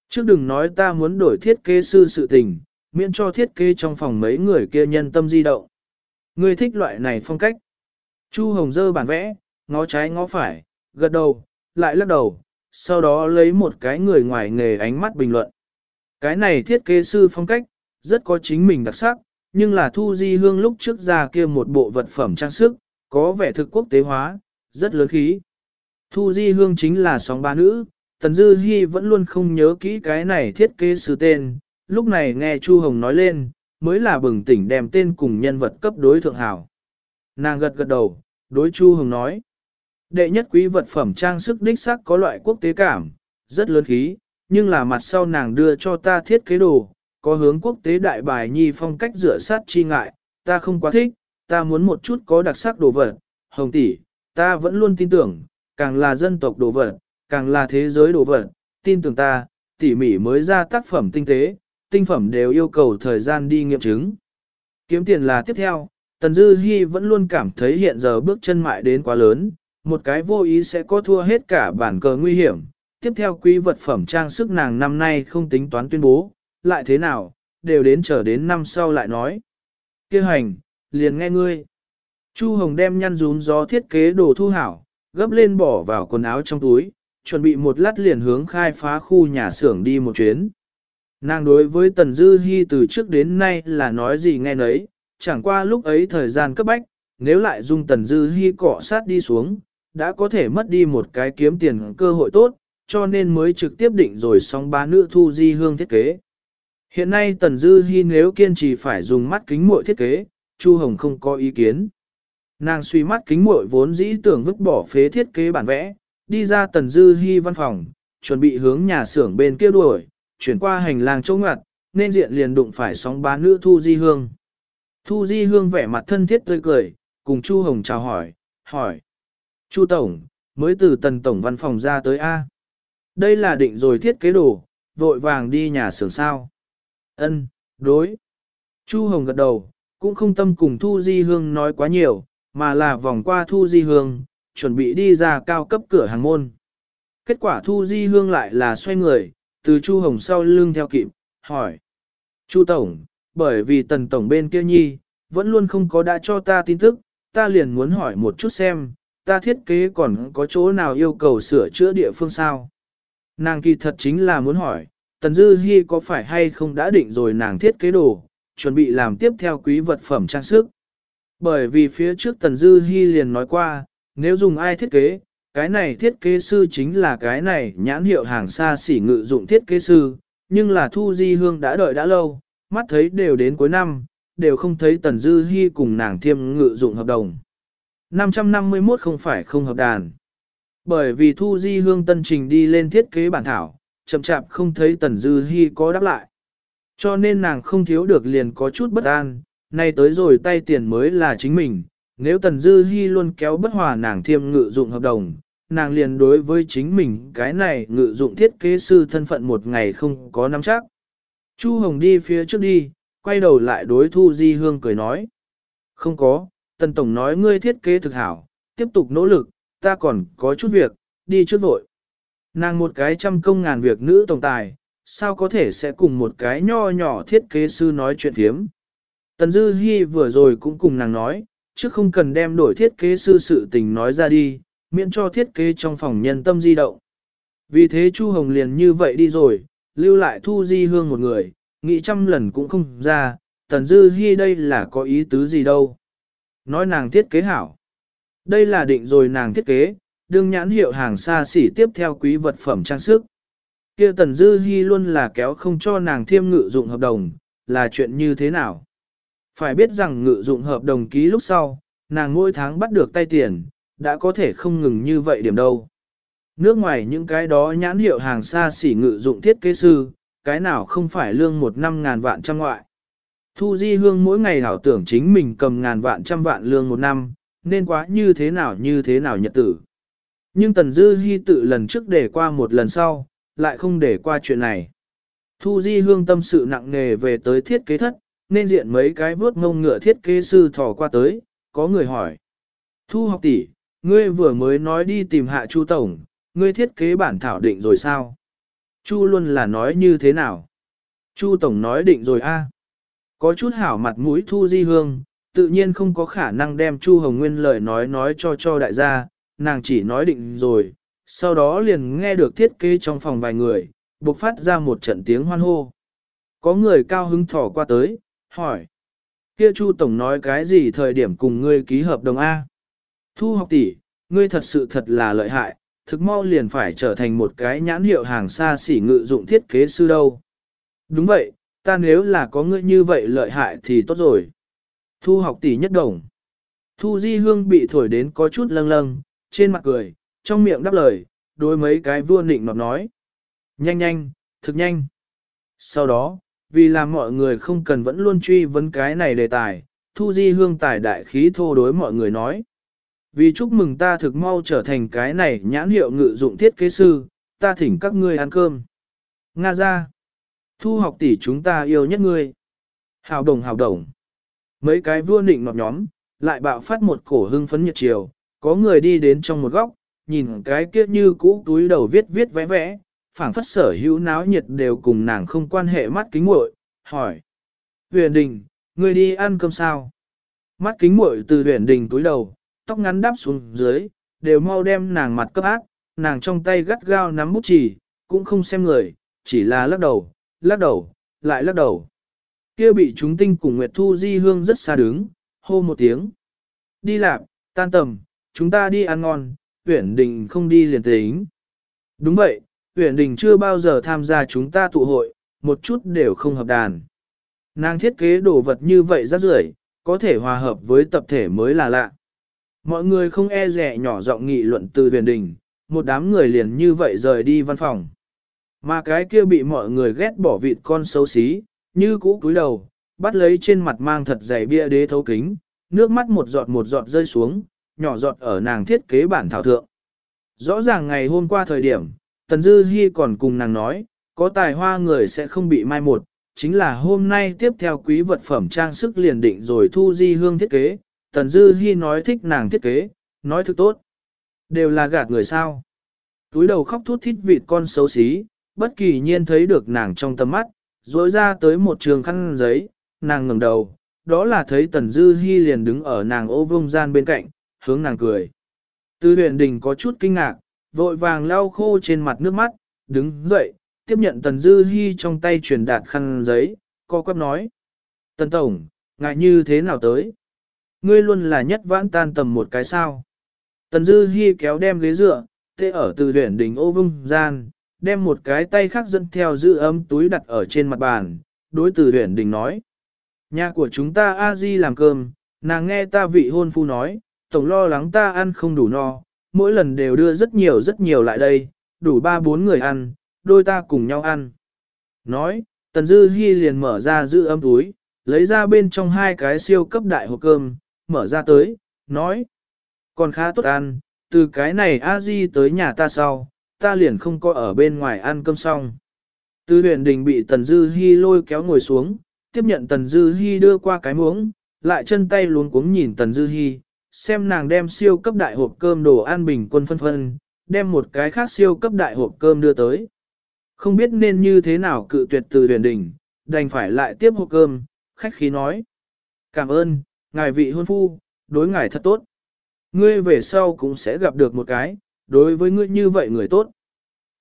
Trước đừng nói ta muốn đổi thiết kế sư sự tình, miễn cho thiết kế trong phòng mấy người kia nhân tâm di động. Ngươi thích loại này phong cách. Chu Hồng dơ bản vẽ, ngó trái ngó phải, gật đầu, lại lắc đầu, sau đó lấy một cái người ngoài nghề ánh mắt bình luận. Cái này thiết kế sư phong cách, rất có chính mình đặc sắc, nhưng là thu di hương lúc trước ra kia một bộ vật phẩm trang sức, có vẻ thực quốc tế hóa, rất lớn khí. Thu di hương chính là sóng ba nữ, Tần Dư Hi vẫn luôn không nhớ kỹ cái này thiết kế sư tên, lúc này nghe Chu Hồng nói lên, mới là bừng tỉnh đem tên cùng nhân vật cấp đối thượng hảo. Nàng gật gật đầu, đối Chu Hồng nói. Đệ nhất quý vật phẩm trang sức đích sắc có loại quốc tế cảm, rất lớn khí, nhưng là mặt sau nàng đưa cho ta thiết kế đồ, có hướng quốc tế đại bài nhi phong cách rửa sát chi ngại, ta không quá thích, ta muốn một chút có đặc sắc đồ vật. Hồng tỷ, ta vẫn luôn tin tưởng, càng là dân tộc đồ vật, càng là thế giới đồ vật, tin tưởng ta, tỉ mỉ mới ra tác phẩm tinh tế, tinh phẩm đều yêu cầu thời gian đi nghiệm chứng. Kiếm tiền là tiếp theo, Tần Dư Hi vẫn luôn cảm thấy hiện giờ bước chân mại đến quá lớn, một cái vô ý sẽ có thua hết cả bản cờ nguy hiểm. Tiếp theo quý vật phẩm trang sức nàng năm nay không tính toán tuyên bố, lại thế nào, đều đến chờ đến năm sau lại nói. Kêu hành, liền nghe ngươi. Chu Hồng đem nhăn rún gió thiết kế đồ thu hảo, gấp lên bỏ vào quần áo trong túi, chuẩn bị một lát liền hướng khai phá khu nhà xưởng đi một chuyến. Nàng đối với Tần Dư Hi từ trước đến nay là nói gì nghe nấy, chẳng qua lúc ấy thời gian cấp bách, nếu lại dung Tần Dư Hi cọ sát đi xuống, đã có thể mất đi một cái kiếm tiền cơ hội tốt, cho nên mới trực tiếp định rồi xong ba nữ thu di hương thiết kế. Hiện nay Tần Dư Hi nếu kiên trì phải dùng mắt kính muội thiết kế, Chu Hồng không có ý kiến. Nàng suy mắt kính muội vốn dĩ tưởng vứt bỏ phế thiết kế bản vẽ, đi ra Tần Dư Hi văn phòng, chuẩn bị hướng nhà xưởng bên kia đuổi, chuyển qua hành lang chỗ ngặt, nên diện liền đụng phải sóng bá nữ Thu Di Hương. Thu Di Hương vẻ mặt thân thiết tươi cười, cùng Chu Hồng chào hỏi, hỏi. Chu Tổng, mới từ tần Tổng văn phòng ra tới A. Đây là định rồi thiết kế đồ, vội vàng đi nhà xưởng sao. Ân, đối. Chu Hồng gật đầu, cũng không tâm cùng Thu Di Hương nói quá nhiều, mà là vòng qua Thu Di Hương, chuẩn bị đi ra cao cấp cửa hàng môn. Kết quả Thu Di Hương lại là xoay người, từ Chu Hồng sau lưng theo kịp, hỏi. Chu Tổng, bởi vì tần Tổng bên kia nhi, vẫn luôn không có đã cho ta tin tức, ta liền muốn hỏi một chút xem, ta thiết kế còn có chỗ nào yêu cầu sửa chữa địa phương sao? Nàng kỳ thật chính là muốn hỏi, Tần Dư Hi có phải hay không đã định rồi nàng thiết kế đồ, chuẩn bị làm tiếp theo quý vật phẩm trang sức. Bởi vì phía trước Tần Dư Hi liền nói qua, nếu dùng ai thiết kế, cái này thiết kế sư chính là cái này nhãn hiệu hàng xa xỉ ngự dụng thiết kế sư, nhưng là Thu Di Hương đã đợi đã lâu, mắt thấy đều đến cuối năm, đều không thấy Tần Dư Hi cùng nàng thiêm ngự dụng hợp đồng. 551 không phải không hợp đàn. Bởi vì Thu Di Hương tân trình đi lên thiết kế bản thảo, chậm chạp không thấy Tần Dư Hi có đáp lại. Cho nên nàng không thiếu được liền có chút bất an, nay tới rồi tay tiền mới là chính mình, nếu Tần Dư Hi luôn kéo bất hòa nàng thiêm ngự dụng hợp đồng, nàng liền đối với chính mình cái này ngự dụng thiết kế sư thân phận một ngày không có nắm chắc. Chu Hồng đi phía trước đi, quay đầu lại đối Thu Di Hương cười nói. Không có, Tần Tổng nói ngươi thiết kế thực hảo, tiếp tục nỗ lực, ta còn có chút việc, đi trước vội. Nàng một cái trăm công ngàn việc nữ tổng tài, sao có thể sẽ cùng một cái nho nhỏ thiết kế sư nói chuyện thiếm. Tần Dư Hi vừa rồi cũng cùng nàng nói, chứ không cần đem đổi thiết kế sư sự tình nói ra đi, miễn cho thiết kế trong phòng nhân tâm di động. Vì thế Chu Hồng liền như vậy đi rồi, lưu lại Thu Di Hương một người, nghĩ trăm lần cũng không ra, Tần Dư Hi đây là có ý tứ gì đâu. Nói nàng thiết kế hảo. Đây là định rồi nàng thiết kế, đương nhãn hiệu hàng xa xỉ tiếp theo quý vật phẩm trang sức kia Tần Dư Hi luôn là kéo không cho nàng thiêm ngự dụng hợp đồng, là chuyện như thế nào? Phải biết rằng ngự dụng hợp đồng ký lúc sau, nàng mỗi tháng bắt được tay tiền, đã có thể không ngừng như vậy điểm đâu. Nước ngoài những cái đó nhãn hiệu hàng xa xỉ ngự dụng thiết kế sư, cái nào không phải lương một năm ngàn vạn trăm ngoại. Thu Di Hương mỗi ngày hảo tưởng chính mình cầm ngàn vạn trăm vạn lương một năm, nên quá như thế nào như thế nào nhật tử. Nhưng Tần Dư Hi tự lần trước để qua một lần sau, lại không để qua chuyện này. Thu Di Hương tâm sự nặng nề về tới thiết kế thất, nên diện mấy cái vuốt ngông ngựa thiết kế sư thò qua tới, có người hỏi. Thu học tỷ, ngươi vừa mới nói đi tìm hạ Chu Tổng, ngươi thiết kế bản thảo định rồi sao? Chu luôn là nói như thế nào? Chu Tổng nói định rồi a. Có chút hảo mặt mũi Thu Di Hương, tự nhiên không có khả năng đem Chu Hồng Nguyên lời nói nói cho cho đại gia, nàng chỉ nói định rồi, sau đó liền nghe được thiết kế trong phòng vài người, bộc phát ra một trận tiếng hoan hô. Có người cao hứng thỏ qua tới, hỏi. Kia Chu Tổng nói cái gì thời điểm cùng ngươi ký hợp đồng A? Thu học tỷ, ngươi thật sự thật là lợi hại, thực mau liền phải trở thành một cái nhãn hiệu hàng xa xỉ ngự dụng thiết kế sư đâu. Đúng vậy, ta nếu là có ngươi như vậy lợi hại thì tốt rồi. Thu học tỷ nhất đồng. Thu Di Hương bị thổi đến có chút lâng lâng, trên mặt cười, trong miệng đáp lời, đối mấy cái vua nịnh nọt nói. Nhanh nhanh, thực nhanh. Sau đó, vì làm mọi người không cần vẫn luôn truy vấn cái này đề tài, Thu Di Hương tài đại khí thô đối mọi người nói. Vì chúc mừng ta thực mau trở thành cái này nhãn hiệu ngự dụng thiết kế sư, ta thỉnh các ngươi ăn cơm. Nga ra. Thu học tỷ chúng ta yêu nhất ngươi. Hào đồng hào đồng. Mấy cái vua nịnh nọt nhóm, lại bạo phát một cổ hưng phấn nhiệt chiều, có người đi đến trong một góc, nhìn cái kia như cũ túi đầu viết viết vẽ vẽ, phảng phất sở hữu náo nhiệt đều cùng nàng không quan hệ mắt kính muội, hỏi. Huyền đình, ngươi đi ăn cơm sao? Mắt kính muội từ huyền đình túi đầu, tóc ngắn đáp xuống dưới, đều mau đem nàng mặt cấp ác, nàng trong tay gắt gao nắm bút chỉ, cũng không xem người, chỉ là lắc đầu, lắc đầu, lại lắc đầu. Kia bị chúng tinh cùng Nguyệt Thu Di Hương rất xa đứng, hô một tiếng. Đi lạc, tan tầm, chúng ta đi ăn ngon, Uyển Đình không đi liền tính. Đúng vậy, Uyển Đình chưa bao giờ tham gia chúng ta tụ hội, một chút đều không hợp đàn. Nàng thiết kế đồ vật như vậy rất rưởi, có thể hòa hợp với tập thể mới là lạ. Mọi người không e rẻ nhỏ giọng nghị luận từ Uyển Đình, một đám người liền như vậy rời đi văn phòng. Mà cái kia bị mọi người ghét bỏ vịt con xấu xí, như cũ cúi đầu, bắt lấy trên mặt mang thật dày bia đế thấu kính, nước mắt một giọt một giọt rơi xuống, nhỏ giọt ở nàng thiết kế bản thảo thượng. Rõ ràng ngày hôm qua thời điểm, Tần Dư Hi còn cùng nàng nói, có tài hoa người sẽ không bị mai một, chính là hôm nay tiếp theo quý vật phẩm trang sức liền định rồi thu di hương thiết kế, Tần Dư Hi nói thích nàng thiết kế, nói thực tốt. Đều là gạt người sao. Túi đầu khóc thút thít vịt con xấu xí, bất kỳ nhiên thấy được nàng trong tầm mắt, rối ra tới một trường khăn giấy, nàng ngẩng đầu, đó là thấy Tần Dư Hi liền đứng ở nàng ô vông gian bên cạnh, hướng nàng cười. Tư huyền đình có chút kinh ngạc, vội vàng lau khô trên mặt nước mắt, đứng dậy, tiếp nhận Tần Dư Hi trong tay truyền đạt khăn giấy, co quắp nói. Tần Tổng, ngại như thế nào tới? Ngươi luôn là nhất vãn tan tầm một cái sao. Tần Dư Hi kéo đem ghế dựa, tê ở từ huyền đình ô vung gian, đem một cái tay khác dẫn theo giữ ấm túi đặt ở trên mặt bàn, đối từ huyền đình nói. Nhà của chúng ta a di làm cơm, nàng nghe ta vị hôn phu nói, tổng lo lắng ta ăn không đủ no, mỗi lần đều đưa rất nhiều rất nhiều lại đây, đủ ba bốn người ăn, đôi ta cùng nhau ăn. Nói, Tần Dư Hi liền mở ra giữ ấm túi, lấy ra bên trong hai cái siêu cấp đại hộp cơm, mở ra tới, nói, còn khá tốt ăn, từ cái này a di tới nhà ta sau, ta liền không có ở bên ngoài ăn cơm xong. tư huyền đình bị Tần Dư Hi lôi kéo ngồi xuống, tiếp nhận Tần Dư Hi đưa qua cái muỗng, lại chân tay luống cuống nhìn Tần Dư Hi, xem nàng đem siêu cấp đại hộp cơm đồ ăn bình quân phân phân, đem một cái khác siêu cấp đại hộp cơm đưa tới. Không biết nên như thế nào cự tuyệt từ huyền đỉnh đành phải lại tiếp hộp cơm, khách khí nói. Cảm ơn, ngài vị hôn phu, đối ngài thật tốt. Ngươi về sau cũng sẽ gặp được một cái, đối với ngươi như vậy người tốt.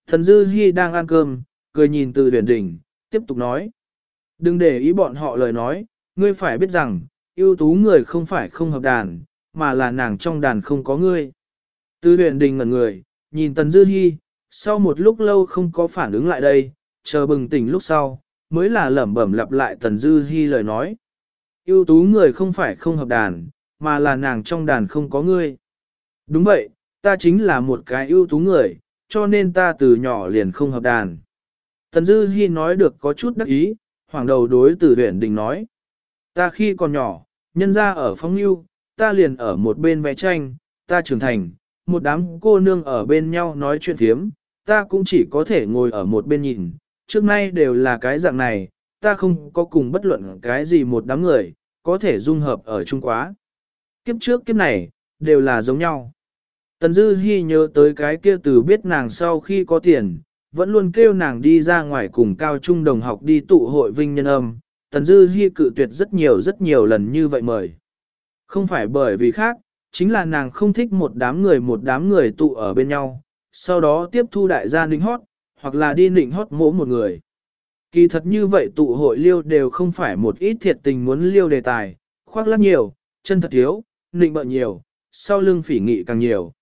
Thần Dư Hi đang ăn cơm, cười nhìn từ huyền đỉnh tiếp tục nói. Đừng để ý bọn họ lời nói, ngươi phải biết rằng, ưu tú người không phải không hợp đàn, mà là nàng trong đàn không có ngươi. Tư huyền đình ngẩn người, nhìn Tần Dư Hi, sau một lúc lâu không có phản ứng lại đây, chờ bừng tỉnh lúc sau, mới là lẩm bẩm lặp lại Tần Dư Hi lời nói. Yêu tú người không phải không hợp đàn, mà là nàng trong đàn không có ngươi. Đúng vậy, ta chính là một cái ưu tú người, cho nên ta từ nhỏ liền không hợp đàn. Tần Dư Hi nói được có chút đắc ý, hoàng đầu đối từ huyện đình nói. Ta khi còn nhỏ, nhân gia ở phong lưu, ta liền ở một bên vẽ tranh, ta trưởng thành, một đám cô nương ở bên nhau nói chuyện thiếm, ta cũng chỉ có thể ngồi ở một bên nhìn, trước nay đều là cái dạng này, ta không có cùng bất luận cái gì một đám người, có thể dung hợp ở chung quá. Kiếp trước kiếp này, đều là giống nhau. Tần Dư Hi nhớ tới cái kia từ biết nàng sau khi có tiền, vẫn luôn kêu nàng đi ra ngoài cùng cao trung đồng học đi tụ hội vinh nhân âm. Tần Dư Hi cự tuyệt rất nhiều rất nhiều lần như vậy mời. Không phải bởi vì khác, chính là nàng không thích một đám người một đám người tụ ở bên nhau, sau đó tiếp thu đại gia nịnh hót, hoặc là đi nịnh hót mỗ một người. Kỳ thật như vậy tụ hội liêu đều không phải một ít thiệt tình muốn liêu đề tài, khoác lắc nhiều, chân thật thiếu, nịnh bợ nhiều, sau lưng phỉ nghị càng nhiều.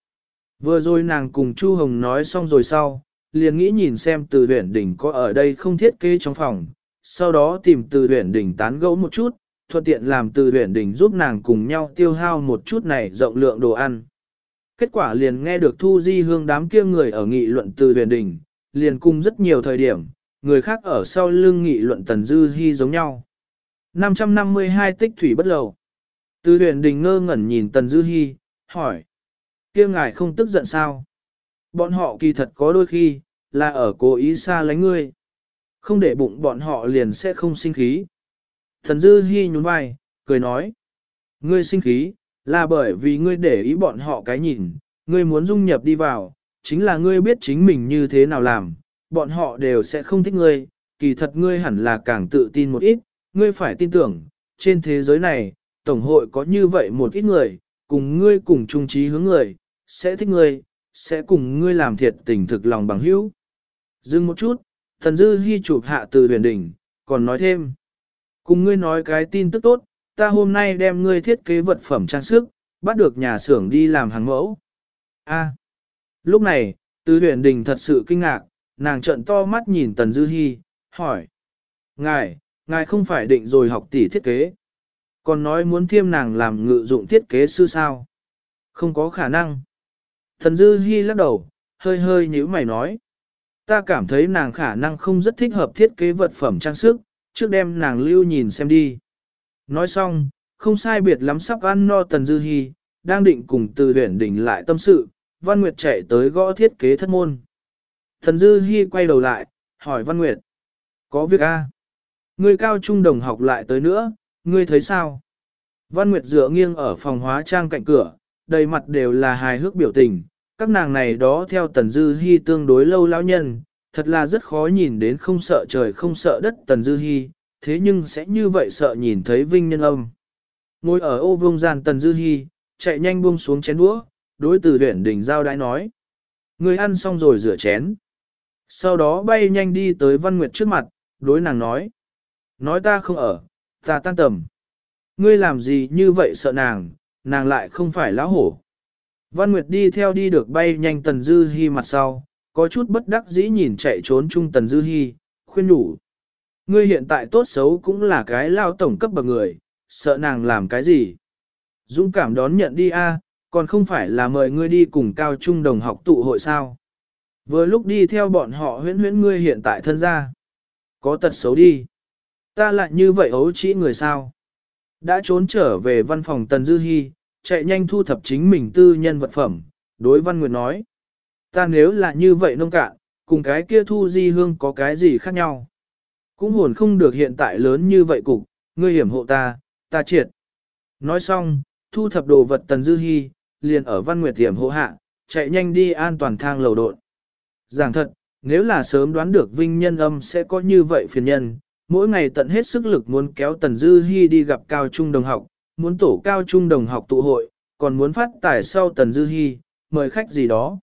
Vừa rồi nàng cùng Chu Hồng nói xong rồi sau, liền nghĩ nhìn xem từ huyển đỉnh có ở đây không thiết kế trong phòng, sau đó tìm từ huyển đỉnh tán gẫu một chút, thuận tiện làm từ huyền đỉnh giúp nàng cùng nhau tiêu hao một chút này rộng lượng đồ ăn. Kết quả liền nghe được Thu Di Hương đám kia người ở nghị luận từ huyền đỉnh, liền cùng rất nhiều thời điểm, người khác ở sau lưng nghị luận Tần Dư Hi giống nhau. 552 tích thủy bất lầu. Từ huyền đình ngơ ngẩn nhìn Tần Dư Hi, hỏi. kia ngài không tức giận sao? Bọn họ kỳ thật có đôi khi, là ở cố ý xa lánh ngươi. Không để bụng bọn họ liền sẽ không sinh khí. Thần Dư Hi nhún vai, cười nói. Ngươi sinh khí, là bởi vì ngươi để ý bọn họ cái nhìn, ngươi muốn dung nhập đi vào, chính là ngươi biết chính mình như thế nào làm, bọn họ đều sẽ không thích ngươi, kỳ thật ngươi hẳn là càng tự tin một ít, ngươi phải tin tưởng, trên thế giới này, Tổng hội có như vậy một ít người, cùng ngươi cùng chung trí hướng người, sẽ thích ngươi, sẽ cùng ngươi làm thiệt tình thực lòng bằng hữu. Dừng một chút, thần dư hy chụp hạ từ huyền đỉnh, còn nói thêm. Cùng ngươi nói cái tin tức tốt, ta hôm nay đem ngươi thiết kế vật phẩm trang sức, bắt được nhà xưởng đi làm hàng mẫu. A. Lúc này, từ huyền đình thật sự kinh ngạc, nàng trợn to mắt nhìn tần dư Hi, hỏi. Ngài, ngài không phải định rồi học tỷ thiết kế. Còn nói muốn thiêm nàng làm ngự dụng thiết kế sư sao? Không có khả năng. Thần Dư Hi lắc đầu, hơi hơi nhíu mày nói. Ta cảm thấy nàng khả năng không rất thích hợp thiết kế vật phẩm trang sức, trước đem nàng lưu nhìn xem đi. Nói xong, không sai biệt lắm sắp ăn no Tần Dư Hi, đang định cùng từ huyển đỉnh lại tâm sự, Văn Nguyệt chạy tới gõ thiết kế thất môn. Thần Dư Hi quay đầu lại, hỏi Văn Nguyệt. Có việc a? À? Người cao trung đồng học lại tới nữa, ngươi thấy sao? Văn Nguyệt dựa nghiêng ở phòng hóa trang cạnh cửa, đầy mặt đều là hài hước biểu tình, các nàng này đó theo Tần Dư Hi tương đối lâu lão nhân, thật là rất khó nhìn đến không sợ trời không sợ đất Tần Dư Hi, thế nhưng sẽ như vậy sợ nhìn thấy Vinh Nhân Âm. Ngồi ở ô vương gian Tần Dư Hi, chạy nhanh buông xuống chén đũa, đối từ huyển đỉnh giao đãi nói. Người ăn xong rồi rửa chén. Sau đó bay nhanh đi tới Văn Nguyệt trước mặt, đối nàng nói. Nói ta không ở, ta tan tầm. Ngươi làm gì như vậy sợ nàng, nàng lại không phải lão hổ. Văn Nguyệt đi theo đi được bay nhanh Tần Dư Hi mặt sau, có chút bất đắc dĩ nhìn chạy trốn trung Tần Dư Hi, khuyên nhủ. Ngươi hiện tại tốt xấu cũng là cái lao tổng cấp bậc người, sợ nàng làm cái gì. Dũng cảm đón nhận đi a, còn không phải là mời ngươi đi cùng cao trung đồng học tụ hội sao. Vừa lúc đi theo bọn họ huyễn huyễn ngươi hiện tại thân gia. Có tật xấu đi. Ta lại như vậy ấu trĩ người sao. Đã trốn trở về văn phòng Tần Dư Hi, chạy nhanh thu thập chính mình tư nhân vật phẩm, đối Văn Nguyệt nói. Ta nếu là như vậy nông cạn, cùng cái kia thu di hương có cái gì khác nhau. Cũng hồn không được hiện tại lớn như vậy cục, ngươi hiểm hộ ta, ta triệt. Nói xong, thu thập đồ vật Tần Dư hy, liền ở Văn Nguyệt hiểm hộ hạ, chạy nhanh đi an toàn thang lầu độn. Giảng thật, nếu là sớm đoán được Vinh Nhân Âm sẽ có như vậy phiền nhân, mỗi ngày tận hết sức lực muốn kéo Tần Dư hy đi gặp cao trung đồng học, muốn tổ cao trung đồng học tụ hội, còn muốn phát tài sau Tần Dư hy, mời khách gì đó.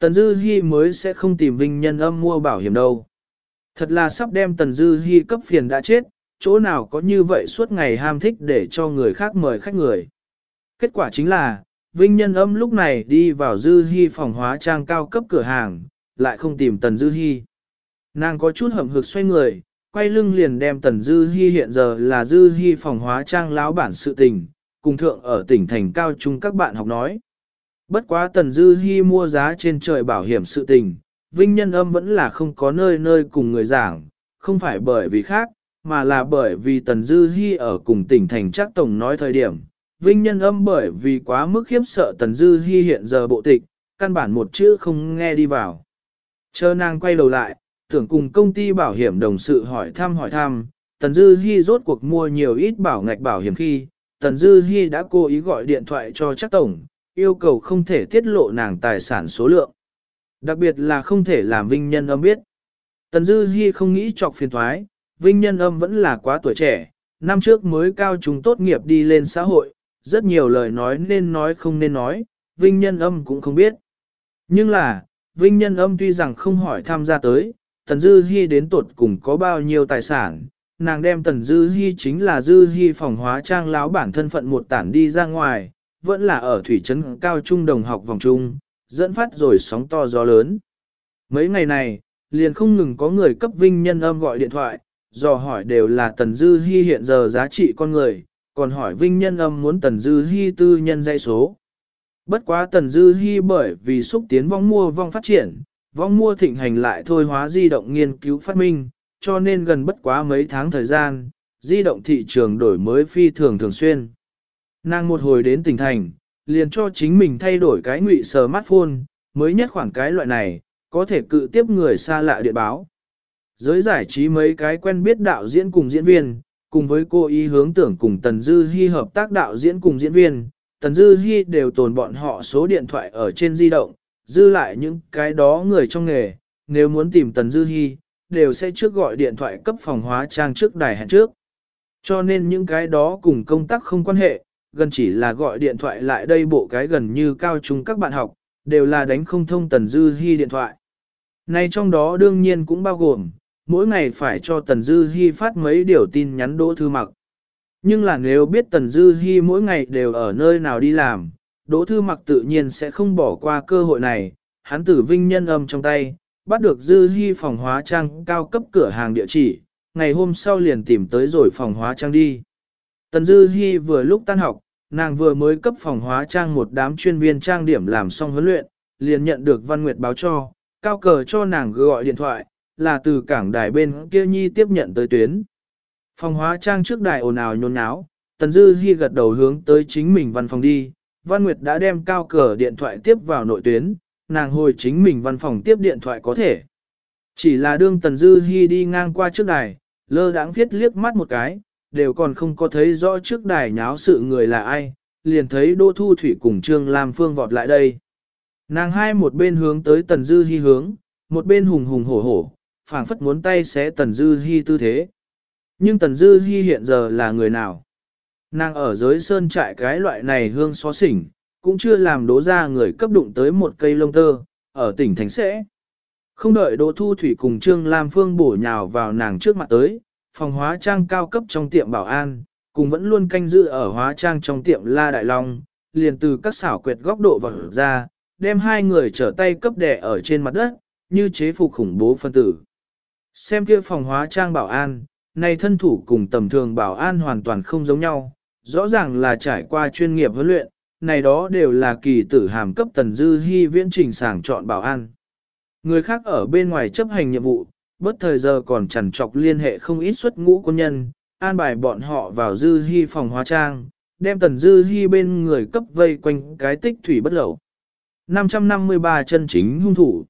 Tần Dư Hi mới sẽ không tìm Vinh Nhân Âm mua bảo hiểm đâu. Thật là sắp đem Tần Dư Hi cấp phiền đã chết, chỗ nào có như vậy suốt ngày ham thích để cho người khác mời khách người. Kết quả chính là, Vinh Nhân Âm lúc này đi vào Dư Hi phòng hóa trang cao cấp cửa hàng, lại không tìm Tần Dư Hi. Nàng có chút hậm hực xoay người, quay lưng liền đem Tần Dư Hi hiện giờ là Dư Hi phòng hóa trang lão bản sự tình, cùng thượng ở tỉnh thành cao trung các bạn học nói. Bất quá Tần Dư Hi mua giá trên trời bảo hiểm sự tình, Vinh Nhân Âm vẫn là không có nơi nơi cùng người giảng, không phải bởi vì khác, mà là bởi vì Tần Dư Hi ở cùng tỉnh thành chắc tổng nói thời điểm. Vinh Nhân Âm bởi vì quá mức khiếp sợ Tần Dư Hi hiện giờ bộ tịch, căn bản một chữ không nghe đi vào. Chờ nàng quay đầu lại, tưởng cùng công ty bảo hiểm đồng sự hỏi thăm hỏi thăm, Tần Dư Hi rốt cuộc mua nhiều ít bảo ngạch bảo hiểm khi, Tần Dư Hi đã cố ý gọi điện thoại cho chắc tổng, yêu cầu không thể tiết lộ nàng tài sản số lượng. Đặc biệt là không thể làm Vinh Nhân Âm biết. Tần Dư Hi không nghĩ chọc phiền thoái, Vinh Nhân Âm vẫn là quá tuổi trẻ, năm trước mới cao trung tốt nghiệp đi lên xã hội, rất nhiều lời nói nên nói không nên nói, Vinh Nhân Âm cũng không biết. Nhưng là, Vinh Nhân Âm tuy rằng không hỏi tham gia tới, Tần Dư Hi đến tuột cùng có bao nhiêu tài sản, nàng đem Tần Dư Hi chính là Dư Hi phòng hóa trang láo bản thân phận một tản đi ra ngoài, vẫn là ở thủy trấn cao trung đồng học vòng trung, dẫn phát rồi sóng to gió lớn. Mấy ngày này, liền không ngừng có người cấp Vinh Nhân Âm gọi điện thoại, dò hỏi đều là Tần Dư Hi hiện giờ giá trị con người, còn hỏi Vinh Nhân Âm muốn Tần Dư Hi tư nhân dây số. Bất quá Tần Dư Hi bởi vì xúc tiến vong mua vong phát triển, vong mua thịnh hành lại thôi hóa di động nghiên cứu phát minh, cho nên gần bất quá mấy tháng thời gian, di động thị trường đổi mới phi thường thường xuyên. Nàng một hồi đến tỉnh thành, liền cho chính mình thay đổi cái ngụy smartphone, mới nhất khoảng cái loại này, có thể cự tiếp người xa lạ điện báo. Giới giải trí mấy cái quen biết đạo diễn cùng diễn viên, cùng với cô ý hướng tưởng cùng Tần Dư Hi hợp tác đạo diễn cùng diễn viên, Tần Dư Hi đều tồn bọn họ số điện thoại ở trên di động, dư lại những cái đó người trong nghề, nếu muốn tìm Tần Dư Hi, đều sẽ trước gọi điện thoại cấp phòng hóa trang trước đài hẹn trước. Cho nên những cái đó cùng công tác không quan hệ, gần chỉ là gọi điện thoại lại đây bộ cái gần như cao trung các bạn học, đều là đánh không thông Tần Dư Hi điện thoại. Này trong đó đương nhiên cũng bao gồm, mỗi ngày phải cho Tần Dư Hi phát mấy điều tin nhắn đỗ thư mặc. Nhưng là nếu biết Tần Dư Hi mỗi ngày đều ở nơi nào đi làm, đỗ thư mặc tự nhiên sẽ không bỏ qua cơ hội này, hắn tử vinh nhân âm trong tay, bắt được Dư Hi phòng hóa trang cao cấp cửa hàng địa chỉ, ngày hôm sau liền tìm tới rồi phòng hóa trang đi. Tần Dư Hi vừa lúc tan học, nàng vừa mới cấp phòng hóa trang một đám chuyên viên trang điểm làm xong huấn luyện, liền nhận được Văn Nguyệt báo cho, cao cờ cho nàng gọi điện thoại, là từ cảng đài bên kia nhi tiếp nhận tới tuyến. Phòng hóa trang trước đài ồn ào nhốn nháo, Tần Dư Hi gật đầu hướng tới chính mình văn phòng đi, Văn Nguyệt đã đem cao cờ điện thoại tiếp vào nội tuyến, nàng hồi chính mình văn phòng tiếp điện thoại có thể. Chỉ là đương Tần Dư Hi đi ngang qua trước đài, lơ đãng viết liếc mắt một cái, đều còn không có thấy rõ trước đài nháo sự người là ai, liền thấy Đỗ Thu Thủy cùng Trương Lam Phương vọt lại đây. Nàng hai một bên hướng tới Tần Dư Hi hướng, một bên hùng hùng hổ hổ, phảng phất muốn tay xé Tần Dư Hi tư thế. Nhưng Tần Dư Hi hiện giờ là người nào? Nàng ở giới sơn trại cái loại này hương xó xỉnh, cũng chưa làm đố ra người cấp đụng tới một cây lông tơ, ở tỉnh Thành Sẽ. Không đợi Đỗ Thu Thủy cùng Trương Lam Phương bổ nhào vào nàng trước mặt tới, phòng hóa trang cao cấp trong tiệm bảo an, cùng vẫn luôn canh giữ ở hóa trang trong tiệm La Đại Long, liền từ các xảo quyệt góc độ vào ra, đem hai người trở tay cấp đẻ ở trên mặt đất, như chế phục khủng bố phân tử. Xem kia phòng hóa trang bảo an, này thân thủ cùng tầm thường bảo an hoàn toàn không giống nhau, rõ ràng là trải qua chuyên nghiệp huấn luyện, này đó đều là kỳ tử hàm cấp tần dư hy viễn trình sàng chọn bảo an. Người khác ở bên ngoài chấp hành nhiệm vụ, bất thời giờ còn chẳng chọc liên hệ không ít xuất ngũ quân nhân, an bài bọn họ vào dư hy phòng hóa trang, đem tần dư hy bên người cấp vây quanh cái tích thủy bất lẩu. 553 chân chính hung thủ.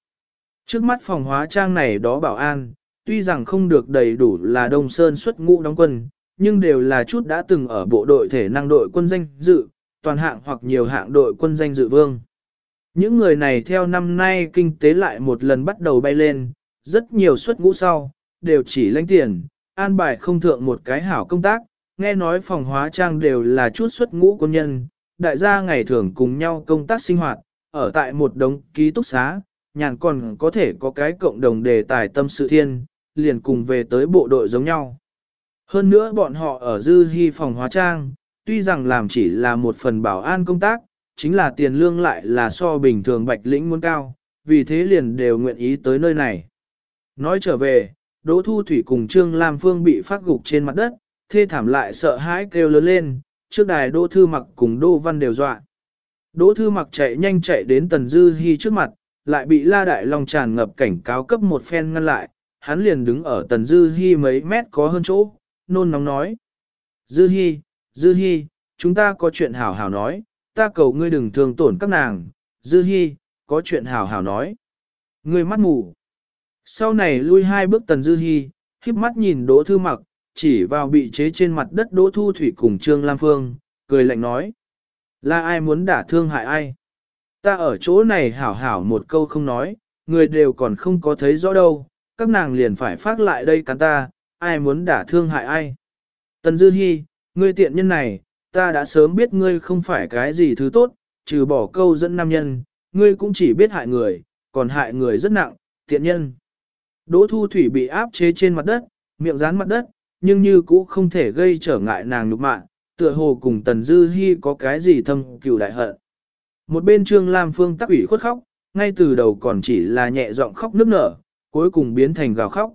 Trước mắt phòng hóa trang này đó bảo an, tuy rằng không được đầy đủ là Đông Sơn xuất ngũ đóng quân, nhưng đều là chút đã từng ở bộ đội thể năng đội quân danh dự, toàn hạng hoặc nhiều hạng đội quân danh dự vương. Những người này theo năm nay kinh tế lại một lần bắt đầu bay lên, rất nhiều suất ngũ sau, đều chỉ lãnh tiền, an bài không thượng một cái hảo công tác, nghe nói phòng hóa trang đều là chút suất ngũ quân nhân, đại gia ngày thường cùng nhau công tác sinh hoạt, ở tại một đống ký túc xá, nhàn còn có thể có cái cộng đồng đề tài tâm sự thiên, liền cùng về tới bộ đội giống nhau. Hơn nữa bọn họ ở dư hy phòng hóa trang, tuy rằng làm chỉ là một phần bảo an công tác, chính là tiền lương lại là so bình thường bạch lĩnh muốn cao, vì thế liền đều nguyện ý tới nơi này. Nói trở về, Đỗ Thu Thủy cùng Trương Lam Phương bị phát gục trên mặt đất, thê thảm lại sợ hãi kêu lớn lên, trước đài Đỗ Thư Mặc cùng Đỗ Văn đều dọa. Đỗ Thư Mặc chạy nhanh chạy đến Tần Dư Hi trước mặt, lại bị La Đại Long tràn ngập cảnh cáo cấp một phen ngăn lại, hắn liền đứng ở Tần Dư Hi mấy mét có hơn chỗ, nôn nóng nói. Dư Hi, Dư Hi, chúng ta có chuyện hảo hảo nói, ta cầu ngươi đừng thương tổn các nàng, Dư Hi, có chuyện hảo hảo nói. Ngươi mắt mù. Sau này lui hai bước Tần Dư Hi, khiếp mắt nhìn Đỗ Thư Mặc, chỉ vào bị chế trên mặt đất Đỗ Thu Thủy cùng Trương Lam Phương, cười lạnh nói. Là ai muốn đả thương hại ai? Ta ở chỗ này hảo hảo một câu không nói, người đều còn không có thấy rõ đâu, các nàng liền phải phát lại đây cắn ta, ai muốn đả thương hại ai? Tần Dư Hi, ngươi tiện nhân này, ta đã sớm biết ngươi không phải cái gì thứ tốt, trừ bỏ câu dẫn nam nhân, ngươi cũng chỉ biết hại người, còn hại người rất nặng, tiện nhân. Đỗ Thu Thủy bị áp chế trên mặt đất, miệng dán mặt đất, nhưng như cũ không thể gây trở ngại nàng nhục mạ, tựa hồ cùng Tần Dư Hi có cái gì thâm cừu đại hận. Một bên Trương Lam Phương tắc ủy khuất khóc, ngay từ đầu còn chỉ là nhẹ giọng khóc nức nở, cuối cùng biến thành gào khóc.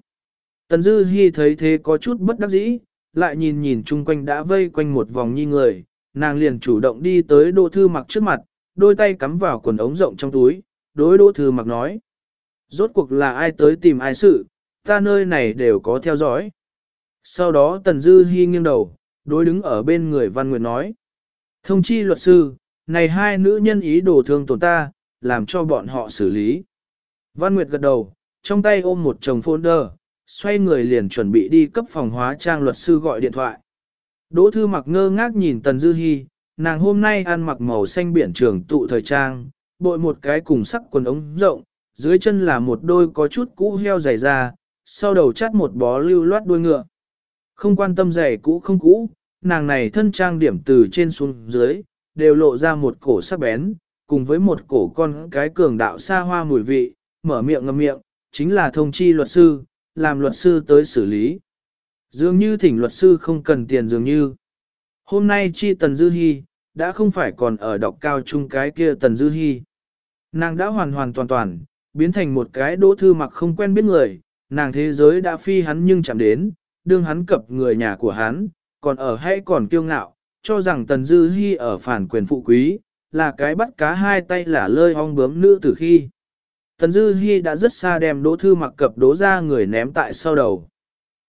Tần Dư Hi thấy thế có chút bất đắc dĩ, lại nhìn nhìn chung quanh đã vây quanh một vòng nhi người, nàng liền chủ động đi tới Đỗ Thư Mặc trước mặt, đôi tay cắm vào quần ống rộng trong túi, đối Đỗ Thư Mặc nói. Rốt cuộc là ai tới tìm ai sự, ta nơi này đều có theo dõi. Sau đó Tần Dư Hi nghiêng đầu, đối đứng ở bên người Văn Nguyệt nói. Thông chi luật sư, này hai nữ nhân ý đồ thương tổn ta, làm cho bọn họ xử lý. Văn Nguyệt gật đầu, trong tay ôm một chồng folder, xoay người liền chuẩn bị đi cấp phòng hóa trang luật sư gọi điện thoại. Đỗ Thư mặc ngơ ngác nhìn Tần Dư Hi, nàng hôm nay ăn mặc màu xanh biển trường tụ thời trang, bội một cái cùng sắc quần ống rộng, dưới chân là một đôi có chút cũ heo dày ra sau đầu chắt một bó lưu loát đuôi ngựa. Không quan tâm giày cũ không cũ, nàng này thân trang điểm từ trên xuống dưới, đều lộ ra một cổ sắc bén, cùng với một cổ con cái cường đạo xa hoa mùi vị, mở miệng ngậm miệng, chính là thông chi luật sư, làm luật sư tới xử lý. Dường như thỉnh luật sư không cần tiền dường như. Hôm nay chi Tần Dư Hi, đã không phải còn ở đọc cao trung cái kia Tần Dư Hi. Nàng đã hoàn hoàn toàn toàn, biến thành một cái đỗ thư mặc không quen biết người, nàng thế giới đã phi hắn nhưng chạm đến, đương hắn cập người nhà của hắn, còn ở hay còn kiêu ngạo, cho rằng Tần Dư Hi ở phản quyền phụ quý, là cái bắt cá hai tay là lơi ong bướm nữ từ khi. Tần Dư Hi đã rất xa đem đỗ thư mặc cập đố ra người ném tại sau đầu.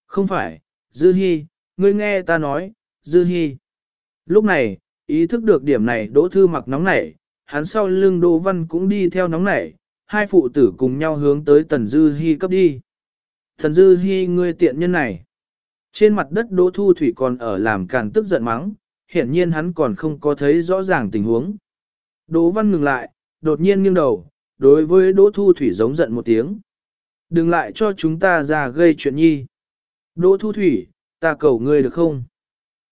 Không phải, Dư Hi, ngươi nghe ta nói, Dư Hi. Lúc này, ý thức được điểm này đỗ thư mặc nóng nảy, hắn sau lưng đỗ văn cũng đi theo nóng nảy, hai phụ tử cùng nhau hướng tới Tần Dư Hi cấp đi. Tần Dư Hi ngươi tiện nhân này. Trên mặt đất Đỗ Thu Thủy còn ở làm càn tức giận mắng, hiển nhiên hắn còn không có thấy rõ ràng tình huống. Đỗ Văn ngừng lại, đột nhiên nghiêng đầu, đối với Đỗ Thu Thủy giống giận một tiếng. Đừng lại cho chúng ta ra gây chuyện nhi. Đỗ Thu Thủy, ta cầu ngươi được không?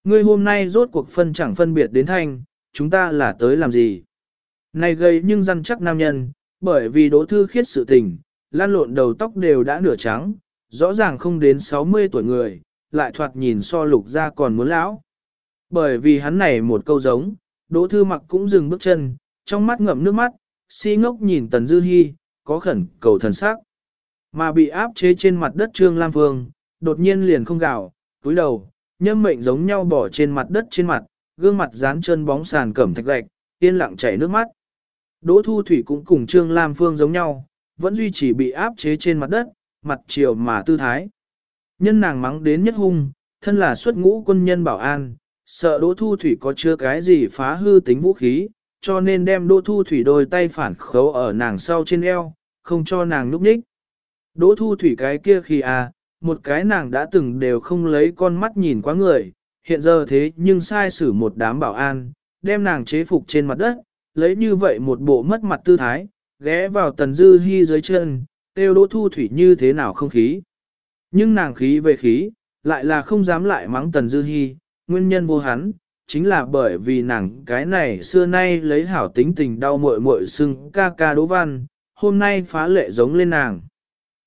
Ngươi hôm nay rốt cuộc phân chẳng phân biệt đến thanh, chúng ta là tới làm gì? Này gây nhưng răn chắc nam nhân, bởi vì Đỗ Thư khiết sự tình, lan lộn đầu tóc đều đã nửa trắng, rõ ràng không đến 60 tuổi người, lại thoạt nhìn so lục ra còn muốn lão. Bởi vì hắn này một câu giống, Đỗ Thư Mặc cũng dừng bước chân, trong mắt ngậm nước mắt, si ngốc nhìn Tần Dư Hi, có khẩn cầu thần sắc. Mà bị áp chế trên mặt đất Trương Lam Vương, đột nhiên liền không gạo, túi đầu, nhâm mệnh giống nhau bỏ trên mặt đất trên mặt, gương mặt dán chân bóng sàn cẩm thạch gạch, yên lặng chảy nước mắt. Đỗ Thu Thủy cũng cùng Trương Lam Phương giống nhau, vẫn duy trì bị áp chế trên mặt đất, mặt chiều mà tư thái. Nhân nàng mắng đến nhất hung, thân là xuất ngũ quân nhân bảo an, sợ Đỗ Thu Thủy có chưa cái gì phá hư tính vũ khí, cho nên đem Đỗ Thu Thủy đôi tay phản khấu ở nàng sau trên eo, không cho nàng núp nhích. Đỗ Thu Thủy cái kia khi à, một cái nàng đã từng đều không lấy con mắt nhìn quá người, hiện giờ thế nhưng sai xử một đám bảo an, đem nàng chế phục trên mặt đất, lấy như vậy một bộ mất mặt tư thái, ghé vào tần dư hy dưới chân, tiêu Đỗ Thu Thủy như thế nào không khí. Nhưng nàng khí về khí, lại là không dám lại mắng Tần Dư Hi, nguyên nhân vô hắn, chính là bởi vì nàng cái này xưa nay lấy hảo tính tình đau muội muội sưng ca ca Đỗ Văn, hôm nay phá lệ giống lên nàng.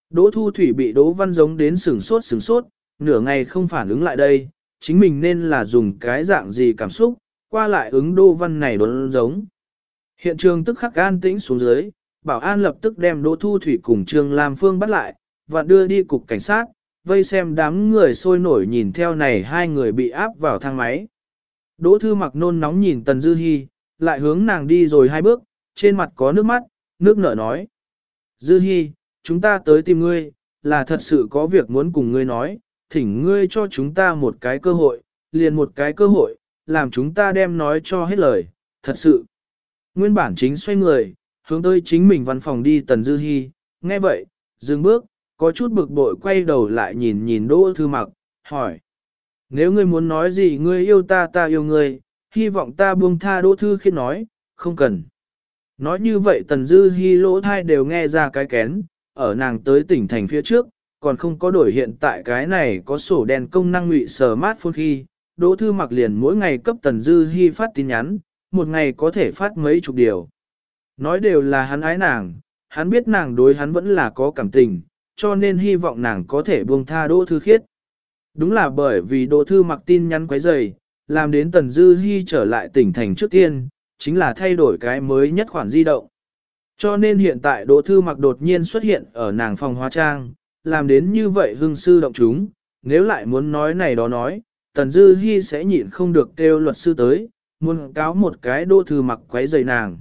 Đỗ Thu Thủy bị Đỗ Văn giống đến sừng sốt sừng sốt, nửa ngày không phản ứng lại đây, chính mình nên là dùng cái dạng gì cảm xúc, qua lại ứng đô văn này đốn giống. Hiện trường tức khắc an tĩnh xuống dưới, bảo an lập tức đem Đỗ Thu Thủy cùng Trương Lam Phương bắt lại, và đưa đi cục cảnh sát, vây xem đám người sôi nổi nhìn theo này hai người bị áp vào thang máy. Đỗ Thư mặc nôn nóng nhìn Tần Dư Hi, lại hướng nàng đi rồi hai bước, trên mặt có nước mắt, nước nở nói. Dư Hi, chúng ta tới tìm ngươi, là thật sự có việc muốn cùng ngươi nói, thỉnh ngươi cho chúng ta một cái cơ hội, liền một cái cơ hội, làm chúng ta đem nói cho hết lời, thật sự. Nguyên bản chính xoay người, hướng tới chính mình văn phòng đi Tần Dư Hi, nghe vậy, dừng bước, có chút bực bội quay đầu lại nhìn nhìn Đỗ Thư Mặc, hỏi. Nếu ngươi muốn nói gì ngươi yêu ta ta yêu ngươi, hy vọng ta buông tha Đỗ Thư Khiết nói, không cần. Nói như vậy Tần Dư Hi lỗ thai đều nghe ra cái kén, ở nàng tới tỉnh thành phía trước, còn không có đổi hiện tại cái này có sổ đen công năng ngụy smartphone khi, Đỗ Thư Mặc liền mỗi ngày cấp Tần Dư Hi phát tin nhắn, một ngày có thể phát mấy chục điều. Nói đều là hắn ái nàng, hắn biết nàng đối hắn vẫn là có cảm tình, cho nên hy vọng nàng có thể buông tha Đỗ Thư Khiết. Đúng là bởi vì Đỗ Thư Mặc tin nhắn quấy rầy, làm đến Tần Dư Hi trở lại tỉnh thành trước tiên, chính là thay đổi cái mới nhất khoản di động. Cho nên hiện tại Đỗ Thư Mặc đột nhiên xuất hiện ở nàng phòng hóa trang, làm đến như vậy hưng sư động chúng, nếu lại muốn nói này đó nói, Tần Dư Hi sẽ nhịn không được kêu luật sư tới, muốn cáo một cái Đỗ Thư Mặc quấy rầy nàng.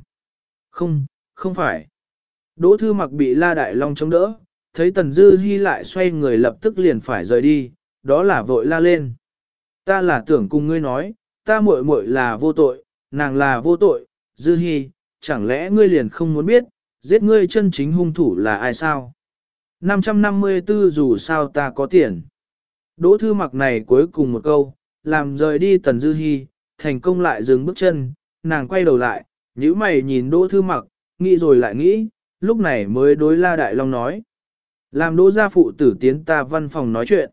Không, không phải. Đỗ Thư Mặc bị La Đại Long chống đỡ, thấy Tần Dư hy lại xoay người lập tức liền phải rời đi, đó là vội la lên. Ta là tưởng cùng ngươi nói, ta muội muội là vô tội, nàng là vô tội, Dư hy chẳng lẽ ngươi liền không muốn biết, giết ngươi chân chính hung thủ là ai sao? 554 dù sao ta có tiền. Đỗ thư mặc này cuối cùng một câu, làm rời đi Tần Dư hy thành công lại dừng bước chân, nàng quay đầu lại, nhíu mày nhìn Đỗ thư mặc, nghĩ rồi lại nghĩ, lúc này mới đối La Đại Long nói. Làm Đỗ gia phụ tử tiến ta văn phòng nói chuyện.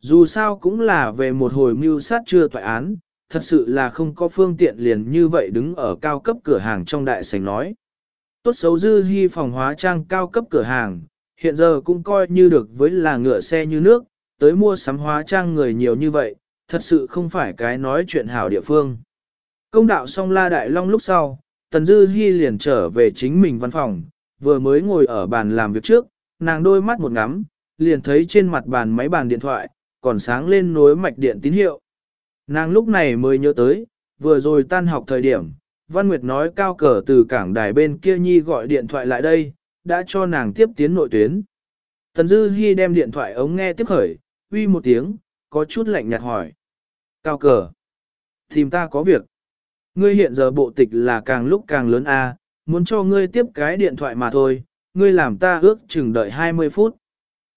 Dù sao cũng là về một hồi mưu sát chưa tòa án, thật sự là không có phương tiện liền như vậy đứng ở cao cấp cửa hàng trong đại sảnh nói. Tốt xấu dư hy phòng hóa trang cao cấp cửa hàng, hiện giờ cũng coi như được với là ngựa xe như nước, tới mua sắm hóa trang người nhiều như vậy, thật sự không phải cái nói chuyện hảo địa phương. Công đạo xong la đại long lúc sau, tần dư hy liền trở về chính mình văn phòng, vừa mới ngồi ở bàn làm việc trước, nàng đôi mắt một ngắm, liền thấy trên mặt bàn máy bàn điện thoại, còn sáng lên nối mạch điện tín hiệu. Nàng lúc này mới nhớ tới, vừa rồi tan học thời điểm, Văn Nguyệt nói cao cờ từ cảng đài bên kia nhi gọi điện thoại lại đây, đã cho nàng tiếp tiến nội tuyến. Tần Dư Hi đem điện thoại ống nghe tiếp khởi, uy một tiếng, có chút lạnh nhạt hỏi. Cao cờ, tìm ta có việc. Ngươi hiện giờ bộ tịch là càng lúc càng lớn a, muốn cho ngươi tiếp cái điện thoại mà thôi, ngươi làm ta ước chừng đợi 20 phút.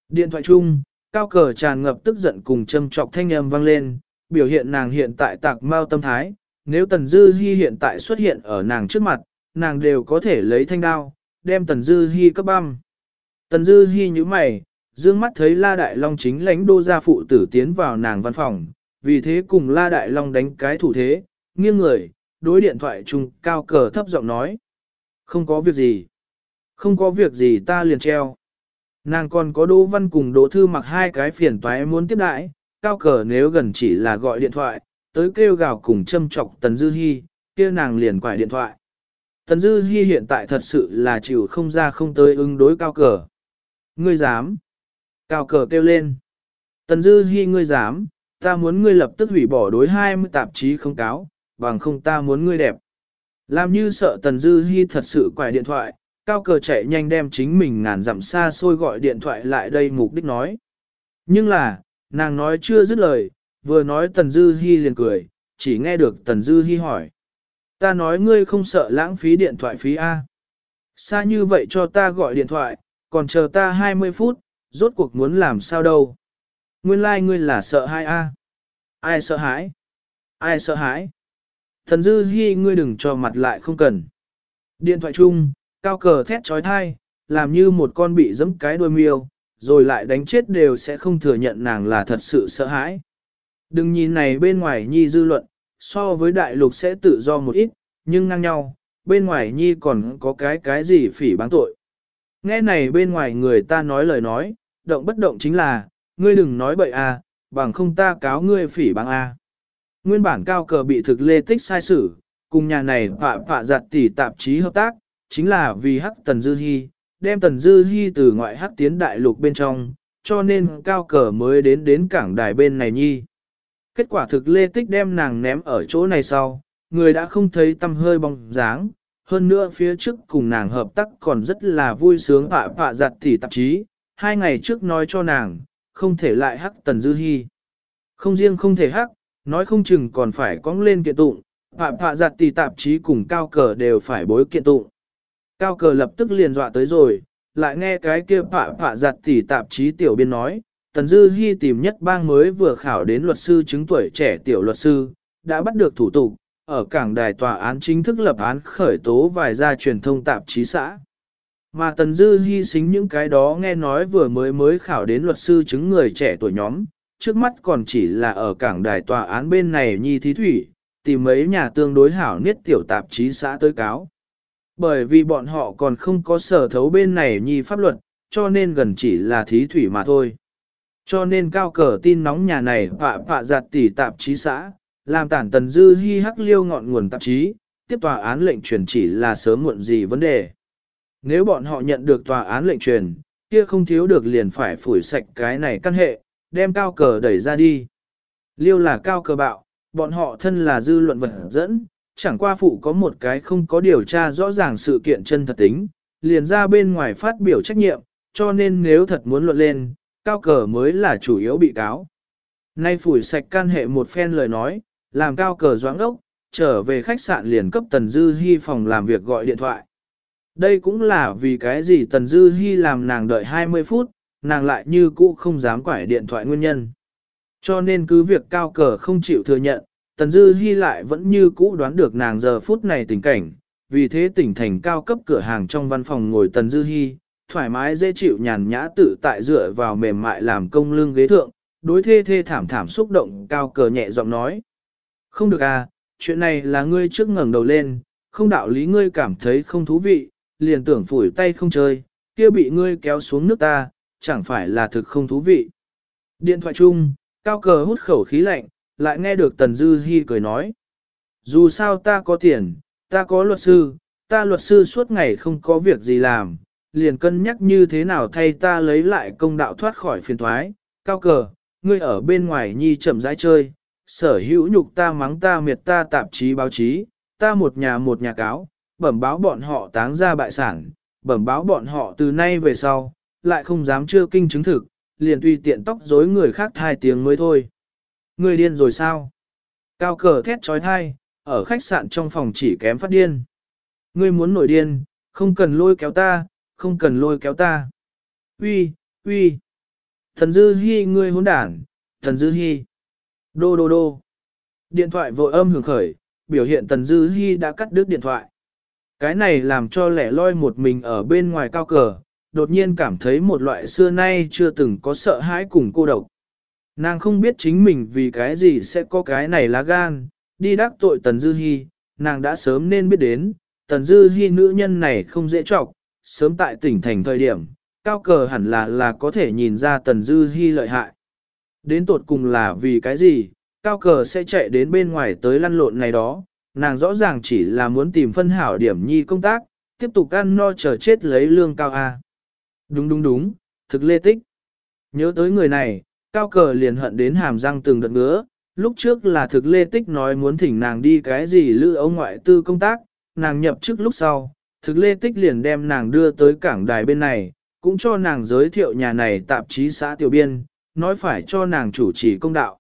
Điện thoại chung, cao cờ tràn ngập tức giận cùng châm trọc thanh âm vang lên, biểu hiện nàng hiện tại tạc mau tâm thái, nếu Tần Dư Hi hiện tại xuất hiện ở nàng trước mặt, nàng đều có thể lấy thanh đao, đem Tần Dư Hi cấp băm. Tần Dư Hi nhíu mày, dương mắt thấy La Đại Long chính lãnh đô gia phụ tử tiến vào nàng văn phòng, vì thế cùng La Đại Long đánh cái thủ thế, nghiêng người, đối điện thoại chung cao cờ thấp giọng nói. Không có việc gì. Không có việc gì ta liền treo. Nàng còn có Đỗ Văn cùng Đỗ Thư mặc hai cái phiền toái muốn tiếp đại, cao cờ nếu gần chỉ là gọi điện thoại, tới kêu gào cùng châm chọc Tần Dư Hi, kia nàng liền quải điện thoại. Tần Dư Hi hiện tại thật sự là chịu không ra không tới ứng đối cao cờ. Ngươi dám. Cao cờ kêu lên. Tần Dư Hi ngươi dám, ta muốn ngươi lập tức hủy bỏ đối 20 tạp chí không cáo, bằng không ta muốn ngươi đẹp. Làm như sợ Tần Dư Hi thật sự quải điện thoại, cao cờ chạy nhanh đem chính mình ngàn dặm xa xôi gọi điện thoại lại đây mục đích nói. Nhưng là, nàng nói chưa dứt lời, vừa nói Tần Dư Hi liền cười, chỉ nghe được Tần Dư Hi hỏi. Ta nói ngươi không sợ lãng phí điện thoại phí A. Xa như vậy cho ta gọi điện thoại, còn chờ ta 20 phút, rốt cuộc muốn làm sao đâu. Nguyên lai like ngươi là sợ hai A. Ai sợ hãi? Ai sợ hãi? Thần Dư hy ngươi đừng cho mặt lại không cần. Điện thoại chung, cao cờ thét trói thai, làm như một con bị giẫm cái đuôi miêu, rồi lại đánh chết đều sẽ không thừa nhận nàng là thật sự sợ hãi. Đừng nhìn này bên ngoài nhi dư luận, so với đại lục sẽ tự do một ít, nhưng ngang nhau, bên ngoài nhi còn có cái cái gì phỉ báng tội. Nghe này bên ngoài người ta nói lời nói, động bất động chính là, ngươi đừng nói bậy à, bằng không ta cáo ngươi phỉ bằng A. À. Nguyên bản cao cờ bị thực lê tích sai sử, cùng nhà này phạ phạ giặt tỷ tạp chí hợp tác, chính là vì hắc tần dư hy, đem tần dư hy từ ngoại hắc tiến đại lục bên trong, cho nên cao cờ mới đến đến cảng đài bên này nhi. Kết quả thực lê tích đem nàng ném ở chỗ này sau, người đã không thấy tâm hơi bóng dáng, hơn nữa phía trước cùng nàng hợp tác còn rất là vui sướng phạ phạ giặt tỷ tạp chí, hai ngày trước nói cho nàng, không thể lại hắc tần dư hy. Không riêng không thể hắc, nói không chừng còn phải cong lên kiện tụng, phạ phạ giặt tỷ tạp chí cùng cao cờ đều phải bối kiện tụng. Cao cờ lập tức liền dọa tới rồi, lại nghe cái kia phạ phạ giặt tỷ tạp chí tiểu biên nói, Tần Dư Hi tìm nhất bang mới vừa khảo đến luật sư chứng tuổi trẻ tiểu luật sư, đã bắt được thủ tục, ở cảng đài tòa án chính thức lập án khởi tố vài gia truyền thông tạp chí xã. Mà Tần Dư hy sinh những cái đó nghe nói vừa mới mới khảo đến luật sư chứng người trẻ tuổi nhóm, trước mắt còn chỉ là ở cảng đài tòa án bên này nhi thí thủy, tìm mấy nhà tương đối hảo niết tiểu tạp chí xã tới cáo. Bởi vì bọn họ còn không có sở thấu bên này nhi pháp luật, cho nên gần chỉ là thí thủy mà thôi. Cho nên cao cờ tin nóng nhà này phạ phạ giặt tỷ tạp chí xã, làm tản tần dư hy hắc liêu ngọn nguồn tạp chí, tiếp tòa án lệnh truyền chỉ là sớm muộn gì vấn đề. Nếu bọn họ nhận được tòa án lệnh truyền, kia không thiếu được liền phải phủi sạch cái này căn hệ, đem cao cờ đẩy ra đi. Liêu là cao cờ bạo, bọn họ thân là dư luận vật dẫn, chẳng qua phụ có một cái không có điều tra rõ ràng sự kiện chân thật tính, liền ra bên ngoài phát biểu trách nhiệm, cho nên nếu thật muốn luận lên, cao cờ mới là chủ yếu bị cáo. Nay phủi sạch can hệ một phen lời nói, làm cao cờ doãng ốc, trở về khách sạn liền cấp Tần Dư Hi phòng làm việc gọi điện thoại. Đây cũng là vì cái gì Tần Dư Hi làm nàng đợi 20 phút, nàng lại như cũ không dám quải điện thoại nguyên nhân. Cho nên cứ việc cao cờ không chịu thừa nhận, Tần Dư Hi lại vẫn như cũ đoán được nàng giờ phút này tình cảnh, vì thế tỉnh thành cao cấp cửa hàng trong văn phòng ngồi Tần Dư Hi, thoải mái dễ chịu nhàn nhã tự tại dựa vào mềm mại làm công lương ghế thượng, đối thê thê thảm thảm xúc động cao cờ nhẹ giọng nói. Không được à, chuyện này là ngươi trước ngẩng đầu lên, không đạo lý ngươi cảm thấy không thú vị, liền tưởng phủi tay không chơi, kia bị ngươi kéo xuống nước ta, chẳng phải là thực không thú vị. Điện thoại chung, cao cờ hút khẩu khí lạnh, lại nghe được Tần Dư Hi cười nói. Dù sao ta có tiền, ta có luật sư, ta luật sư suốt ngày không có việc gì làm, liền cân nhắc như thế nào thay ta lấy lại công đạo thoát khỏi phiền toái. Cao cờ, ngươi ở bên ngoài nhi chậm rãi chơi, sở hữu nhục ta mắng ta miệt ta tạp chí báo chí, ta một nhà một nhà cáo, bẩm báo bọn họ táng ra bại sản, bẩm báo bọn họ từ nay về sau, lại không dám chưa kinh chứng thực, liền tùy tiện tóc dối người khác thai tiếng mới thôi. Người điên rồi sao? Cao cờ thét trói thai, ở khách sạn trong phòng chỉ kém phát điên. Ngươi muốn nổi điên, không cần lôi kéo ta, không cần lôi kéo ta. Uy, uy. Thần Dư Hi ngươi hỗn đản, Thần Dư Hi. Đô đô đô. Điện thoại vội âm hưởng khởi, biểu hiện Tần Dư Hi đã cắt đứt điện thoại. Cái này làm cho lẻ loi một mình ở bên ngoài cao cờ, đột nhiên cảm thấy một loại xưa nay chưa từng có sợ hãi cùng cô độc. Nàng không biết chính mình vì cái gì sẽ có cái này lá gan, đi đắc tội Tần Dư Hi, nàng đã sớm nên biết đến, Tần Dư Hi nữ nhân này không dễ trọc, sớm tại tỉnh thành thời điểm, cao cờ hẳn là là có thể nhìn ra Tần Dư Hi lợi hại. Đến tột cùng là vì cái gì, cao cờ sẽ chạy đến bên ngoài tới lăn lộn này đó, nàng rõ ràng chỉ là muốn tìm phân hảo điểm nhi công tác, tiếp tục ăn no chờ chết lấy lương cao A. Đúng đúng đúng, thực lê tích. Nhớ tới người này, cao cờ liền hận đến hàm răng từng đợt ngứa, lúc trước là thực lê tích nói muốn thỉnh nàng đi cái gì lư ông ngoại tư công tác, nàng nhập chức lúc sau, thực lê tích liền đem nàng đưa tới cảng đài bên này, cũng cho nàng giới thiệu nhà này tạp chí xã tiểu biên, nói phải cho nàng chủ trì công đạo.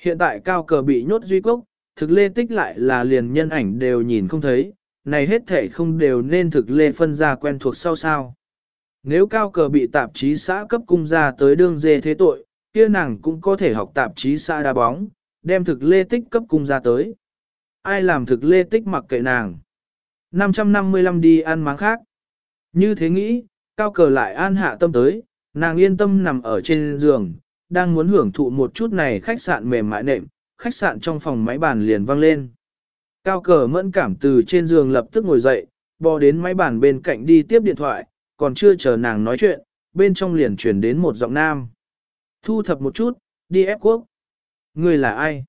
Hiện tại cao cờ bị nhốt duy cốc, thực lê tích lại là liền nhân ảnh đều nhìn không thấy, này hết thể không đều nên thực lê phân ra quen thuộc sau sao. Nếu cao cờ bị tạp chí xã cấp cung ra tới đương dê thế tội, kia nàng cũng có thể học tạp chí xã đá bóng, đem thực lê tích cấp cung ra tới. Ai làm thực lê tích mặc kệ nàng. 555 đi ăn máng khác. Như thế nghĩ, cao cờ lại an hạ tâm tới, nàng yên tâm nằm ở trên giường, đang muốn hưởng thụ một chút này khách sạn mềm mại nệm, khách sạn trong phòng máy bàn liền vang lên. Cao cờ mẫn cảm từ trên giường lập tức ngồi dậy, bò đến máy bàn bên cạnh đi tiếp điện thoại, còn chưa chờ nàng nói chuyện, bên trong liền chuyển đến một giọng nam. Thu thập một chút, đi ép quốc. Người là ai?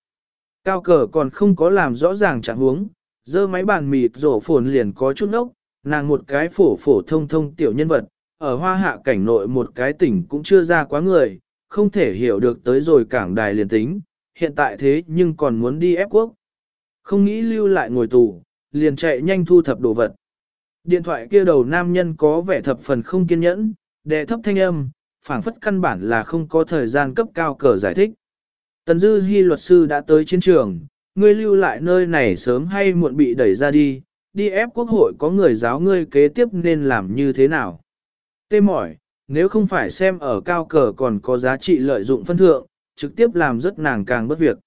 Cao cờ còn không có làm rõ ràng trạng huống, dơ máy bàn mịt rổ phồn liền có chút nốc. nàng một cái phổ phổ thông thông tiểu nhân vật, ở hoa hạ cảnh nội một cái tỉnh cũng chưa ra quá người, không thể hiểu được tới rồi cảng đài liền tính, hiện tại thế nhưng còn muốn đi ép quốc. Không nghĩ lưu lại ngồi tù, liền chạy nhanh thu thập đồ vật. Điện thoại kia đầu nam nhân có vẻ thập phần không kiên nhẫn, đệ thấp thanh âm, phảng phất căn bản là không có thời gian cấp cao cờ giải thích. Tần Dư Hi luật sư đã tới chiến trường, ngươi lưu lại nơi này sớm hay muộn bị đẩy ra đi, đi ép quốc hội có người giáo ngươi kế tiếp nên làm như thế nào. Tê mỏi, nếu không phải xem ở cao cờ còn có giá trị lợi dụng phân thượng, trực tiếp làm rất nàng càng bất việc.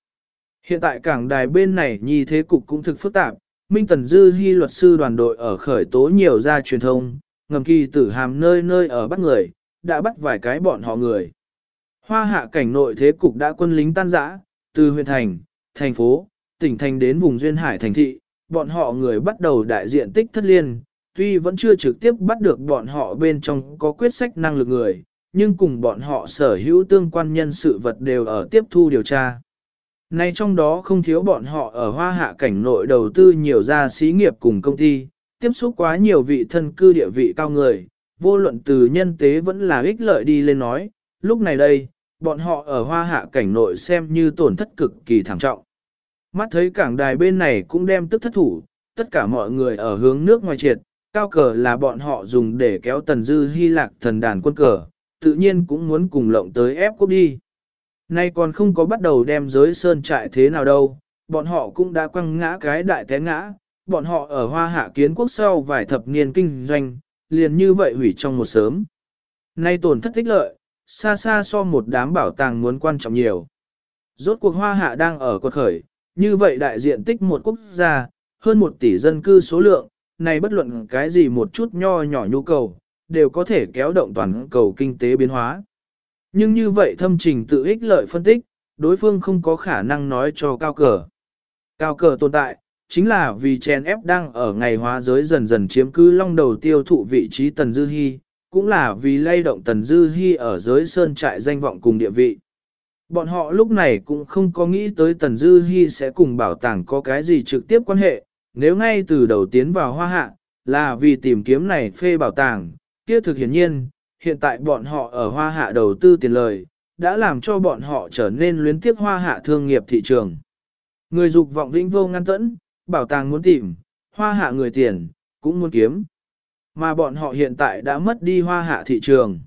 Hiện tại cảng đài bên này nhi thế cục cũng thực phức tạp, Minh Tần Dư Hi luật sư đoàn đội ở khởi tố nhiều ra truyền thông, ngầm kỳ tử hàm nơi nơi ở bắt người, đã bắt vài cái bọn họ người. Hoa hạ cảnh nội thế cục đã quân lính tan rã, từ huyện thành, thành phố, tỉnh thành đến vùng duyên hải thành thị, bọn họ người bắt đầu đại diện tích thất liên, tuy vẫn chưa trực tiếp bắt được bọn họ bên trong có quyết sách năng lực người, nhưng cùng bọn họ sở hữu tương quan nhân sự vật đều ở tiếp thu điều tra. Nay trong đó không thiếu bọn họ ở hoa hạ cảnh nội đầu tư nhiều gia xí nghiệp cùng công ty, tiếp xúc quá nhiều vị thân cư địa vị cao người, vô luận từ nhân tế vẫn là ích lợi đi lên nói, lúc này đây, bọn họ ở hoa hạ cảnh nội xem như tổn thất cực kỳ thảm trọng. Mắt thấy cảng đài bên này cũng đem tức thất thủ, tất cả mọi người ở hướng nước ngoài triệt, cao cờ là bọn họ dùng để kéo tần dư hy lạc thần đàn quân cờ, tự nhiên cũng muốn cùng lộng tới ép quốc đi. Nay còn không có bắt đầu đem giới sơn trại thế nào đâu, bọn họ cũng đã quăng ngã cái đại té ngã, bọn họ ở hoa hạ kiến quốc sau vài thập niên kinh doanh, liền như vậy hủy trong một sớm. Nay tổn thất tích lợi, xa xa so một đám bảo tàng muốn quan trọng nhiều. Rốt cuộc hoa hạ đang ở quật khởi, như vậy đại diện tích một quốc gia, hơn một tỷ dân cư số lượng, này bất luận cái gì một chút nho nhỏ nhu cầu, đều có thể kéo động toàn cầu kinh tế biến hóa. Nhưng như vậy thâm trình tự ích lợi phân tích, đối phương không có khả năng nói cho cao cờ. Cao cờ tồn tại, chính là vì chèn ép đang ở ngày hóa giới dần dần chiếm cứ long đầu tiêu thụ vị trí Tần Dư Hi, cũng là vì lay động Tần Dư Hi ở giới sơn trại danh vọng cùng địa vị. Bọn họ lúc này cũng không có nghĩ tới Tần Dư Hi sẽ cùng bảo tàng có cái gì trực tiếp quan hệ, nếu ngay từ đầu tiến vào hoa hạ, là vì tìm kiếm này phê bảo tàng, kia thực hiển nhiên, hiện tại bọn họ ở hoa hạ đầu tư tiền lời, đã làm cho bọn họ trở nên luyến tiếp hoa hạ thương nghiệp thị trường. Người dục vọng vĩnh vô ngăn tẫn, bảo tàng muốn tìm, hoa hạ người tiền, cũng muốn kiếm. Mà bọn họ hiện tại đã mất đi hoa hạ thị trường.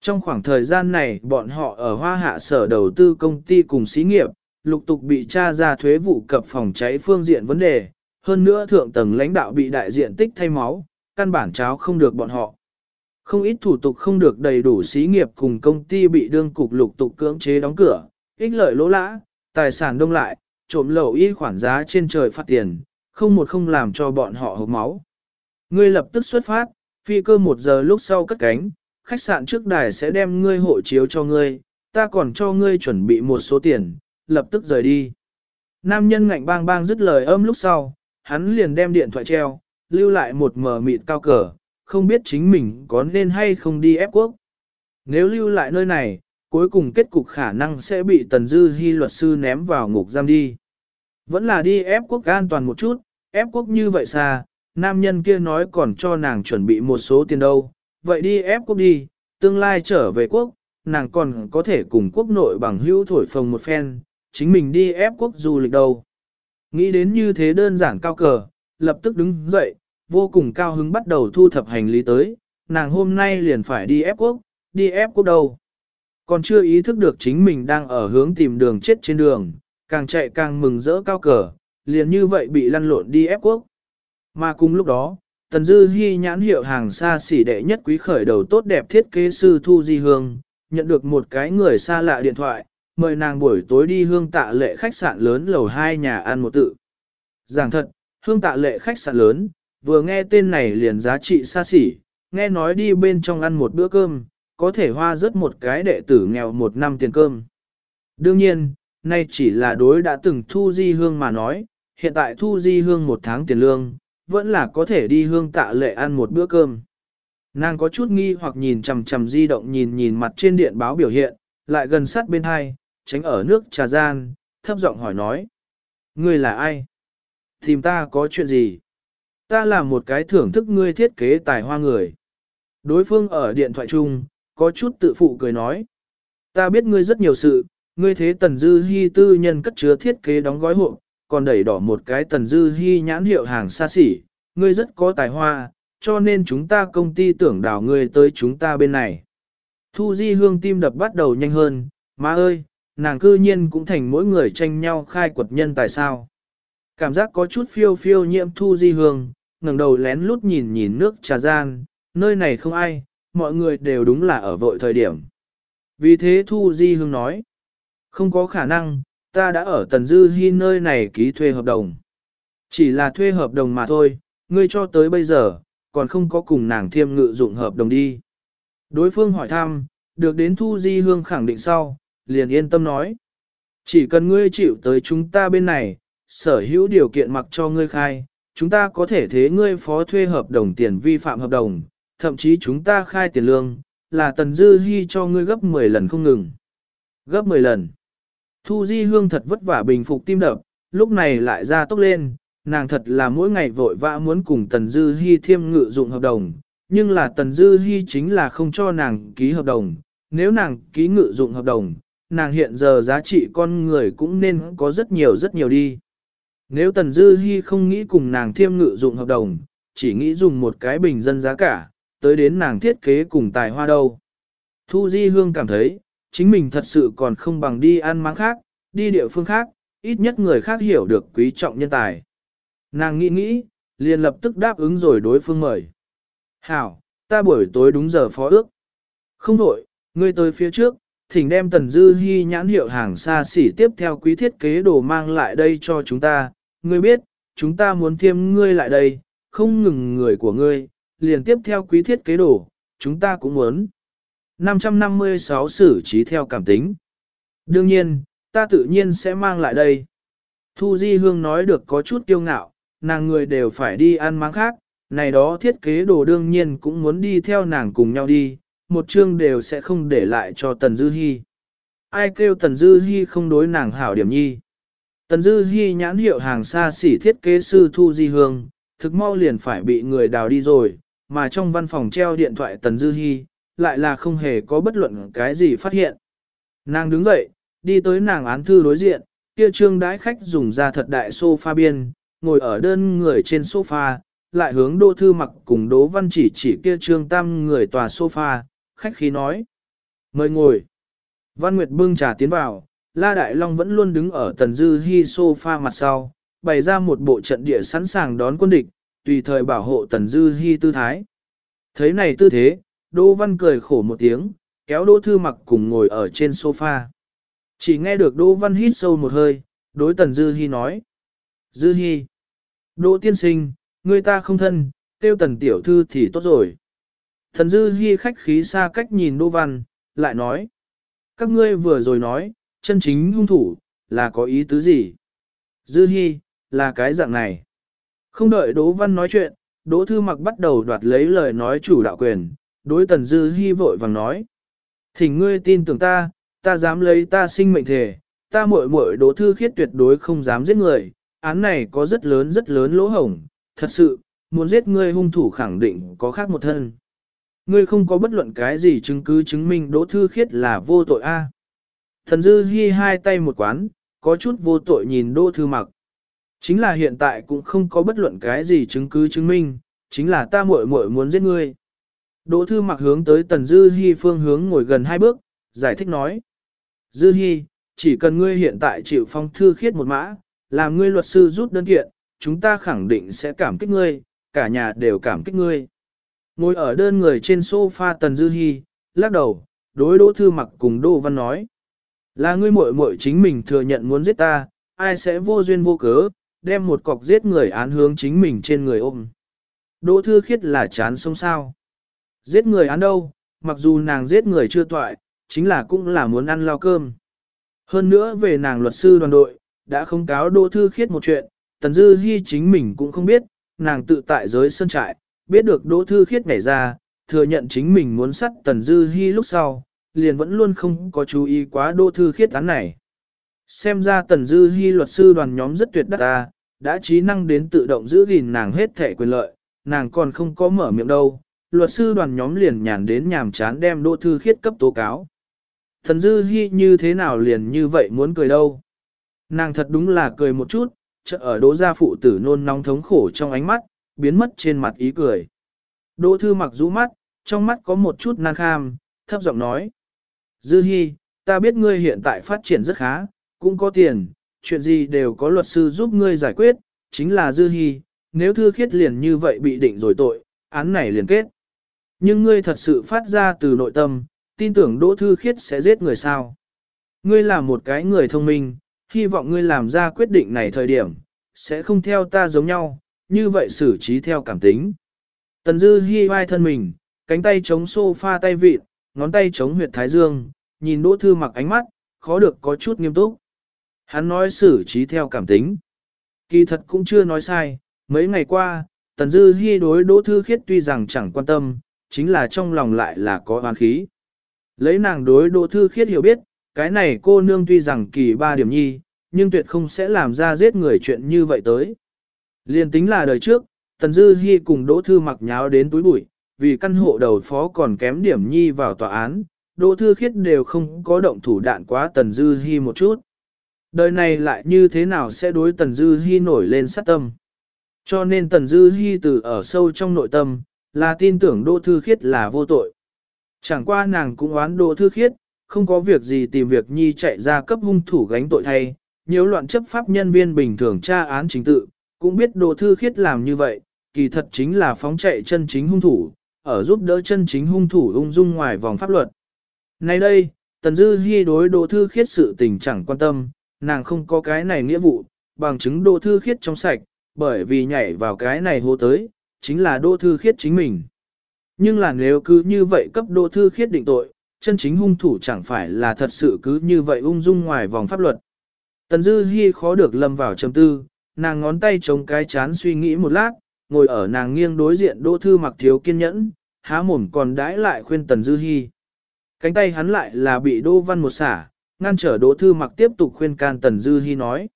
Trong khoảng thời gian này, bọn họ ở hoa hạ sở đầu tư công ty cùng xí nghiệp, lục tục bị tra ra thuế vụ cập phòng cháy phương diện vấn đề, hơn nữa thượng tầng lãnh đạo bị đại diện tích thay máu, căn bản cháo không được bọn họ. Không ít thủ tục không được đầy đủ xí nghiệp cùng công ty bị đương cục lục tục cưỡng chế đóng cửa, ích lợi lỗ lã, tài sản đông lại, trộm lậu y khoản giá trên trời phát tiền, không một không làm cho bọn họ hộp máu. Ngươi lập tức xuất phát, phi cơ một giờ lúc sau cất cánh, khách sạn trước đài sẽ đem ngươi hộ chiếu cho ngươi, ta còn cho ngươi chuẩn bị một số tiền, lập tức rời đi. Nam nhân ngạnh bang bang dứt lời âm lúc sau, hắn liền đem điện thoại treo, lưu lại một mờ mịt cao cờ, không biết chính mình có nên hay không đi ép quốc. Nếu lưu lại nơi này, cuối cùng kết cục khả năng sẽ bị Tần Dư Hi luật sư ném vào ngục giam đi. Vẫn là đi ép quốc an toàn một chút, ép quốc như vậy xa, nam nhân kia nói còn cho nàng chuẩn bị một số tiền đâu, vậy đi ép quốc đi, tương lai trở về quốc, nàng còn có thể cùng quốc nội bằng hữu thổi phồng một phen, chính mình đi ép quốc du lịch đâu. Nghĩ đến như thế đơn giản cao cờ, lập tức đứng dậy, vô cùng cao hứng bắt đầu thu thập hành lý tới, nàng hôm nay liền phải đi ép quốc, đi ép quốc đâu. Còn chưa ý thức được chính mình đang ở hướng tìm đường chết trên đường, càng chạy càng mừng rỡ cao cờ, liền như vậy bị lăn lộn đi ép quốc. Mà cùng lúc đó, Tần Dư Hi nhãn hiệu hàng xa xỉ đệ nhất quý khởi đầu tốt đẹp thiết kế sư Thu Di Hương, nhận được một cái người xa lạ điện thoại, mời nàng buổi tối đi hương tạ lệ khách sạn lớn lầu 2 nhà ăn một tự. Giảng thật, hương tạ lệ khách sạn lớn, vừa nghe tên này liền giá trị xa xỉ, nghe nói đi bên trong ăn một bữa cơm, có thể hoa rất một cái đệ tử nghèo một năm tiền cơm. Đương nhiên, nay chỉ là đối đã từng thu di hương mà nói, hiện tại thu di hương một tháng tiền lương, vẫn là có thể đi hương tạ lệ ăn một bữa cơm. Nàng có chút nghi hoặc nhìn chằm chằm di động nhìn nhìn mặt trên điện báo biểu hiện, lại gần sát bên hai, tránh ở nước trà gian, thấp giọng hỏi nói. Ngươi là ai? Tìm ta có chuyện gì? Ta là một cái thưởng thức ngươi thiết kế tài hoa người. Đối phương ở điện thoại chung, có chút tự phụ cười nói. Ta biết ngươi rất nhiều sự, ngươi thế tần dư hy tư nhân cất chứa thiết kế đóng gói hộp, còn đẩy đỏ một cái tần dư hy nhãn hiệu hàng xa xỉ, ngươi rất có tài hoa, cho nên chúng ta công ty tưởng đào ngươi tới chúng ta bên này. Thu Di Hương tim đập bắt đầu nhanh hơn, má ơi, nàng cư nhiên cũng thành mỗi người tranh nhau khai quật nhân tại sao. Cảm giác có chút phiêu phiêu nhiễm Thu Di Hương, ngẩng đầu lén lút nhìn nhìn nước trà gian, nơi này không ai, mọi người đều đúng là ở vội thời điểm. Vì thế Thu Di Hương nói, không có khả năng, ta đã ở Tần Dư Hi nơi này ký thuê hợp đồng. Chỉ là thuê hợp đồng mà thôi, ngươi cho tới bây giờ, còn không có cùng nàng thiêm ngự dụng hợp đồng đi. Đối phương hỏi thăm, được đến Thu Di Hương khẳng định sau, liền yên tâm nói. Chỉ cần ngươi chịu tới chúng ta bên này, sở hữu điều kiện mặc cho ngươi khai, chúng ta có thể thế ngươi phó thuê hợp đồng tiền vi phạm hợp đồng, thậm chí chúng ta khai tiền lương, là Tần Dư hy cho ngươi gấp 10 lần không ngừng. Gấp 10 lần. Thu Di Hương thật vất vả bình phục tim đập, lúc này lại ra tốc lên, nàng thật là mỗi ngày vội vã muốn cùng Tần Dư Hi thiêm ngự dụng hợp đồng, nhưng là Tần Dư Hi chính là không cho nàng ký hợp đồng, nếu nàng ký ngự dụng hợp đồng, nàng hiện giờ giá trị con người cũng nên có rất nhiều rất nhiều đi. Nếu Tần Dư Hi không nghĩ cùng nàng thiêm ngự dụng hợp đồng, chỉ nghĩ dùng một cái bình dân giá cả, tới đến nàng thiết kế cùng tài hoa đâu. Thu Di Hương cảm thấy, chính mình thật sự còn không bằng đi ăn máng khác, đi địa phương khác, ít nhất người khác hiểu được quý trọng nhân tài. Nàng nghĩ nghĩ, liền lập tức đáp ứng rồi đối phương mời. Hảo, ta buổi tối đúng giờ phó ước. Không đổi, ngươi tới phía trước, thỉnh đem tần dư hy nhãn hiệu hàng xa xỉ tiếp theo quý thiết kế đồ mang lại đây cho chúng ta. Ngươi biết, chúng ta muốn thiêm ngươi lại đây, không ngừng người của ngươi, liền tiếp theo quý thiết kế đồ, chúng ta cũng muốn. 556 xử trí theo cảm tính. Đương nhiên, ta tự nhiên sẽ mang lại đây. Thu Di Hương nói được có chút kiêu ngạo, nàng người đều phải đi ăn máng khác, này đó thiết kế đồ đương nhiên cũng muốn đi theo nàng cùng nhau đi, một chương đều sẽ không để lại cho Tần Dư Hi. Ai kêu Tần Dư Hi không đối nàng hảo điểm nhi. Tần Dư Hi nhãn hiệu hàng xa xỉ thiết kế sư Thu Di Hương, thực mau liền phải bị người đào đi rồi, mà trong văn phòng treo điện thoại Tần Dư Hi, lại là không hề có bất luận cái gì phát hiện. Nàng đứng dậy, đi tới nàng án thư đối diện, kia trương đái khách dùng ra thật đại sofa biên, ngồi ở đơn người trên sofa, lại hướng đô Thư Mặc cùng Đỗ Văn chỉ chỉ kia trương tam người tòa sofa, khách khí nói. Mời ngồi. Văn Nguyệt bưng trà tiến vào, La Đại Long vẫn luôn đứng ở tần dư hi sofa mặt sau, bày ra một bộ trận địa sẵn sàng đón quân địch, tùy thời bảo hộ tần dư hi tư thái. Thấy này tư thế, Đỗ Văn cười khổ một tiếng, kéo Đỗ Thư Mặc cùng ngồi ở trên sofa. Chỉ nghe được Đỗ Văn hít sâu một hơi, đối tần dư hi nói. Dư hi. Đỗ tiên sinh, người ta không thân, tiêu tần tiểu thư thì tốt rồi. Thần dư hi khách khí xa cách nhìn Đỗ Văn, lại nói. Các ngươi vừa rồi nói, chân chính hung thủ, là có ý tứ gì? Dư hi, là cái dạng này. Không đợi Đỗ Văn nói chuyện, Đỗ Thư Mặc bắt đầu đoạt lấy lời nói chủ đạo quyền, đối Tần Dư Hi vội vàng nói. Thỉnh ngươi tin tưởng ta, ta dám lấy ta sinh mệnh thể, ta muội muội Đỗ Thư Khiết tuyệt đối không dám giết người, án này có rất lớn rất lớn lỗ hổng, thật sự, muốn giết ngươi hung thủ khẳng định có khác một thân. Ngươi không có bất luận cái gì chứng cứ chứng minh Đỗ Thư Khiết là vô tội a. Thần Dư Hi hai tay một quán, có chút vô tội nhìn Đỗ Thư Mặc. Chính là hiện tại cũng không có bất luận cái gì chứng cứ chứng minh, chính là ta muội muội muốn giết ngươi. Đỗ Thư Mặc hướng tới Tần Dư Hi phương hướng ngồi gần hai bước, giải thích nói. Dư Hi, chỉ cần ngươi hiện tại chịu phong thư khiết một mã, làm ngươi luật sư rút đơn kiện, chúng ta khẳng định sẽ cảm kích ngươi, cả nhà đều cảm kích ngươi. Ngồi ở đơn người trên sofa Tần Dư Hi, lắc đầu, đối Đỗ Thư Mặc cùng Đỗ Văn nói. Là ngươi muội muội chính mình thừa nhận muốn giết ta, ai sẽ vô duyên vô cớ, đem một cọc giết người án hướng chính mình trên người ôm. Đỗ Thư Khiết là chán sống sao. Giết người án đâu, mặc dù nàng giết người chưa toại, chính là cũng là muốn ăn lao cơm. Hơn nữa về nàng luật sư đoàn đội, đã không cáo Đỗ Thư Khiết một chuyện, Tần Dư Hi chính mình cũng không biết, nàng tự tại giới sơn trại, biết được Đỗ Thư Khiết nhảy ra, thừa nhận chính mình muốn sát Tần Dư Hi lúc sau, liền vẫn luôn không có chú ý quá đô thư khiết án này. Xem ra tần dư hy luật sư đoàn nhóm rất tuyệt đắc ta, đã trí năng đến tự động giữ gìn nàng hết thể quyền lợi, nàng còn không có mở miệng đâu. Luật sư đoàn nhóm liền nhàn đến nhàm chán đem đô thư khiết cấp tố cáo. Tần dư hy như thế nào liền như vậy muốn cười đâu. Nàng thật đúng là cười một chút, chợ ở đỗ gia phụ tử nôn nóng thống khổ trong ánh mắt, biến mất trên mặt ý cười. Đỗ thư mặc rũ mắt, trong mắt có một chút nan kham, thấp giọng nói. Dư Hi, ta biết ngươi hiện tại phát triển rất khá, cũng có tiền, chuyện gì đều có luật sư giúp ngươi giải quyết, chính là Dư Hi, nếu thư khiết liền như vậy bị định rồi tội, án này liền kết. Nhưng ngươi thật sự phát ra từ nội tâm, tin tưởng Đỗ Thư Khiết sẽ giết người sao. Ngươi là một cái người thông minh, hy vọng ngươi làm ra quyết định này thời điểm, sẽ không theo ta giống nhau, như vậy xử trí theo cảm tính. Tần Dư Hi vai thân mình, cánh tay chống sofa tay vịt, ngón tay chống huyệt thái dương, nhìn Đỗ Thư mặc ánh mắt, khó được có chút nghiêm túc. Hắn nói xử trí theo cảm tính. Kỳ thật cũng chưa nói sai, mấy ngày qua, Tần Dư Hi đối Đỗ Thư Khiết tuy rằng chẳng quan tâm, chính là trong lòng lại là có oán khí. Lấy nàng đối Đỗ Thư Khiết hiểu biết, cái này cô nương tuy rằng kỳ ba điểm nhi, nhưng tuyệt không sẽ làm ra giết người chuyện như vậy tới. Liên tính là đời trước, Tần Dư Hi cùng Đỗ Thư mặc nháo đến túi bụi, vì căn hộ đầu phó còn kém điểm nhi vào tòa án, Đỗ Thư Khiết đều không có động thủ đạn quá Tần Dư Hi một chút. Đời này lại như thế nào sẽ đối Tần Dư Hi nổi lên sát tâm. Cho nên Tần Dư Hi từ ở sâu trong nội tâm, là tin tưởng Đỗ Thư Khiết là vô tội. Chẳng qua nàng cũng oán Đỗ Thư Khiết, không có việc gì tìm việc nhi chạy ra cấp hung thủ gánh tội thay, nhiều loạn chấp pháp nhân viên bình thường tra án chính tự, cũng biết Đỗ Thư Khiết làm như vậy, kỳ thật chính là phóng chạy chân chính hung thủ, ở giúp đỡ chân chính hung thủ ung dung ngoài vòng pháp luật. Nay đây, Tần Dư Hi đối Đỗ Thư Khiết sự tình chẳng quan tâm, nàng không có cái này nghĩa vụ, bằng chứng Đỗ Thư Khiết trong sạch, bởi vì nhảy vào cái này hô tới, chính là Đỗ Thư Khiết chính mình. Nhưng là nếu cứ như vậy cấp Đỗ Thư Khiết định tội, chân chính hung thủ chẳng phải là thật sự cứ như vậy ung dung ngoài vòng pháp luật. Tần Dư Hi khó được lâm vào trầm tư, nàng ngón tay chống cái chán suy nghĩ một lát, ngồi ở nàng nghiêng đối diện Đỗ Thư mặc thiếu kiên nhẫn, há mồm còn đãi lại khuyên Tần Dư Hi. Cánh tay hắn lại là bị Đỗ Văn một xả, ngăn trở Đỗ Thư mặc tiếp tục khuyên can Tần Dư Hi nói.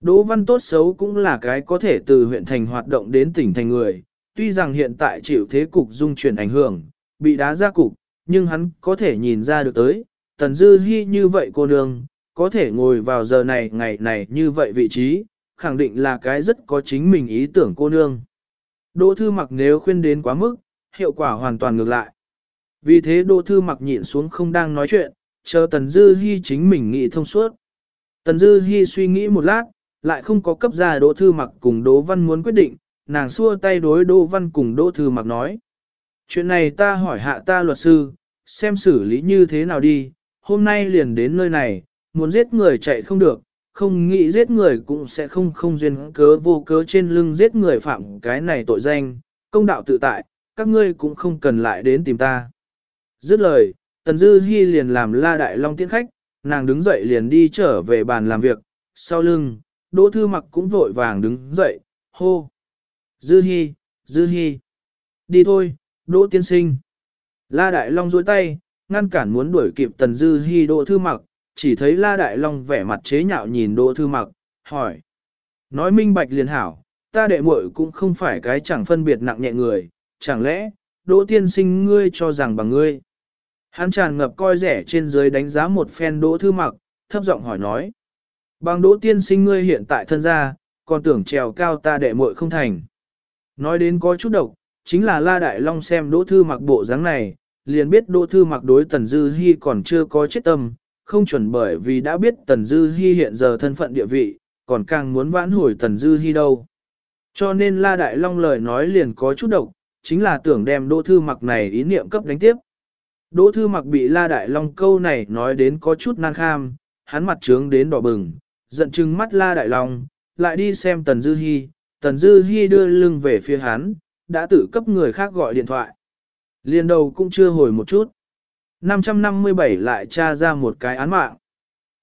Đỗ Văn tốt xấu cũng là cái có thể từ huyện thành hoạt động đến tỉnh thành người, tuy rằng hiện tại chịu thế cục dung chuyển ảnh hưởng, bị đá ra cục, nhưng hắn có thể nhìn ra được tới, Tần Dư Hi như vậy cô nương, có thể ngồi vào giờ này ngày này như vậy vị trí, khẳng định là cái rất có chính mình ý tưởng cô nương. Đỗ Thư mặc nếu khuyên đến quá mức, hiệu quả hoàn toàn ngược lại. Vì thế Đỗ Thư mặc nhịn xuống không đang nói chuyện, chờ Tần Dư Hi chính mình nghĩ thông suốt. Tần Dư Hi suy nghĩ một lát, lại không có cấp ra Đỗ Thư mặc cùng Đỗ Văn muốn quyết định, nàng xua tay đối Đỗ Văn cùng Đỗ Thư mặc nói. Chuyện này ta hỏi hạ ta luật sư, xem xử lý như thế nào đi, hôm nay liền đến nơi này, muốn giết người chạy không được, không nghĩ giết người cũng sẽ không không duyên cớ vô cớ trên lưng giết người phạm cái này tội danh, công đạo tự tại, các ngươi cũng không cần lại đến tìm ta. Dứt lời, Tần Dư Hi liền làm la đại long tiễn khách, nàng đứng dậy liền đi trở về bàn làm việc, sau lưng, Đỗ Thư Mặc cũng vội vàng đứng dậy, hô. Dư Hi, Dư Hi. Đi thôi, Đỗ Tiên Sinh. La Đại Long duỗi tay, ngăn cản muốn đuổi kịp Tần Dư Hi Đỗ Thư Mặc, chỉ thấy La Đại Long vẻ mặt chế nhạo nhìn Đỗ Thư Mặc, hỏi. Nói minh bạch liền hảo, ta đệ muội cũng không phải cái chẳng phân biệt nặng nhẹ người, chẳng lẽ, Đỗ Tiên Sinh ngươi cho rằng bằng ngươi. Hắn tràn ngập coi rẻ trên dưới đánh giá một phen Đỗ Thư Mặc, thấp giọng hỏi nói. Bằng Đỗ Tiên Sinh ngươi hiện tại thân gia, còn tưởng trèo cao ta đệ muội không thành. Nói đến có chút độc, chính là La Đại Long xem Đỗ Thư Mặc bộ dáng này, liền biết Đỗ Thư Mặc đối Tần Dư Hi còn chưa có chết tâm, không chuẩn bởi vì đã biết Tần Dư Hi hiện giờ thân phận địa vị, còn càng muốn vãn hồi Tần Dư Hi đâu. Cho nên La Đại Long lời nói liền có chút độc, chính là tưởng đem Đỗ Thư Mặc này ý niệm cấp đánh tiếp. Đỗ Thư Mặc bị La Đại Long câu này nói đến có chút nan kham, hắn mặt trướng đến đỏ bừng, giận chừng mắt La Đại Long, lại đi xem Tần Dư Hi, Tần Dư Hi đưa lưng về phía hắn, đã tự cấp người khác gọi điện thoại. Liên đầu cũng chưa hồi một chút. 557 lại tra ra một cái án mạng.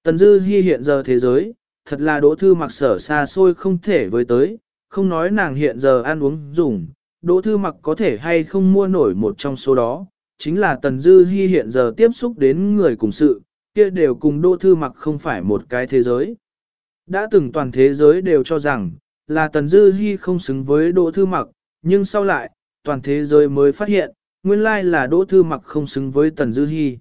Tần Dư Hi hiện giờ thế giới, thật là đỗ thư mặc sở xa xôi không thể với tới, không nói nàng hiện giờ ăn uống dùng, đỗ thư mặc có thể hay không mua nổi một trong số đó, chính là Tần Dư Hi hiện giờ tiếp xúc đến người cùng sự, kia đều cùng Đỗ Thư Mặc không phải một cái thế giới. Đã từng toàn thế giới đều cho rằng, là Tần Dư Hi không xứng với Đỗ Thư Mặc, nhưng sau lại, toàn thế giới mới phát hiện, nguyên lai là Đỗ Thư Mặc không xứng với Tần Dư Hi.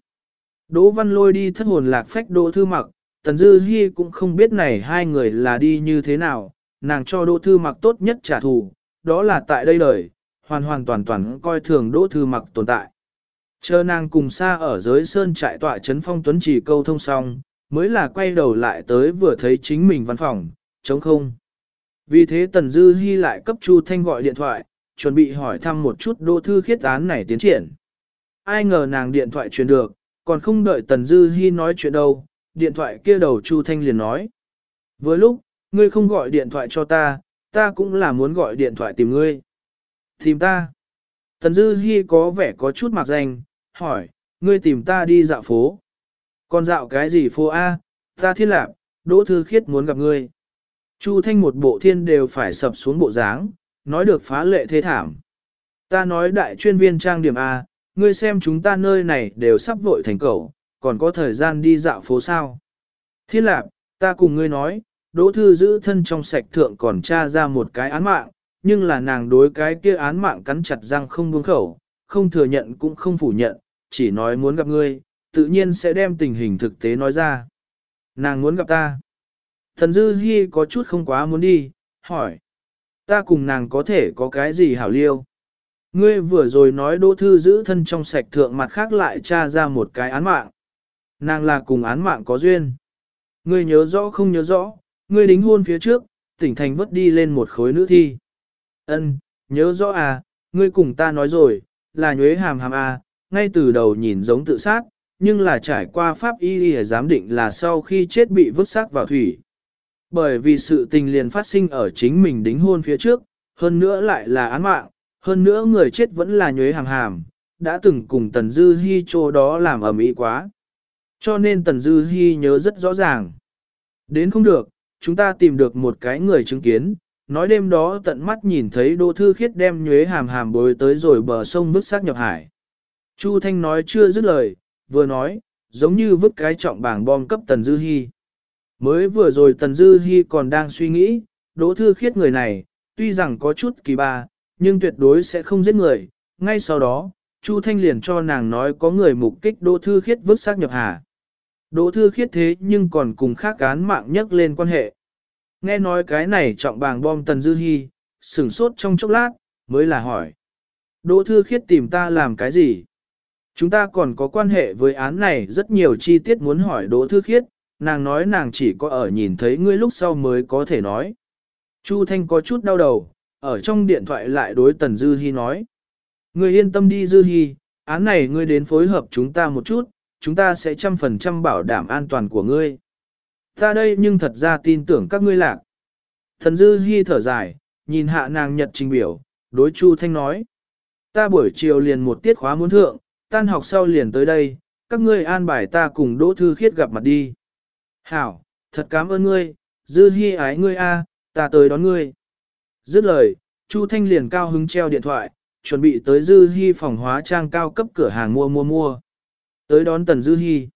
Đỗ Văn Lôi đi thất hồn lạc phách Đỗ Thư Mặc, Tần Dư Hi cũng không biết này hai người là đi như thế nào, nàng cho Đỗ Thư Mặc tốt nhất trả thù, đó là tại đây đời, hoàn hoàn toàn toàn coi thường Đỗ Thư Mặc tồn tại. Chờ nàng cùng xa ở dưới sơn trại tọa trấn phong tuấn chỉ câu thông xong, mới là quay đầu lại tới vừa thấy chính mình văn phòng, chống không. Vì thế Tần Dư Hi lại cấp Chu Thanh gọi điện thoại, chuẩn bị hỏi thăm một chút đô thư khiết án này tiến triển. Ai ngờ nàng điện thoại truyền được, còn không đợi Tần Dư Hi nói chuyện đâu, điện thoại kia đầu Chu Thanh liền nói. Với lúc, ngươi không gọi điện thoại cho ta, ta cũng là muốn gọi điện thoại tìm ngươi. Tìm ta. Tần Dư Hi có vẻ có chút mặc danh, hỏi, ngươi tìm ta đi dạo phố. Còn dạo cái gì phố A, ta thiên lạc, Đỗ Thư Khiết muốn gặp ngươi. Chu Thanh một bộ thiên đều phải sập xuống bộ dáng, nói được phá lệ thế thảm. Ta nói đại chuyên viên trang điểm A, ngươi xem chúng ta nơi này đều sắp vội thành cầu, còn có thời gian đi dạo phố sao. Thiên lạc, ta cùng ngươi nói, Đỗ Thư giữ thân trong sạch thượng còn tra ra một cái án mạng, nhưng là nàng đối cái kia án mạng cắn chặt răng không buông khẩu, không thừa nhận cũng không phủ nhận, chỉ nói muốn gặp ngươi, tự nhiên sẽ đem tình hình thực tế nói ra. Nàng muốn gặp ta. Thần Dư Hi có chút không quá muốn đi, hỏi. Ta cùng nàng có thể có cái gì hảo liêu? Ngươi vừa rồi nói Đỗ Thư giữ thân trong sạch thượng mặt khác lại tra ra một cái án mạng. Nàng là cùng án mạng có duyên. Ngươi nhớ rõ không nhớ rõ, ngươi đính hôn phía trước, tỉnh thành vứt đi lên một khối nữ thi. Ân, nhớ rõ à, ngươi cùng ta nói rồi, là nhuế hàm hàm à, ngay từ đầu nhìn giống tự sát, nhưng là trải qua pháp y y giám định là sau khi chết bị vứt xác vào thủy. Bởi vì sự tình liền phát sinh ở chính mình đính hôn phía trước, hơn nữa lại là án mạng, hơn nữa người chết vẫn là nhuế hàm hàm, đã từng cùng Tần Dư Hi chỗ đó làm ở mỹ quá. Cho nên Tần Dư Hi nhớ rất rõ ràng. Đến không được, chúng ta tìm được một cái người chứng kiến, nói đêm đó tận mắt nhìn thấy Đỗ Thư Khiết đem nhuế hàm hàm bối tới rồi bờ sông vứt xác nhập hải. Chu Thanh nói chưa dứt lời, vừa nói, giống như vứt cái trọng bảng bom cấp Tần Dư Hi. Mới vừa rồi Tần Dư Hi còn đang suy nghĩ, Đỗ Thư Khiết người này, tuy rằng có chút kỳ ba, nhưng tuyệt đối sẽ không giết người. Ngay sau đó, Chu Thanh liền cho nàng nói có người mục kích Đỗ Thư Khiết vứt xác nhập hà. Đỗ Thư Khiết thế nhưng còn cùng khác cán mạng nhắc lên quan hệ. Nghe nói cái này trọng bàng bom Tần Dư Hi, sửng sốt trong chốc lát, mới là hỏi. Đỗ Thư Khiết tìm ta làm cái gì? Chúng ta còn có quan hệ với án này rất nhiều chi tiết muốn hỏi Đỗ Thư Khiết, nàng nói nàng chỉ có ở nhìn thấy ngươi lúc sau mới có thể nói. Chu Thanh có chút đau đầu, ở trong điện thoại lại đối Tần Dư Hi nói. Ngươi yên tâm đi Dư Hi, án này ngươi đến phối hợp chúng ta một chút, chúng ta sẽ trăm phần trăm bảo đảm an toàn của ngươi. Ta đây nhưng thật ra tin tưởng các ngươi lạc. Thần Dư hy thở dài, nhìn hạ nàng nhật trình biểu, đối Chu Thanh nói. Ta buổi chiều liền một tiết khóa muốn thượng, tan học sau liền tới đây, các ngươi an bài ta cùng Đỗ Thư Khiết gặp mặt đi. Hảo, thật cảm ơn ngươi, Dư hy ái ngươi a, ta tới đón ngươi. Dứt lời, Chu Thanh liền cao hứng treo điện thoại, chuẩn bị tới Dư hy phòng hóa trang cao cấp cửa hàng mua mua mua. Tới đón Tần Dư Hi.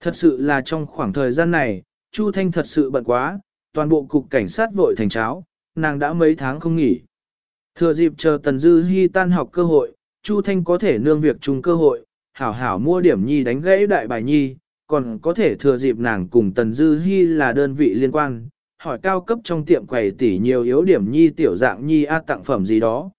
Thật sự là trong khoảng thời gian này, Chu Thanh thật sự bận quá, toàn bộ cục cảnh sát vội thành cháo, nàng đã mấy tháng không nghỉ. Thừa dịp chờ Tần Dư Hi tan học cơ hội, Chu Thanh có thể nương việc chung cơ hội, hảo hảo mua điểm nhi đánh gãy đại bài nhi, còn có thể thừa dịp nàng cùng Tần Dư Hi là đơn vị liên quan, hỏi cao cấp trong tiệm quầy tỷ nhiều yếu điểm nhi tiểu dạng nhi a tặng phẩm gì đó.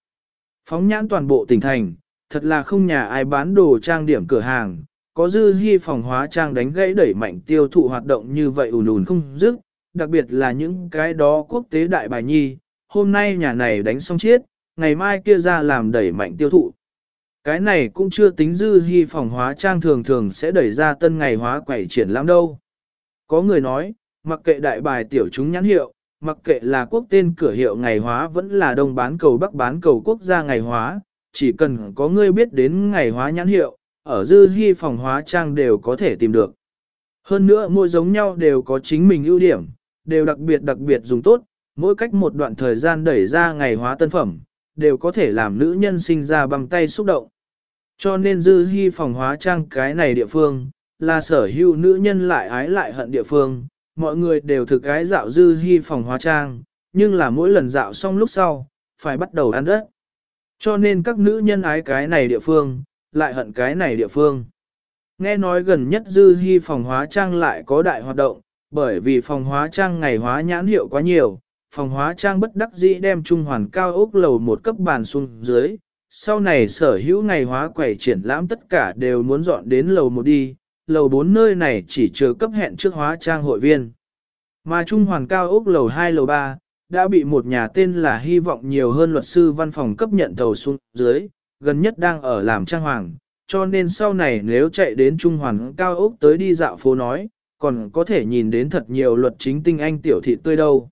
Phóng nhãn toàn bộ tỉnh thành, thật là không nhà ai bán đồ trang điểm cửa hàng, có Dư hy phòng hóa trang đánh gãy đẩy mạnh tiêu thụ hoạt động như vậy ùn ùn không dứt, đặc biệt là những cái đó quốc tế đại bài nhi, hôm nay nhà này đánh xong chiết, ngày mai kia ra làm đẩy mạnh tiêu thụ. Cái này cũng chưa tính dư hy phòng hóa trang thường thường sẽ đẩy ra tân ngày hóa quẩy triển lãm đâu. Có người nói, mặc kệ đại bài tiểu chúng nhãn hiệu, mặc kệ là quốc tên cửa hiệu ngày hóa vẫn là đông bán cầu bắc bán cầu quốc gia ngày hóa, chỉ cần có người biết đến ngày hóa nhãn hiệu, ở dư hy phòng hóa trang đều có thể tìm được. Hơn nữa mỗi giống nhau đều có chính mình ưu điểm, đều đặc biệt đặc biệt dùng tốt, mỗi cách một đoạn thời gian đẩy ra ngày hóa tân phẩm, đều có thể làm nữ nhân sinh ra bằng tay xúc động. Cho nên dư hy phòng hóa trang cái này địa phương, là sở hữu nữ nhân lại ái lại hận địa phương, mọi người đều thực ái dạo dư hy phòng hóa trang, nhưng là mỗi lần dạo xong lúc sau, phải bắt đầu ăn đất. Cho nên các nữ nhân ái cái này địa phương, lại hận cái này địa phương. Nghe nói gần nhất dư hy phòng hóa trang lại có đại hoạt động, bởi vì phòng hóa trang ngày hóa nhãn hiệu quá nhiều, phòng hóa trang bất đắc dĩ đem trung hoàn cao ốc lầu một cấp bàn xuống dưới. Sau này sở hữu ngày hóa quẩy triển lãm tất cả đều muốn dọn đến lầu một đi, lầu bốn nơi này chỉ chờ cấp hẹn trước hóa trang hội viên. Mà trung hoàn cao ốc lầu 2 lầu 3, đã bị một nhà tên là hy vọng nhiều hơn luật sư văn phòng cấp nhận thầu xuống dưới, gần nhất đang ở làm trang hoàng, cho nên sau này nếu chạy đến trung hoàn cao ốc tới đi dạo phố nói, còn có thể nhìn đến thật nhiều luật chính tinh anh tiểu thị tươi đâu.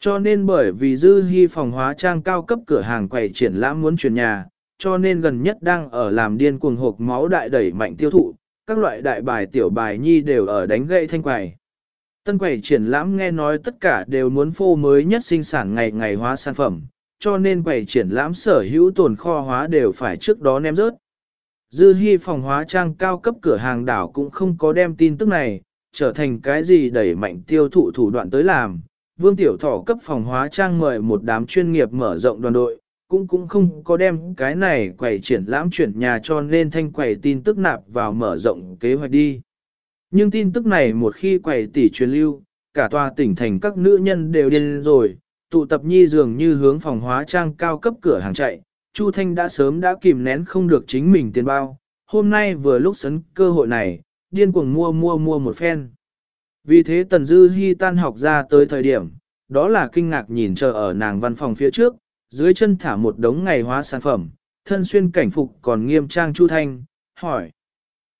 Cho nên bởi vì dư hy phòng hóa trang cao cấp cửa hàng quầy triển lãm muốn chuyển nhà, cho nên gần nhất đang ở làm điên cuồng hộp máu đại đẩy mạnh tiêu thụ, các loại đại bài tiểu bài nhi đều ở đánh gậy thanh quầy. Tân quầy triển lãm nghe nói tất cả đều muốn phô mới nhất sinh sản ngày ngày hóa sản phẩm, cho nên quầy triển lãm sở hữu tồn kho hóa đều phải trước đó ném rớt. Dư hy phòng hóa trang cao cấp cửa hàng đảo cũng không có đem tin tức này, trở thành cái gì đẩy mạnh tiêu thụ thủ đoạn tới làm. Vương Tiểu Thỏ cấp phòng hóa trang mời một đám chuyên nghiệp mở rộng đoàn đội, cũng cũng không có đem cái này quầy triển lãm chuyển nhà cho nên thanh quầy tin tức nạp vào mở rộng kế hoạch đi. Nhưng tin tức này một khi quầy tỷ truyền lưu, cả tòa tỉnh thành các nữ nhân đều điên rồi, tụ tập nhi dường như hướng phòng hóa trang cao cấp cửa hàng chạy, Chu Thanh đã sớm đã kìm nén không được chính mình tiền bao, hôm nay vừa lúc sấn cơ hội này, điên cuồng mua mua mua một phen. Vì thế Tần Dư Hi tan học ra tới thời điểm, đó là kinh ngạc nhìn chờ ở nàng văn phòng phía trước, dưới chân thả một đống ngày hóa sản phẩm, thân xuyên cảnh phục còn nghiêm trang Chu Thanh, hỏi.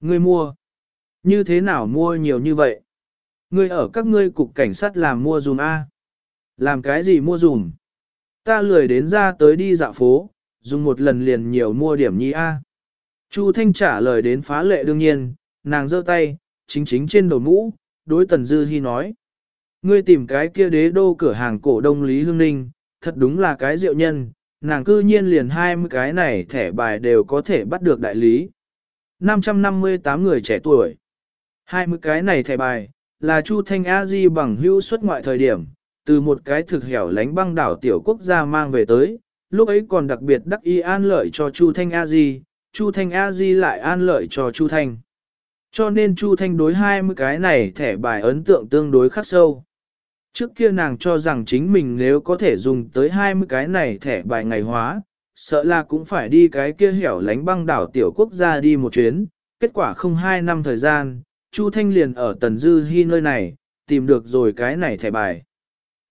Ngươi mua? Như thế nào mua nhiều như vậy? Ngươi ở các ngươi cục cảnh sát làm mua dùm A. Làm cái gì mua dùm? Ta lười đến ra tới đi dạo phố, dùng một lần liền nhiều mua điểm nhi A. Chu Thanh trả lời đến phá lệ đương nhiên, nàng giơ tay, chính chính trên đầu mũ, đối Tần Dư Hi nói. Ngươi tìm cái kia đế đô cửa hàng cổ đông Lý Hương Ninh, thật đúng là cái diệu nhân, nàng cư nhiên liền 20 cái này thẻ bài đều có thể bắt được đại lý. 558 người trẻ tuổi. 20 cái này thẻ bài, là Chu Thanh A Di bằng hữu xuất ngoại thời điểm, từ một cái thực hẻo lánh băng đảo tiểu quốc gia mang về tới, lúc ấy còn đặc biệt đắc y an lợi cho Chu Thanh A Di, Chu Thanh A Di lại an lợi cho Chu Thanh. Cho nên Chu Thanh đối 20 cái này thẻ bài ấn tượng tương đối khắc sâu. Trước kia nàng cho rằng chính mình nếu có thể dùng tới 20 cái này thẻ bài ngày hóa, sợ là cũng phải đi cái kia hẻo lánh băng đảo tiểu quốc gia đi một chuyến, kết quả không hai năm thời gian, Chu Thanh liền ở Tần Dư Hi nơi này, tìm được rồi cái này thẻ bài.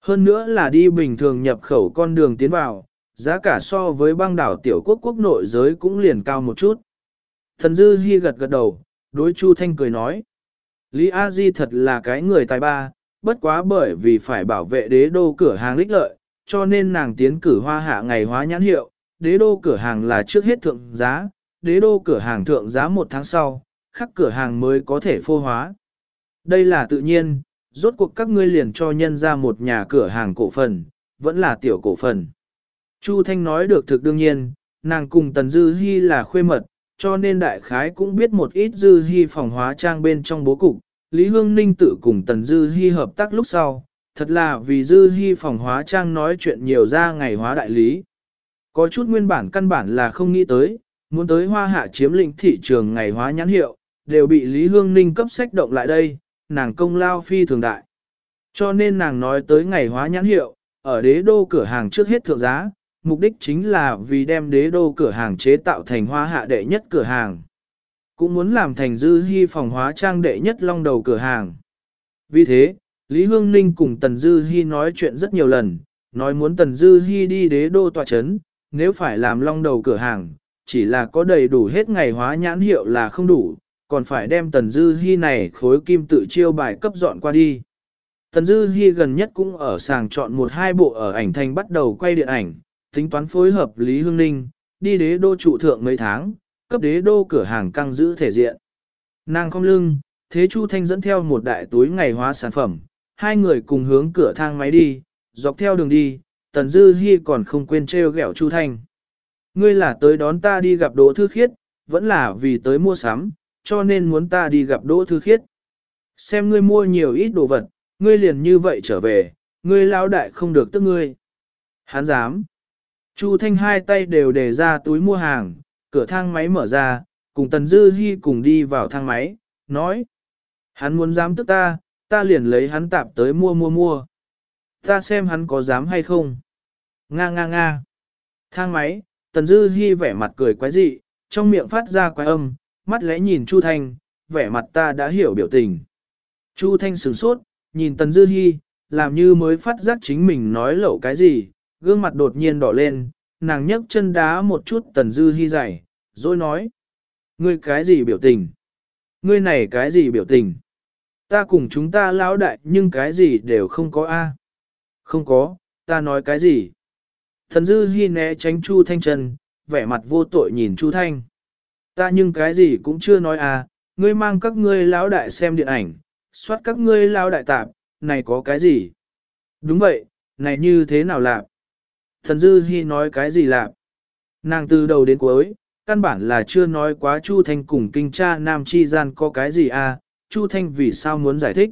Hơn nữa là đi bình thường nhập khẩu con đường tiến vào, giá cả so với băng đảo tiểu quốc quốc nội giới cũng liền cao một chút. Thần Dư Hi gật gật đầu, đối Chu Thanh cười nói. Lý A Di thật là cái người tài ba, bất quá bởi vì phải bảo vệ đế đô cửa hàng lích lợi, cho nên nàng tiến cử hoa hạ ngày hóa nhãn hiệu, đế đô cửa hàng là trước hết thượng giá, đế đô cửa hàng thượng giá một tháng sau, khắc cửa hàng mới có thể phô hóa. Đây là tự nhiên, rốt cuộc các ngươi liền cho nhân ra một nhà cửa hàng cổ phần, vẫn là tiểu cổ phần. Chu Thanh nói được thực đương nhiên, nàng cùng Tần Dư Hi là khuê mật, cho nên đại khái cũng biết một ít Dư Hi phòng hóa trang bên trong bố cục. Lý Hương Ninh tự cùng Tần Dư Hi hợp tác lúc sau, thật là vì Dư Hi phòng hóa trang nói chuyện nhiều ra ngày hóa đại lý. Có chút nguyên bản căn bản là không nghĩ tới, muốn tới hoa hạ chiếm lĩnh thị trường ngày hóa nhãn hiệu, đều bị Lý Hương Ninh cấp sách động lại đây, nàng công lao phi thường đại. Cho nên nàng nói tới ngày hóa nhãn hiệu, ở đế đô cửa hàng trước hết thượng giá, mục đích chính là vì đem đế đô cửa hàng chế tạo thành hoa hạ đệ nhất cửa hàng. Cũng muốn làm thành dư hy phòng hóa trang đệ nhất long đầu cửa hàng. Vì thế, Lý Hương Ninh cùng Tần Dư Hi nói chuyện rất nhiều lần, nói muốn Tần Dư Hi đi đế đô tòa chấn, nếu phải làm long đầu cửa hàng, chỉ là có đầy đủ hết ngày hóa nhãn hiệu là không đủ, còn phải đem Tần Dư Hi này khối kim tự chiêu bài cấp dọn qua đi. Tần Dư Hi gần nhất cũng ở sàng chọn một hai bộ ở ảnh thành bắt đầu quay điện ảnh, tính toán phối hợp Lý Hương Ninh, đi đế đô trụ thượng mấy tháng, cấp đế đô cửa hàng căng giữ thể diện. Nàng không lưng, thế Chu Thanh dẫn theo một đại túi ngày hóa sản phẩm, hai người cùng hướng cửa thang máy đi, dọc theo đường đi, Tần Dư Hi còn không quên treo gẹo Chu Thanh. Ngươi là tới đón ta đi gặp Đỗ Thư Khiết, vẫn là vì tới mua sắm, cho nên muốn ta đi gặp Đỗ Thư Khiết. Xem ngươi mua nhiều ít đồ vật, ngươi liền như vậy trở về, ngươi lão đại không được tức ngươi. Hán dám. Chu Thanh hai tay đều để ra túi mua hàng, cửa thang máy mở ra, cùng Tần Dư Hi cùng đi vào thang máy, nói. Hắn muốn dám tức ta, ta liền lấy hắn tạp tới mua mua mua. Ta xem hắn có dám hay không. Nga nga nga. Thang máy, Tần Dư Hi vẻ mặt cười quái dị, trong miệng phát ra quái âm, mắt lẽ nhìn Chu Thanh, vẻ mặt ta đã hiểu biểu tình. Chu Thanh sửng sốt, nhìn Tần Dư Hi, làm như mới phát giác chính mình nói lẩu cái gì, gương mặt đột nhiên đỏ lên, nàng nhấc chân đá một chút Tần Dư Hi dày, rồi nói. Ngươi cái gì biểu tình? Ngươi này cái gì biểu tình? Ta cùng chúng ta lão đại nhưng cái gì đều không có a. Không có, ta nói cái gì? Thần Dư Hi né tránh Chu Thanh Trần, vẻ mặt vô tội nhìn Chu Thanh. Ta nhưng cái gì cũng chưa nói à, ngươi mang các ngươi lão đại xem điện ảnh, soát các ngươi lão đại tạp, này có cái gì? Đúng vậy, này như thế nào lạp? Thần Dư Hi nói cái gì lạp? Nàng từ đầu đến cuối, căn bản là chưa nói quá Chu Thanh cùng kinh cha nam chi gian có cái gì à, Chu Thanh vì sao muốn giải thích?